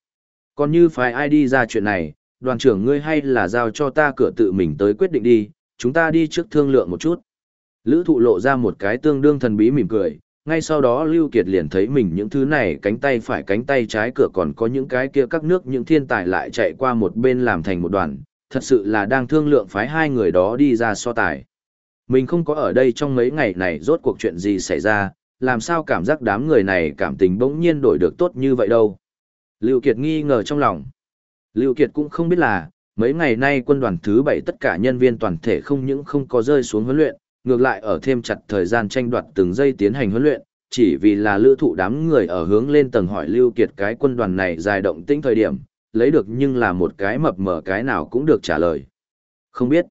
A: Còn như phái ai đi ra chuyện này, đoàn trưởng ngươi hay là giao cho ta cửa tự mình tới quyết định đi, chúng ta đi trước thương lượng một chút. Lữ thụ lộ ra một cái tương đương thần bí mỉm cười, ngay sau đó Lưu Kiệt liền thấy mình những thứ này cánh tay phải cánh tay trái cửa còn có những cái kia các nước những thiên tài lại chạy qua một bên làm thành một đoàn, thật sự là đang thương lượng phái hai người đó đi ra so tài. Mình không có ở đây trong mấy ngày này rốt cuộc chuyện gì xảy ra, làm sao cảm giác đám người này cảm tình bỗng nhiên đổi được tốt như vậy đâu. Lưu Kiệt nghi ngờ trong lòng. Lưu Kiệt cũng không biết là, mấy ngày nay quân đoàn thứ bảy tất cả nhân viên toàn thể không những không có rơi xuống huấn luyện, ngược lại ở thêm chặt thời gian tranh đoạt từng giây tiến hành huấn luyện, chỉ vì là lữ thụ đám người ở hướng lên tầng hỏi Lưu Kiệt cái quân đoàn này dài động tĩnh thời điểm, lấy được nhưng là một cái mập mở cái nào cũng được trả lời. Không biết.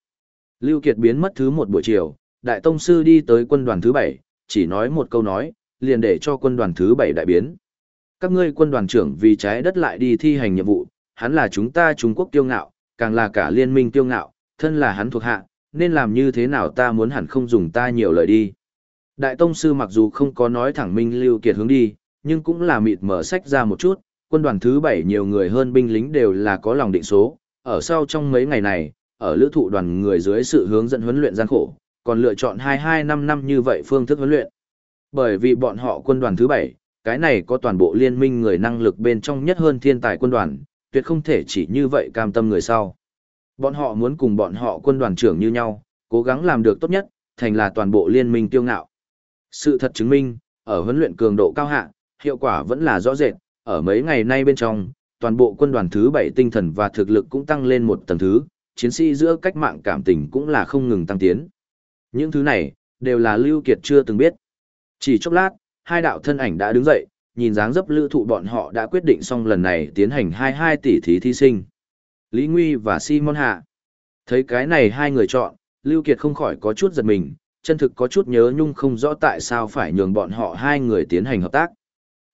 A: Lưu Kiệt biến mất thứ một buổi chiều, Đại Tông Sư đi tới quân đoàn thứ bảy, chỉ nói một câu nói, liền để cho quân đoàn thứ bảy đại biến. Các ngươi quân đoàn trưởng vì trái đất lại đi thi hành nhiệm vụ, hắn là chúng ta Trung Quốc tiêu ngạo, càng là cả liên minh tiêu ngạo, thân là hắn thuộc hạ, nên làm như thế nào ta muốn hẳn không dùng ta nhiều lời đi. Đại Tông Sư mặc dù không có nói thẳng Minh Lưu Kiệt hướng đi, nhưng cũng là mịt mở sách ra một chút, quân đoàn thứ bảy nhiều người hơn binh lính đều là có lòng định số, ở sau trong mấy ngày này, ở lữ thụ đoàn người dưới sự hướng dẫn huấn luyện gian khổ, còn lựa chọn 22 năm năm như vậy phương thức huấn luyện. Bởi vì bọn họ quân đoàn thứ bảy, cái này có toàn bộ liên minh người năng lực bên trong nhất hơn thiên tài quân đoàn, tuyệt không thể chỉ như vậy cam tâm người sau. Bọn họ muốn cùng bọn họ quân đoàn trưởng như nhau, cố gắng làm được tốt nhất, thành là toàn bộ liên minh tiêu ngạo. Sự thật chứng minh, ở huấn luyện cường độ cao hạ, hiệu quả vẫn là rõ rệt, ở mấy ngày nay bên trong, toàn bộ quân đoàn thứ 7 tinh thần và thực lực cũng tăng lên một tầng thứ, chiến sĩ giữa cách mạng cảm tình cũng là không ngừng tăng tiến. Những thứ này, đều là Lưu Kiệt chưa từng biết. Chỉ chốc lát, hai đạo thân ảnh đã đứng dậy, nhìn dáng dấp lữ thụ bọn họ đã quyết định xong lần này tiến hành 22 tỷ thí thí sinh. Lý Nguy và Simon Hạ. Thấy cái này hai người chọn, Lưu Kiệt không khỏi có chút giật mình, chân thực có chút nhớ nhung không rõ tại sao phải nhường bọn họ hai người tiến hành hợp tác.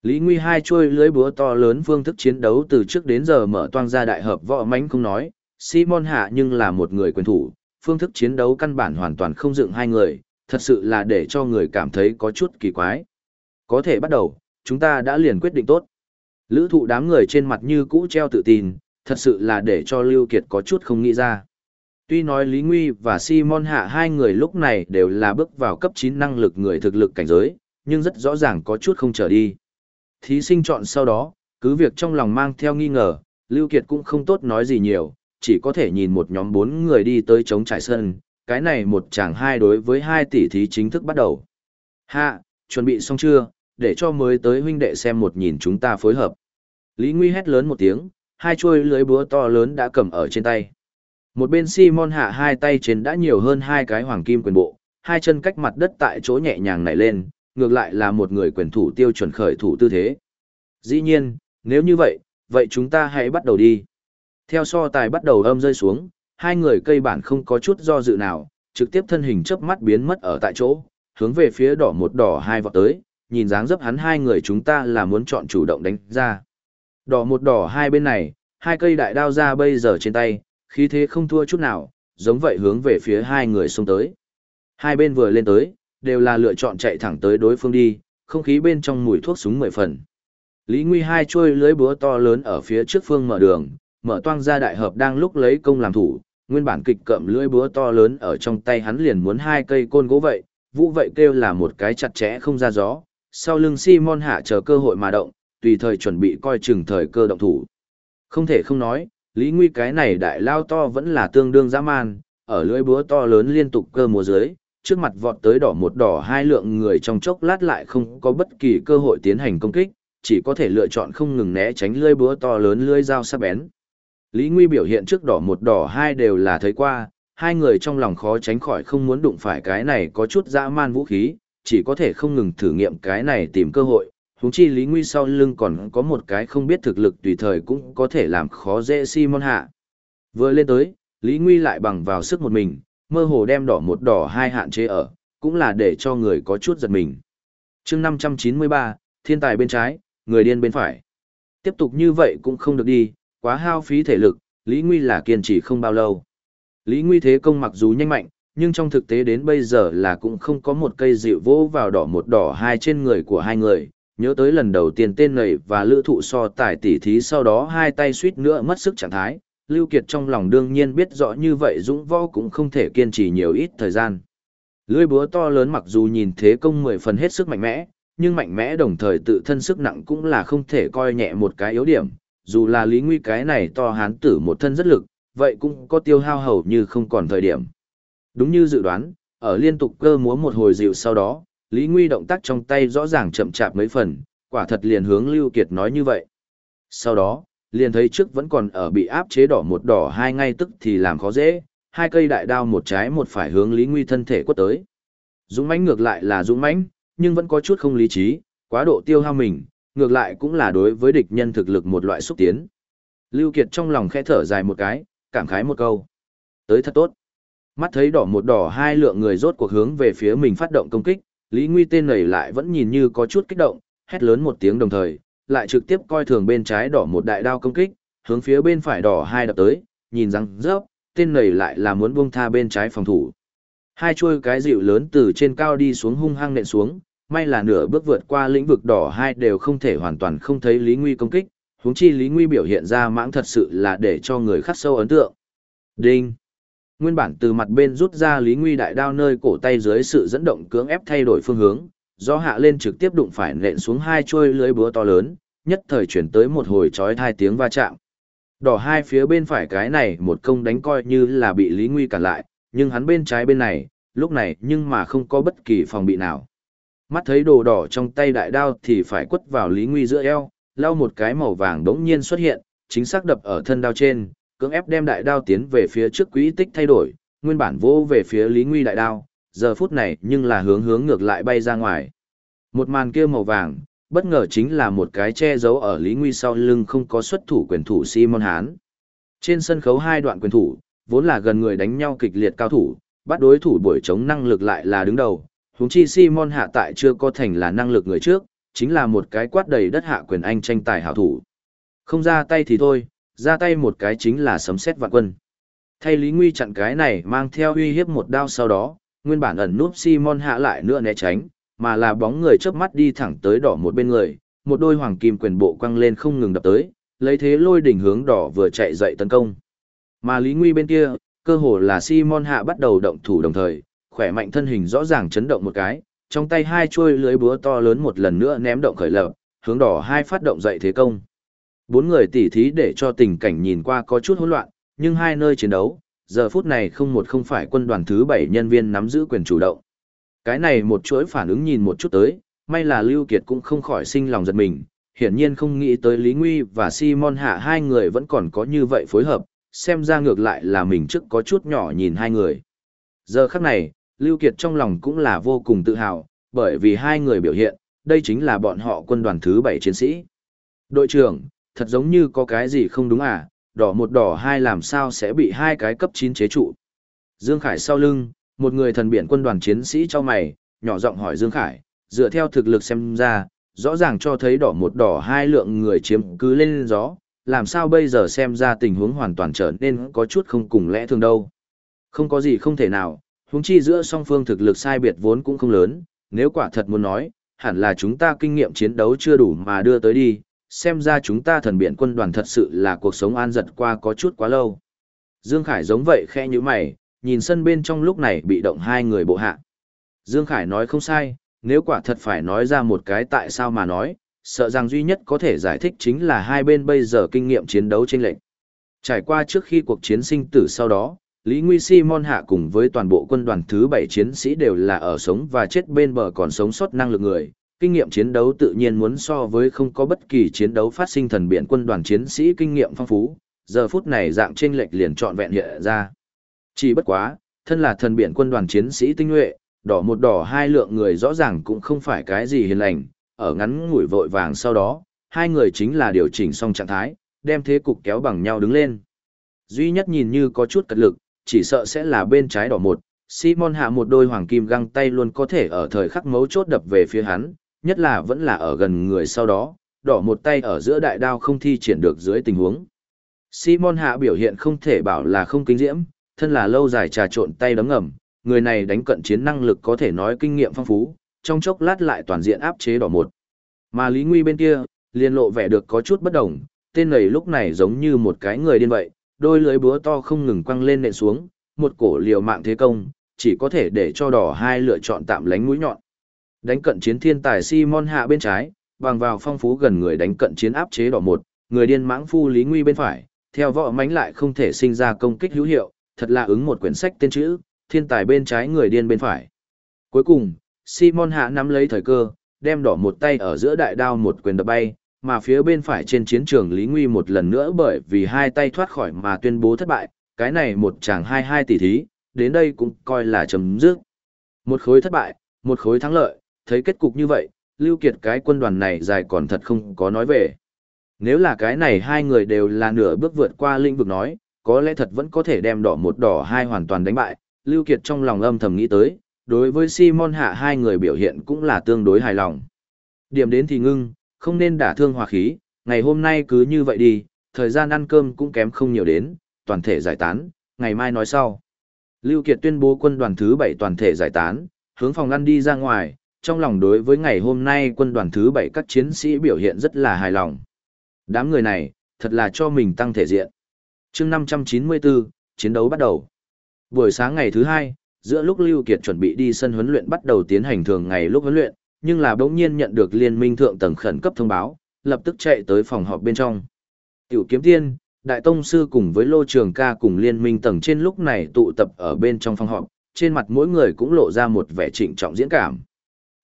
A: Lý Nguy hai chuôi lưới búa to lớn phương thức chiến đấu từ trước đến giờ mở toang ra đại hợp võ mánh không nói, Simon Hạ nhưng là một người quyền thủ, phương thức chiến đấu căn bản hoàn toàn không dựng hai người, thật sự là để cho người cảm thấy có chút kỳ quái. Có thể bắt đầu, chúng ta đã liền quyết định tốt. Lữ thụ đám người trên mặt như cũ treo tự tin, thật sự là để cho Lưu Kiệt có chút không nghĩ ra. Tuy nói Lý Nguy và Simon Hạ hai người lúc này đều là bước vào cấp 9 năng lực người thực lực cảnh giới, nhưng rất rõ ràng có chút không trở đi. Thí sinh chọn sau đó, cứ việc trong lòng mang theo nghi ngờ, Lưu Kiệt cũng không tốt nói gì nhiều, chỉ có thể nhìn một nhóm bốn người đi tới chống trải sân, cái này một chàng hai đối với hai tỷ thí chính thức bắt đầu. Hạ, chuẩn bị xong chưa, để cho mới tới huynh đệ xem một nhìn chúng ta phối hợp. Lý Nguy hét lớn một tiếng, hai chuôi lưới búa to lớn đã cầm ở trên tay. Một bên Simon hạ hai tay trên đã nhiều hơn hai cái hoàng kim quyền bộ, hai chân cách mặt đất tại chỗ nhẹ nhàng nảy lên, ngược lại là một người quyền thủ tiêu chuẩn khởi thủ tư thế. Dĩ nhiên, nếu như vậy, vậy chúng ta hãy bắt đầu đi. Theo so tài bắt đầu âm rơi xuống, hai người cây bản không có chút do dự nào, trực tiếp thân hình chớp mắt biến mất ở tại chỗ, hướng về phía đỏ một đỏ hai vọt tới, nhìn dáng dấp hắn hai người chúng ta là muốn chọn chủ động đánh ra. Đỏ một đỏ hai bên này, hai cây đại đao ra bây giờ trên tay, khí thế không thua chút nào, giống vậy hướng về phía hai người xông tới. Hai bên vừa lên tới, đều là lựa chọn chạy thẳng tới đối phương đi, không khí bên trong mùi thuốc súng mười phần. Lý Nguy hai chuôi lưới búa to lớn ở phía trước phương mở đường, mở toang ra đại hợp đang lúc lấy công làm thủ, nguyên bản kịch cậm lưỡi búa to lớn ở trong tay hắn liền muốn hai cây côn gỗ vậy, vũ vậy kêu là một cái chặt chẽ không ra gió, sau lưng Simon hạ chờ cơ hội mà động, tùy thời chuẩn bị coi chừng thời cơ động thủ. Không thể không nói, Lý Nguy cái này đại lao to vẫn là tương đương dã man, ở lưỡi búa to lớn liên tục cơ mùa dưới, trước mặt vọt tới đỏ một đỏ hai lượng người trong chốc lát lại không có bất kỳ cơ hội tiến hành công kích, chỉ có thể lựa chọn không ngừng né tránh lưỡi búa to lớn lưỡi dao sắc bén. Lý Nguy biểu hiện trước đỏ một đỏ hai đều là thấy qua, hai người trong lòng khó tránh khỏi không muốn đụng phải cái này có chút dã man vũ khí, chỉ có thể không ngừng thử nghiệm cái này tìm cơ hội, huống chi Lý Nguy sau lưng còn có một cái không biết thực lực tùy thời cũng có thể làm khó dễ Simon hạ. Vừa lên tới, Lý Nguy lại bằng vào sức một mình, mơ hồ đem đỏ một đỏ hai hạn chế ở, cũng là để cho người có chút giật mình. chương 593, thiên tài bên trái, người điên bên phải. Tiếp tục như vậy cũng không được đi, quá hao phí thể lực, Lý Nguy là kiên trì không bao lâu. Lý Nguy thế công mặc dù nhanh mạnh, nhưng trong thực tế đến bây giờ là cũng không có một cây dịu vỗ vào đỏ một đỏ hai trên người của hai người, nhớ tới lần đầu tiên tên nầy và lữ thụ so tài tỉ thí sau đó hai tay suýt nữa mất sức trạng thái, Lưu Kiệt trong lòng đương nhiên biết rõ như vậy dũng võ cũng không thể kiên trì nhiều ít thời gian. Lưỡi búa to lớn mặc dù nhìn thế công mười phần hết sức mạnh mẽ, nhưng mạnh mẽ đồng thời tự thân sức nặng cũng là không thể coi nhẹ một cái yếu điểm, dù là Lý Nguy cái này to hán tử một thân rất lực, vậy cũng có tiêu hao hầu như không còn thời điểm. Đúng như dự đoán, ở liên tục cơ múa một hồi dịu sau đó, Lý Nguy động tác trong tay rõ ràng chậm chạp mấy phần, quả thật liền hướng Lưu Kiệt nói như vậy. Sau đó, liền thấy trước vẫn còn ở bị áp chế đỏ một đỏ hai ngay tức thì làm khó dễ, hai cây đại đao một trái một phải hướng Lý Nguy thân thể quất tới. Dũng mãnh ngược lại là dũng mãnh, nhưng vẫn có chút không lý trí, quá độ tiêu hao mình, ngược lại cũng là đối với địch nhân thực lực một loại xúc tiến. Lưu Kiệt trong lòng khẽ thở dài một cái, cảm khái một câu. Tới thật tốt. Mắt thấy đỏ một đỏ hai lượng người rốt cuộc hướng về phía mình phát động công kích, Lý Nguy tên này lại vẫn nhìn như có chút kích động, hét lớn một tiếng đồng thời, lại trực tiếp coi thường bên trái đỏ một đại đao công kích, hướng phía bên phải đỏ hai đập tới, nhìn răng rớp, tên này lại là muốn buông tha bên trái phòng thủ. Hai chuôi cái dịu lớn từ trên cao đi xuống hung hăng nện xuống, may là nửa bước vượt qua lĩnh vực đỏ hai đều không thể hoàn toàn không thấy Lý Nguy công kích, huống chi Lý Nguy biểu hiện ra mãng thật sự là để cho người khắc sâu ấn tượng. Đinh! Nguyên bản từ mặt bên rút ra Lý Nguy đại đao nơi cổ tay dưới sự dẫn động cưỡng ép thay đổi phương hướng, do hạ lên trực tiếp đụng phải nện xuống hai chuôi lưới búa to lớn, nhất thời chuyển tới một hồi chói hai tiếng va chạm. Đỏ hai phía bên phải cái này một công đánh coi như là bị Lý Nguy cản lại, nhưng hắn bên trái bên này, lúc này nhưng mà không có bất kỳ phòng bị nào. Mắt thấy đồ đỏ trong tay đại đao thì phải quất vào Lý Nguy giữa eo, lau một cái màu vàng đống nhiên xuất hiện, chính xác đập ở thân đao trên, cưỡng ép đem đại đao tiến về phía trước quỹ tích thay đổi, nguyên bản vô về phía Lý Nguy đại đao, giờ phút này nhưng là hướng hướng ngược lại bay ra ngoài. Một màn kia màu vàng, bất ngờ chính là một cái che giấu ở Lý Nguy sau lưng không có xuất thủ quyền thủ Simon Hán. Trên sân khấu hai đoạn quyền thủ, vốn là gần người đánh nhau kịch liệt cao thủ, bắt đối thủ buổi chống năng lực lại là đứng đầu. Huống chi Simon hạ tại chưa có thành là năng lực người trước, chính là một cái quát đầy đất hạ quyền anh tranh tài hảo thủ. Không ra tay thì thôi, ra tay một cái chính là sấm xét vạn quân. Thay Lý Nguy chặn cái này mang theo uy hiếp một đao sau đó, nguyên bản ẩn núp Simon hạ lại nữa né tránh, mà là bóng người chớp mắt đi thẳng tới đỏ một bên người, một đôi hoàng kim quyền bộ quăng lên không ngừng đập tới, lấy thế lôi đỉnh hướng đỏ vừa chạy dậy tấn công. Mà Lý Nguy bên kia, cơ hồ là Simon hạ bắt đầu động thủ đồng thời, khỏe mạnh thân hình rõ ràng chấn động một cái, trong tay hai chuôi lưới búa to lớn một lần nữa ném động khởi lập, hướng đỏ hai phát động dậy thế công. Bốn người tỉ thí để cho tình cảnh nhìn qua có chút hỗn loạn, nhưng hai nơi chiến đấu, giờ phút này không một không phải quân đoàn thứ bảy nhân viên nắm giữ quyền chủ động. Cái này một chuỗi phản ứng nhìn một chút tới, may là Lưu Kiệt cũng không khỏi sinh lòng giật mình, hiển nhiên không nghĩ tới Lý Nguy và Simon Hạ hai người vẫn còn có như vậy phối hợp, xem ra ngược lại là mình trước có chút nhỏ nhìn hai người. Giờ khắc này, Lưu Kiệt trong lòng cũng là vô cùng tự hào, bởi vì hai người biểu hiện, đây chính là bọn họ quân đoàn thứ bảy chiến sĩ. Đội trưởng, thật giống như có cái gì không đúng à, đỏ một đỏ hai làm sao sẽ bị hai cái cấp 9 chế trụ. Dương Khải sau lưng, một người thần biển quân đoàn chiến sĩ cho mày, nhỏ giọng hỏi Dương Khải, dựa theo thực lực xem ra, rõ ràng cho thấy đỏ một đỏ hai lượng người chiếm cứ lên gió, làm sao bây giờ xem ra tình huống hoàn toàn trở nên có chút không cùng lẽ thường đâu. Không có gì không thể nào, huống chi giữa song phương thực lực sai biệt vốn cũng không lớn, nếu quả thật muốn nói, hẳn là chúng ta kinh nghiệm chiến đấu chưa đủ mà đưa tới đi, xem ra chúng ta thần biển quân đoàn thật sự là cuộc sống an giật qua có chút quá lâu. Dương Khải giống vậy khẽ như mày, nhìn sân bên trong lúc này bị động hai người bộ hạ. Dương Khải nói không sai, nếu quả thật phải nói ra một cái tại sao mà nói, sợ rằng duy nhất có thể giải thích chính là hai bên bây giờ kinh nghiệm chiến đấu trên lệnh. Trải qua trước khi cuộc chiến sinh tử sau đó, Lý Nguy Simon hạ cùng với toàn bộ quân đoàn thứ 7 chiến sĩ đều là ở sống và chết bên bờ còn sống sót năng lực người, kinh nghiệm chiến đấu tự nhiên muốn so với không có bất kỳ chiến đấu phát sinh thần biển quân đoàn chiến sĩ kinh nghiệm phong phú, giờ phút này dạng trên lệch liền trọn vẹn hiện ra. Chỉ bất quá, thân là thần biển quân đoàn chiến sĩ tinh nhuệ, đỏ một đỏ hai lượng người rõ ràng cũng không phải cái gì hiền lành, ở ngắn ngủi vội vàng sau đó, hai người chính là điều chỉnh xong trạng thái, đem thế cục kéo bằng nhau đứng lên. Duy nhất nhìn như có chút cật lực, chỉ sợ sẽ là bên trái đỏ một, Simon hạ một đôi hoàng kim găng tay luôn có thể ở thời khắc mấu chốt đập về phía hắn, nhất là vẫn là ở gần người sau đó, đỏ một tay ở giữa đại đao không thi triển được dưới tình huống. Simon hạ biểu hiện không thể bảo là không kinh diễm, thân là lâu dài trà trộn tay đấm ngầm, người này đánh cận chiến năng lực có thể nói kinh nghiệm phong phú, trong chốc lát lại toàn diện áp chế đỏ một. Mà Lý Nguy bên kia, liên lộ vẻ được có chút bất đồng, tên này lúc này giống như một cái người điên vậy, đôi lưới búa to không ngừng quăng lên nện xuống, một cổ liều mạng thế công, chỉ có thể để cho đỏ hai lựa chọn tạm lánh mũi nhọn. Đánh cận chiến thiên tài Simon hạ bên trái, bằng vào phong phú gần người đánh cận chiến áp chế đỏ một, người điên mãng phu Lý Nguy bên phải, theo võ mánh lại không thể sinh ra công kích hữu hiệu, thật là ứng một quyển sách tên chữ, thiên tài bên trái người điên bên phải. Cuối cùng, Simon hạ nắm lấy thời cơ, đem đỏ một tay ở giữa đại đao một quyền đập bay, mà phía bên phải trên chiến trường Lý Nguy một lần nữa bởi vì hai tay thoát khỏi mà tuyên bố thất bại, cái này một chàng hai hai tỷ thí, đến đây cũng coi là chấm dứt. Một khối thất bại, một khối thắng lợi, thấy kết cục như vậy, Lưu Kiệt cái quân đoàn này dài còn thật không có nói về. Nếu là cái này hai người đều là nửa bước vượt qua lĩnh vực nói, có lẽ thật vẫn có thể đem đỏ một đỏ hai hoàn toàn đánh bại, Lưu Kiệt trong lòng âm thầm nghĩ tới, đối với Simon hạ hai người biểu hiện cũng là tương đối hài lòng. Điểm đến thì ngưng, không nên đả thương hòa khí, ngày hôm nay cứ như vậy đi, thời gian ăn cơm cũng kém không nhiều đến, toàn thể giải tán, ngày mai nói sau. Lưu Kiệt tuyên bố quân đoàn thứ 7 toàn thể giải tán, hướng phòng ăn đi ra ngoài, trong lòng đối với ngày hôm nay quân đoàn thứ 7 các chiến sĩ biểu hiện rất là hài lòng. Đám người này, thật là cho mình tăng thể diện. chương 594, chiến đấu bắt đầu. Buổi sáng ngày thứ hai, giữa lúc Lưu Kiệt chuẩn bị đi sân huấn luyện bắt đầu tiến hành thường ngày lúc huấn luyện, nhưng là bỗng nhiên nhận được liên minh thượng tầng khẩn cấp thông báo, lập tức chạy tới phòng họp bên trong. Tiểu kiếm tiên, đại tông sư cùng với lô trường ca cùng liên minh tầng trên lúc này tụ tập ở bên trong phòng họp, trên mặt mỗi người cũng lộ ra một vẻ trịnh trọng diễn cảm.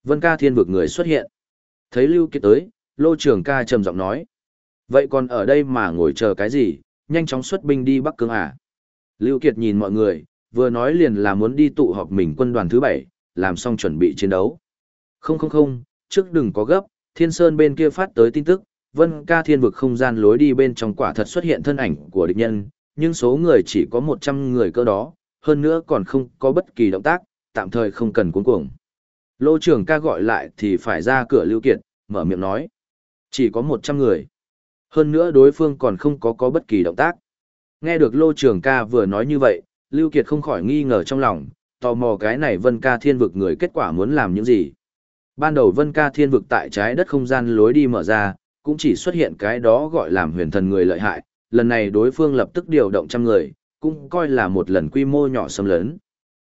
A: Vân ca thiên vực người xuất hiện. Thấy Lưu Kiệt tới, lô trường ca trầm giọng nói. Vậy còn ở đây mà ngồi chờ cái gì, nhanh chóng xuất binh đi Bắc Cương à? Lưu Kiệt nhìn mọi người, vừa nói liền là muốn đi tụ họp mình quân đoàn thứ bảy, làm xong chuẩn bị chiến đấu. Không không không, trước đừng có gấp, Thiên Sơn bên kia phát tới tin tức, Vân ca thiên vực không gian lối đi bên trong quả thật xuất hiện thân ảnh của địch nhân, nhưng số người chỉ có 100 người cơ đó, hơn nữa còn không có bất kỳ động tác, tạm thời không cần cuốn cuồng. Lô trưởng ca gọi lại thì phải ra cửa lưu kiệt, mở miệng nói. Chỉ có 100 người. Hơn nữa đối phương còn không có có bất kỳ động tác. Nghe được lô trưởng ca vừa nói như vậy, Lưu Kiệt không khỏi nghi ngờ trong lòng, tò mò cái này vân ca thiên vực người kết quả muốn làm những gì. Ban đầu vân ca thiên vực tại trái đất không gian lối đi mở ra, cũng chỉ xuất hiện cái đó gọi làm huyền thần người lợi hại, lần này đối phương lập tức điều động trăm người, cũng coi là một lần quy mô nhỏ xâm lấn.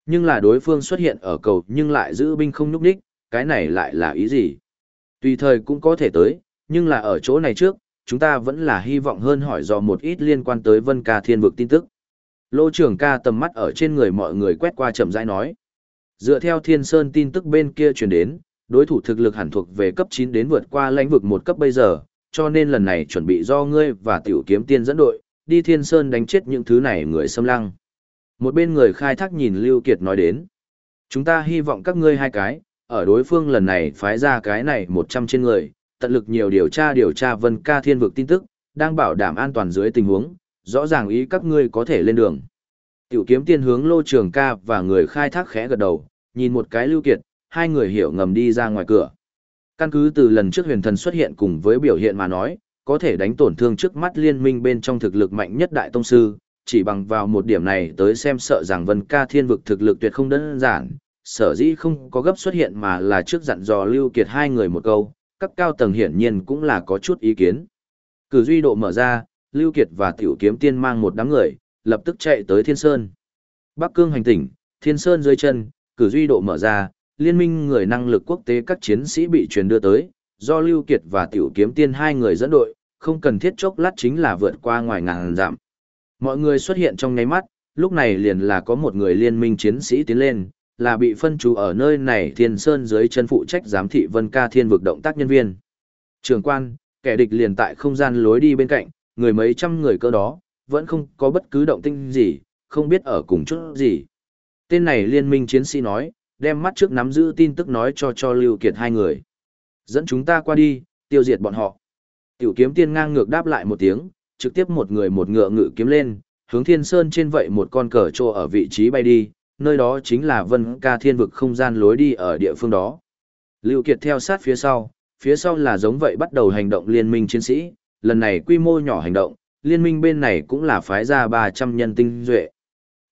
A: Nhưng là đối phương xuất hiện ở cầu nhưng lại giữ binh không nhúc đích, cái này lại là ý gì? Tùy thời cũng có thể tới, nhưng là ở chỗ này trước, chúng ta vẫn là hy vọng hơn hỏi dò một ít liên quan tới vân ca thiên vực tin tức. Lô trưởng ca tầm mắt ở trên người mọi người quét qua chậm rãi nói. Dựa theo thiên sơn tin tức bên kia truyền đến, đối thủ thực lực hẳn thuộc về cấp 9 đến vượt qua lãnh vực một cấp bây giờ, cho nên lần này chuẩn bị do ngươi và tiểu kiếm tiên dẫn đội, đi thiên sơn đánh chết những thứ này người xâm lăng. Một bên người khai thác nhìn Lưu Kiệt nói đến. Chúng ta hy vọng các ngươi hai cái, ở đối phương lần này phái ra cái này 100 trên người, tận lực nhiều điều tra điều tra vân ca thiên vực tin tức, đang bảo đảm an toàn dưới tình huống, rõ ràng ý các ngươi có thể lên đường. Tiểu kiếm tiên hướng lô trường ca và người khai thác khẽ gật đầu, nhìn một cái lưu kiệt, hai người hiểu ngầm đi ra ngoài cửa. Căn cứ từ lần trước huyền thần xuất hiện cùng với biểu hiện mà nói, có thể đánh tổn thương trước mắt liên minh bên trong thực lực mạnh nhất đại tông sư, chỉ bằng vào một điểm này tới xem sợ rằng vân ca thiên vực thực lực tuyệt không đơn giản, sở dĩ không có gấp xuất hiện mà là trước dặn dò lưu kiệt hai người một câu, các cao tầng hiển nhiên cũng là có chút ý kiến. Cử duy độ mở ra, Lưu Kiệt và Tiểu Kiếm Tiên mang một đám người, lập tức chạy tới Thiên Sơn. Bắc Cương hành tỉnh, Thiên Sơn dưới chân, cử duy độ mở ra, liên minh người năng lực quốc tế các chiến sĩ bị truyền đưa tới, do Lưu Kiệt và Tiểu Kiếm Tiên hai người dẫn đội, không cần thiết chốc lát chính là vượt qua ngoài ngàn dặm. Mọi người xuất hiện trong nháy mắt, lúc này liền là có một người liên minh chiến sĩ tiến lên, là bị phân trú ở nơi này Thiên Sơn dưới chân phụ trách giám thị Vân Ca Thiên vực động tác nhân viên. Trường quan, kẻ địch liền tại không gian lối đi bên cạnh, người mấy trăm người cơ đó, vẫn không có bất cứ động tinh gì, không biết ở cùng chút gì. Tên này liên minh chiến sĩ nói, đem mắt trước nắm giữ tin tức nói cho cho Lưu Kiệt hai người. Dẫn chúng ta qua đi, tiêu diệt bọn họ. Tiểu kiếm tiên ngang ngược đáp lại một tiếng, trực tiếp một người một ngựa ngự kiếm lên, hướng thiên sơn trên vậy một con cờ trô ở vị trí bay đi, nơi đó chính là vân ca thiên vực không gian lối đi ở địa phương đó. Lưu Kiệt theo sát phía sau, phía sau là giống vậy bắt đầu hành động liên minh chiến sĩ, lần này quy mô nhỏ hành động, liên minh bên này cũng là phái ra 300 nhân tinh duệ.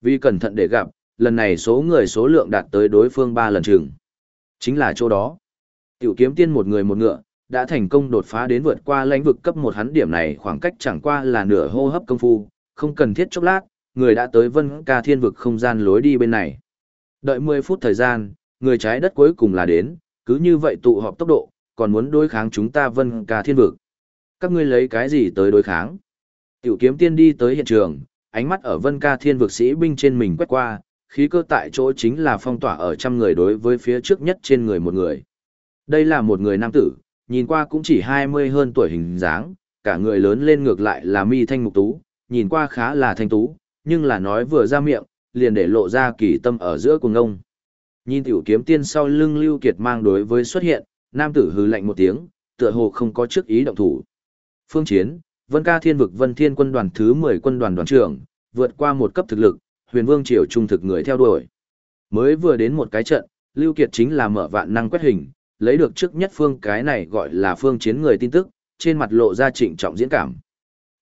A: Vì cẩn thận để gặp, lần này số người số lượng đạt tới đối phương 3 lần chừng. Chính là chỗ đó. Tiểu kiếm tiên một người một ngựa, đã thành công đột phá đến vượt qua lãnh vực cấp một hắn điểm này khoảng cách chẳng qua là nửa hô hấp công phu, không cần thiết chốc lát, người đã tới vân ca thiên vực không gian lối đi bên này. Đợi 10 phút thời gian, người trái đất cuối cùng là đến, cứ như vậy tụ họp tốc độ, còn muốn đối kháng chúng ta vân ca thiên vực. Các ngươi lấy cái gì tới đối kháng? Tiểu kiếm tiên đi tới hiện trường, ánh mắt ở vân ca thiên vực sĩ binh trên mình quét qua, khí cơ tại chỗ chính là phong tỏa ở trăm người đối với phía trước nhất trên người một người. Đây là một người nam tử, nhìn qua cũng chỉ 20 hơn tuổi hình dáng, cả người lớn lên ngược lại là mi thanh mục tú, nhìn qua khá là thanh tú, nhưng là nói vừa ra miệng, liền để lộ ra kỳ tâm ở giữa cùng ngông. Nhìn tiểu kiếm tiên sau lưng Lưu Kiệt mang đối với xuất hiện, nam tử hừ lạnh một tiếng, tựa hồ không có trước ý động thủ. Phương chiến, Vân Ca Thiên vực Vân Thiên quân đoàn thứ 10 quân đoàn đoàn trưởng, vượt qua một cấp thực lực, Huyền Vương triều trung thực người theo đuổi. Mới vừa đến một cái trận, Lưu Kiệt chính là mở vạn năng quét hình, lấy được trước nhất phương cái này gọi là phương chiến người tin tức, trên mặt lộ ra trịnh trọng diễn cảm.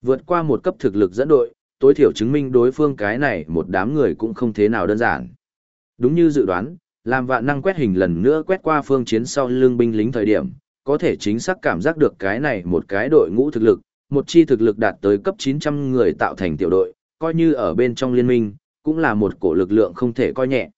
A: Vượt qua một cấp thực lực dẫn đội, tối thiểu chứng minh đối phương cái này một đám người cũng không thế nào đơn giản. Đúng như dự đoán, làm vạn năng quét hình lần nữa quét qua phương chiến sau lưng binh lính thời điểm, có thể chính xác cảm giác được cái này một cái đội ngũ thực lực, một chi thực lực đạt tới cấp 900 người tạo thành tiểu đội, coi như ở bên trong liên minh, cũng là một cổ lực lượng không thể coi nhẹ.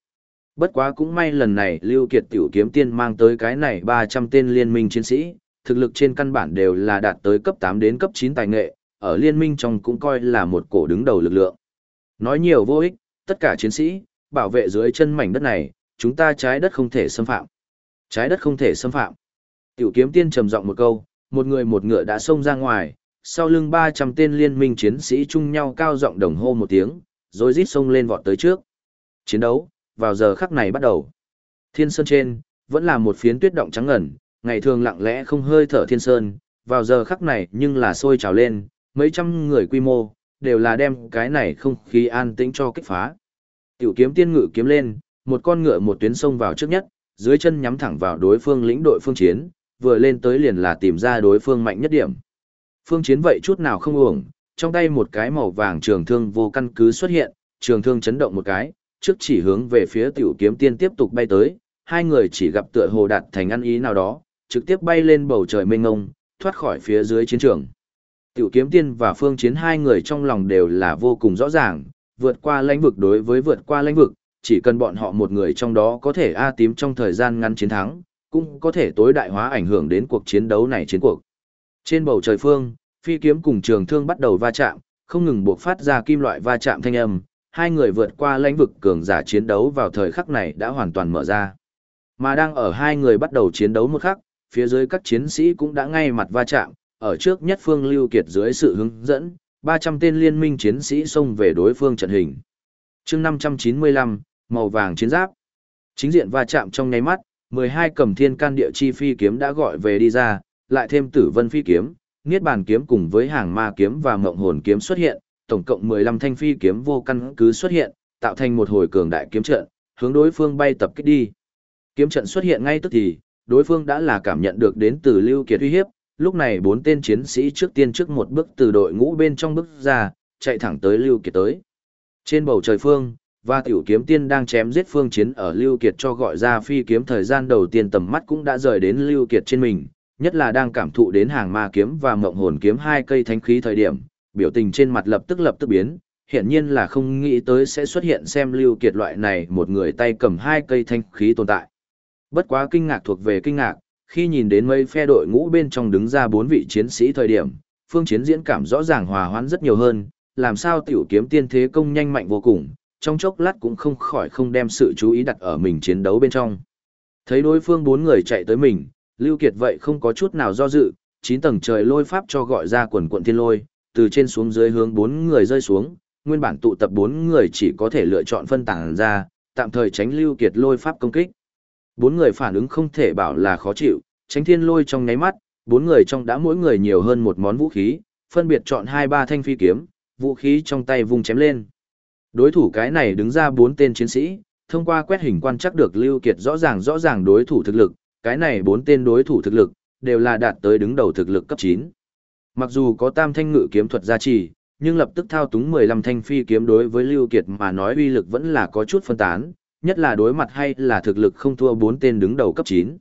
A: Bất quá cũng may lần này Lưu Kiệt tiểu kiếm tiên mang tới cái này 300 tên liên minh chiến sĩ, thực lực trên căn bản đều là đạt tới cấp 8 đến cấp 9 tài nghệ, ở liên minh trong cũng coi là một cổ đứng đầu lực lượng. Nói nhiều vô ích, tất cả chiến sĩ, bảo vệ dưới chân mảnh đất này, chúng ta trái đất không thể xâm phạm. Trái đất không thể xâm phạm. Tiểu kiếm tiên trầm giọng một câu, một người một ngựa đã xông ra ngoài, sau lưng 300 tên liên minh chiến sĩ chung nhau cao giọng đồng hô một tiếng, rồi rít xông lên vọt tới trước. Chiến đấu, vào giờ khắc này bắt đầu. Thiên sơn trên, vẫn là một phiến tuyết động trắng ngần, ngày thường lặng lẽ không hơi thở thiên sơn, vào giờ khắc này nhưng là sôi trào lên, mấy trăm người quy mô, đều là đem cái này không khí an tĩnh cho kích phá. Tiểu kiếm tiên ngự kiếm lên, một con ngựa một tuyến sông vào trước nhất, dưới chân nhắm thẳng vào đối phương lĩnh đội phương chiến, vừa lên tới liền là tìm ra đối phương mạnh nhất điểm. Phương chiến vậy chút nào không uổng, trong tay một cái màu vàng trường thương vô căn cứ xuất hiện, trường thương chấn động một cái, trước chỉ hướng về phía tiểu kiếm tiên tiếp tục bay tới, hai người chỉ gặp tựa hồ đạt thành ăn ý nào đó, trực tiếp bay lên bầu trời mênh ngông, thoát khỏi phía dưới chiến trường. Tiểu kiếm tiên và phương chiến hai người trong lòng đều là vô cùng rõ ràng, vượt qua lãnh vực đối với vượt qua lãnh vực, chỉ cần bọn họ một người trong đó có thể A tím trong thời gian ngắn chiến thắng, cũng có thể tối đại hóa ảnh hưởng đến cuộc chiến đấu này chiến cuộc. Trên bầu trời phương, phi kiếm cùng trường thương bắt đầu va chạm, không ngừng buộc phát ra kim loại va chạm thanh âm, hai người vượt qua lãnh vực cường giả chiến đấu vào thời khắc này đã hoàn toàn mở ra. Mà đang ở hai người bắt đầu chiến đấu một khắc, phía dưới các chiến sĩ cũng đã ngay mặt va chạm, ở trước nhất phương lưu kiệt dưới sự hướng dẫn, 300 tên liên minh chiến sĩ xông về đối phương trận hình. chương 595, màu vàng chiến giáp. Chính diện va chạm trong nháy mắt, 12 cầm thiên can địa chi phi kiếm đã gọi về đi ra, lại thêm tử vân phi kiếm, niết bàn kiếm cùng với hàng ma kiếm và mộng hồn kiếm xuất hiện, tổng cộng 15 thanh phi kiếm vô căn cứ xuất hiện, tạo thành một hồi cường đại kiếm trận, hướng đối phương bay tập kích đi. Kiếm trận xuất hiện ngay tức thì, đối phương đã là cảm nhận được đến từ Lưu Kiệt uy hiếp, lúc này bốn tên chiến sĩ trước tiên trước một bước từ đội ngũ bên trong bước ra, chạy thẳng tới Lưu Kiệt tới. Trên bầu trời phương, và tiểu kiếm tiên đang chém giết phương chiến ở Lưu Kiệt cho gọi ra phi kiếm thời gian đầu tiên tầm mắt cũng đã rời đến Lưu Kiệt trên mình, nhất là đang cảm thụ đến hàng ma kiếm và mộng hồn kiếm hai cây thánh khí thời điểm, biểu tình trên mặt lập tức lập tức biến, hiện nhiên là không nghĩ tới sẽ xuất hiện xem Lưu Kiệt loại này một người tay cầm hai cây thanh khí tồn tại. Bất quá kinh ngạc thuộc về kinh ngạc, khi nhìn đến mấy phe đội ngũ bên trong đứng ra bốn vị chiến sĩ thời điểm, phương chiến diễn cảm rõ ràng hòa hoãn rất nhiều hơn, làm sao tiểu kiếm tiên thế công nhanh mạnh vô cùng, trong chốc lát cũng không khỏi không đem sự chú ý đặt ở mình chiến đấu bên trong. Thấy đối phương bốn người chạy tới mình, Lưu Kiệt vậy không có chút nào do dự, chín tầng trời lôi pháp cho gọi ra quần quận thiên lôi, từ trên xuống dưới hướng bốn người rơi xuống, nguyên bản tụ tập bốn người chỉ có thể lựa chọn phân tán ra, tạm thời tránh Lưu Kiệt lôi pháp công kích. Bốn người phản ứng không thể bảo là khó chịu, tránh thiên lôi trong nháy mắt, bốn người trong đã mỗi người nhiều hơn một món vũ khí, phân biệt chọn hai ba thanh phi kiếm, vũ khí trong tay vung chém lên. Đối thủ cái này đứng ra bốn tên chiến sĩ, thông qua quét hình quan chắc được Lưu Kiệt rõ ràng rõ ràng đối thủ thực lực, cái này bốn tên đối thủ thực lực, đều là đạt tới đứng đầu thực lực cấp 9. Mặc dù có tam thanh ngự kiếm thuật gia trì, nhưng lập tức thao túng 15 thanh phi kiếm đối với Lưu Kiệt mà nói uy lực vẫn là có chút phân tán, nhất là đối mặt hay là thực lực không thua bốn tên đứng đầu cấp 9.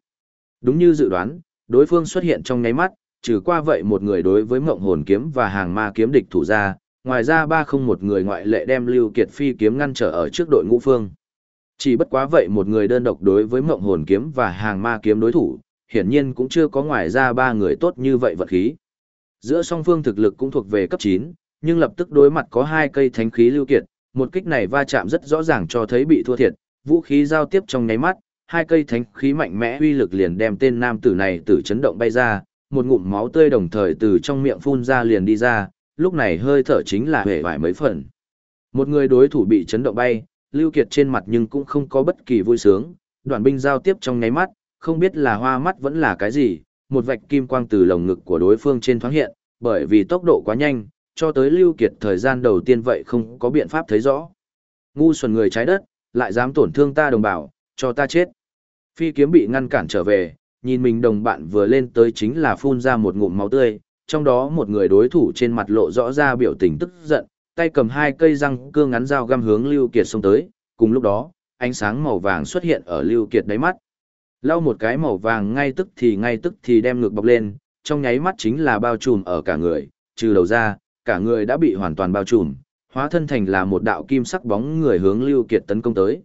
A: Đúng như dự đoán, đối phương xuất hiện trong nháy mắt, trừ qua vậy một người đối với mộng hồn kiếm và hàng ma kiếm địch thủ ra, ngoài ra ba không một người ngoại lệ đem Lưu Kiệt phi kiếm ngăn trở ở trước đội ngũ phương. Chỉ bất quá vậy một người đơn độc đối với mộng hồn kiếm và hàng ma kiếm đối thủ, hiển nhiên cũng chưa có ngoài ra ba người tốt như vậy vật khí. Giữa song phương thực lực cũng thuộc về cấp 9, nhưng lập tức đối mặt có hai cây thánh khí lưu kiệt, một kích này va chạm rất rõ ràng cho thấy bị thua thiệt, vũ khí giao tiếp trong nháy mắt, hai cây thánh khí mạnh mẽ uy lực liền đem tên nam tử này từ chấn động bay ra, một ngụm máu tươi đồng thời từ trong miệng phun ra liền đi ra, lúc này hơi thở chính là hề vải mấy phần. Một người đối thủ bị chấn động bay, Lưu Kiệt trên mặt nhưng cũng không có bất kỳ vui sướng, đoạn binh giao tiếp trong nháy mắt, không biết là hoa mắt vẫn là cái gì, một vạch kim quang từ lồng ngực của đối phương trên thoáng hiện, bởi vì tốc độ quá nhanh, cho tới Lưu Kiệt thời gian đầu tiên vậy không có biện pháp thấy rõ. Ngu xuẩn người trái đất, lại dám tổn thương ta đồng bào, cho ta chết. Phi kiếm bị ngăn cản trở về, nhìn mình đồng bạn vừa lên tới chính là phun ra một ngụm máu tươi, trong đó một người đối thủ trên mặt lộ rõ ra biểu tình tức giận, tay cầm hai cây răng cưa ngắn dao găm hướng Lưu Kiệt xông tới, cùng lúc đó, ánh sáng màu vàng xuất hiện ở Lưu Kiệt đáy mắt. Lau một cái màu vàng ngay tức thì ngay tức thì đem ngược bọc lên, trong nháy mắt chính là bao trùm ở cả người, trừ đầu ra, cả người đã bị hoàn toàn bao trùm, hóa thân thành là một đạo kim sắc bóng người hướng Lưu Kiệt tấn công tới.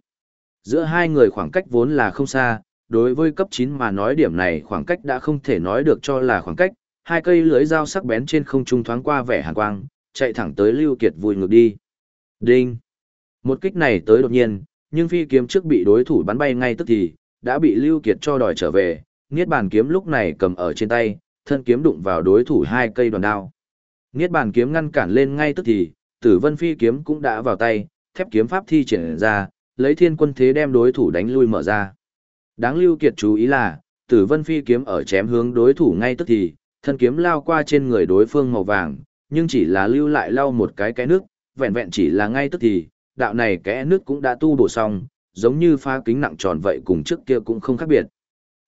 A: Giữa hai người khoảng cách vốn là không xa, đối với cấp 9 mà nói điểm này khoảng cách đã không thể nói được cho là khoảng cách, hai cây lưới dao sắc bén trên không trung thoáng qua vẻ hàn quang, chạy thẳng tới Lưu Kiệt vùi ngược đi. Đinh! Một kích này tới đột nhiên, nhưng phi kiếm trước bị đối thủ bắn bay ngay tức thì, đã bị Lưu Kiệt cho đòi trở về, Niết bàn kiếm lúc này cầm ở trên tay, thân kiếm đụng vào đối thủ hai cây đoàn đao. Niết bàn kiếm ngăn cản lên ngay tức thì, Tử Vân phi kiếm cũng đã vào tay, thép kiếm pháp thi triển ra, lấy thiên quân thế đem đối thủ đánh lui mở ra. Đáng Lưu Kiệt chú ý là, Tử Vân phi kiếm ở chém hướng đối thủ ngay tức thì, thân kiếm lao qua trên người đối phương màu vàng, nhưng chỉ là lưu lại lau một cái cái nước, vẹn vẹn chỉ là ngay tức thì, đạo này cái nước cũng đã tu bổ xong, giống như pha kính nặng tròn vậy cùng trước kia cũng không khác biệt.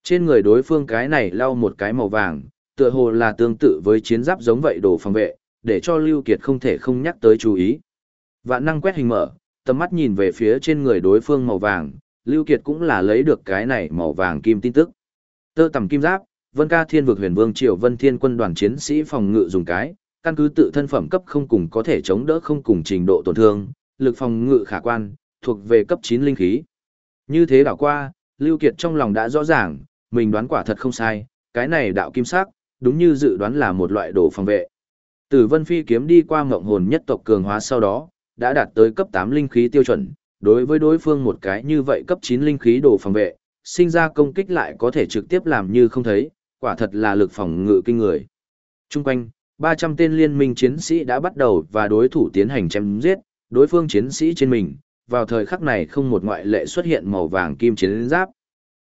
A: Trên người đối phương cái này lau một cái màu vàng, tựa hồ là tương tự với chiến giáp giống vậy đồ phòng vệ, để cho Lưu Kiệt không thể không nhắc tới chú ý. Vạn năng quét hình mở, tầm mắt nhìn về phía trên người đối phương màu vàng, Lưu Kiệt cũng là lấy được cái này màu vàng kim tin tức. Tơ tầm kim giáp, Vân Ca Thiên vực Huyền Vương Triều Vân Thiên quân đoàn chiến sĩ phòng ngự dùng cái, căn cứ tự thân phẩm cấp không cùng có thể chống đỡ không cùng trình độ tổn thương, lực phòng ngự khả quan, thuộc về cấp 9 linh khí. Như thế đảo qua, Lưu Kiệt trong lòng đã rõ ràng, mình đoán quả thật không sai, cái này đạo kim sắc, đúng như dự đoán là một loại đồ phòng vệ. Tử Vân Phi kiếm đi qua ngộng hồn nhất tộc cường hóa sau đó, đã đạt tới cấp 8 linh khí tiêu chuẩn, đối với đối phương một cái như vậy cấp 9 linh khí đồ phòng vệ, sinh ra công kích lại có thể trực tiếp làm như không thấy, quả thật là lực phòng ngự kinh người. Trung quanh, 300 tên liên minh chiến sĩ đã bắt đầu và đối thủ tiến hành chém giết, đối phương chiến sĩ trên mình, vào thời khắc này không một ngoại lệ xuất hiện màu vàng kim chiến giáp.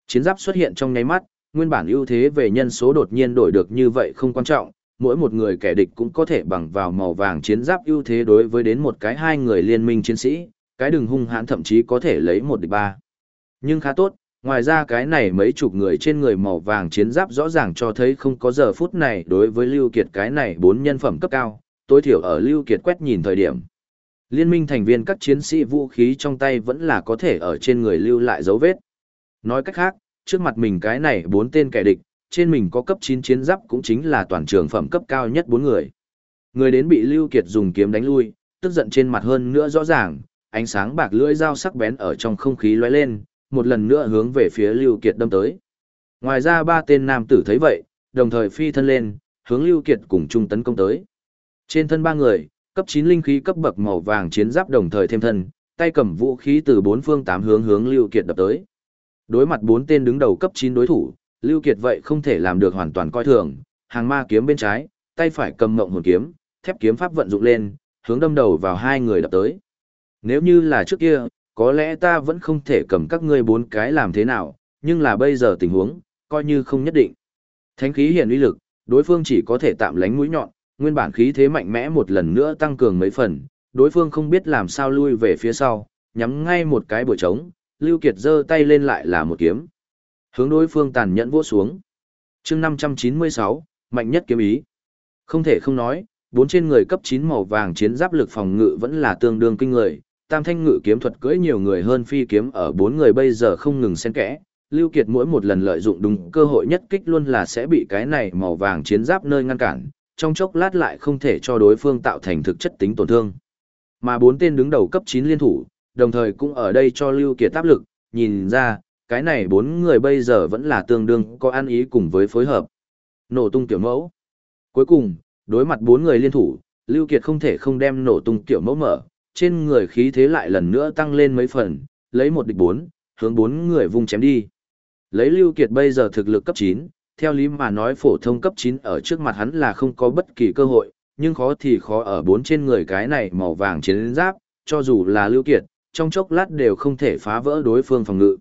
A: Chiến giáp xuất hiện trong nháy mắt, nguyên bản ưu thế về nhân số đột nhiên đổi được như vậy không quan trọng, mỗi một người kẻ địch cũng có thể bằng vào màu vàng chiến giáp ưu thế đối với đến một cái hai người liên minh chiến sĩ, cái đừng hung hãn thậm chí có thể lấy một địch ba. Nhưng khá tốt, ngoài ra cái này mấy chục người trên người màu vàng chiến giáp rõ ràng cho thấy không có giờ phút này đối với Lưu Kiệt cái này bốn nhân phẩm cấp cao, tối thiểu ở Lưu Kiệt quét nhìn thời điểm. Liên minh thành viên các chiến sĩ vũ khí trong tay vẫn là có thể ở trên người lưu lại dấu vết. Nói cách khác, trước mặt mình cái này bốn tên kẻ địch, trên mình có cấp 9 chiến giáp cũng chính là toàn trường phẩm cấp cao nhất bốn người. Người đến bị Lưu Kiệt dùng kiếm đánh lui, tức giận trên mặt hơn nữa rõ ràng, ánh sáng bạc lưỡi dao sắc bén ở trong không khí lóe lên, một lần nữa hướng về phía Lưu Kiệt đâm tới. Ngoài ra ba tên nam tử thấy vậy, đồng thời phi thân lên, hướng Lưu Kiệt cùng chung tấn công tới. Trên thân ba người, cấp 9 linh khí cấp bậc màu vàng chiến giáp đồng thời thêm thân, tay cầm vũ khí từ bốn phương tám hướng hướng Lưu Kiệt đập tới. Đối mặt bốn tên đứng đầu cấp 9 đối thủ, Lưu Kiệt vậy không thể làm được hoàn toàn coi thường, hàng ma kiếm bên trái, tay phải cầm ngộng hồn kiếm, thép kiếm pháp vận dụng lên, hướng đâm đầu vào hai người đập tới. Nếu như là trước kia, có lẽ ta vẫn không thể cầm các ngươi bốn cái làm thế nào, nhưng là bây giờ tình huống, coi như không nhất định. Thánh khí hiển uy lực, đối phương chỉ có thể tạm lánh mũi nhọn, nguyên bản khí thế mạnh mẽ một lần nữa tăng cường mấy phần, đối phương không biết làm sao lui về phía sau, nhắm ngay một cái bụi trống, Lưu Kiệt giơ tay lên lại là một kiếm. Hướng đối phương tàn nhẫn vỗ xuống. Chương 596, mạnh nhất kiếm ý. Không thể không nói, bốn trên người cấp 9 màu vàng chiến giáp lực phòng ngự vẫn là tương đương kinh người, tam thanh ngự kiếm thuật cưỡi nhiều người hơn phi kiếm ở bốn người bây giờ không ngừng xen kẽ. Lưu Kiệt mỗi một lần lợi dụng đúng cơ hội nhất kích luôn là sẽ bị cái này màu vàng chiến giáp nơi ngăn cản, trong chốc lát lại không thể cho đối phương tạo thành thực chất tính tổn thương. Mà bốn tên đứng đầu cấp 9 liên thủ, đồng thời cũng ở đây cho Lưu Kiệt áp lực, nhìn ra, cái này bốn người bây giờ vẫn là tương đương có ăn ý cùng với phối hợp. Nổ tung tiểu mẫu. Cuối cùng, đối mặt bốn người liên thủ, Lưu Kiệt không thể không đem nổ tung tiểu mẫu mở, trên người khí thế lại lần nữa tăng lên mấy phần, lấy một địch bốn, hướng bốn người vung chém đi. Lấy Lưu Kiệt bây giờ thực lực cấp 9, theo lý mà nói phổ thông cấp 9 ở trước mặt hắn là không có bất kỳ cơ hội, nhưng khó thì khó ở bốn trên người cái này màu vàng chiến giáp, cho dù là Lưu Kiệt, trong chốc lát đều không thể phá vỡ đối phương phòng ngự.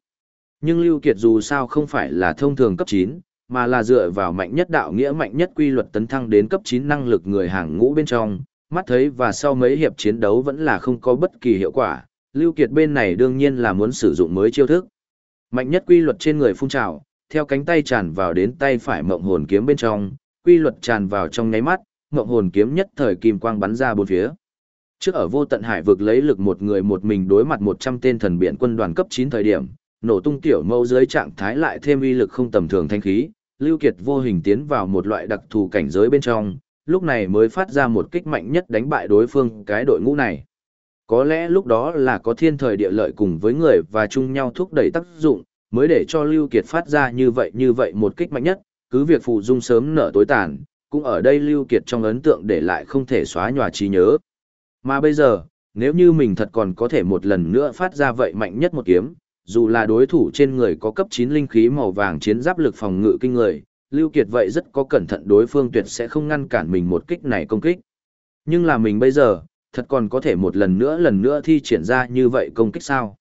A: Nhưng Lưu Kiệt dù sao không phải là thông thường cấp 9, mà là dựa vào mạnh nhất đạo nghĩa mạnh nhất quy luật tấn thăng đến cấp 9 năng lực người hàng ngũ bên trong, mắt thấy và sau mấy hiệp chiến đấu vẫn là không có bất kỳ hiệu quả, Lưu Kiệt bên này đương nhiên là muốn sử dụng mới chiêu thức. Mạnh nhất quy luật trên người phun trào, theo cánh tay tràn vào đến tay phải mộng hồn kiếm bên trong, quy luật tràn vào trong nháy mắt, mộng hồn kiếm nhất thời kim quang bắn ra bốn phía. Trước ở vô tận hải vực lấy lực một người một mình đối mặt 100 tên thần biển quân đoàn cấp 9 thời điểm, nổ tung tiểu mâu dưới trạng thái lại thêm uy lực không tầm thường thanh khí, Lưu Kiệt vô hình tiến vào một loại đặc thù cảnh giới bên trong, lúc này mới phát ra một kích mạnh nhất đánh bại đối phương cái đội ngũ này. Có lẽ lúc đó là có thiên thời địa lợi cùng với người và chung nhau thúc đẩy tác dụng, mới để cho Lưu Kiệt phát ra như vậy như vậy một kích mạnh nhất, cứ việc phụ dung sớm nở tối tàn, cũng ở đây Lưu Kiệt trong ấn tượng để lại không thể xóa nhòa trí nhớ. Mà bây giờ, nếu như mình thật còn có thể một lần nữa phát ra vậy mạnh nhất một kiếm, dù là đối thủ trên người có cấp 9 linh khí màu vàng chiến giáp lực phòng ngự kinh người, Lưu Kiệt vậy rất có cẩn thận đối phương tuyệt sẽ không ngăn cản mình một kích này công kích. Nhưng là mình bây giờ, thật còn có thể một lần nữa lần nữa thi triển ra như vậy công kích sao?